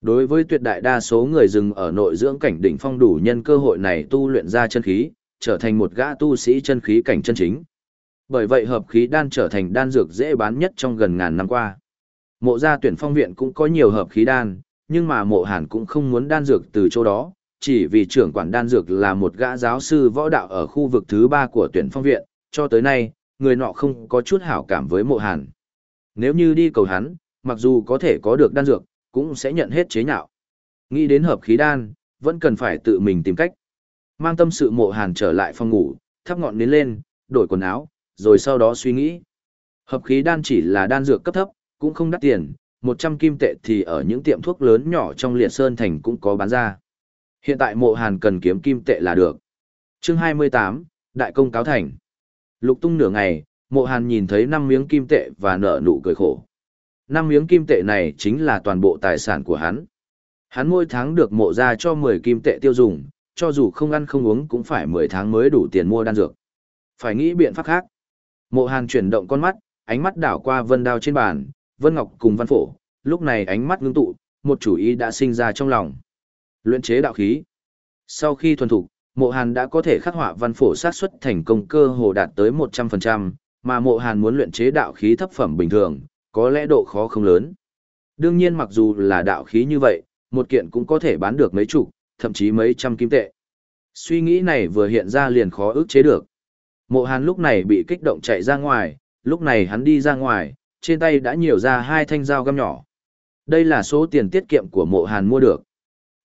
Đối với tuyệt đại đa số người dừng ở nội dưỡng cảnh đỉnh phong đủ nhân cơ hội này tu luyện ra chân khí, trở thành một gã tu sĩ chân khí cảnh chân chính. Bởi vậy hợp khí đan trở thành đan dược dễ bán nhất trong gần ngàn năm qua. Mộ gia tuyển phong viện cũng có nhiều hợp khí đan, nhưng mà mộ hàn cũng không muốn đan dược từ chỗ đó, chỉ vì trưởng quản đan dược là một gã giáo sư võ đạo ở khu vực thứ ba của tuyển phong viện, cho tới nay, người nọ không có chút hảo cảm với mộ hàn. Nếu như đi cầu hắn, mặc dù có thể có được đan dược, cũng sẽ nhận hết chế nhạo. Nghĩ đến hợp khí đan, vẫn cần phải tự mình tìm cách. Mang tâm sự mộ hàn trở lại phòng ngủ, thắp ngọn nến lên, đổi quần áo, rồi sau đó suy nghĩ. Hợp khí đan chỉ là đan dược cấp thấp, cũng không đắt tiền, 100 kim tệ thì ở những tiệm thuốc lớn nhỏ trong liệt sơn thành cũng có bán ra. Hiện tại mộ hàn cần kiếm kim tệ là được. chương 28, Đại công cáo thành. Lục tung nửa ngày, mộ hàn nhìn thấy 5 miếng kim tệ và nở nụ cười khổ. 5 miếng kim tệ này chính là toàn bộ tài sản của hắn. Hắn mỗi tháng được mộ ra cho 10 kim tệ tiêu dùng, cho dù không ăn không uống cũng phải 10 tháng mới đủ tiền mua đan dược. Phải nghĩ biện pháp khác. Mộ Hàn chuyển động con mắt, ánh mắt đảo qua vân đao trên bàn, vân ngọc cùng văn phổ, lúc này ánh mắt ngưng tụ, một chủ ý đã sinh ra trong lòng. Luyện chế đạo khí. Sau khi thuần thục, Mộ Hàn đã có thể khắc họa văn phổ sát xuất thành công cơ hồ đạt tới 100%, mà Mộ Hàn muốn luyện chế đạo khí thấp phẩm bình thường, có lẽ độ khó không lớn. Đương nhiên mặc dù là đạo khí như vậy, một kiện cũng có thể bán được mấy chục, thậm chí mấy trăm kim tệ. Suy nghĩ này vừa hiện ra liền khó ức chế được. Mộ Hàn lúc này bị kích động chạy ra ngoài, lúc này hắn đi ra ngoài, trên tay đã nhiều ra hai thanh dao găm nhỏ. Đây là số tiền tiết kiệm của mộ Hàn mua được.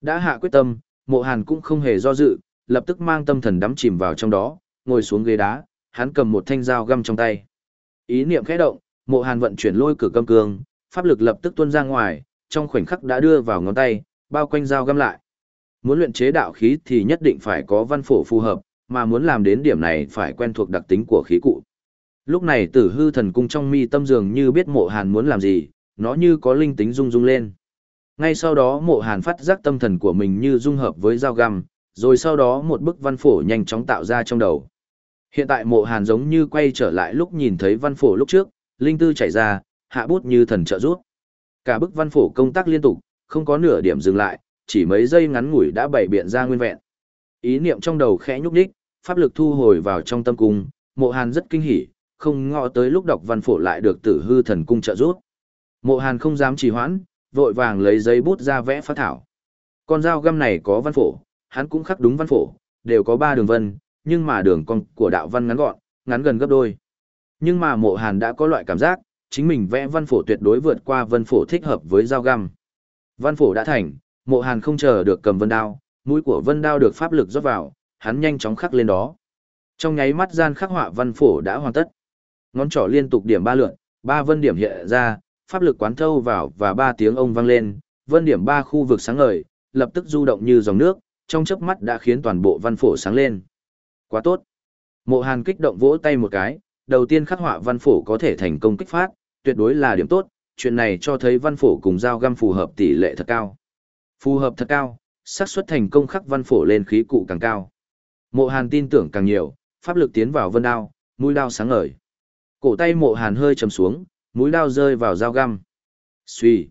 Đã hạ quyết tâm, mộ Hàn cũng không hề do dự, lập tức mang tâm thần đắm chìm vào trong đó, ngồi xuống ghế đá, hắn cầm một thanh dao găm trong tay. Ý niệm khẽ động, mộ Hàn vận chuyển lôi cửa câm cương, pháp lực lập tức tuôn ra ngoài, trong khoảnh khắc đã đưa vào ngón tay, bao quanh dao găm lại. Muốn luyện chế đạo khí thì nhất định phải có văn phổ phù hợp, mà muốn làm đến điểm này phải quen thuộc đặc tính của khí cụ. Lúc này tử hư thần cung trong mi tâm dường như biết mộ hàn muốn làm gì, nó như có linh tính rung rung lên. Ngay sau đó mộ hàn phát giác tâm thần của mình như dung hợp với dao găm, rồi sau đó một bức văn phổ nhanh chóng tạo ra trong đầu. Hiện tại mộ hàn giống như quay trở lại lúc nhìn thấy văn phổ lúc trước, linh tư chảy ra, hạ bút như thần trợ rút. Cả bức văn phổ công tác liên tục, không có nửa điểm dừng lại, chỉ mấy giây ngắn ngủi đã bày biện ra nguyên vẹn. Ý niệm trong đầu khẽ nhúc nhích, pháp lực thu hồi vào trong tâm cung, mộ hàn rất kinh hỉ, không ngọ tới lúc đọc văn phổ lại được tử hư thần cung trợ giúp. Mộ hàn không dám trì hoãn, vội vàng lấy giấy bút ra vẽ phát thảo. Con dao găm này có văn phổ, hắn cũng khắc đúng văn phổ, đều có ba đường vân, nhưng mà đường con của đạo văn ngắn gọn, ngắn gần gấp đôi. Nhưng mà mộ hàn đã có loại cảm giác, chính mình vẽ văn phổ tuyệt đối vượt qua văn phổ thích hợp với dao găm. Văn phổ đã thành, mộ hàn không chờ được cầm vân đao, mũi của vân đao được pháp lực rót vào, hắn nhanh chóng khắc lên đó. Trong nháy mắt gian khắc họa văn phổ đã hoàn tất. Ngón trỏ liên tục điểm ba lượn, ba vân điểm hiện ra, pháp lực quán thâu vào và ba tiếng ông vang lên, vân điểm ba khu vực sáng ngời, lập tức du động như dòng nước, trong chớp mắt đã khiến toàn bộ văn phổ sáng lên. Quá tốt. Mộ Hàn kích động vỗ tay một cái, đầu tiên khắc họa văn phổ có thể thành công kích phát, tuyệt đối là điểm tốt, chuyện này cho thấy văn phổ cùng dao găm phù hợp tỷ lệ thật cao. Phù hợp thật cao, xác suất thành công khắc văn phổ lên khí cụ càng cao. Mộ Hàn tin tưởng càng nhiều, pháp lực tiến vào vân đao, mũi đao sáng ngời. Cổ tay Mộ Hàn hơi trầm xuống, mũi đao rơi vào dao găm. Xuy.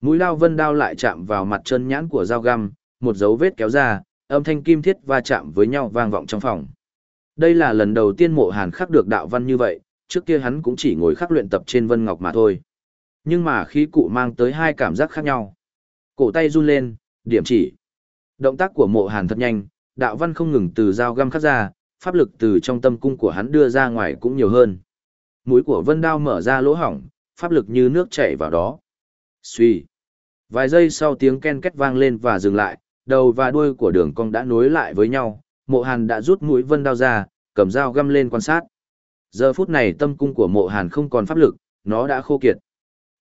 Mũi đao vân đao lại chạm vào mặt chân nhãn của dao găm, một dấu vết kéo ra, âm thanh kim thiết va chạm với nhau vang vọng trong phòng. Đây là lần đầu tiên Mộ Hàn khắc được đạo văn như vậy, trước kia hắn cũng chỉ ngồi khắc luyện tập trên vân ngọc mà thôi. Nhưng mà khí cụ mang tới hai cảm giác khác nhau. Cổ tay run lên, điểm chỉ. Động tác của mộ hàn thật nhanh, đạo văn không ngừng từ dao găm khắc ra, pháp lực từ trong tâm cung của hắn đưa ra ngoài cũng nhiều hơn. Mũi của vân đao mở ra lỗ hỏng, pháp lực như nước chảy vào đó. Xuy. Vài giây sau tiếng ken két vang lên và dừng lại, đầu và đuôi của đường cong đã nối lại với nhau, mộ hàn đã rút mũi vân đao ra, cầm dao găm lên quan sát. Giờ phút này tâm cung của mộ hàn không còn pháp lực, nó đã khô kiệt.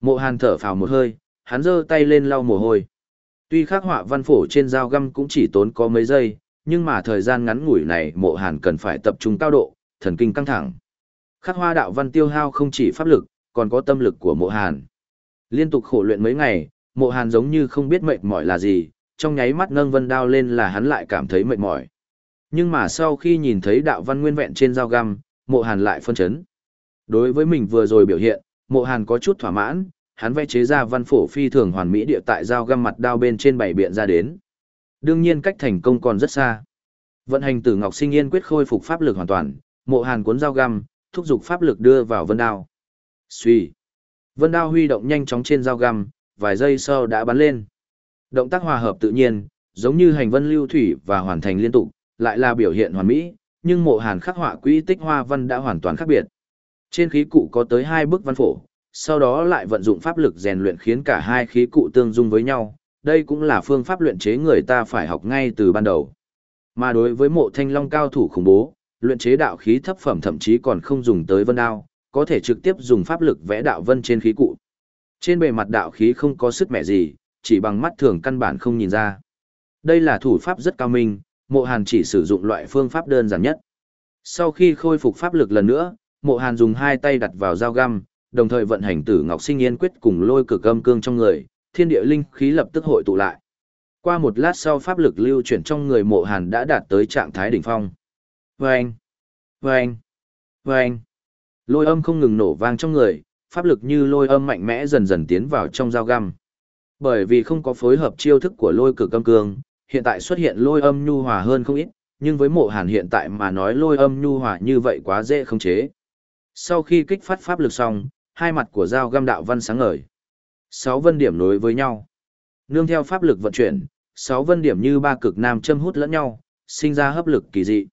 Mộ hàn thở phào một hơi, hắn giơ tay lên lau mồ hôi. Tuy khắc họa văn phổ trên dao găm cũng chỉ tốn có mấy giây, nhưng mà thời gian ngắn ngủi này mộ hàn cần phải tập trung cao độ, thần kinh căng thẳng. Khắc hoa đạo văn tiêu hao không chỉ pháp lực, còn có tâm lực của mộ hàn. Liên tục khổ luyện mấy ngày, mộ hàn giống như không biết mệt mỏi là gì, trong nháy mắt nâng vân đao lên là hắn lại cảm thấy mệt mỏi. Nhưng mà sau khi nhìn thấy đạo văn nguyên vẹn trên dao găm, mộ hàn lại phân chấn. Đối với mình vừa rồi biểu hiện, mộ hàn có chút thỏa mãn, hắn vẽ chế ra văn phổ phi thường hoàn mỹ địa tại dao găm mặt đao bên trên bảy biện ra đến. Đương nhiên cách thành công còn rất xa. Vận hành tử Ngọc Sinh Yên quyết khôi phục pháp lực hoàn toàn, mộ hàn cuốn dao găm, thúc giục pháp lực đưa vào vân đao. Suy. Vân đao huy động nhanh chóng trên dao găm, vài giây sau đã bắn lên. Động tác hòa hợp tự nhiên, giống như hành vân lưu thủy và hoàn thành liên tục, lại là biểu hiện hoàn mỹ, nhưng mộ hàn khắc họa quỹ tích hoa văn đã hoàn toàn khác biệt. Trên khí cụ có tới hai bức văn phổ, sau đó lại vận dụng pháp lực rèn luyện khiến cả hai khí cụ tương dung với nhau, đây cũng là phương pháp luyện chế người ta phải học ngay từ ban đầu. Mà đối với mộ thanh long cao thủ khủng bố, luyện chế đạo khí thấp phẩm thậm chí còn không dùng tới vân đao, có thể trực tiếp dùng pháp lực vẽ đạo vân trên khí cụ. Trên bề mặt đạo khí không có sức mẹ gì, chỉ bằng mắt thường căn bản không nhìn ra. Đây là thủ pháp rất cao minh, mộ hàn chỉ sử dụng loại phương pháp đơn giản nhất. Sau khi khôi phục pháp lực lần nữa, mộ hàn dùng hai tay đặt vào dao găm, đồng thời vận hành tử ngọc sinh yên quyết cùng lôi cực âm cương trong người, thiên địa linh khí lập tức hội tụ lại. Qua một lát sau pháp lực lưu chuyển trong người mộ hàn đã đạt tới trạng thái đỉnh phong. Vâng! Vâng! Vâng! Lôi âm không ngừng nổ vang trong người, pháp lực như lôi âm mạnh mẽ dần dần tiến vào trong dao găm. Bởi vì không có phối hợp chiêu thức của lôi cực âm cương, hiện tại xuất hiện lôi âm nhu hòa hơn không ít, nhưng với mộ hàn hiện tại mà nói lôi âm nhu hòa như vậy quá dễ không chế. Sau khi kích phát pháp lực xong, hai mặt của dao găm đạo văn sáng ngời. Sáu vân điểm nối với nhau. Nương theo pháp lực vận chuyển, sáu vân điểm như ba cực nam châm hút lẫn nhau, sinh ra hấp lực kỳ dị.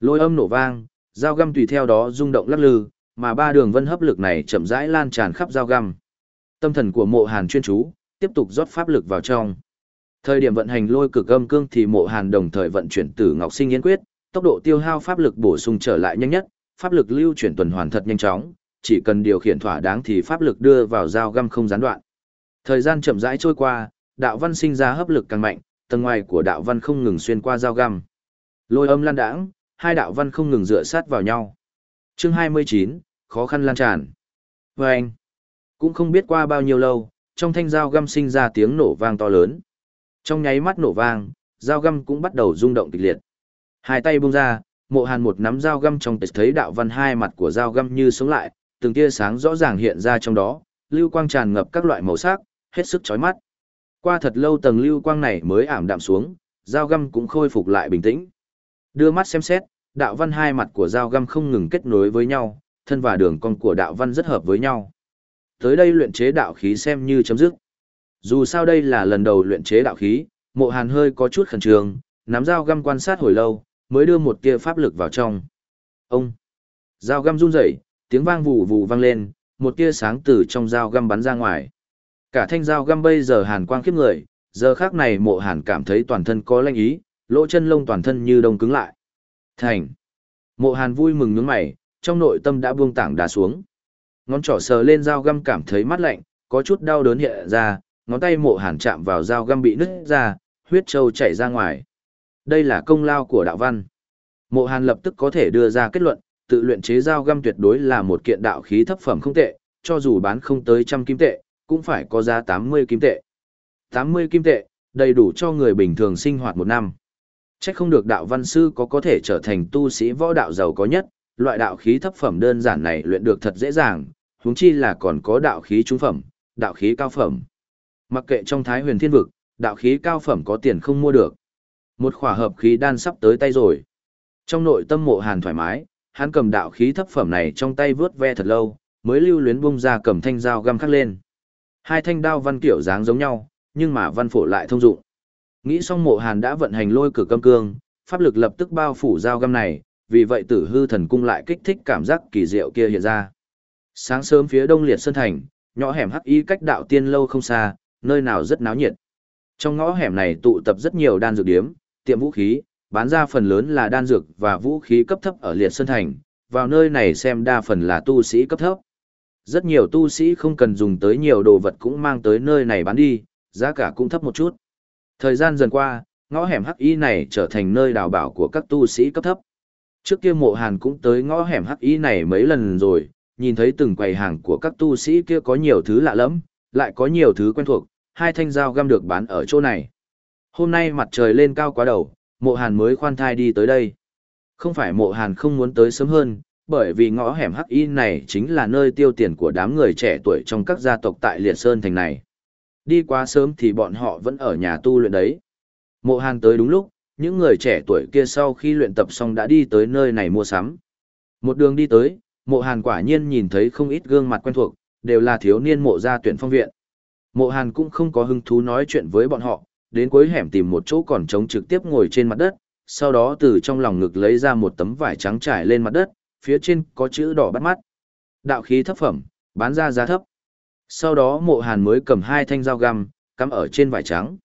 Lôi âm nổ vang, dao găm tùy theo đó rung động lắc lư, mà ba đường vân hấp lực này chậm rãi lan tràn khắp dao găm. Tâm thần của mộ hàn chuyên chú, tiếp tục rót pháp lực vào trong. Thời điểm vận hành lôi cực âm cương thì mộ hàn đồng thời vận chuyển tử ngọc sinh Yến quyết, tốc độ tiêu hao pháp lực bổ sung trở lại nhanh nhất, pháp lực lưu chuyển tuần hoàn thật nhanh chóng, chỉ cần điều khiển thỏa đáng thì pháp lực đưa vào dao găm không gián đoạn. Thời gian chậm rãi trôi qua, đạo văn sinh ra hấp lực càng mạnh, tầng ngoài của đạo văn không ngừng xuyên qua dao găm. Lôi âm lan đãng, hai đạo văn không ngừng dựa sát vào nhau. Chương 29, khó khăn lan tràn. Và anh, cũng không biết qua bao nhiêu lâu, trong thanh dao găm sinh ra tiếng nổ vang to lớn. Trong nháy mắt nổ vang, dao găm cũng bắt đầu rung động kịch liệt. Hai tay buông ra, mộ hàn một nắm dao găm trong tịch thấy đạo văn hai mặt của dao găm như sống lại, từng tia sáng rõ ràng hiện ra trong đó, lưu quang tràn ngập các loại màu sắc, hết sức chói mắt. Qua thật lâu tầng lưu quang này mới ảm đạm xuống, dao găm cũng khôi phục lại bình tĩnh. Đưa mắt xem xét, đạo văn hai mặt của dao găm không ngừng kết nối với nhau, thân và đường cong của đạo văn rất hợp với nhau. Tới đây luyện chế đạo khí xem như chấm dứt. Dù sao đây là lần đầu luyện chế đạo khí, mộ hàn hơi có chút khẩn trương, nắm dao găm quan sát hồi lâu, mới đưa một tia pháp lực vào trong. Ông! Dao găm run rẩy, tiếng vang vù vù vang lên, một tia sáng từ trong dao găm bắn ra ngoài. Cả thanh dao găm bây giờ hàn quang khiếp người, giờ khác này mộ hàn cảm thấy toàn thân có lanh ý, lỗ chân lông toàn thân như đông cứng lại. Thành! Mộ hàn vui mừng nhướng mày, trong nội tâm đã buông tảng đá xuống. Ngón trỏ sờ lên dao găm cảm thấy mát lạnh, có chút đau đớn hiện ra, ngón tay mộ hàn chạm vào dao găm bị nứt ra, huyết trâu chảy ra ngoài. Đây là công lao của đạo văn. Mộ hàn lập tức có thể đưa ra kết luận, tự luyện chế dao găm tuyệt đối là một kiện đạo khí thấp phẩm không tệ, cho dù bán không tới trăm kim tệ, cũng phải có giá 80 kim tệ. 80 kim tệ, đầy đủ cho người bình thường sinh hoạt một năm. Chắc không được đạo văn sư có có thể trở thành tu sĩ võ đạo giàu có nhất, loại đạo khí thấp phẩm đơn giản này luyện được thật dễ dàng, huống chi là còn có đạo khí trung phẩm, đạo khí cao phẩm. Mặc kệ trong Thái Huyền Thiên vực, đạo khí cao phẩm có tiền không mua được. Một khỏa hợp khí đan sắp tới tay rồi. Trong nội tâm mộ hàn thoải mái, hắn cầm đạo khí thấp phẩm này trong tay vớt ve thật lâu, mới lưu luyến bung ra cầm thanh dao găm khắc lên. Hai thanh đao văn kiểu dáng giống nhau, nhưng mà văn phổ lại thông dụng. Nghĩ xong mộ hàn đã vận hành lôi cửa câm cương, pháp lực lập tức bao phủ dao găm này, vì vậy tử hư thần cung lại kích thích cảm giác kỳ diệu kia hiện ra. Sáng sớm phía đông liệt sơn thành, nhỏ hẻm hắc y cách đạo tiên lâu không xa, nơi nào rất náo nhiệt. Trong ngõ hẻm này tụ tập rất nhiều đan dược điếm, tiệm vũ khí, bán ra phần lớn là đan dược và vũ khí cấp thấp ở liệt sơn thành, vào nơi này xem đa phần là tu sĩ cấp thấp. Rất nhiều tu sĩ không cần dùng tới nhiều đồ vật cũng mang tới nơi này bán đi, giá cả cũng thấp một chút. Thời gian dần qua, ngõ hẻm hắc y này trở thành nơi đào bảo của các tu sĩ cấp thấp. Trước kia mộ hàn cũng tới ngõ hẻm hắc y này mấy lần rồi, nhìn thấy từng quầy hàng của các tu sĩ kia có nhiều thứ lạ lẫm lại có nhiều thứ quen thuộc, hai thanh dao găm được bán ở chỗ này. Hôm nay mặt trời lên cao quá đầu, mộ hàn mới khoan thai đi tới đây. Không phải mộ hàn không muốn tới sớm hơn, bởi vì ngõ hẻm hắc y này chính là nơi tiêu tiền của đám người trẻ tuổi trong các gia tộc tại Liệt Sơn thành này. Đi quá sớm thì bọn họ vẫn ở nhà tu luyện đấy. Mộ hàn tới đúng lúc, những người trẻ tuổi kia sau khi luyện tập xong đã đi tới nơi này mua sắm. Một đường đi tới, mộ hàn quả nhiên nhìn thấy không ít gương mặt quen thuộc, đều là thiếu niên mộ gia tuyển phong viện. Mộ hàn cũng không có hứng thú nói chuyện với bọn họ, đến cuối hẻm tìm một chỗ còn trống trực tiếp ngồi trên mặt đất, sau đó từ trong lòng ngực lấy ra một tấm vải trắng trải lên mặt đất, phía trên có chữ đỏ bắt mắt. Đạo khí thấp phẩm, bán ra giá thấp. Sau đó mộ hàn mới cầm hai thanh dao găm, cắm ở trên vải trắng.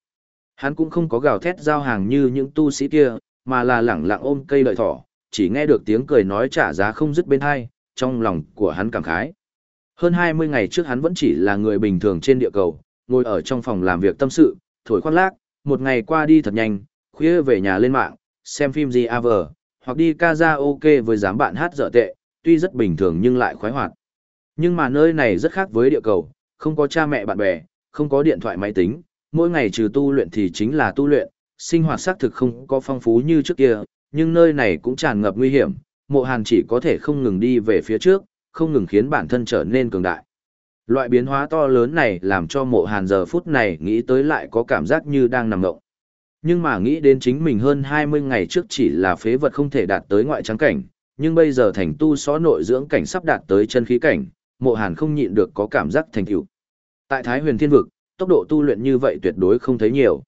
Hắn cũng không có gào thét giao hàng như những tu sĩ kia, mà là lẳng lặng ôm cây lợi thỏ, chỉ nghe được tiếng cười nói trả giá không dứt bên hai, trong lòng của hắn cảm khái. Hơn 20 ngày trước hắn vẫn chỉ là người bình thường trên địa cầu, ngồi ở trong phòng làm việc tâm sự, thổi khoác lác, một ngày qua đi thật nhanh, khuya về nhà lên mạng, xem phim gì AV, hoặc đi karaoke với giám bạn hát dở tệ, tuy rất bình thường nhưng lại khoái hoạt. Nhưng mà nơi này rất khác với địa cầu, không có cha mẹ bạn bè, không có điện thoại máy tính, mỗi ngày trừ tu luyện thì chính là tu luyện, sinh hoạt xác thực không có phong phú như trước kia, nhưng nơi này cũng tràn ngập nguy hiểm, mộ hàn chỉ có thể không ngừng đi về phía trước, không ngừng khiến bản thân trở nên cường đại. Loại biến hóa to lớn này làm cho mộ hàn giờ phút này nghĩ tới lại có cảm giác như đang nằm ngộng. Nhưng mà nghĩ đến chính mình hơn 20 ngày trước chỉ là phế vật không thể đạt tới ngoại trắng cảnh, nhưng bây giờ thành tu xó nội dưỡng cảnh sắp đạt tới chân khí cảnh, mộ hàn không nhịn được có cảm giác thành tựu. Tại Thái huyền thiên vực, tốc độ tu luyện như vậy tuyệt đối không thấy nhiều.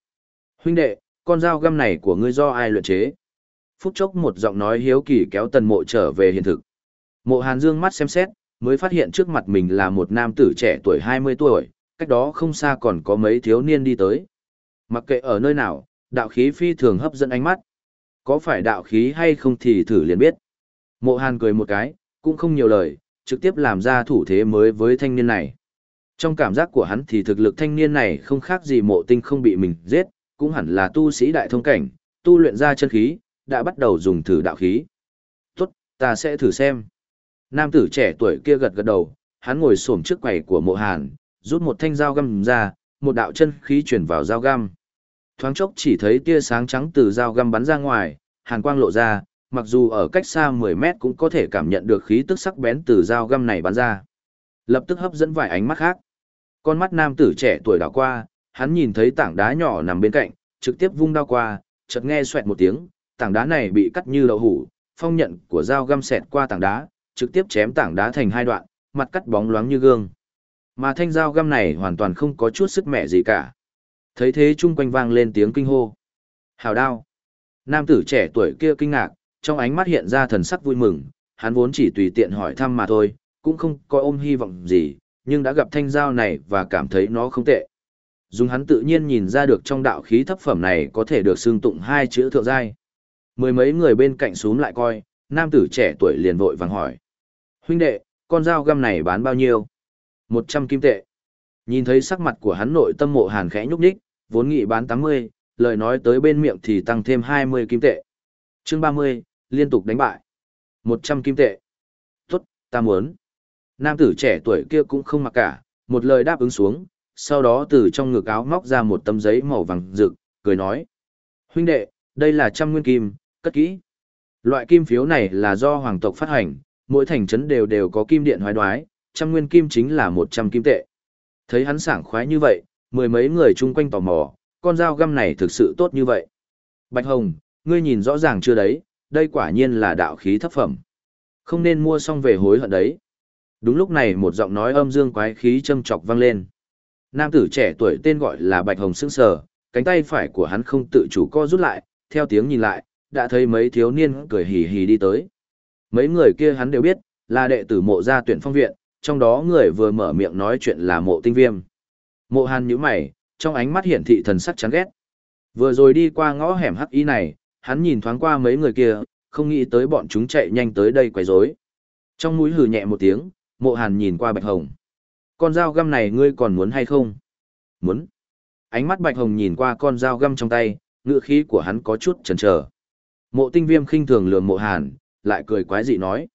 Huynh đệ, con dao găm này của ngươi do ai luyện chế? Phút chốc một giọng nói hiếu kỳ kéo tần mộ trở về hiện thực. Mộ hàn dương mắt xem xét, mới phát hiện trước mặt mình là một nam tử trẻ tuổi 20 tuổi, cách đó không xa còn có mấy thiếu niên đi tới. Mặc kệ ở nơi nào, đạo khí phi thường hấp dẫn ánh mắt. Có phải đạo khí hay không thì thử liền biết. Mộ hàn cười một cái, cũng không nhiều lời, trực tiếp làm ra thủ thế mới với thanh niên này. Trong cảm giác của hắn thì thực lực thanh niên này không khác gì mộ tinh không bị mình giết, cũng hẳn là tu sĩ đại thông cảnh, tu luyện ra chân khí, đã bắt đầu dùng thử đạo khí. Tốt, ta sẽ thử xem. Nam tử trẻ tuổi kia gật gật đầu, hắn ngồi xổm trước quầy của mộ hàn, rút một thanh dao găm ra, một đạo chân khí chuyển vào dao găm. Thoáng chốc chỉ thấy tia sáng trắng từ dao găm bắn ra ngoài, hàn quang lộ ra, mặc dù ở cách xa 10 mét cũng có thể cảm nhận được khí tức sắc bén từ dao găm này bắn ra. Lập tức hấp dẫn vài ánh mắt khác. Con mắt nam tử trẻ tuổi đảo qua, hắn nhìn thấy tảng đá nhỏ nằm bên cạnh, trực tiếp vung đao qua, chợt nghe xoẹt một tiếng, tảng đá này bị cắt như đậu hủ, phong nhận của dao găm xẹt qua tảng đá, trực tiếp chém tảng đá thành hai đoạn, mặt cắt bóng loáng như gương. Mà thanh dao găm này hoàn toàn không có chút sức mẻ gì cả. Thấy thế chung quanh vang lên tiếng kinh hô. Hào đao. Nam tử trẻ tuổi kia kinh ngạc, trong ánh mắt hiện ra thần sắc vui mừng, hắn vốn chỉ tùy tiện hỏi thăm mà thôi, cũng không có ôm hy vọng gì, nhưng đã gặp thanh dao này và cảm thấy nó không tệ. Dùng hắn tự nhiên nhìn ra được trong đạo khí thấp phẩm này có thể được xương tụng hai chữ thượng giai. Mười mấy người bên cạnh xuống lại coi, nam tử trẻ tuổi liền vội vàng hỏi. Huynh đệ, con dao găm này bán bao nhiêu? Một trăm kim tệ. Nhìn thấy sắc mặt của hắn nội tâm mộ hàn khẽ nhúc nhích, vốn nghị bán tám mươi, lời nói tới bên miệng thì tăng thêm hai mươi kim tệ. chương ba mươi, liên tục đánh bại. Một trăm kim tệ. Tốt, ta muốn. Nam tử trẻ tuổi kia cũng không mặc cả, một lời đáp ứng xuống, sau đó từ trong ngực áo móc ra một tấm giấy màu vàng rực, cười nói. Huynh đệ, đây là trăm nguyên kim, cất kỹ. Loại kim phiếu này là do hoàng tộc phát hành, mỗi thành trấn đều đều có kim điện hoái đoái, trăm nguyên kim chính là một trăm kim tệ. Thấy hắn sảng khoái như vậy, mười mấy người chung quanh tò mò, con dao găm này thực sự tốt như vậy. Bạch Hồng, ngươi nhìn rõ ràng chưa đấy, đây quả nhiên là đạo khí thấp phẩm. Không nên mua xong về hối hận đấy. Đúng lúc này một giọng nói âm dương quái khí châm chọc vang lên. Nam tử trẻ tuổi tên gọi là Bạch Hồng sững sờ, cánh tay phải của hắn không tự chủ co rút lại, theo tiếng nhìn lại, đã thấy mấy thiếu niên cười hì hì đi tới. Mấy người kia hắn đều biết, là đệ tử mộ gia tuyển phong viện, trong đó người vừa mở miệng nói chuyện là mộ tinh viêm. Mộ hàn nhíu mày, trong ánh mắt hiển thị thần sắc chán ghét. Vừa rồi đi qua ngõ hẻm hắc y này, hắn nhìn thoáng qua mấy người kia, không nghĩ tới bọn chúng chạy nhanh tới đây quấy rối. Trong mũi hừ nhẹ một tiếng, mộ hàn nhìn qua bạch hồng. Con dao găm này ngươi còn muốn hay không? Muốn. Ánh mắt bạch hồng nhìn qua con dao găm trong tay, ngựa khí của hắn có chút chần chờ. Mộ tinh viêm khinh thường lườm mộ hàn, lại cười quái dị nói.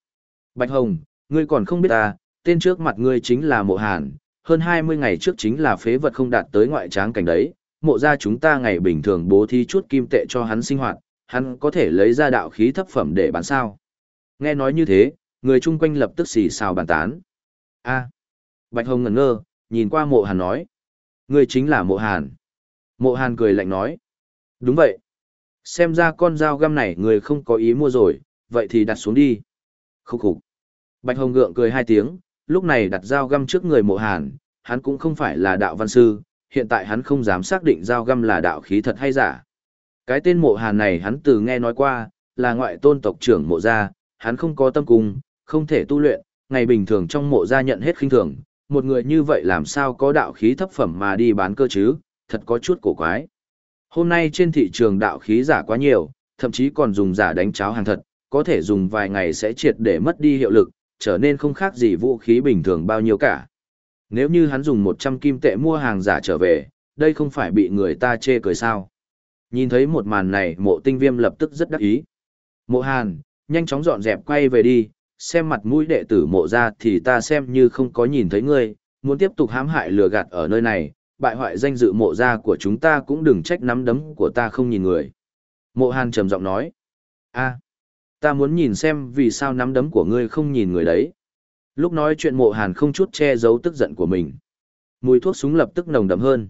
Bạch hồng, ngươi còn không biết ta, tên trước mặt ngươi chính là mộ hàn, hơn 20 ngày trước chính là phế vật không đạt tới ngoại tráng cảnh đấy, mộ ra chúng ta ngày bình thường bố thí chút kim tệ cho hắn sinh hoạt, hắn có thể lấy ra đạo khí thấp phẩm để bán sao. Nghe nói như thế, người chung quanh lập tức xì xào bàn tán. a Bạch Hồng ngẩn ngơ, nhìn qua mộ hàn nói. Ngươi chính là mộ hàn. Mộ hàn cười lạnh nói. Đúng vậy. Xem ra con dao găm này người không có ý mua rồi, vậy thì đặt xuống đi. Khúc khục. Bạch Hồng gượng cười hai tiếng, lúc này đặt dao găm trước người mộ hàn, hắn cũng không phải là đạo văn sư, hiện tại hắn không dám xác định dao găm là đạo khí thật hay giả. Cái tên mộ hàn này hắn từ nghe nói qua, là ngoại tôn tộc trưởng mộ gia, hắn không có tâm cung, không thể tu luyện, ngày bình thường trong mộ gia nhận hết khinh thường, một người như vậy làm sao có đạo khí thấp phẩm mà đi bán cơ chứ, thật có chút cổ quái. Hôm nay trên thị trường đạo khí giả quá nhiều, thậm chí còn dùng giả đánh cháo hàng thật, có thể dùng vài ngày sẽ triệt để mất đi hiệu lực, trở nên không khác gì vũ khí bình thường bao nhiêu cả. Nếu như hắn dùng 100 kim tệ mua hàng giả trở về, đây không phải bị người ta chê cười sao. Nhìn thấy một màn này mộ tinh viêm lập tức rất đắc ý. Mộ hàn, nhanh chóng dọn dẹp quay về đi, xem mặt mũi đệ tử mộ ra thì ta xem như không có nhìn thấy ngươi, muốn tiếp tục hãm hại lừa gạt ở nơi này, bại hoại danh dự mộ ra của chúng ta cũng đừng trách nắm đấm của ta không nhìn người. Mộ hàn trầm giọng nói, a ta muốn nhìn xem vì sao nắm đấm của ngươi không nhìn người đấy. Lúc nói chuyện mộ hàn không chút che giấu tức giận của mình. Mùi thuốc súng lập tức nồng đậm hơn.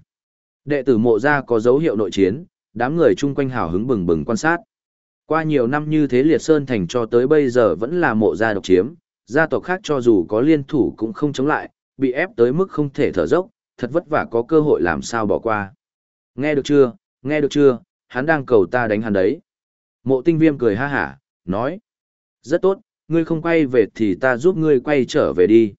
Đệ tử mộ ra có dấu hiệu nội chiến, đám người chung quanh hào hứng bừng bừng quan sát. Qua nhiều năm như thế liệt sơn thành cho tới bây giờ vẫn là mộ gia độc chiếm, gia tộc khác cho dù có liên thủ cũng không chống lại, bị ép tới mức không thể thở dốc, thật vất vả có cơ hội làm sao bỏ qua. Nghe được chưa, nghe được chưa, hắn đang cầu ta đánh hắn đấy. Mộ tinh viêm cười ha hả, nói. Rất tốt, ngươi không quay về thì ta giúp ngươi quay trở về đi.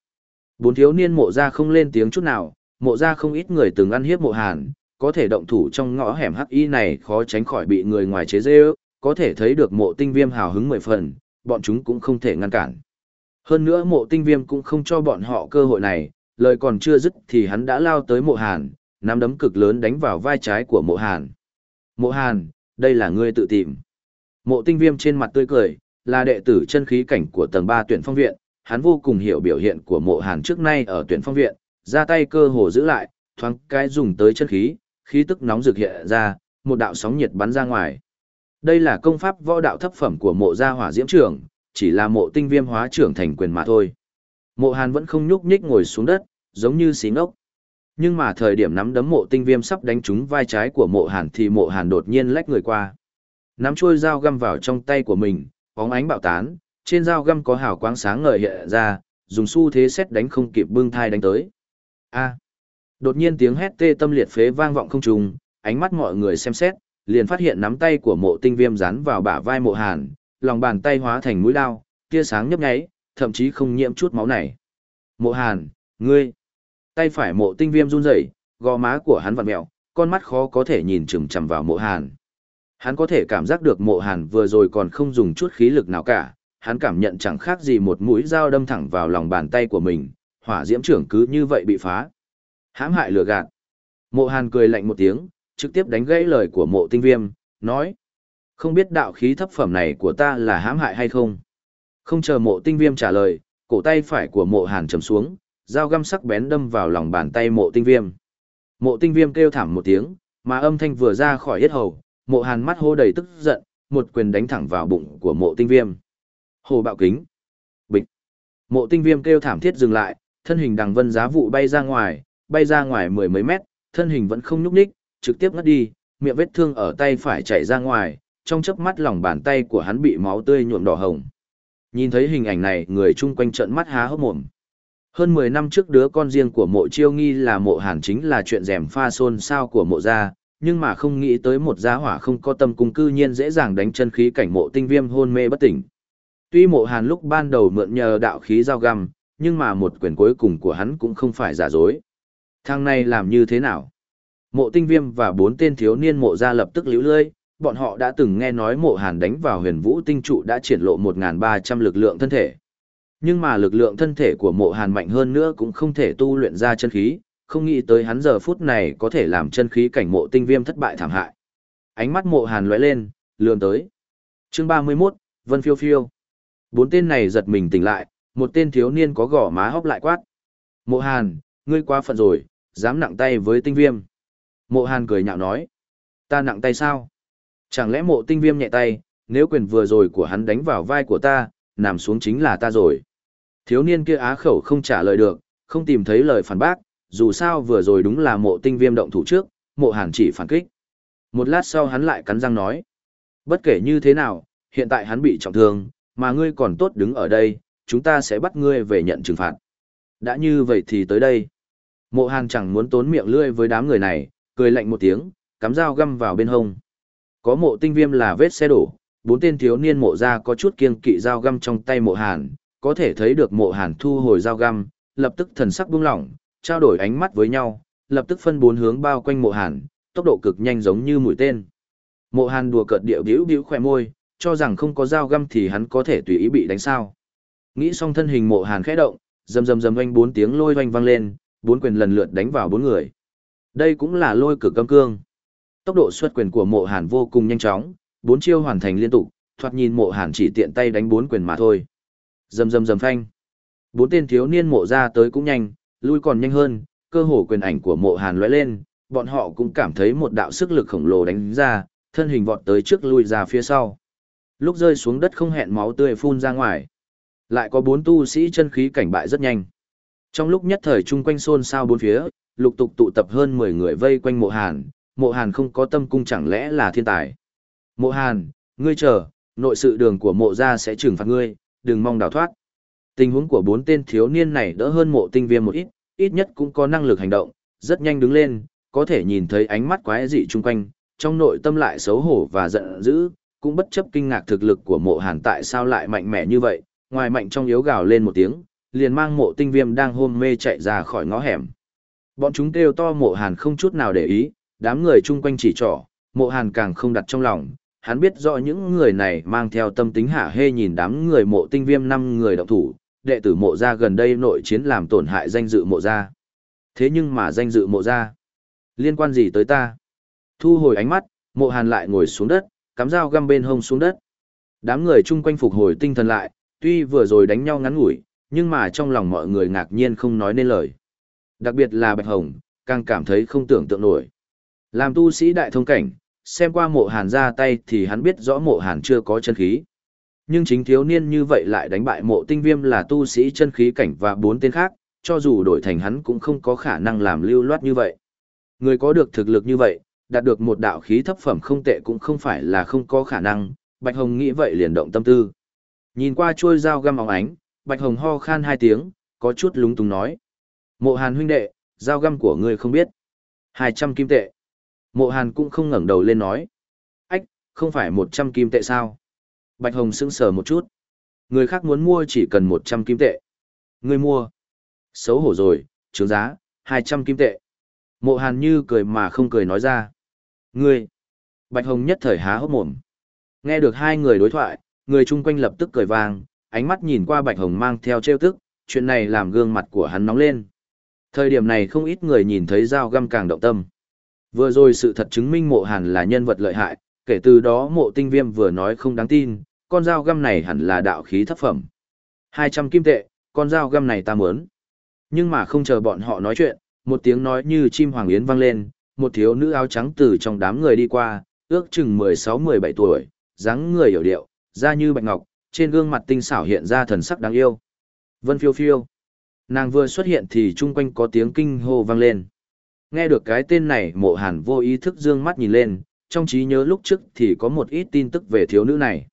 Bốn thiếu niên mộ ra không lên tiếng chút nào, mộ ra không ít người từng ăn hiếp mộ hàn, có thể động thủ trong ngõ hẻm hắc y này khó tránh khỏi bị người ngoài chế dê ước, có thể thấy được mộ tinh viêm hào hứng mười phần, bọn chúng cũng không thể ngăn cản. Hơn nữa mộ tinh viêm cũng không cho bọn họ cơ hội này, lời còn chưa dứt thì hắn đã lao tới mộ hàn, nắm đấm cực lớn đánh vào vai trái của mộ hàn. Mộ hàn, đây là ngươi tự tìm. Mộ tinh viêm trên mặt tươi cười, là đệ tử chân khí cảnh của tầng 3 tuyển phong viện, hắn vô cùng hiểu biểu hiện của mộ hàn trước nay ở tuyển phong viện, ra tay cơ hồ giữ lại, thoáng cái dùng tới chân khí, khí tức nóng rực hiện ra, một đạo sóng nhiệt bắn ra ngoài. Đây là công pháp võ đạo thấp phẩm của mộ gia hỏa diễm trưởng, chỉ là mộ tinh viêm hóa trưởng thành quyền mà thôi. Mộ hàn vẫn không nhúc nhích ngồi xuống đất, giống như xí ngốc. Nhưng mà thời điểm nắm đấm mộ tinh viêm sắp đánh trúng vai trái của mộ hàn thì mộ hàn đột nhiên lách người qua. Nắm chuôi dao găm vào trong tay của mình, bóng ánh bạo tán, trên dao găm có hào quang sáng ngời hiện ra, dùng xu thế xét đánh không kịp bưng thai đánh tới. A. Đột nhiên tiếng hét tê tâm liệt phế vang vọng không trùng, ánh mắt mọi người xem xét, liền phát hiện nắm tay của mộ tinh viêm dán vào bả vai mộ hàn, lòng bàn tay hóa thành mũi lao, tia sáng nhấp nháy, thậm chí không nhiễm chút máu này. Mộ hàn, ngươi, tay phải mộ tinh viêm run rẩy, gò má của hắn vặn mẹo, con mắt khó có thể nhìn chừng chằm vào mộ hàn. Hắn có thể cảm giác được mộ hàn vừa rồi còn không dùng chút khí lực nào cả, hắn cảm nhận chẳng khác gì một mũi dao đâm thẳng vào lòng bàn tay của mình, hỏa diễm trưởng cứ như vậy bị phá. Hãm hại lừa gạt. Mộ hàn cười lạnh một tiếng, trực tiếp đánh gãy lời của mộ tinh viêm, nói. Không biết đạo khí thấp phẩm này của ta là hãm hại hay không? Không chờ mộ tinh viêm trả lời, cổ tay phải của mộ hàn chầm xuống, dao găm sắc bén đâm vào lòng bàn tay mộ tinh viêm. Mộ tinh viêm kêu thảm một tiếng, mà âm thanh vừa ra khỏi hết hầu, mộ hàn mắt hô đầy tức giận, một quyền đánh thẳng vào bụng của mộ tinh viêm. Hồ bạo kính. Bịch. Mộ tinh viêm kêu thảm thiết dừng lại, thân hình đằng vân giá vụ bay ra ngoài, bay ra ngoài mười mấy mét, thân hình vẫn không nhúc nhích, trực tiếp ngất đi, miệng vết thương ở tay phải chảy ra ngoài, trong chớp mắt lòng bàn tay của hắn bị máu tươi nhuộm đỏ hồng. Nhìn thấy hình ảnh này, người chung quanh trợn mắt há hốc mồm. Hơn 10 năm trước đứa con riêng của mộ chiêu nghi là mộ hàn chính là chuyện rèm pha xôn sao của mộ gia, nhưng mà không nghĩ tới một gia hỏa không có tâm cung cư nhiên dễ dàng đánh chân khí cảnh mộ tinh viêm hôn mê bất tỉnh. Tuy mộ hàn lúc ban đầu mượn nhờ đạo khí giao găm, nhưng mà một quyền cuối cùng của hắn cũng không phải giả dối. Thằng này làm như thế nào? Mộ tinh viêm và bốn tên thiếu niên mộ gia lập tức liễu lơi, bọn họ đã từng nghe nói mộ hàn đánh vào huyền vũ tinh trụ đã triển lộ 1.300 lực lượng thân thể. Nhưng mà lực lượng thân thể của mộ hàn mạnh hơn nữa cũng không thể tu luyện ra chân khí, không nghĩ tới hắn giờ phút này có thể làm chân khí cảnh mộ tinh viêm thất bại thảm hại. Ánh mắt mộ hàn lóe lên, lườm tới. chương 31, Vân Phiêu Phiêu. Bốn tên này giật mình tỉnh lại, một tên thiếu niên có gỏ má hóc lại quát. Mộ hàn, ngươi quá phận rồi, dám nặng tay với tinh viêm. Mộ hàn cười nhạo nói. Ta nặng tay sao? Chẳng lẽ mộ tinh viêm nhẹ tay, nếu quyền vừa rồi của hắn đánh vào vai của ta, nằm xuống chính là ta rồi. Thiếu niên kia á khẩu không trả lời được, không tìm thấy lời phản bác, dù sao vừa rồi đúng là mộ tinh viêm động thủ trước, mộ hàn chỉ phản kích. Một lát sau hắn lại cắn răng nói. Bất kể như thế nào, hiện tại hắn bị trọng thương, mà ngươi còn tốt đứng ở đây, chúng ta sẽ bắt ngươi về nhận trừng phạt. Đã như vậy thì tới đây. Mộ hàn chẳng muốn tốn miệng lươi với đám người này, cười lạnh một tiếng, cắm dao găm vào bên hông. Có mộ tinh viêm là vết xe đổ, bốn tên thiếu niên mộ ra có chút kiêng kỵ dao găm trong tay mộ hàn, có thể thấy được mộ hàn thu hồi dao găm, lập tức thần sắc buông lỏng, trao đổi ánh mắt với nhau, lập tức phân bốn hướng bao quanh mộ hàn, tốc độ cực nhanh giống như mũi tên. Mộ hàn đùa cợt điệu biểu biểu khỏe môi, cho rằng không có dao găm thì hắn có thể tùy ý bị đánh sao. Nghĩ xong thân hình mộ hàn khẽ động, rầm rầm rầm oanh bốn tiếng lôi oanh vang lên, bốn quyền lần lượt đánh vào bốn người. Đây cũng là lôi cực âm cương. Tốc độ xuất quyền của mộ hàn vô cùng nhanh chóng, bốn chiêu hoàn thành liên tục, thoạt nhìn mộ hàn chỉ tiện tay đánh bốn quyền mà thôi. Rầm rầm rầm phanh. Bốn tên thiếu niên mộ ra tới cũng nhanh, lui còn nhanh hơn, cơ hồ quyền ảnh của mộ hàn lóe lên, bọn họ cũng cảm thấy một đạo sức lực khổng lồ đánh ra, thân hình vọt tới trước lui ra phía sau. Lúc rơi xuống đất không hẹn máu tươi phun ra ngoài. Lại có bốn tu sĩ chân khí cảnh bại rất nhanh. Trong lúc nhất thời chung quanh xôn xao bốn phía, lục tục tụ tập hơn 10 người vây quanh mộ hàn, mộ hàn không có tâm cung chẳng lẽ là thiên tài. Mộ hàn, ngươi chờ, nội sự đường của mộ gia sẽ trừng phạt ngươi, đừng mong đào thoát. Tình huống của bốn tên thiếu niên này đỡ hơn mộ tinh viêm một ít, ít nhất cũng có năng lực hành động, rất nhanh đứng lên, có thể nhìn thấy ánh mắt quái dị chung quanh, trong nội tâm lại xấu hổ và giận dữ, cũng bất chấp kinh ngạc thực lực của mộ hàn tại sao lại mạnh mẽ như vậy, ngoài mạnh trong yếu gào lên một tiếng, liền mang mộ tinh viêm đang hôn mê chạy ra khỏi ngõ hẻm. Bọn chúng kêu to mộ hàn không chút nào để ý, đám người chung quanh chỉ trỏ, mộ hàn càng không đặt trong lòng, hắn biết rõ những người này mang theo tâm tính hả hê nhìn đám người mộ tinh viêm năm người động thủ, đệ tử mộ gia gần đây nội chiến làm tổn hại danh dự mộ gia. Thế nhưng mà danh dự mộ gia, liên quan gì tới ta? Thu hồi ánh mắt, mộ hàn lại ngồi xuống đất, cắm dao găm bên hông xuống đất. Đám người chung quanh phục hồi tinh thần lại, tuy vừa rồi đánh nhau ngắn ngủi, nhưng mà trong lòng mọi người ngạc nhiên không nói nên lời. Đặc biệt là Bạch Hồng, càng cảm thấy không tưởng tượng nổi. Làm tu sĩ đại thông cảnh, xem qua mộ hàn ra tay thì hắn biết rõ mộ hàn chưa có chân khí. Nhưng chính thiếu niên như vậy lại đánh bại mộ tinh viêm là tu sĩ chân khí cảnh và bốn tên khác, cho dù đổi thành hắn cũng không có khả năng làm lưu loát như vậy. Người có được thực lực như vậy, đạt được một đạo khí thấp phẩm không tệ cũng không phải là không có khả năng, Bạch Hồng nghĩ vậy liền động tâm tư. Nhìn qua chuôi dao găm óng ánh, Bạch Hồng ho khan hai tiếng, có chút lúng túng nói. Mộ hàn huynh đệ, dao găm của ngươi không biết. 200 kim tệ. Mộ hàn cũng không ngẩng đầu lên nói. Ách, không phải 100 kim tệ sao? Bạch Hồng sững sờ một chút. Người khác muốn mua chỉ cần 100 kim tệ. Người mua. Xấu hổ rồi, trướng giá, 200 kim tệ. Mộ hàn như cười mà không cười nói ra. Người, Bạch Hồng nhất thời há hốc mồm. Nghe được hai người đối thoại, người chung quanh lập tức cười vang, ánh mắt nhìn qua Bạch Hồng mang theo trêu tức, chuyện này làm gương mặt của hắn nóng lên. Thời điểm này không ít người nhìn thấy dao găm càng động tâm. Vừa rồi sự thật chứng minh mộ hàn là nhân vật lợi hại, kể từ đó mộ tinh viêm vừa nói không đáng tin, con dao găm này hẳn là đạo khí thấp phẩm. 200 kim tệ, con dao găm này ta muốn. Nhưng mà không chờ bọn họ nói chuyện, một tiếng nói như chim hoàng yến vang lên, một thiếu nữ áo trắng từ trong đám người đi qua, ước chừng 16-17 tuổi, dáng người hiểu điệu, da như bạch ngọc, trên gương mặt tinh xảo hiện ra thần sắc đáng yêu. Vân phiêu phiêu. Nàng vừa xuất hiện thì chung quanh có tiếng kinh hô vang lên. Nghe được cái tên này mộ hàn vô ý thức dương mắt nhìn lên, trong trí nhớ lúc trước thì có một ít tin tức về thiếu nữ này.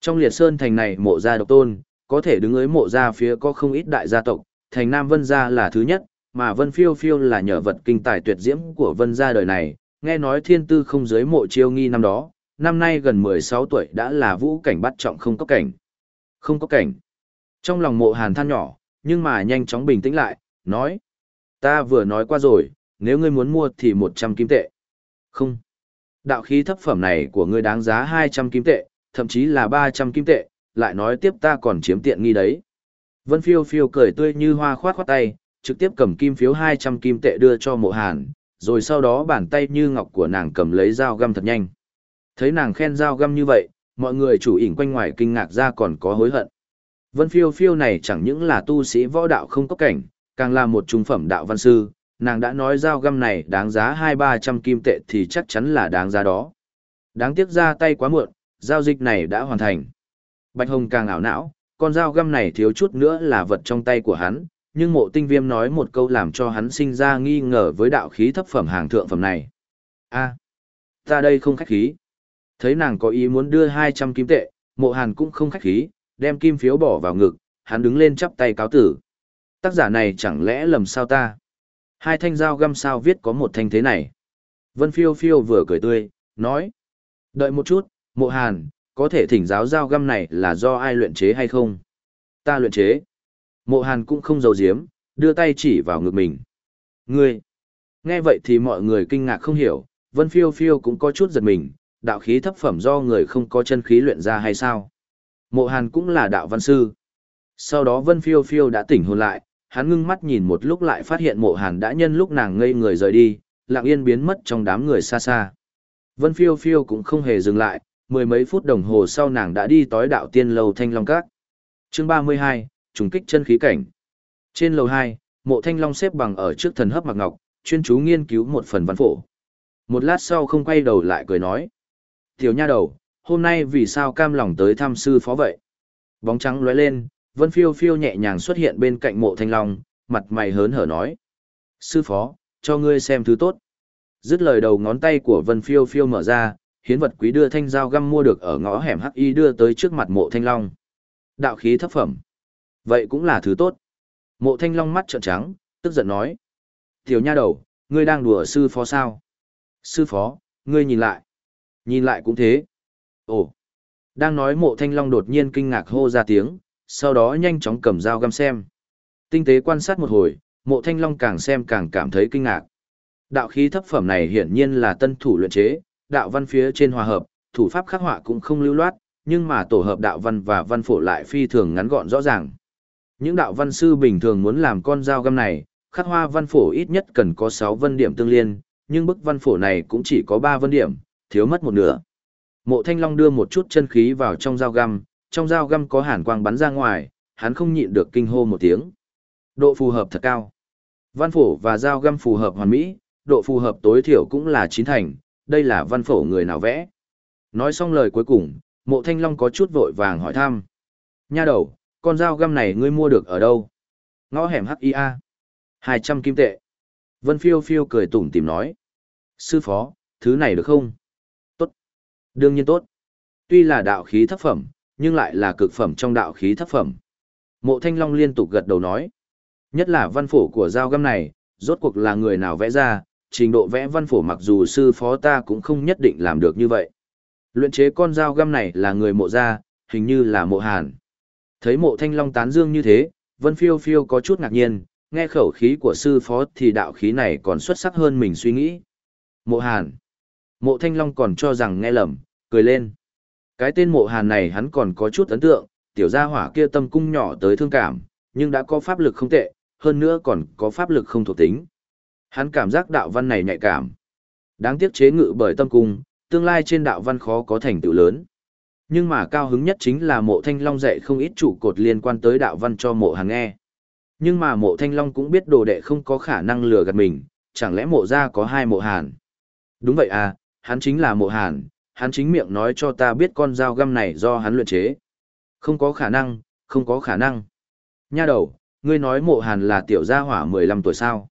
Trong liệt sơn thành này mộ gia độc tôn, có thể đứng dưới mộ gia phía có không ít đại gia tộc, thành Nam Vân gia là thứ nhất, mà Vân Phiêu Phiêu là nhờ vật kinh tài tuyệt diễm của Vân gia đời này, nghe nói thiên tư không dưới mộ chiêu nghi năm đó, năm nay gần 16 tuổi đã là vũ cảnh bắt trọng không có cảnh. Không có cảnh. Trong lòng mộ hàn than nhỏ, nhưng mà nhanh chóng bình tĩnh lại, nói. Ta vừa nói qua rồi, nếu ngươi muốn mua thì 100 kim tệ. Không. Đạo khí thấp phẩm này của ngươi đáng giá 200 kim tệ, thậm chí là 300 kim tệ, lại nói tiếp ta còn chiếm tiện nghi đấy. Vân phiêu phiêu cười tươi như hoa khoát khoát tay, trực tiếp cầm kim phiếu 200 kim tệ đưa cho mộ hàn, rồi sau đó bàn tay như ngọc của nàng cầm lấy dao găm thật nhanh. Thấy nàng khen dao găm như vậy, mọi người chủ ỉn quanh ngoài kinh ngạc ra còn có hối hận. Vân phiêu phiêu này chẳng những là tu sĩ võ đạo không có cảnh, càng là một trung phẩm đạo văn sư, nàng đã nói dao găm này đáng giá hai ba trăm kim tệ thì chắc chắn là đáng giá đó. Đáng tiếc ra tay quá muộn, giao dịch này đã hoàn thành. Bạch Hồng càng ảo não, con dao găm này thiếu chút nữa là vật trong tay của hắn, nhưng mộ tinh viêm nói một câu làm cho hắn sinh ra nghi ngờ với đạo khí thấp phẩm hàng thượng phẩm này. a ta đây không khách khí. Thấy nàng có ý muốn đưa 200 kim tệ, mộ hàn cũng không khách khí, đem kim phiếu bỏ vào ngực, hắn đứng lên chắp tay cáo tử. Tác giả này chẳng lẽ lầm sao ta? Hai thanh dao găm sao viết có một thanh thế này. Vân phiêu phiêu vừa cười tươi, nói. Đợi một chút, mộ hàn, có thể thỉnh giáo dao găm này là do ai luyện chế hay không? Ta luyện chế. Mộ hàn cũng không giấu giếm, đưa tay chỉ vào ngực mình. Ngươi! Nghe vậy thì mọi người kinh ngạc không hiểu, Vân Phiêu Phiêu cũng có chút giật mình, đạo khí thấp phẩm do người không có chân khí luyện ra hay sao? Mộ hàn cũng là đạo văn sư. Sau đó Vân Phiêu Phiêu đã tỉnh hồn lại, hắn ngưng mắt nhìn một lúc lại phát hiện mộ hàn đã nhân lúc nàng ngây người rời đi, lặng yên biến mất trong đám người xa xa. Vân Phiêu Phiêu cũng không hề dừng lại, mười mấy phút đồng hồ sau nàng đã đi tối đạo tiên lầu Thanh Long Các. chương 32, trùng kích chân khí cảnh. Trên lầu 2, mộ Thanh Long xếp bằng ở trước thần hấp mặc ngọc, chuyên chú nghiên cứu một phần văn phổ. Một lát sau không quay đầu lại cười nói. Tiểu nha đầu, hôm nay vì sao cam lòng tới thăm sư phó vậy? Bóng trắng lóe lên, Vân Phiêu Phiêu nhẹ nhàng xuất hiện bên cạnh mộ Thanh Long, mặt mày hớn hở nói. Sư phó, cho ngươi xem thứ tốt. Dứt lời đầu ngón tay của Vân Phiêu Phiêu mở ra, hiến vật quý đưa thanh dao găm mua được ở ngõ hẻm hắc y đưa tới trước mặt mộ thanh long. Đạo khí thấp phẩm. Vậy cũng là thứ tốt. Mộ thanh long mắt trợn trắng tức giận nói. Tiểu nha đầu ngươi đang đùa sư phó sao? Sư phó ngươi nhìn lại. Nhìn lại cũng thế. Ồ. Đang nói mộ thanh long đột nhiên kinh ngạc hô ra tiếng sau đó nhanh chóng cầm dao găm xem tinh tế quan sát một hồi mộ thanh long càng xem càng cảm thấy kinh ngạc đạo khí thấp phẩm này hiển nhiên là tân thủ luyện chế đạo văn phía trên hòa hợp, thủ pháp khắc họa cũng không lưu loát, nhưng mà tổ hợp đạo văn và văn phổ lại phi thường ngắn gọn rõ ràng. Những đạo văn sư bình thường muốn làm con dao găm này, khắc hoa văn phổ ít nhất cần có 6 vân điểm tương liên, nhưng bức văn phổ này cũng chỉ có 3 vân điểm, thiếu mất một nửa. Mộ Thanh Long đưa một chút chân khí vào trong dao găm, trong dao găm có hàn quang bắn ra ngoài, hắn không nhịn được kinh hô một tiếng. Độ phù hợp thật cao. Văn phổ và dao găm phù hợp hoàn mỹ, độ phù hợp tối thiểu cũng là chín thành, đây là văn phổ người nào vẽ. Nói xong lời cuối cùng, mộ thanh long có chút vội vàng hỏi thăm. Nha đầu, con dao găm này ngươi mua được ở đâu? Ngõ hẻm HIA. 200 kim tệ. Vân phiêu phiêu cười tủm tìm nói. Sư phó, thứ này được không? Tốt. Đương nhiên tốt. Tuy là đạo khí thấp phẩm, nhưng lại là cực phẩm trong đạo khí thấp phẩm. Mộ thanh long liên tục gật đầu nói. Nhất là văn phổ của dao găm này, rốt cuộc là người nào vẽ ra, trình độ vẽ văn phổ mặc dù sư phó ta cũng không nhất định làm được như vậy. Luyện chế con dao găm này là người mộ gia, hình như là mộ hàn. Thấy mộ thanh long tán dương như thế, vân phiêu phiêu có chút ngạc nhiên, nghe khẩu khí của sư phó thì đạo khí này còn xuất sắc hơn mình suy nghĩ. Mộ hàn. Mộ thanh long còn cho rằng nghe lầm, cười lên. Cái tên mộ hàn này hắn còn có chút ấn tượng, tiểu gia hỏa kia tâm cung nhỏ tới thương cảm, nhưng đã có pháp lực không tệ, hơn nữa còn có pháp lực không thuộc tính. Hắn cảm giác đạo văn này nhạy cảm. Đáng tiếc chế ngự bởi tâm cung, tương lai trên đạo văn khó có thành tựu lớn. Nhưng mà cao hứng nhất chính là mộ thanh long dạy không ít trụ cột liên quan tới đạo văn cho mộ hàng nghe. Nhưng mà mộ thanh long cũng biết đồ đệ không có khả năng lừa gạt mình, chẳng lẽ mộ ra có hai mộ hàn. Đúng vậy à, hắn chính là mộ hàn, hắn chính miệng nói cho ta biết con dao găm này do hắn luyện chế. Không có khả năng, không có khả năng. Nha đầu, ngươi nói mộ hàn là tiểu gia hỏa 15 tuổi sao?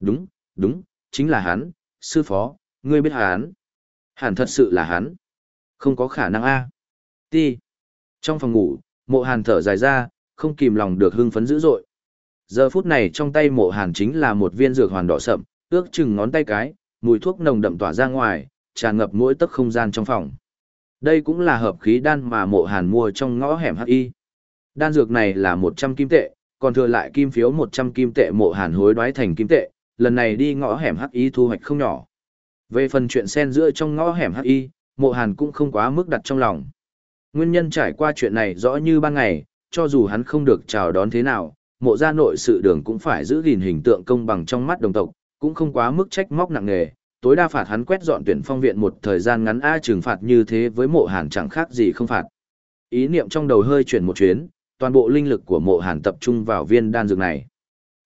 Đúng, đúng, chính là hắn, sư phó, ngươi biết hắn. Hẳn thật sự là hắn. Không có khả năng a. Ti. Trong phòng ngủ, Mộ Hàn thở dài ra, không kìm lòng được hưng phấn dữ dội. Giờ phút này trong tay Mộ Hàn chính là một viên dược hoàn đỏ sậm, ước chừng ngón tay cái, mùi thuốc nồng đậm tỏa ra ngoài, tràn ngập mỗi tấc không gian trong phòng. Đây cũng là hợp khí đan mà Mộ Hàn mua trong ngõ hẻm HI. Đan dược này là 100 kim tệ, còn thừa lại kim phiếu 100 kim tệ Mộ Hàn hối đoái thành kim tệ, lần này đi ngõ hẻm HI thu hoạch không nhỏ. Về phần chuyện xen giữa trong ngõ hẻm HI, Mộ Hàn cũng không quá mức đặt trong lòng. Nguyên nhân trải qua chuyện này rõ như ban ngày, cho dù hắn không được chào đón thế nào, mộ gia nội sự đường cũng phải giữ gìn hình tượng công bằng trong mắt đồng tộc, cũng không quá mức trách móc nặng nề, tối đa phạt hắn quét dọn tuyển phong viện một thời gian ngắn a trừng phạt như thế với mộ hàn chẳng khác gì không phạt. Ý niệm trong đầu hơi chuyển một chuyến, toàn bộ linh lực của mộ hàn tập trung vào viên đan dược này.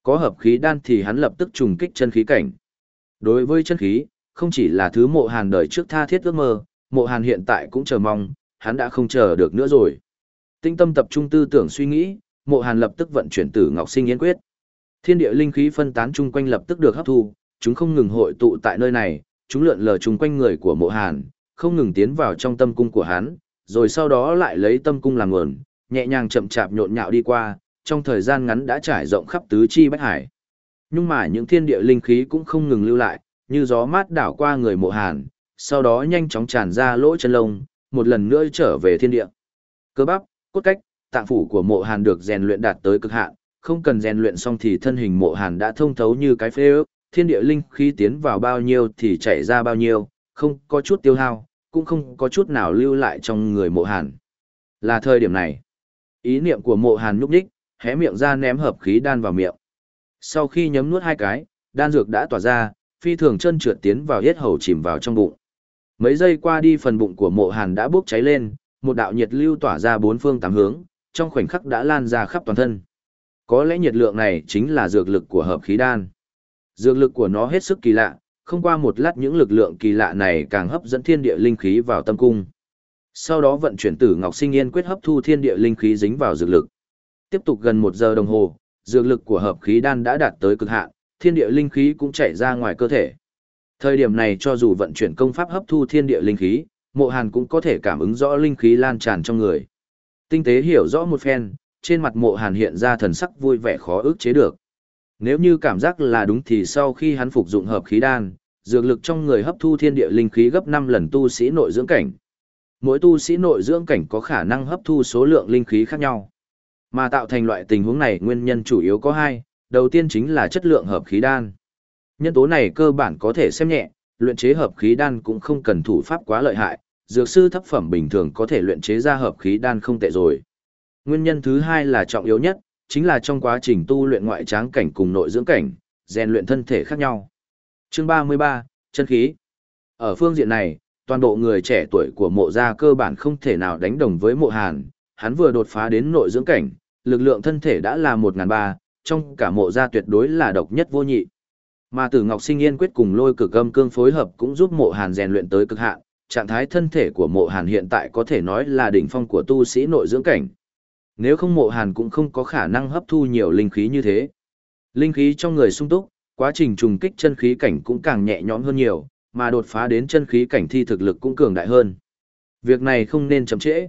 Có hợp khí đan thì hắn lập tức trùng kích chân khí cảnh. Đối với chân khí, không chỉ là thứ mộ hàn đời trước tha thiết ước mơ, mộ hàn hiện tại cũng chờ mong, hắn đã không chờ được nữa rồi. Tinh tâm tập trung tư tưởng suy nghĩ, mộ hàn lập tức vận chuyển tử ngọc sinh yên quyết. Thiên địa linh khí phân tán chung quanh lập tức được hấp thu, chúng không ngừng hội tụ tại nơi này, chúng lượn lờ chung quanh người của mộ hàn, không ngừng tiến vào trong tâm cung của hắn, rồi sau đó lại lấy tâm cung làm nguồn, nhẹ nhàng chậm chạp nhộn nhạo đi qua, trong thời gian ngắn đã trải rộng khắp tứ chi bách hải. Nhưng mà những thiên địa linh khí cũng không ngừng lưu lại, như gió mát đảo qua người mộ hàn, sau đó nhanh chóng tràn ra lỗ chân lông, một lần nữa trở về thiên địa. Cơ bắp, cốt cách, tạng phủ của mộ hàn được rèn luyện đạt tới cực hạn, không cần rèn luyện xong thì thân hình mộ hàn đã thông thấu như cái phê ước, thiên địa linh khí tiến vào bao nhiêu thì chảy ra bao nhiêu, không có chút tiêu hao, cũng không có chút nào lưu lại trong người mộ hàn. Là thời điểm này, ý niệm của mộ hàn nhúc đích, hé miệng ra ném hợp khí đan vào miệng. Sau khi nhấm nuốt hai cái, đan dược đã tỏa ra, phi thường chân trượt tiến vào hết hầu chìm vào trong bụng. Mấy giây qua đi phần bụng của mộ hàn đã bốc cháy lên, một đạo nhiệt lưu tỏa ra bốn phương tám hướng, trong khoảnh khắc đã lan ra khắp toàn thân. Có lẽ nhiệt lượng này chính là dược lực của hợp khí đan. Dược lực của nó hết sức kỳ lạ, không qua một lát những lực lượng kỳ lạ này càng hấp dẫn thiên địa linh khí vào tâm cung. Sau đó vận chuyển tử Ngọc Sinh Yên quyết hấp thu thiên địa linh khí dính vào dược lực. Tiếp tục gần một giờ đồng hồ, dược lực của hợp khí đan đã đạt tới cực hạn, thiên địa linh khí cũng chảy ra ngoài cơ thể. Thời điểm này cho dù vận chuyển công pháp hấp thu thiên địa linh khí, mộ hàn cũng có thể cảm ứng rõ linh khí lan tràn trong người. Tinh tế hiểu rõ một phen, trên mặt mộ hàn hiện ra thần sắc vui vẻ khó ức chế được. Nếu như cảm giác là đúng thì sau khi hắn phục dụng hợp khí đan, dược lực trong người hấp thu thiên địa linh khí gấp 5 lần tu sĩ nội dưỡng cảnh. Mỗi tu sĩ nội dưỡng cảnh có khả năng hấp thu số lượng linh khí khác nhau. Mà tạo thành loại tình huống này nguyên nhân chủ yếu có hai, đầu tiên chính là chất lượng hợp khí đan. Nhân tố này cơ bản có thể xem nhẹ, luyện chế hợp khí đan cũng không cần thủ pháp quá lợi hại, dược sư thấp phẩm bình thường có thể luyện chế ra hợp khí đan không tệ rồi. Nguyên nhân thứ hai là trọng yếu nhất, chính là trong quá trình tu luyện ngoại tráng cảnh cùng nội dưỡng cảnh, rèn luyện thân thể khác nhau. Chương 33, chân khí. Ở phương diện này, toàn bộ người trẻ tuổi của mộ gia cơ bản không thể nào đánh đồng với mộ hàn, hắn vừa đột phá đến nội dưỡng cảnh, lực lượng thân thể đã là 1.300, trong cả mộ gia tuyệt đối là độc nhất vô nhị. Mà Tử Ngọc Sinh Yên quyết cùng lôi cực âm cương phối hợp cũng giúp Mộ Hàn rèn luyện tới cực hạn, trạng thái thân thể của Mộ Hàn hiện tại có thể nói là đỉnh phong của tu sĩ nội dưỡng cảnh. Nếu không Mộ Hàn cũng không có khả năng hấp thu nhiều linh khí như thế. Linh khí trong người sung túc, quá trình trùng kích chân khí cảnh cũng càng nhẹ nhõm hơn nhiều, mà đột phá đến chân khí cảnh thi thực lực cũng cường đại hơn. Việc này không nên chậm trễ.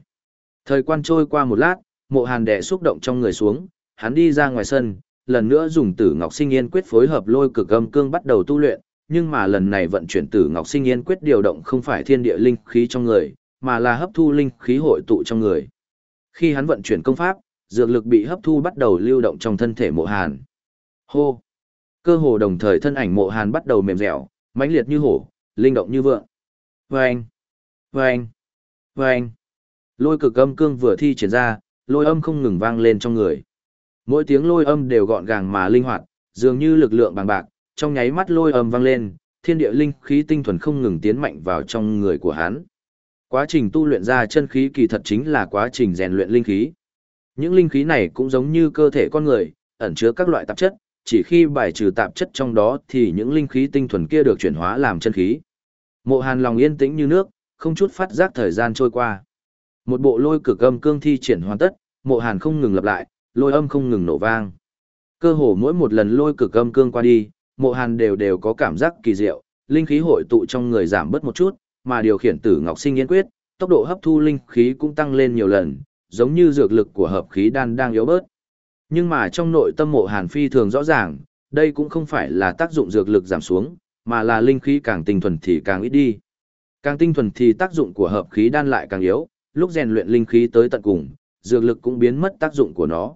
Thời quan trôi qua một lát, Mộ Hàn đẻ xúc động trong người xuống, hắn đi ra ngoài sân, lần nữa dùng tử ngọc sinh yên quyết phối hợp lôi cực âm cương bắt đầu tu luyện, nhưng mà lần này vận chuyển tử ngọc sinh yên quyết điều động không phải thiên địa linh khí trong người, mà là hấp thu linh khí hội tụ trong người. Khi hắn vận chuyển công pháp, dược lực bị hấp thu bắt đầu lưu động trong thân thể mộ hàn. Hô! Cơ hồ đồng thời thân ảnh mộ hàn bắt đầu mềm dẻo, mãnh liệt như hổ, linh động như vượng. Vâng! Vâng! Vâng! Lôi cực âm cương vừa thi triển ra, lôi âm không ngừng vang lên trong người. Mỗi tiếng lôi âm đều gọn gàng mà linh hoạt, dường như lực lượng bằng bạc, trong nháy mắt lôi âm vang lên, thiên địa linh khí tinh thuần không ngừng tiến mạnh vào trong người của hắn. Quá trình tu luyện ra chân khí kỳ thật chính là quá trình rèn luyện linh khí. Những linh khí này cũng giống như cơ thể con người, ẩn chứa các loại tạp chất, chỉ khi bài trừ tạp chất trong đó thì những linh khí tinh thuần kia được chuyển hóa làm chân khí. Mộ Hàn lòng yên tĩnh như nước, không chút phát giác thời gian trôi qua. Một bộ lôi cực âm cương thi triển hoàn tất, Mộ Hàn không ngừng lặp lại, lôi âm không ngừng nổ vang. Cơ hồ mỗi một lần lôi cực âm cương qua đi, mộ hàn đều đều có cảm giác kỳ diệu, linh khí hội tụ trong người giảm bớt một chút, mà điều khiển tử ngọc sinh yên quyết, tốc độ hấp thu linh khí cũng tăng lên nhiều lần, giống như dược lực của hợp khí đan đang yếu bớt. Nhưng mà trong nội tâm mộ hàn phi thường rõ ràng, đây cũng không phải là tác dụng dược lực giảm xuống, mà là linh khí càng tinh thuần thì càng ít đi. Càng tinh thuần thì tác dụng của hợp khí đan lại càng yếu, lúc rèn luyện linh khí tới tận cùng, dược lực cũng biến mất tác dụng của nó.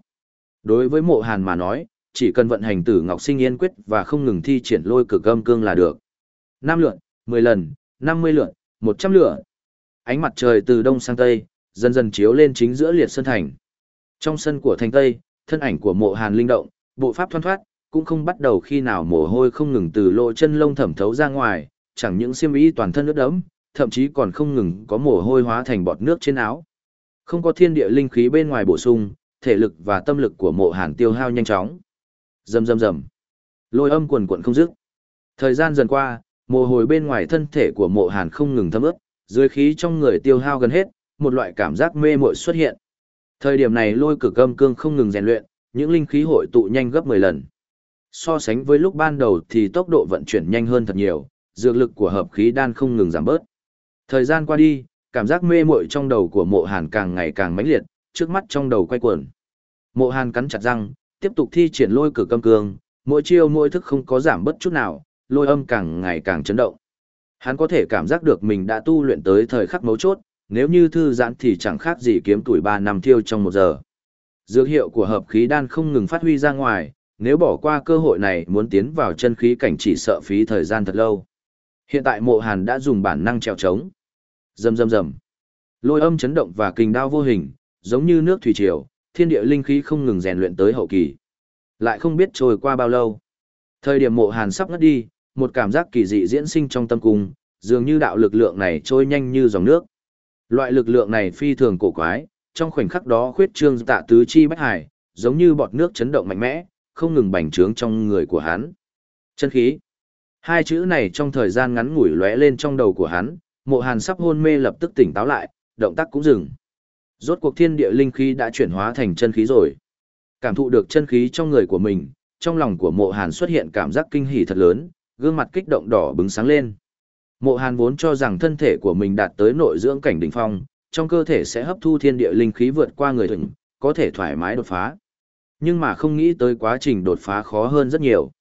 Đối với mộ hàn mà nói, chỉ cần vận hành tử ngọc sinh yên quyết và không ngừng thi triển lôi cực âm cương là được. 5 lượn, 10 lần, 50 lượn, một trăm lửa, Ánh mặt trời từ đông sang tây, dần dần chiếu lên chính giữa liệt sơn thành. Trong sân của thành tây, thân ảnh của mộ hàn linh động, bộ pháp thoăn thoát, cũng không bắt đầu khi nào mồ hôi không ngừng từ lộ chân lông thẩm thấu ra ngoài, chẳng những xiêm y toàn thân ướt đẫm, thậm chí còn không ngừng có mồ hôi hóa thành bọt nước trên áo. Không có thiên địa linh khí bên ngoài bổ sung, thể lực và tâm lực của mộ hàn tiêu hao nhanh chóng. Rầm rầm rầm. Lôi âm quần quần không dứt. Thời gian dần qua, mồ hôi bên ngoài thân thể của mộ hàn không ngừng thấm ướt, dưới khí trong người tiêu hao gần hết, một loại cảm giác mê muội xuất hiện. Thời điểm này lôi cực âm cương không ngừng rèn luyện, những linh khí hội tụ nhanh gấp 10 lần. So sánh với lúc ban đầu thì tốc độ vận chuyển nhanh hơn thật nhiều, dược lực của hợp khí đan không ngừng giảm bớt. Thời gian qua đi, cảm giác mê muội trong đầu của mộ hàn càng ngày càng mãnh liệt, trước mắt trong đầu quay cuồng. Mộ hàn cắn chặt răng, tiếp tục thi triển lôi cực âm cương, mỗi chiêu mỗi thức không có giảm bớt chút nào, lôi âm càng ngày càng chấn động. Hắn có thể cảm giác được mình đã tu luyện tới thời khắc mấu chốt, nếu như thư giãn thì chẳng khác gì kiếm tuổi 3 năm thiêu trong một giờ. Dược hiệu của hợp khí đan không ngừng phát huy ra ngoài, nếu bỏ qua cơ hội này muốn tiến vào chân khí cảnh chỉ sợ phí thời gian thật lâu. Hiện tại mộ hàn đã dùng bản năng trèo trống. Rầm rầm rầm. Lôi âm chấn động và kình đao vô hình, giống như nước thủy triều, thiên địa linh khí không ngừng rèn luyện tới hậu kỳ. Lại không biết trôi qua bao lâu. Thời điểm mộ hàn sắp ngất đi, một cảm giác kỳ dị diễn sinh trong tâm cung, dường như đạo lực lượng này trôi nhanh như dòng nước. Loại lực lượng này phi thường cổ quái, trong khoảnh khắc đó khuyết trương tạ tứ chi bách hải, giống như bọt nước chấn động mạnh mẽ, không ngừng bành trướng trong người của hắn. Chân khí. Hai chữ này trong thời gian ngắn ngủi lóe lên trong đầu của hắn, mộ hàn sắp hôn mê lập tức tỉnh táo lại, động tác cũng dừng. Rốt cuộc thiên địa linh khí đã chuyển hóa thành chân khí rồi. Cảm thụ được chân khí trong người của mình, trong lòng của mộ hàn xuất hiện cảm giác kinh hỉ thật lớn, gương mặt kích động đỏ bừng sáng lên. Mộ hàn vốn cho rằng thân thể của mình đạt tới nội dưỡng cảnh đỉnh phong, trong cơ thể sẽ hấp thu thiên địa linh khí vượt qua người thường, có thể thoải mái đột phá. Nhưng mà không nghĩ tới quá trình đột phá khó hơn rất nhiều.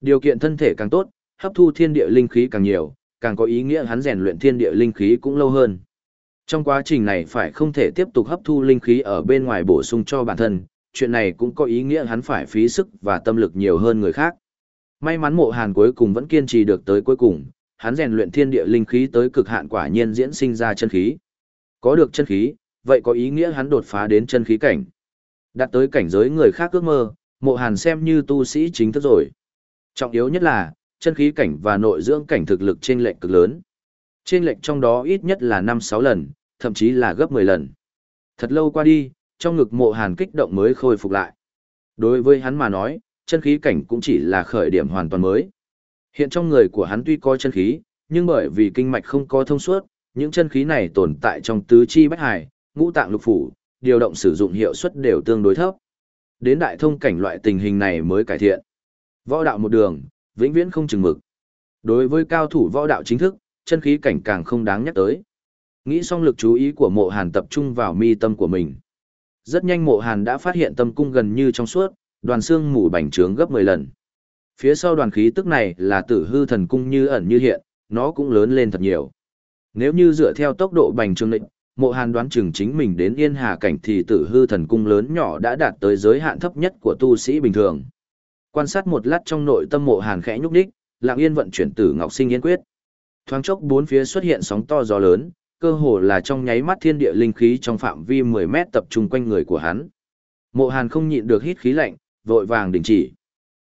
Điều kiện thân thể càng tốt, hấp thu thiên địa linh khí càng nhiều, càng có ý nghĩa hắn rèn luyện thiên địa linh khí cũng lâu hơn. Trong quá trình này phải không thể tiếp tục hấp thu linh khí ở bên ngoài bổ sung cho bản thân, chuyện này cũng có ý nghĩa hắn phải phí sức và tâm lực nhiều hơn người khác. May mắn mộ hàn cuối cùng vẫn kiên trì được tới cuối cùng, hắn rèn luyện thiên địa linh khí tới cực hạn quả nhiên diễn sinh ra chân khí. Có được chân khí, vậy có ý nghĩa hắn đột phá đến chân khí cảnh. Đạt tới cảnh giới người khác ước mơ, mộ hàn xem như tu sĩ chính thức rồi. Trọng yếu nhất là, chân khí cảnh và nội dưỡng cảnh thực lực trên lệnh cực lớn. Trên lệnh trong đó ít nhất là 5-6 lần, thậm chí là gấp 10 lần. Thật lâu qua đi, trong ngực mộ hàn kích động mới khôi phục lại. Đối với hắn mà nói, chân khí cảnh cũng chỉ là khởi điểm hoàn toàn mới. Hiện trong người của hắn tuy có chân khí, nhưng bởi vì kinh mạch không có thông suốt, những chân khí này tồn tại trong tứ chi bách hải, ngũ tạng lục phủ, điều động sử dụng hiệu suất đều tương đối thấp. Đến đại thông cảnh loại tình hình này mới cải thiện. Võ đạo một đường, vĩnh viễn không chừng mực. Đối với cao thủ võ đạo chính thức, chân khí cảnh càng không đáng nhắc tới. Nghĩ xong lực chú ý của mộ hàn tập trung vào mi tâm của mình. Rất nhanh mộ hàn đã phát hiện tâm cung gần như trong suốt, đoàn xương mù bành trướng gấp 10 lần. Phía sau đoàn khí tức này là tử hư thần cung như ẩn như hiện, nó cũng lớn lên thật nhiều. Nếu như dựa theo tốc độ bành trướng lệnh, mộ hàn đoán chừng chính mình đến yên hà cảnh thì tử hư thần cung lớn nhỏ đã đạt tới giới hạn thấp nhất của tu sĩ bình thường. Quan sát một lát trong nội tâm mộ hàn khẽ nhúc đích, lạng yên vận chuyển tử ngọc sinh yên quyết. Thoáng chốc bốn phía xuất hiện sóng to gió lớn, cơ hồ là trong nháy mắt thiên địa linh khí trong phạm vi 10 mét tập trung quanh người của hắn. Mộ hàn không nhịn được hít khí lạnh, vội vàng đình chỉ.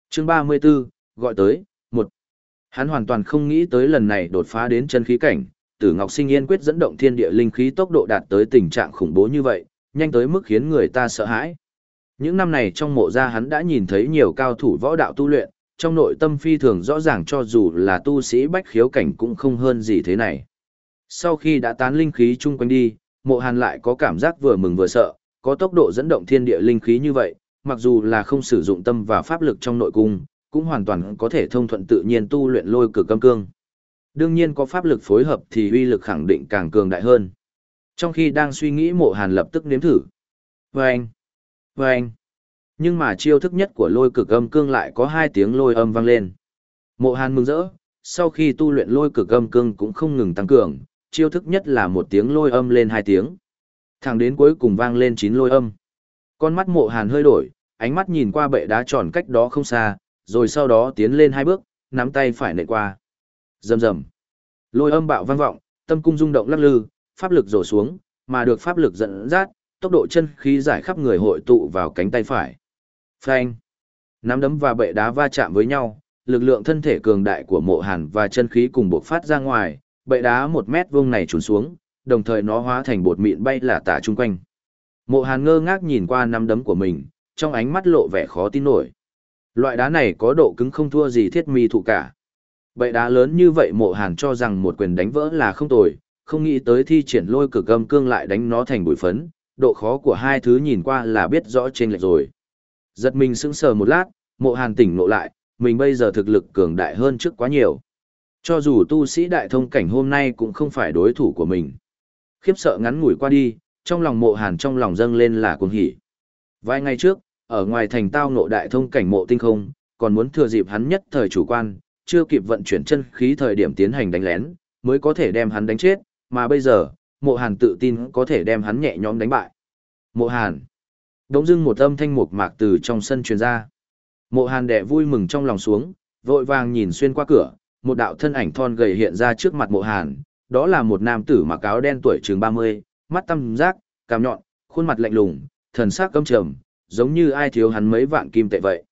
chương 34, gọi tới, một Hắn hoàn toàn không nghĩ tới lần này đột phá đến chân khí cảnh, Tử Ngọc Sinh Yên quyết dẫn động thiên địa linh khí tốc độ đạt tới tình trạng khủng bố như vậy, nhanh tới mức khiến người ta sợ hãi. Những năm này trong mộ gia hắn đã nhìn thấy nhiều cao thủ võ đạo tu luyện, trong nội tâm phi thường rõ ràng cho dù là tu sĩ bách khiếu cảnh cũng không hơn gì thế này. Sau khi đã tán linh khí chung quanh đi, mộ hàn lại có cảm giác vừa mừng vừa sợ, có tốc độ dẫn động thiên địa linh khí như vậy, mặc dù là không sử dụng tâm và pháp lực trong nội cung, cũng hoàn toàn có thể thông thuận tự nhiên tu luyện lôi cực âm cương. Đương nhiên có pháp lực phối hợp thì uy lực khẳng định càng cường đại hơn. Trong khi đang suy nghĩ mộ hàn lập tức nếm thử, Vâng! Vâng! Nhưng mà chiêu thức nhất của lôi cực âm cương lại có hai tiếng lôi âm vang lên. Mộ Hàn mừng rỡ, sau khi tu luyện lôi cực âm cương cũng không ngừng tăng cường, chiêu thức nhất là một tiếng lôi âm lên hai tiếng. Thẳng đến cuối cùng vang lên chín lôi âm. Con mắt mộ Hàn hơi đổi, ánh mắt nhìn qua bệ đá tròn cách đó không xa, rồi sau đó tiến lên hai bước, nắm tay phải nệ qua. Rầm rầm. Lôi âm bạo vang vọng, tâm cung rung động lắc lư, pháp lực rổ xuống, mà được pháp lực dẫn dắt, tốc độ chân khí giải khắp người hội tụ vào cánh tay phải. Phanh. Nắm đấm và bệ đá va chạm với nhau, lực lượng thân thể cường đại của mộ hàn và chân khí cùng bộc phát ra ngoài, bệ đá một mét vuông này trùn xuống, đồng thời nó hóa thành bột mịn bay lả tả chung quanh. Mộ hàn ngơ ngác nhìn qua nắm đấm của mình, trong ánh mắt lộ vẻ khó tin nổi. Loại đá này có độ cứng không thua gì thiết mi thụ cả. Bệ đá lớn như vậy mộ hàn cho rằng một quyền đánh vỡ là không tồi, không nghĩ tới thi triển lôi cực âm cương lại đánh nó thành bụi phấn, độ khó của hai thứ nhìn qua là biết rõ trên lệch rồi. Giật mình sững sờ một lát, mộ hàn tỉnh ngộ lại, mình bây giờ thực lực cường đại hơn trước quá nhiều. Cho dù tu sĩ đại thông cảnh hôm nay cũng không phải đối thủ của mình. Khiếp sợ ngắn ngủi qua đi, trong lòng mộ hàn trong lòng dâng lên là cuồng hỉ. Vài ngày trước, ở ngoài thành tao ngộ đại thông cảnh mộ tinh không, còn muốn thừa dịp hắn nhất thời chủ quan, chưa kịp vận chuyển chân khí thời điểm tiến hành đánh lén, mới có thể đem hắn đánh chết, mà bây giờ, mộ hàn tự tin có thể đem hắn nhẹ nhõm đánh bại. Mộ hàn. Đống dưng một âm thanh mục mạc từ trong sân truyền ra. Mộ hàn đẻ vui mừng trong lòng xuống, vội vàng nhìn xuyên qua cửa, một đạo thân ảnh thon gầy hiện ra trước mặt mộ hàn, đó là một nam tử mặc áo đen tuổi chừng 30, mắt tăm giác, cằm nhọn, khuôn mặt lạnh lùng, thần sắc căm trầm, giống như ai thiếu hắn mấy vạn kim tệ vậy.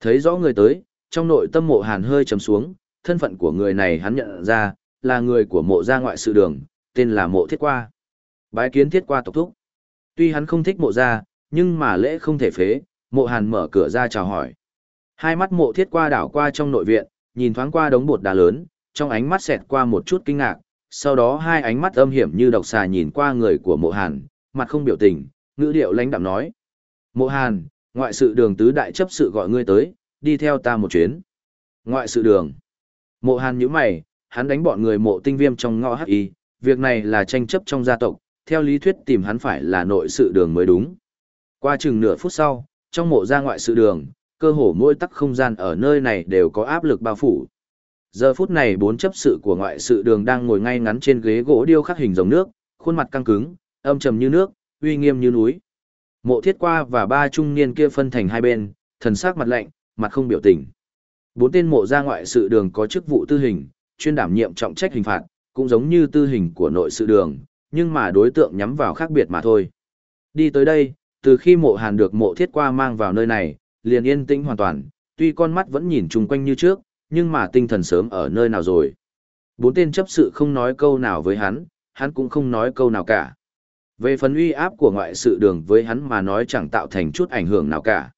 Thấy rõ người tới, trong nội tâm mộ hàn hơi trầm xuống, thân phận của người này hắn nhận ra, là người của mộ gia ngoại sự đường, tên là mộ thiết qua. Bái kiến thiết qua tộc thúc. Tuy hắn không thích mộ gia, nhưng mà lễ không thể phế, mộ hàn mở cửa ra chào hỏi. Hai mắt mộ thiết qua đảo qua trong nội viện, nhìn thoáng qua đống bột đá lớn, trong ánh mắt xẹt qua một chút kinh ngạc, sau đó hai ánh mắt âm hiểm như độc xà nhìn qua người của mộ hàn, mặt không biểu tình, ngữ điệu lãnh đạm nói. Mộ hàn, ngoại sự đường tứ đại chấp sự gọi ngươi tới, đi theo ta một chuyến. Ngoại sự đường. Mộ hàn nhíu mày, hắn đánh bọn người mộ tinh viêm trong ngõ hắc y, việc này là tranh chấp trong gia tộc, theo lý thuyết tìm hắn phải là nội sự đường mới đúng. Qua chừng nửa phút sau, trong mộ ra ngoại sự đường, cơ hồ mỗi tắc không gian ở nơi này đều có áp lực bao phủ. Giờ phút này bốn chấp sự của ngoại sự đường đang ngồi ngay ngắn trên ghế gỗ điêu khắc hình dòng nước, khuôn mặt căng cứng, âm trầm như nước, uy nghiêm như núi. Mộ thiết qua và ba trung niên kia phân thành hai bên, thần sắc mặt lạnh, mặt không biểu tình. Bốn tên mộ ra ngoại sự đường có chức vụ tư hình, chuyên đảm nhiệm trọng trách hình phạt, cũng giống như tư hình của nội sự đường, nhưng mà đối tượng nhắm vào khác biệt mà thôi. Đi tới đây, từ khi mộ hàn được mộ thiết qua mang vào nơi này, liền yên tĩnh hoàn toàn, tuy con mắt vẫn nhìn chung quanh như trước, nhưng mà tinh thần sớm ở nơi nào rồi. Bốn tên chấp sự không nói câu nào với hắn, hắn cũng không nói câu nào cả. Về phần uy áp của ngoại sự đường với hắn mà nói chẳng tạo thành chút ảnh hưởng nào cả.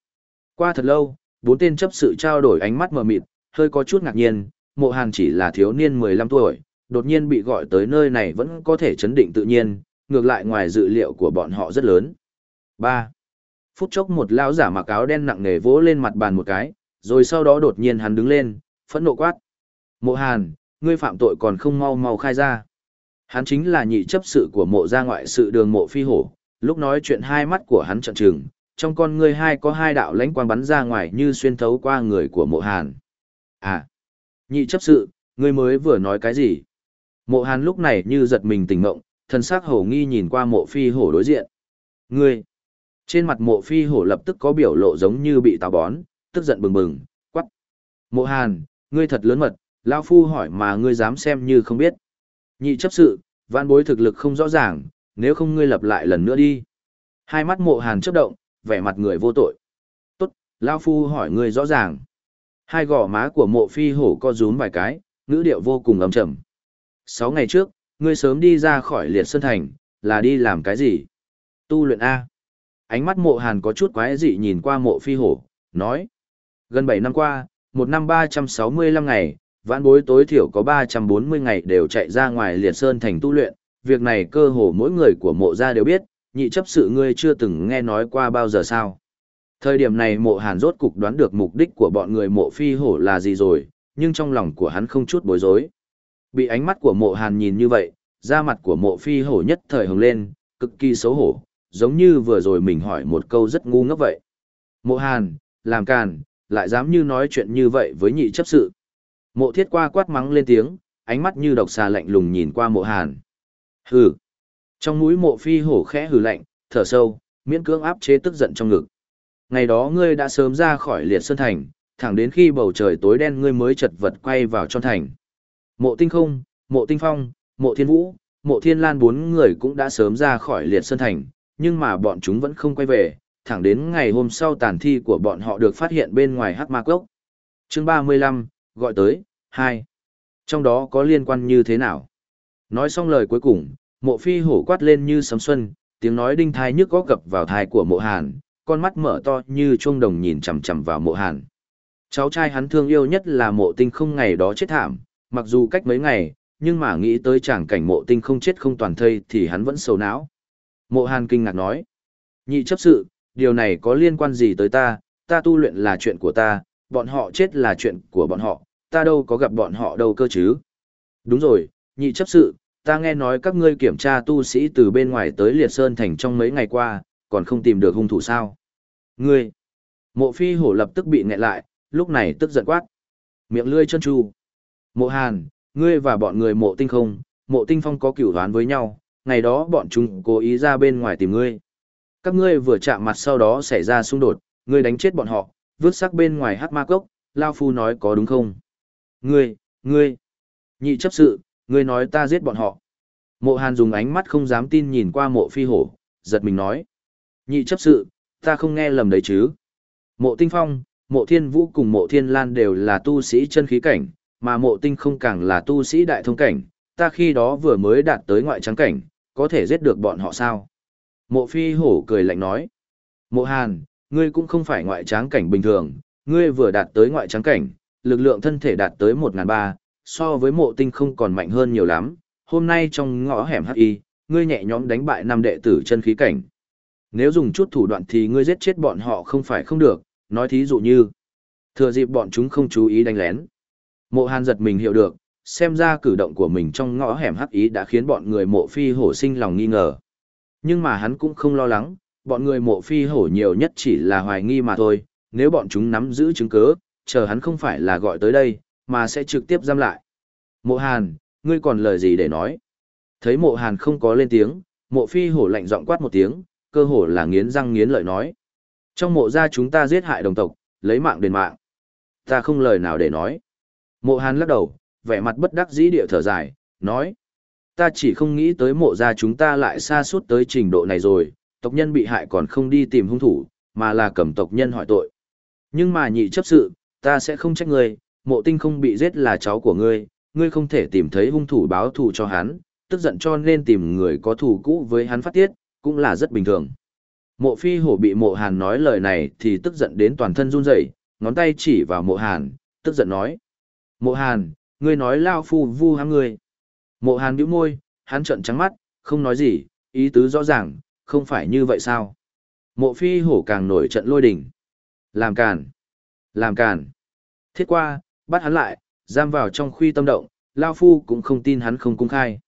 Qua thật lâu, bốn tên chấp sự trao đổi ánh mắt mờ mịt, hơi có chút ngạc nhiên, mộ hàn chỉ là thiếu niên 15 tuổi, đột nhiên bị gọi tới nơi này vẫn có thể chấn định tự nhiên, ngược lại ngoài dự liệu của bọn họ rất lớn. 3. Phút chốc một lão giả mặc áo đen nặng nề vỗ lên mặt bàn một cái, rồi sau đó đột nhiên hắn đứng lên, phẫn nộ quát. Mộ Hàn, ngươi phạm tội còn không mau mau khai ra. Hắn chính là nhị chấp sự của mộ gia ngoại sự đường mộ phi hổ, lúc nói chuyện hai mắt của hắn trợn trừng, trong con ngươi hai có hai đạo lãnh quang bắn ra ngoài như xuyên thấu qua người của mộ Hàn. À, nhị chấp sự, ngươi mới vừa nói cái gì? Mộ Hàn lúc này như giật mình tỉnh ngộng, thân xác hổ nghi nhìn qua mộ phi hổ đối diện. Ngươi, trên mặt mộ phi hổ lập tức có biểu lộ giống như bị táo bón, tức giận bừng bừng, quắc. Mộ hàn, ngươi thật lớn mật, lão phu hỏi mà ngươi dám xem như không biết. Nhị chấp sự, vạn bối thực lực không rõ ràng, nếu không ngươi lập lại lần nữa đi. Hai mắt mộ hàn chấp động, vẻ mặt người vô tội. Tốt, lão phu hỏi ngươi rõ ràng. Hai gò má của mộ phi hổ co rúm vài cái, ngữ điệu vô cùng ấm trầm. Sáu ngày trước, ngươi sớm đi ra khỏi liệt sơn thành, là đi làm cái gì? Tu luyện A ánh mắt mộ hàn có chút quái dị nhìn qua mộ phi hổ, nói. Gần 7 năm qua, một năm 365 ngày, vãn bối tối thiểu có 340 ngày đều chạy ra ngoài liệt sơn thành tu luyện, việc này cơ hồ mỗi người của mộ gia đều biết, nhị chấp sự ngươi chưa từng nghe nói qua bao giờ sao. Thời điểm này mộ hàn rốt cục đoán được mục đích của bọn người mộ phi hổ là gì rồi, nhưng trong lòng của hắn không chút bối rối. Bị ánh mắt của mộ hàn nhìn như vậy, da mặt của mộ phi hổ nhất thời hồng lên, cực kỳ xấu hổ, giống như vừa rồi mình hỏi một câu rất ngu ngốc vậy. Mộ Hàn, làm càn, lại dám như nói chuyện như vậy với nhị chấp sự. Mộ thiết qua quát mắng lên tiếng, ánh mắt như độc xà lạnh lùng nhìn qua mộ Hàn. Hừ. Trong mũi mộ phi hổ khẽ hừ lạnh, thở sâu, miễn cưỡng áp chế tức giận trong ngực. Ngày đó ngươi đã sớm ra khỏi liệt sơn thành, thẳng đến khi bầu trời tối đen ngươi mới chật vật quay vào trong thành. Mộ tinh không, mộ tinh phong, mộ thiên vũ, mộ thiên lan bốn người cũng đã sớm ra khỏi liệt sơn thành, nhưng mà bọn chúng vẫn không quay về, thẳng đến ngày hôm sau tàn thi của bọn họ được phát hiện bên ngoài hắc ma cốc. Chương 35, gọi tới, 2. Trong đó có liên quan như thế nào? Nói xong lời cuối cùng, mộ phi hổ quát lên như sấm xuân, tiếng nói đinh thai nhức có gập vào thai của mộ hàn, con mắt mở to như chuông đồng nhìn chằm chằm vào mộ hàn. Cháu trai hắn thương yêu nhất là mộ tinh không ngày đó chết thảm, mặc dù cách mấy ngày, nhưng mà nghĩ tới chàng cảnh mộ tinh không chết không toàn thây thì hắn vẫn sầu não. Mộ hàn kinh ngạc nói, nhị chấp sự, điều này có liên quan gì tới ta, ta tu luyện là chuyện của ta, bọn họ chết là chuyện của bọn họ, ta đâu có gặp bọn họ đâu cơ chứ. Đúng rồi, nhị chấp sự, ta nghe nói các ngươi kiểm tra tu sĩ từ bên ngoài tới Liệt Sơn Thành trong mấy ngày qua, còn không tìm được hung thủ sao. Ngươi! Mộ phi hổ lập tức bị nghẹn lại, lúc này tức giận quát. Miệng lươi chân tru. Mộ hàn, ngươi và bọn người mộ tinh không, mộ tinh phong có cửu đoán với nhau, ngày đó bọn chúng cố ý ra bên ngoài tìm ngươi. Các ngươi vừa chạm mặt sau đó xảy ra xung đột, ngươi đánh chết bọn họ, vứt xác bên ngoài hát ma cốc, Lao Phu nói có đúng không? Ngươi, ngươi, nhị chấp sự, ngươi nói ta giết bọn họ. Mộ Hàn dùng ánh mắt không dám tin nhìn qua mộ phi hổ, giật mình nói. Nhị chấp sự, ta không nghe lầm đấy chứ. Mộ tinh phong, mộ thiên vũ cùng mộ thiên lan đều là tu sĩ chân khí cảnh, mà mộ tinh không càng là tu sĩ đại thông cảnh, ta khi đó vừa mới đạt tới ngoại trắng cảnh, có thể giết được bọn họ sao? Mộ phi hổ cười lạnh nói. Mộ hàn, ngươi cũng không phải ngoại tráng cảnh bình thường, ngươi vừa đạt tới ngoại tráng cảnh, lực lượng thân thể đạt tới 1.300, so với mộ tinh không còn mạnh hơn nhiều lắm. Hôm nay trong ngõ hẻm HI, ngươi nhẹ nhõm đánh bại năm đệ tử chân khí cảnh. Nếu dùng chút thủ đoạn thì ngươi giết chết bọn họ không phải không được, nói thí dụ như, thừa dịp bọn chúng không chú ý đánh lén. Mộ hàn giật mình hiểu được, xem ra cử động của mình trong ngõ hẻm hắc ý đã khiến bọn người mộ phi hổ sinh lòng nghi ngờ. Nhưng mà hắn cũng không lo lắng, bọn người mộ phi hổ nhiều nhất chỉ là hoài nghi mà thôi, nếu bọn chúng nắm giữ chứng cứ, chờ hắn không phải là gọi tới đây, mà sẽ trực tiếp giam lại. Mộ hàn, ngươi còn lời gì để nói? Thấy mộ hàn không có lên tiếng, mộ phi hổ lạnh giọng quát một tiếng, cơ hổ là nghiến răng nghiến lợi nói. Trong mộ gia chúng ta giết hại đồng tộc, lấy mạng đền mạng. Ta không lời nào để nói. Mộ hàn lắc đầu, vẻ mặt bất đắc dĩ địa thở dài, nói. Ta chỉ không nghĩ tới mộ gia chúng ta lại xa suốt tới trình độ này rồi, tộc nhân bị hại còn không đi tìm hung thủ, mà là cầm tộc nhân hỏi tội. Nhưng mà nhị chấp sự, ta sẽ không trách ngươi, mộ tinh không bị giết là cháu của ngươi, ngươi không thể tìm thấy hung thủ báo thù cho hắn, tức giận cho nên tìm người có thù cũ với hắn phát tiết, cũng là rất bình thường. Mộ phi hổ bị mộ hàn nói lời này thì tức giận đến toàn thân run rẩy ngón tay chỉ vào mộ hàn, tức giận nói. Mộ hàn, ngươi nói lao phu vu hăng ngươi. Mộ hàn bĩu môi, hắn trợn trắng mắt, không nói gì, ý tứ rõ ràng, không phải như vậy sao? Mộ phi hổ càng nổi trận lôi đỉnh. Làm càn. Làm càn. Thiết qua, bắt hắn lại, giam vào trong khuy tâm động, Lao Phu cũng không tin hắn không cung khai.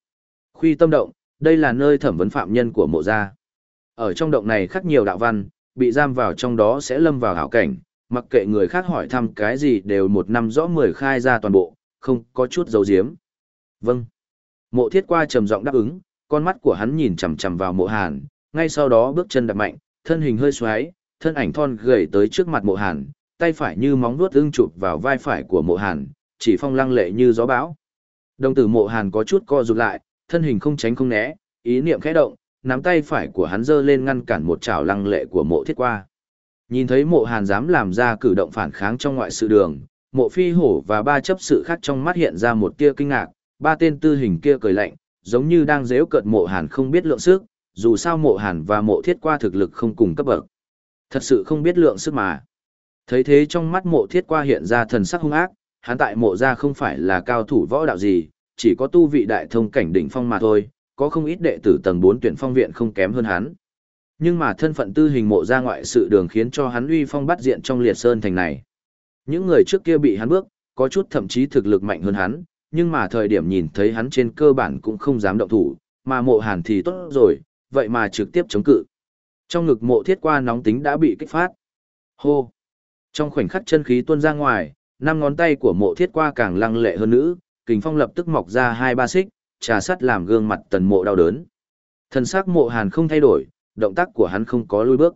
Khuy tâm động, đây là nơi thẩm vấn phạm nhân của mộ gia. Ở trong động này khắc nhiều đạo văn, bị giam vào trong đó sẽ lâm vào hảo cảnh, mặc kệ người khác hỏi thăm cái gì đều một năm rõ mười khai ra toàn bộ, không có chút dấu diếm. Vâng. Mộ thiết qua trầm giọng đáp ứng, con mắt của hắn nhìn chằm chằm vào mộ hàn, ngay sau đó bước chân đạp mạnh, thân hình hơi xoáy, thân ảnh thon gầy tới trước mặt mộ hàn, tay phải như móng vuốt ưng chụp vào vai phải của mộ hàn, chỉ phong lăng lệ như gió bão. Đồng tử mộ hàn có chút co rụt lại, thân hình không tránh không né, ý niệm khẽ động, nắm tay phải của hắn giơ lên ngăn cản một chảo lăng lệ của mộ thiết qua. Nhìn thấy mộ hàn dám làm ra cử động phản kháng trong ngoại sự đường, mộ phi hổ và ba chấp sự khác trong mắt hiện ra một tia kinh ngạc, ba tên tư hình kia cười lạnh, giống như đang dễu cợt mộ hàn không biết lượng sức, dù sao mộ hàn và mộ thiết qua thực lực không cùng cấp bậc. Thật sự không biết lượng sức mà. Thấy thế trong mắt mộ thiết qua hiện ra thần sắc hung ác, hắn tại mộ ra không phải là cao thủ võ đạo gì, chỉ có tu vị đại thông cảnh đỉnh phong mà thôi, có không ít đệ tử tầng 4 tuyển phong viện không kém hơn hắn. Nhưng mà thân phận tư hình mộ ra ngoại sự đường khiến cho hắn uy phong bắt diện trong liệt sơn thành này. Những người trước kia bị hắn bước, có chút thậm chí thực lực mạnh hơn hắn, nhưng mà thời điểm nhìn thấy hắn trên cơ bản cũng không dám động thủ, mà mộ hàn thì tốt rồi, vậy mà trực tiếp chống cự. Trong ngực mộ thiết qua nóng tính đã bị kích phát. Hô! Trong khoảnh khắc chân khí tuôn ra ngoài, năm ngón tay của mộ thiết qua càng lăng lệ hơn nữ, kình phong lập tức mọc ra hai ba xích, trà sắt làm gương mặt tần mộ đau đớn. Thần sắc mộ hàn không thay đổi, động tác của hắn không có lui bước.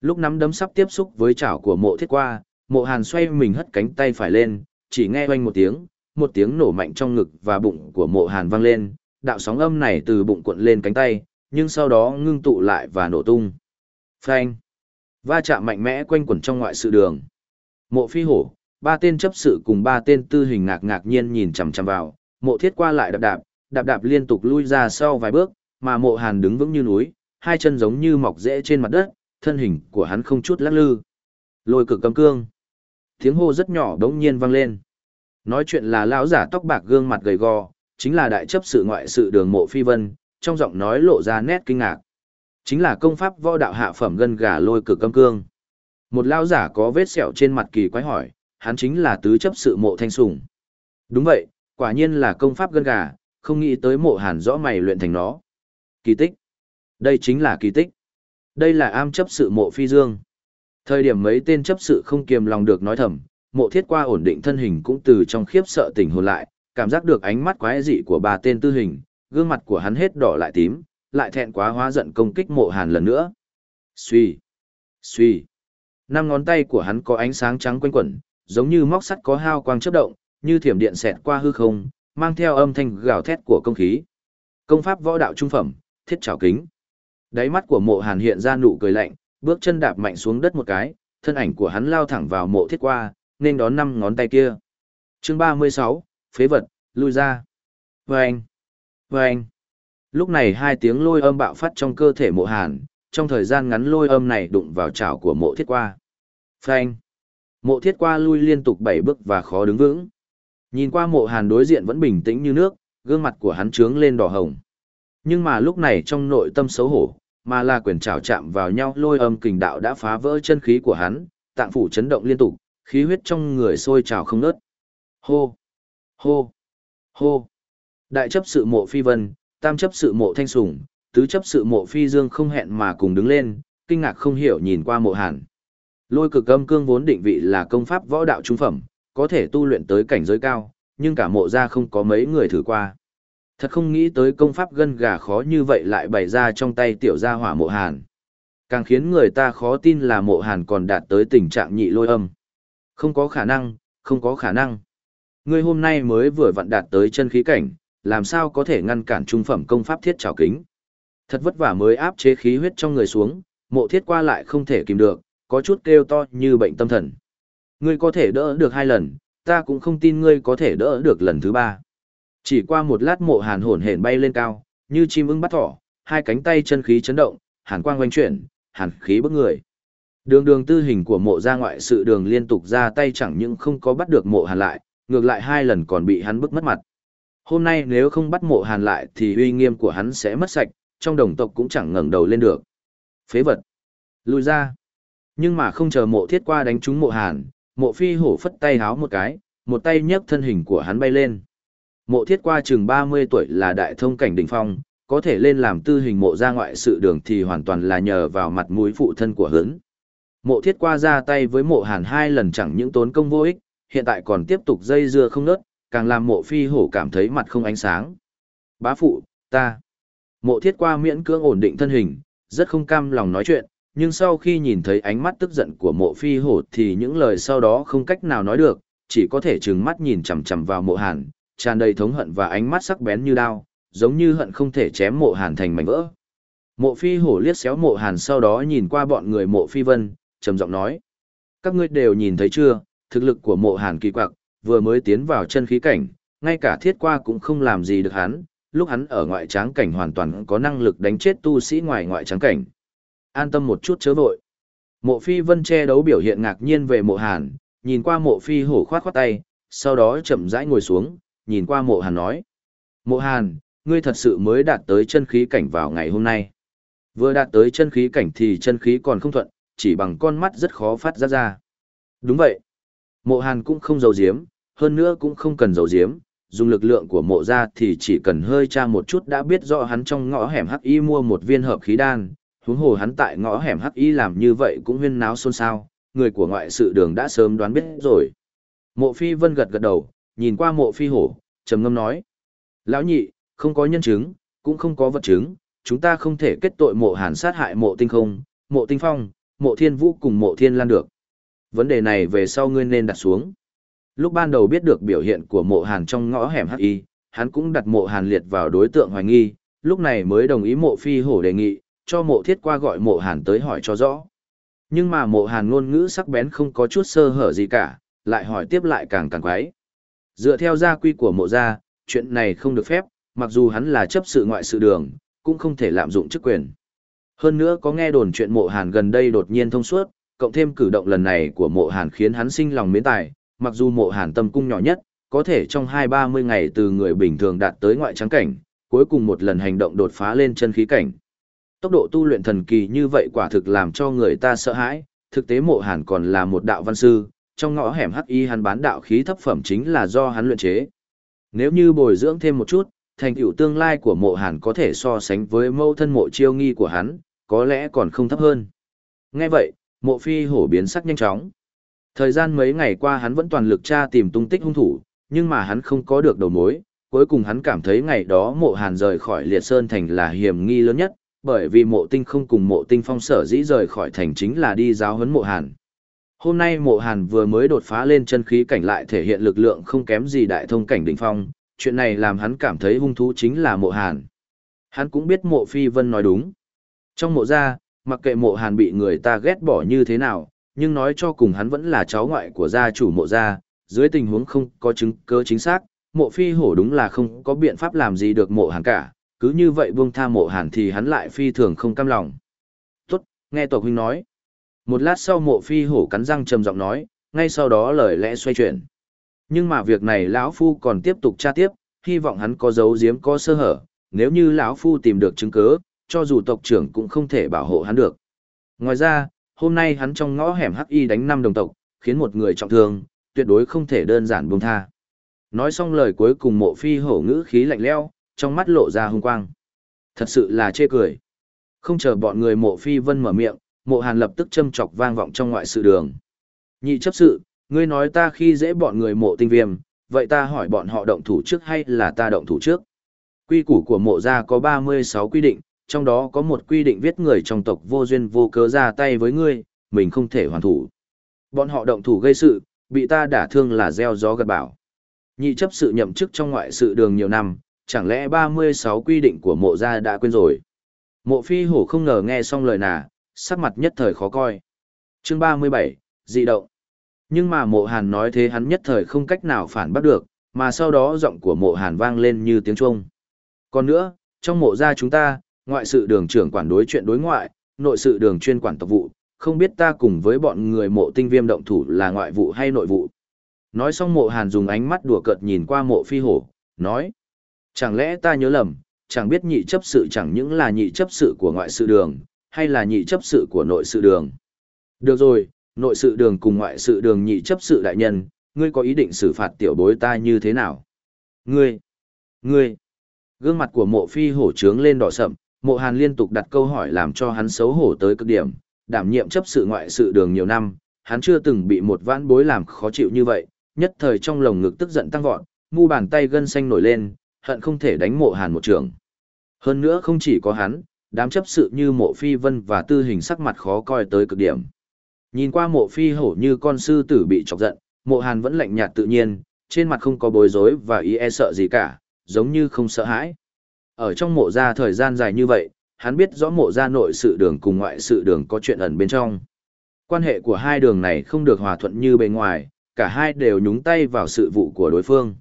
Lúc nắm đấm sắp tiếp xúc với chảo của mộ thiết qua, mộ hàn xoay mình hất cánh tay phải lên, chỉ nghe oanh một tiếng, một tiếng nổ mạnh trong ngực và bụng của mộ hàn vang lên, đạo sóng âm này từ bụng cuộn lên cánh tay, nhưng sau đó ngưng tụ lại và nổ tung. Phanh! Va chạm mạnh mẽ quanh quẩn trong ngoại sự đường. Mộ phi hổ, ba tên chấp sự cùng ba tên tư hình ngạc ngạc nhiên nhìn chằm chằm vào, mộ thiết qua lại đạp đạp, đạp đạp liên tục lui ra sau vài bước, mà mộ hàn đứng vững như núi, hai chân giống như mọc rễ trên mặt đất, thân hình của hắn không chút lắc lư. Lôi cực cầm cương. Tiếng hô rất nhỏ đống nhiên vang lên. Nói chuyện là lão giả tóc bạc gương mặt gầy gò, chính là đại chấp sự ngoại sự đường mộ phi vân, trong giọng nói lộ ra nét kinh ngạc. Chính là công pháp võ đạo hạ phẩm gân gà lôi cực cầm cương. Một lão giả có vết sẹo trên mặt kỳ quái hỏi, hắn chính là tứ chấp sự mộ thanh sùng. Đúng vậy, quả nhiên là công pháp gân gà, không nghĩ tới mộ hàn rõ mày luyện thành nó. Kỳ tích. Đây chính là kỳ tích. Đây là am chấp sự mộ phi dương. Thời điểm mấy tên chấp sự không kiềm lòng được nói thầm, mộ thiết qua ổn định thân hình cũng từ trong khiếp sợ tỉnh hồn lại, cảm giác được ánh mắt quái dị của bà tên tư hình, gương mặt của hắn hết đỏ lại tím, lại thẹn quá hóa giận công kích mộ hàn lần nữa. Xuy, xuy. Năm ngón tay của hắn có ánh sáng trắng quanh quẩn, giống như móc sắt có hao quang chớp động, như thiểm điện xẹt qua hư không, mang theo âm thanh gào thét của công khí. Công pháp võ đạo trung phẩm, thiết trảo kính. Đáy mắt của mộ hàn hiện ra nụ cười lạnh, bước chân đạp mạnh xuống đất một cái, thân ảnh của hắn lao thẳng vào mộ thiết qua, nên đón năm ngón tay kia. chương 36, phế vật, lui ra. Vâng! Vâng! Lúc này hai tiếng lôi âm bạo phát trong cơ thể mộ hàn, trong thời gian ngắn lôi âm này đụng vào chảo của mộ thiết qua. Phanh! Mộ thiết qua lui liên tục bảy bước và khó đứng vững. Nhìn qua mộ hàn đối diện vẫn bình tĩnh như nước, gương mặt của hắn trướng lên đỏ hồng. Nhưng mà lúc này trong nội tâm xấu hổ, mà là quyền trảo chạm vào nhau lôi âm kình đạo đã phá vỡ chân khí của hắn, tạng phủ chấn động liên tục, khí huyết trong người sôi trào không ngớt. Hô! Hô! Hô! Đại chấp sự mộ phi vân, tam chấp sự mộ thanh sùng, tứ chấp sự mộ phi dương không hẹn mà cùng đứng lên, kinh ngạc không hiểu nhìn qua mộ hàn. Lôi cực âm cương vốn định vị là công pháp võ đạo trung phẩm, có thể tu luyện tới cảnh giới cao, nhưng cả mộ gia không có mấy người thử qua. Thật không nghĩ tới công pháp gân gà khó như vậy lại bày ra trong tay tiểu gia hỏa mộ hàn. Càng khiến người ta khó tin là mộ hàn còn đạt tới tình trạng nhị lôi âm. Không có khả năng, không có khả năng. Ngươi hôm nay mới vừa vặn đạt tới chân khí cảnh, làm sao có thể ngăn cản trung phẩm công pháp thiết trào kính. Thật vất vả mới áp chế khí huyết trong người xuống, mộ thiết qua lại không thể kìm được, có chút kêu to như bệnh tâm thần. Ngươi có thể đỡ được hai lần, ta cũng không tin ngươi có thể đỡ được lần thứ ba. Chỉ qua một lát mộ hàn hồn hển bay lên cao, như chim ưng bắt thỏ, hai cánh tay chân khí chấn động, hàn quang quanh chuyển, hàn khí bức người. Đường đường tư hình của mộ ra ngoại sự đường liên tục ra tay chẳng những không có bắt được mộ hàn lại, ngược lại hai lần còn bị hắn bức mất mặt. Hôm nay nếu không bắt mộ hàn lại thì uy nghiêm của hắn sẽ mất sạch, trong đồng tộc cũng chẳng ngẩng đầu lên được. Phế vật. Lùi ra. Nhưng mà không chờ mộ thiết qua đánh trúng mộ hàn, mộ phi hổ phất tay háo một cái, một tay nhấc thân hình của hắn bay lên. Mộ thiết qua chừng 30 tuổi là đại thông cảnh đỉnh phong, có thể lên làm tư hình mộ ra ngoại sự đường thì hoàn toàn là nhờ vào mặt mũi phụ thân của hớn. Mộ thiết qua ra tay với mộ hàn hai lần chẳng những tốn công vô ích, hiện tại còn tiếp tục dây dưa không nớt, càng làm mộ phi hổ cảm thấy mặt không ánh sáng. Bá phụ, ta. Mộ thiết qua miễn cưỡng ổn định thân hình, rất không cam lòng nói chuyện, nhưng sau khi nhìn thấy ánh mắt tức giận của mộ phi hổ thì những lời sau đó không cách nào nói được, chỉ có thể trừng mắt nhìn chằm chằm vào mộ hàn, tràn đầy thống hận và ánh mắt sắc bén như đao, giống như hận không thể chém mộ hàn thành mảnh vỡ. Mộ phi hổ liếc xéo mộ hàn sau đó nhìn qua bọn người mộ phi vân, trầm giọng nói. Các ngươi đều nhìn thấy chưa, thực lực của mộ hàn kỳ quặc, vừa mới tiến vào chân khí cảnh, ngay cả thiết qua cũng không làm gì được hắn, lúc hắn ở ngoại tráng cảnh hoàn toàn có năng lực đánh chết tu sĩ ngoài ngoại tráng cảnh. An tâm một chút chớ vội. Mộ phi vân che đấu biểu hiện ngạc nhiên về mộ hàn, nhìn qua mộ phi hổ khoát khoát tay, sau đó chậm rãi ngồi xuống, nhìn qua mộ hàn nói. Mộ hàn, ngươi thật sự mới đạt tới chân khí cảnh vào ngày hôm nay. Vừa đạt tới chân khí cảnh thì chân khí còn không thuận, chỉ bằng con mắt rất khó phát ra ra. Đúng vậy. Mộ hàn cũng không giấu giếm, hơn nữa cũng không cần giấu giếm, dùng lực lượng của mộ ra thì chỉ cần hơi tra một chút đã biết rõ hắn trong ngõ hẻm hắc y mua một viên hợp khí đan, huống hồ hắn tại ngõ hẻm hắc y làm như vậy cũng huyên náo xôn xao, người của ngoại sự đường đã sớm đoán biết rồi. Mộ phi vân gật gật đầu, nhìn qua mộ phi hổ, trầm ngâm nói. Lão nhị, không có nhân chứng, cũng không có vật chứng, chúng ta không thể kết tội mộ hàn sát hại mộ tinh không, mộ tinh phong, mộ thiên vũ cùng mộ thiên lan được. Vấn đề này về sau ngươi nên đặt xuống. Lúc ban đầu biết được biểu hiện của mộ hàn trong ngõ hẻm hắc y, hắn cũng đặt mộ hàn liệt vào đối tượng hoài nghi, lúc này mới đồng ý mộ phi hổ đề nghị, cho mộ thiết qua gọi mộ hàn tới hỏi cho rõ. Nhưng mà mộ hàn ngôn ngữ sắc bén không có chút sơ hở gì cả, lại hỏi tiếp lại càng càng quái. Dựa theo gia quy của mộ gia, chuyện này không được phép, mặc dù hắn là chấp sự ngoại sự đường, cũng không thể lạm dụng chức quyền. Hơn nữa có nghe đồn chuyện mộ hàn gần đây đột nhiên thông suốt, cộng thêm cử động lần này của mộ hàn khiến hắn sinh lòng mến tài, mặc dù mộ hàn tâm cung nhỏ nhất, có thể trong hai ba mươi ngày từ người bình thường đạt tới ngoại trắng cảnh, cuối cùng một lần hành động đột phá lên chân khí cảnh. Tốc độ tu luyện thần kỳ như vậy quả thực làm cho người ta sợ hãi, thực tế mộ hàn còn là một đạo văn sư, trong ngõ hẻm hắc y hắn bán đạo khí thấp phẩm chính là do hắn luyện chế. Nếu như bồi dưỡng thêm một chút, thành tựu tương lai của mộ hàn có thể so sánh với mâu thân mộ chiêu nghi của hắn, có lẽ còn không thấp hơn. Nghe vậy, mộ phi hổ biến sắc nhanh chóng. Thời gian mấy ngày qua hắn vẫn toàn lực tra tìm tung tích hung thủ, nhưng mà hắn không có được đầu mối, cuối cùng hắn cảm thấy ngày đó mộ hàn rời khỏi liệt sơn thành là hiểm nghi lớn nhất, bởi vì mộ tinh không cùng mộ tinh phong sở dĩ rời khỏi thành chính là đi giáo huấn mộ hàn. Hôm nay mộ hàn vừa mới đột phá lên chân khí cảnh lại thể hiện lực lượng không kém gì đại thông cảnh đỉnh phong, chuyện này làm hắn cảm thấy hung thú chính là mộ hàn. Hắn cũng biết mộ phi vân nói đúng. Trong mộ gia, mặc kệ mộ hàn bị người ta ghét bỏ như thế nào, nhưng nói cho cùng hắn vẫn là cháu ngoại của gia chủ mộ gia, dưới tình huống không có chứng cơ chính xác, mộ phi hổ đúng là không có biện pháp làm gì được mộ hàn cả, cứ như vậy buông tha mộ hàn thì hắn lại phi thường không cam lòng. Tốt, nghe tổ huynh nói. Một lát sau mộ phi hổ cắn răng trầm giọng nói, ngay sau đó lời lẽ xoay chuyển. Nhưng mà việc này lão phu còn tiếp tục tra tiếp, hy vọng hắn có dấu giếm có sơ hở, nếu như lão phu tìm được chứng cứ, cho dù tộc trưởng cũng không thể bảo hộ hắn được. Ngoài ra, hôm nay hắn trong ngõ hẻm hắc y đánh năm đồng tộc, khiến một người trọng thương, tuyệt đối không thể đơn giản buông tha. Nói xong lời cuối cùng mộ phi hổ ngữ khí lạnh lẽo, trong mắt lộ ra hung quang. Thật sự là chê cười. Không chờ bọn người mộ phi vân mở miệng, mộ hàn lập tức châm chọc vang vọng trong ngoại sự đường. Nhị chấp sự, ngươi nói ta khi dễ bọn người mộ tinh viêm, vậy ta hỏi bọn họ động thủ trước hay là ta động thủ trước? Quy củ của mộ gia có 36 quy định, trong đó có một quy định viết người trong tộc vô duyên vô cớ ra tay với ngươi, mình không thể hoàn thủ. Bọn họ động thủ gây sự, bị ta đả thương là gieo gió gật bảo. Nhị chấp sự nhậm chức trong ngoại sự đường nhiều năm, chẳng lẽ 36 quy định của mộ gia đã quên rồi. Mộ phi hổ không ngờ nghe xong lời nà, sắc mặt nhất thời khó coi. Chương 37, dị động. Nhưng mà mộ hàn nói thế hắn nhất thời không cách nào phản bắt được, mà sau đó giọng của mộ hàn vang lên như tiếng chuông. Còn nữa, trong mộ gia chúng ta, ngoại sự đường trưởng quản đối chuyện đối ngoại, nội sự đường chuyên quản tộc vụ, không biết ta cùng với bọn người mộ tinh viêm động thủ là ngoại vụ hay nội vụ. Nói xong mộ hàn dùng ánh mắt đùa cợt nhìn qua mộ phi hổ, nói. Chẳng lẽ ta nhớ lầm, chẳng biết nhị chấp sự chẳng những là nhị chấp sự của ngoại sự đường, hay là nhị chấp sự của nội sự đường. Được rồi, nội sự đường cùng ngoại sự đường nhị chấp sự đại nhân, ngươi có ý định xử phạt tiểu bối ta như thế nào? Ngươi, ngươi, gương mặt của mộ phi hổ trướng lên đỏ sậm, mộ hàn liên tục đặt câu hỏi làm cho hắn xấu hổ tới cực điểm, đảm nhiệm chấp sự ngoại sự đường nhiều năm, hắn chưa từng bị một vãn bối làm khó chịu như vậy, nhất thời trong lồng ngực tức giận tăng vọt, mu bàn tay gân xanh nổi lên, hận không thể đánh mộ hàn một trường. Hơn nữa không chỉ có hắn, đám chấp sự như mộ phi vân và tư hình sắc mặt khó coi tới cực điểm. Nhìn qua mộ phi hổ như con sư tử bị chọc giận, mộ hàn vẫn lạnh nhạt tự nhiên, trên mặt không có bối rối và ý e sợ gì cả, giống như không sợ hãi. Ở trong mộ gia thời gian dài như vậy, hắn biết rõ mộ gia nội sự đường cùng ngoại sự đường có chuyện ẩn bên trong. Quan hệ của hai đường này không được hòa thuận như bề ngoài, cả hai đều nhúng tay vào sự vụ của đối phương.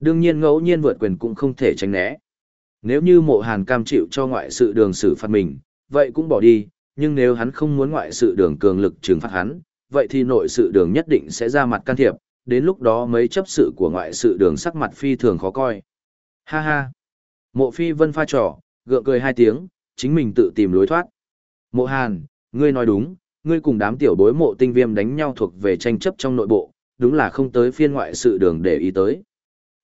Đương nhiên ngẫu nhiên vượt quyền cũng không thể tránh né. Nếu như mộ hàn cam chịu cho ngoại sự đường xử phạt mình, vậy cũng bỏ đi, nhưng nếu hắn không muốn ngoại sự đường cường lực trừng phạt hắn, vậy thì nội sự đường nhất định sẽ ra mặt can thiệp, đến lúc đó mấy chấp sự của ngoại sự đường sắc mặt phi thường khó coi. Ha ha! Mộ phi vân pha trò, gượng cười hai tiếng, chính mình tự tìm lối thoát. Mộ hàn, ngươi nói đúng, ngươi cùng đám tiểu bối mộ tinh viêm đánh nhau thuộc về tranh chấp trong nội bộ, đúng là không tới phiên ngoại sự đường để ý tới.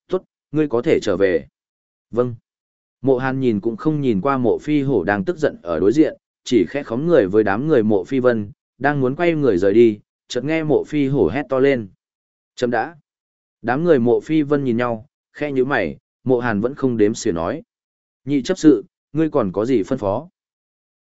Tốt, ngươi có thể trở về. Vâng. Mộ hàn nhìn cũng không nhìn qua mộ phi hổ đang tức giận ở đối diện, chỉ khẽ khóng người với đám người mộ phi vân, đang muốn quay người rời đi, chợt nghe mộ phi hổ hét to lên. Chấm đã. Đám người mộ phi vân nhìn nhau, khẽ như mày, mộ hàn vẫn không đếm xỉa nói. Nhị chấp sự, ngươi còn có gì phân phó?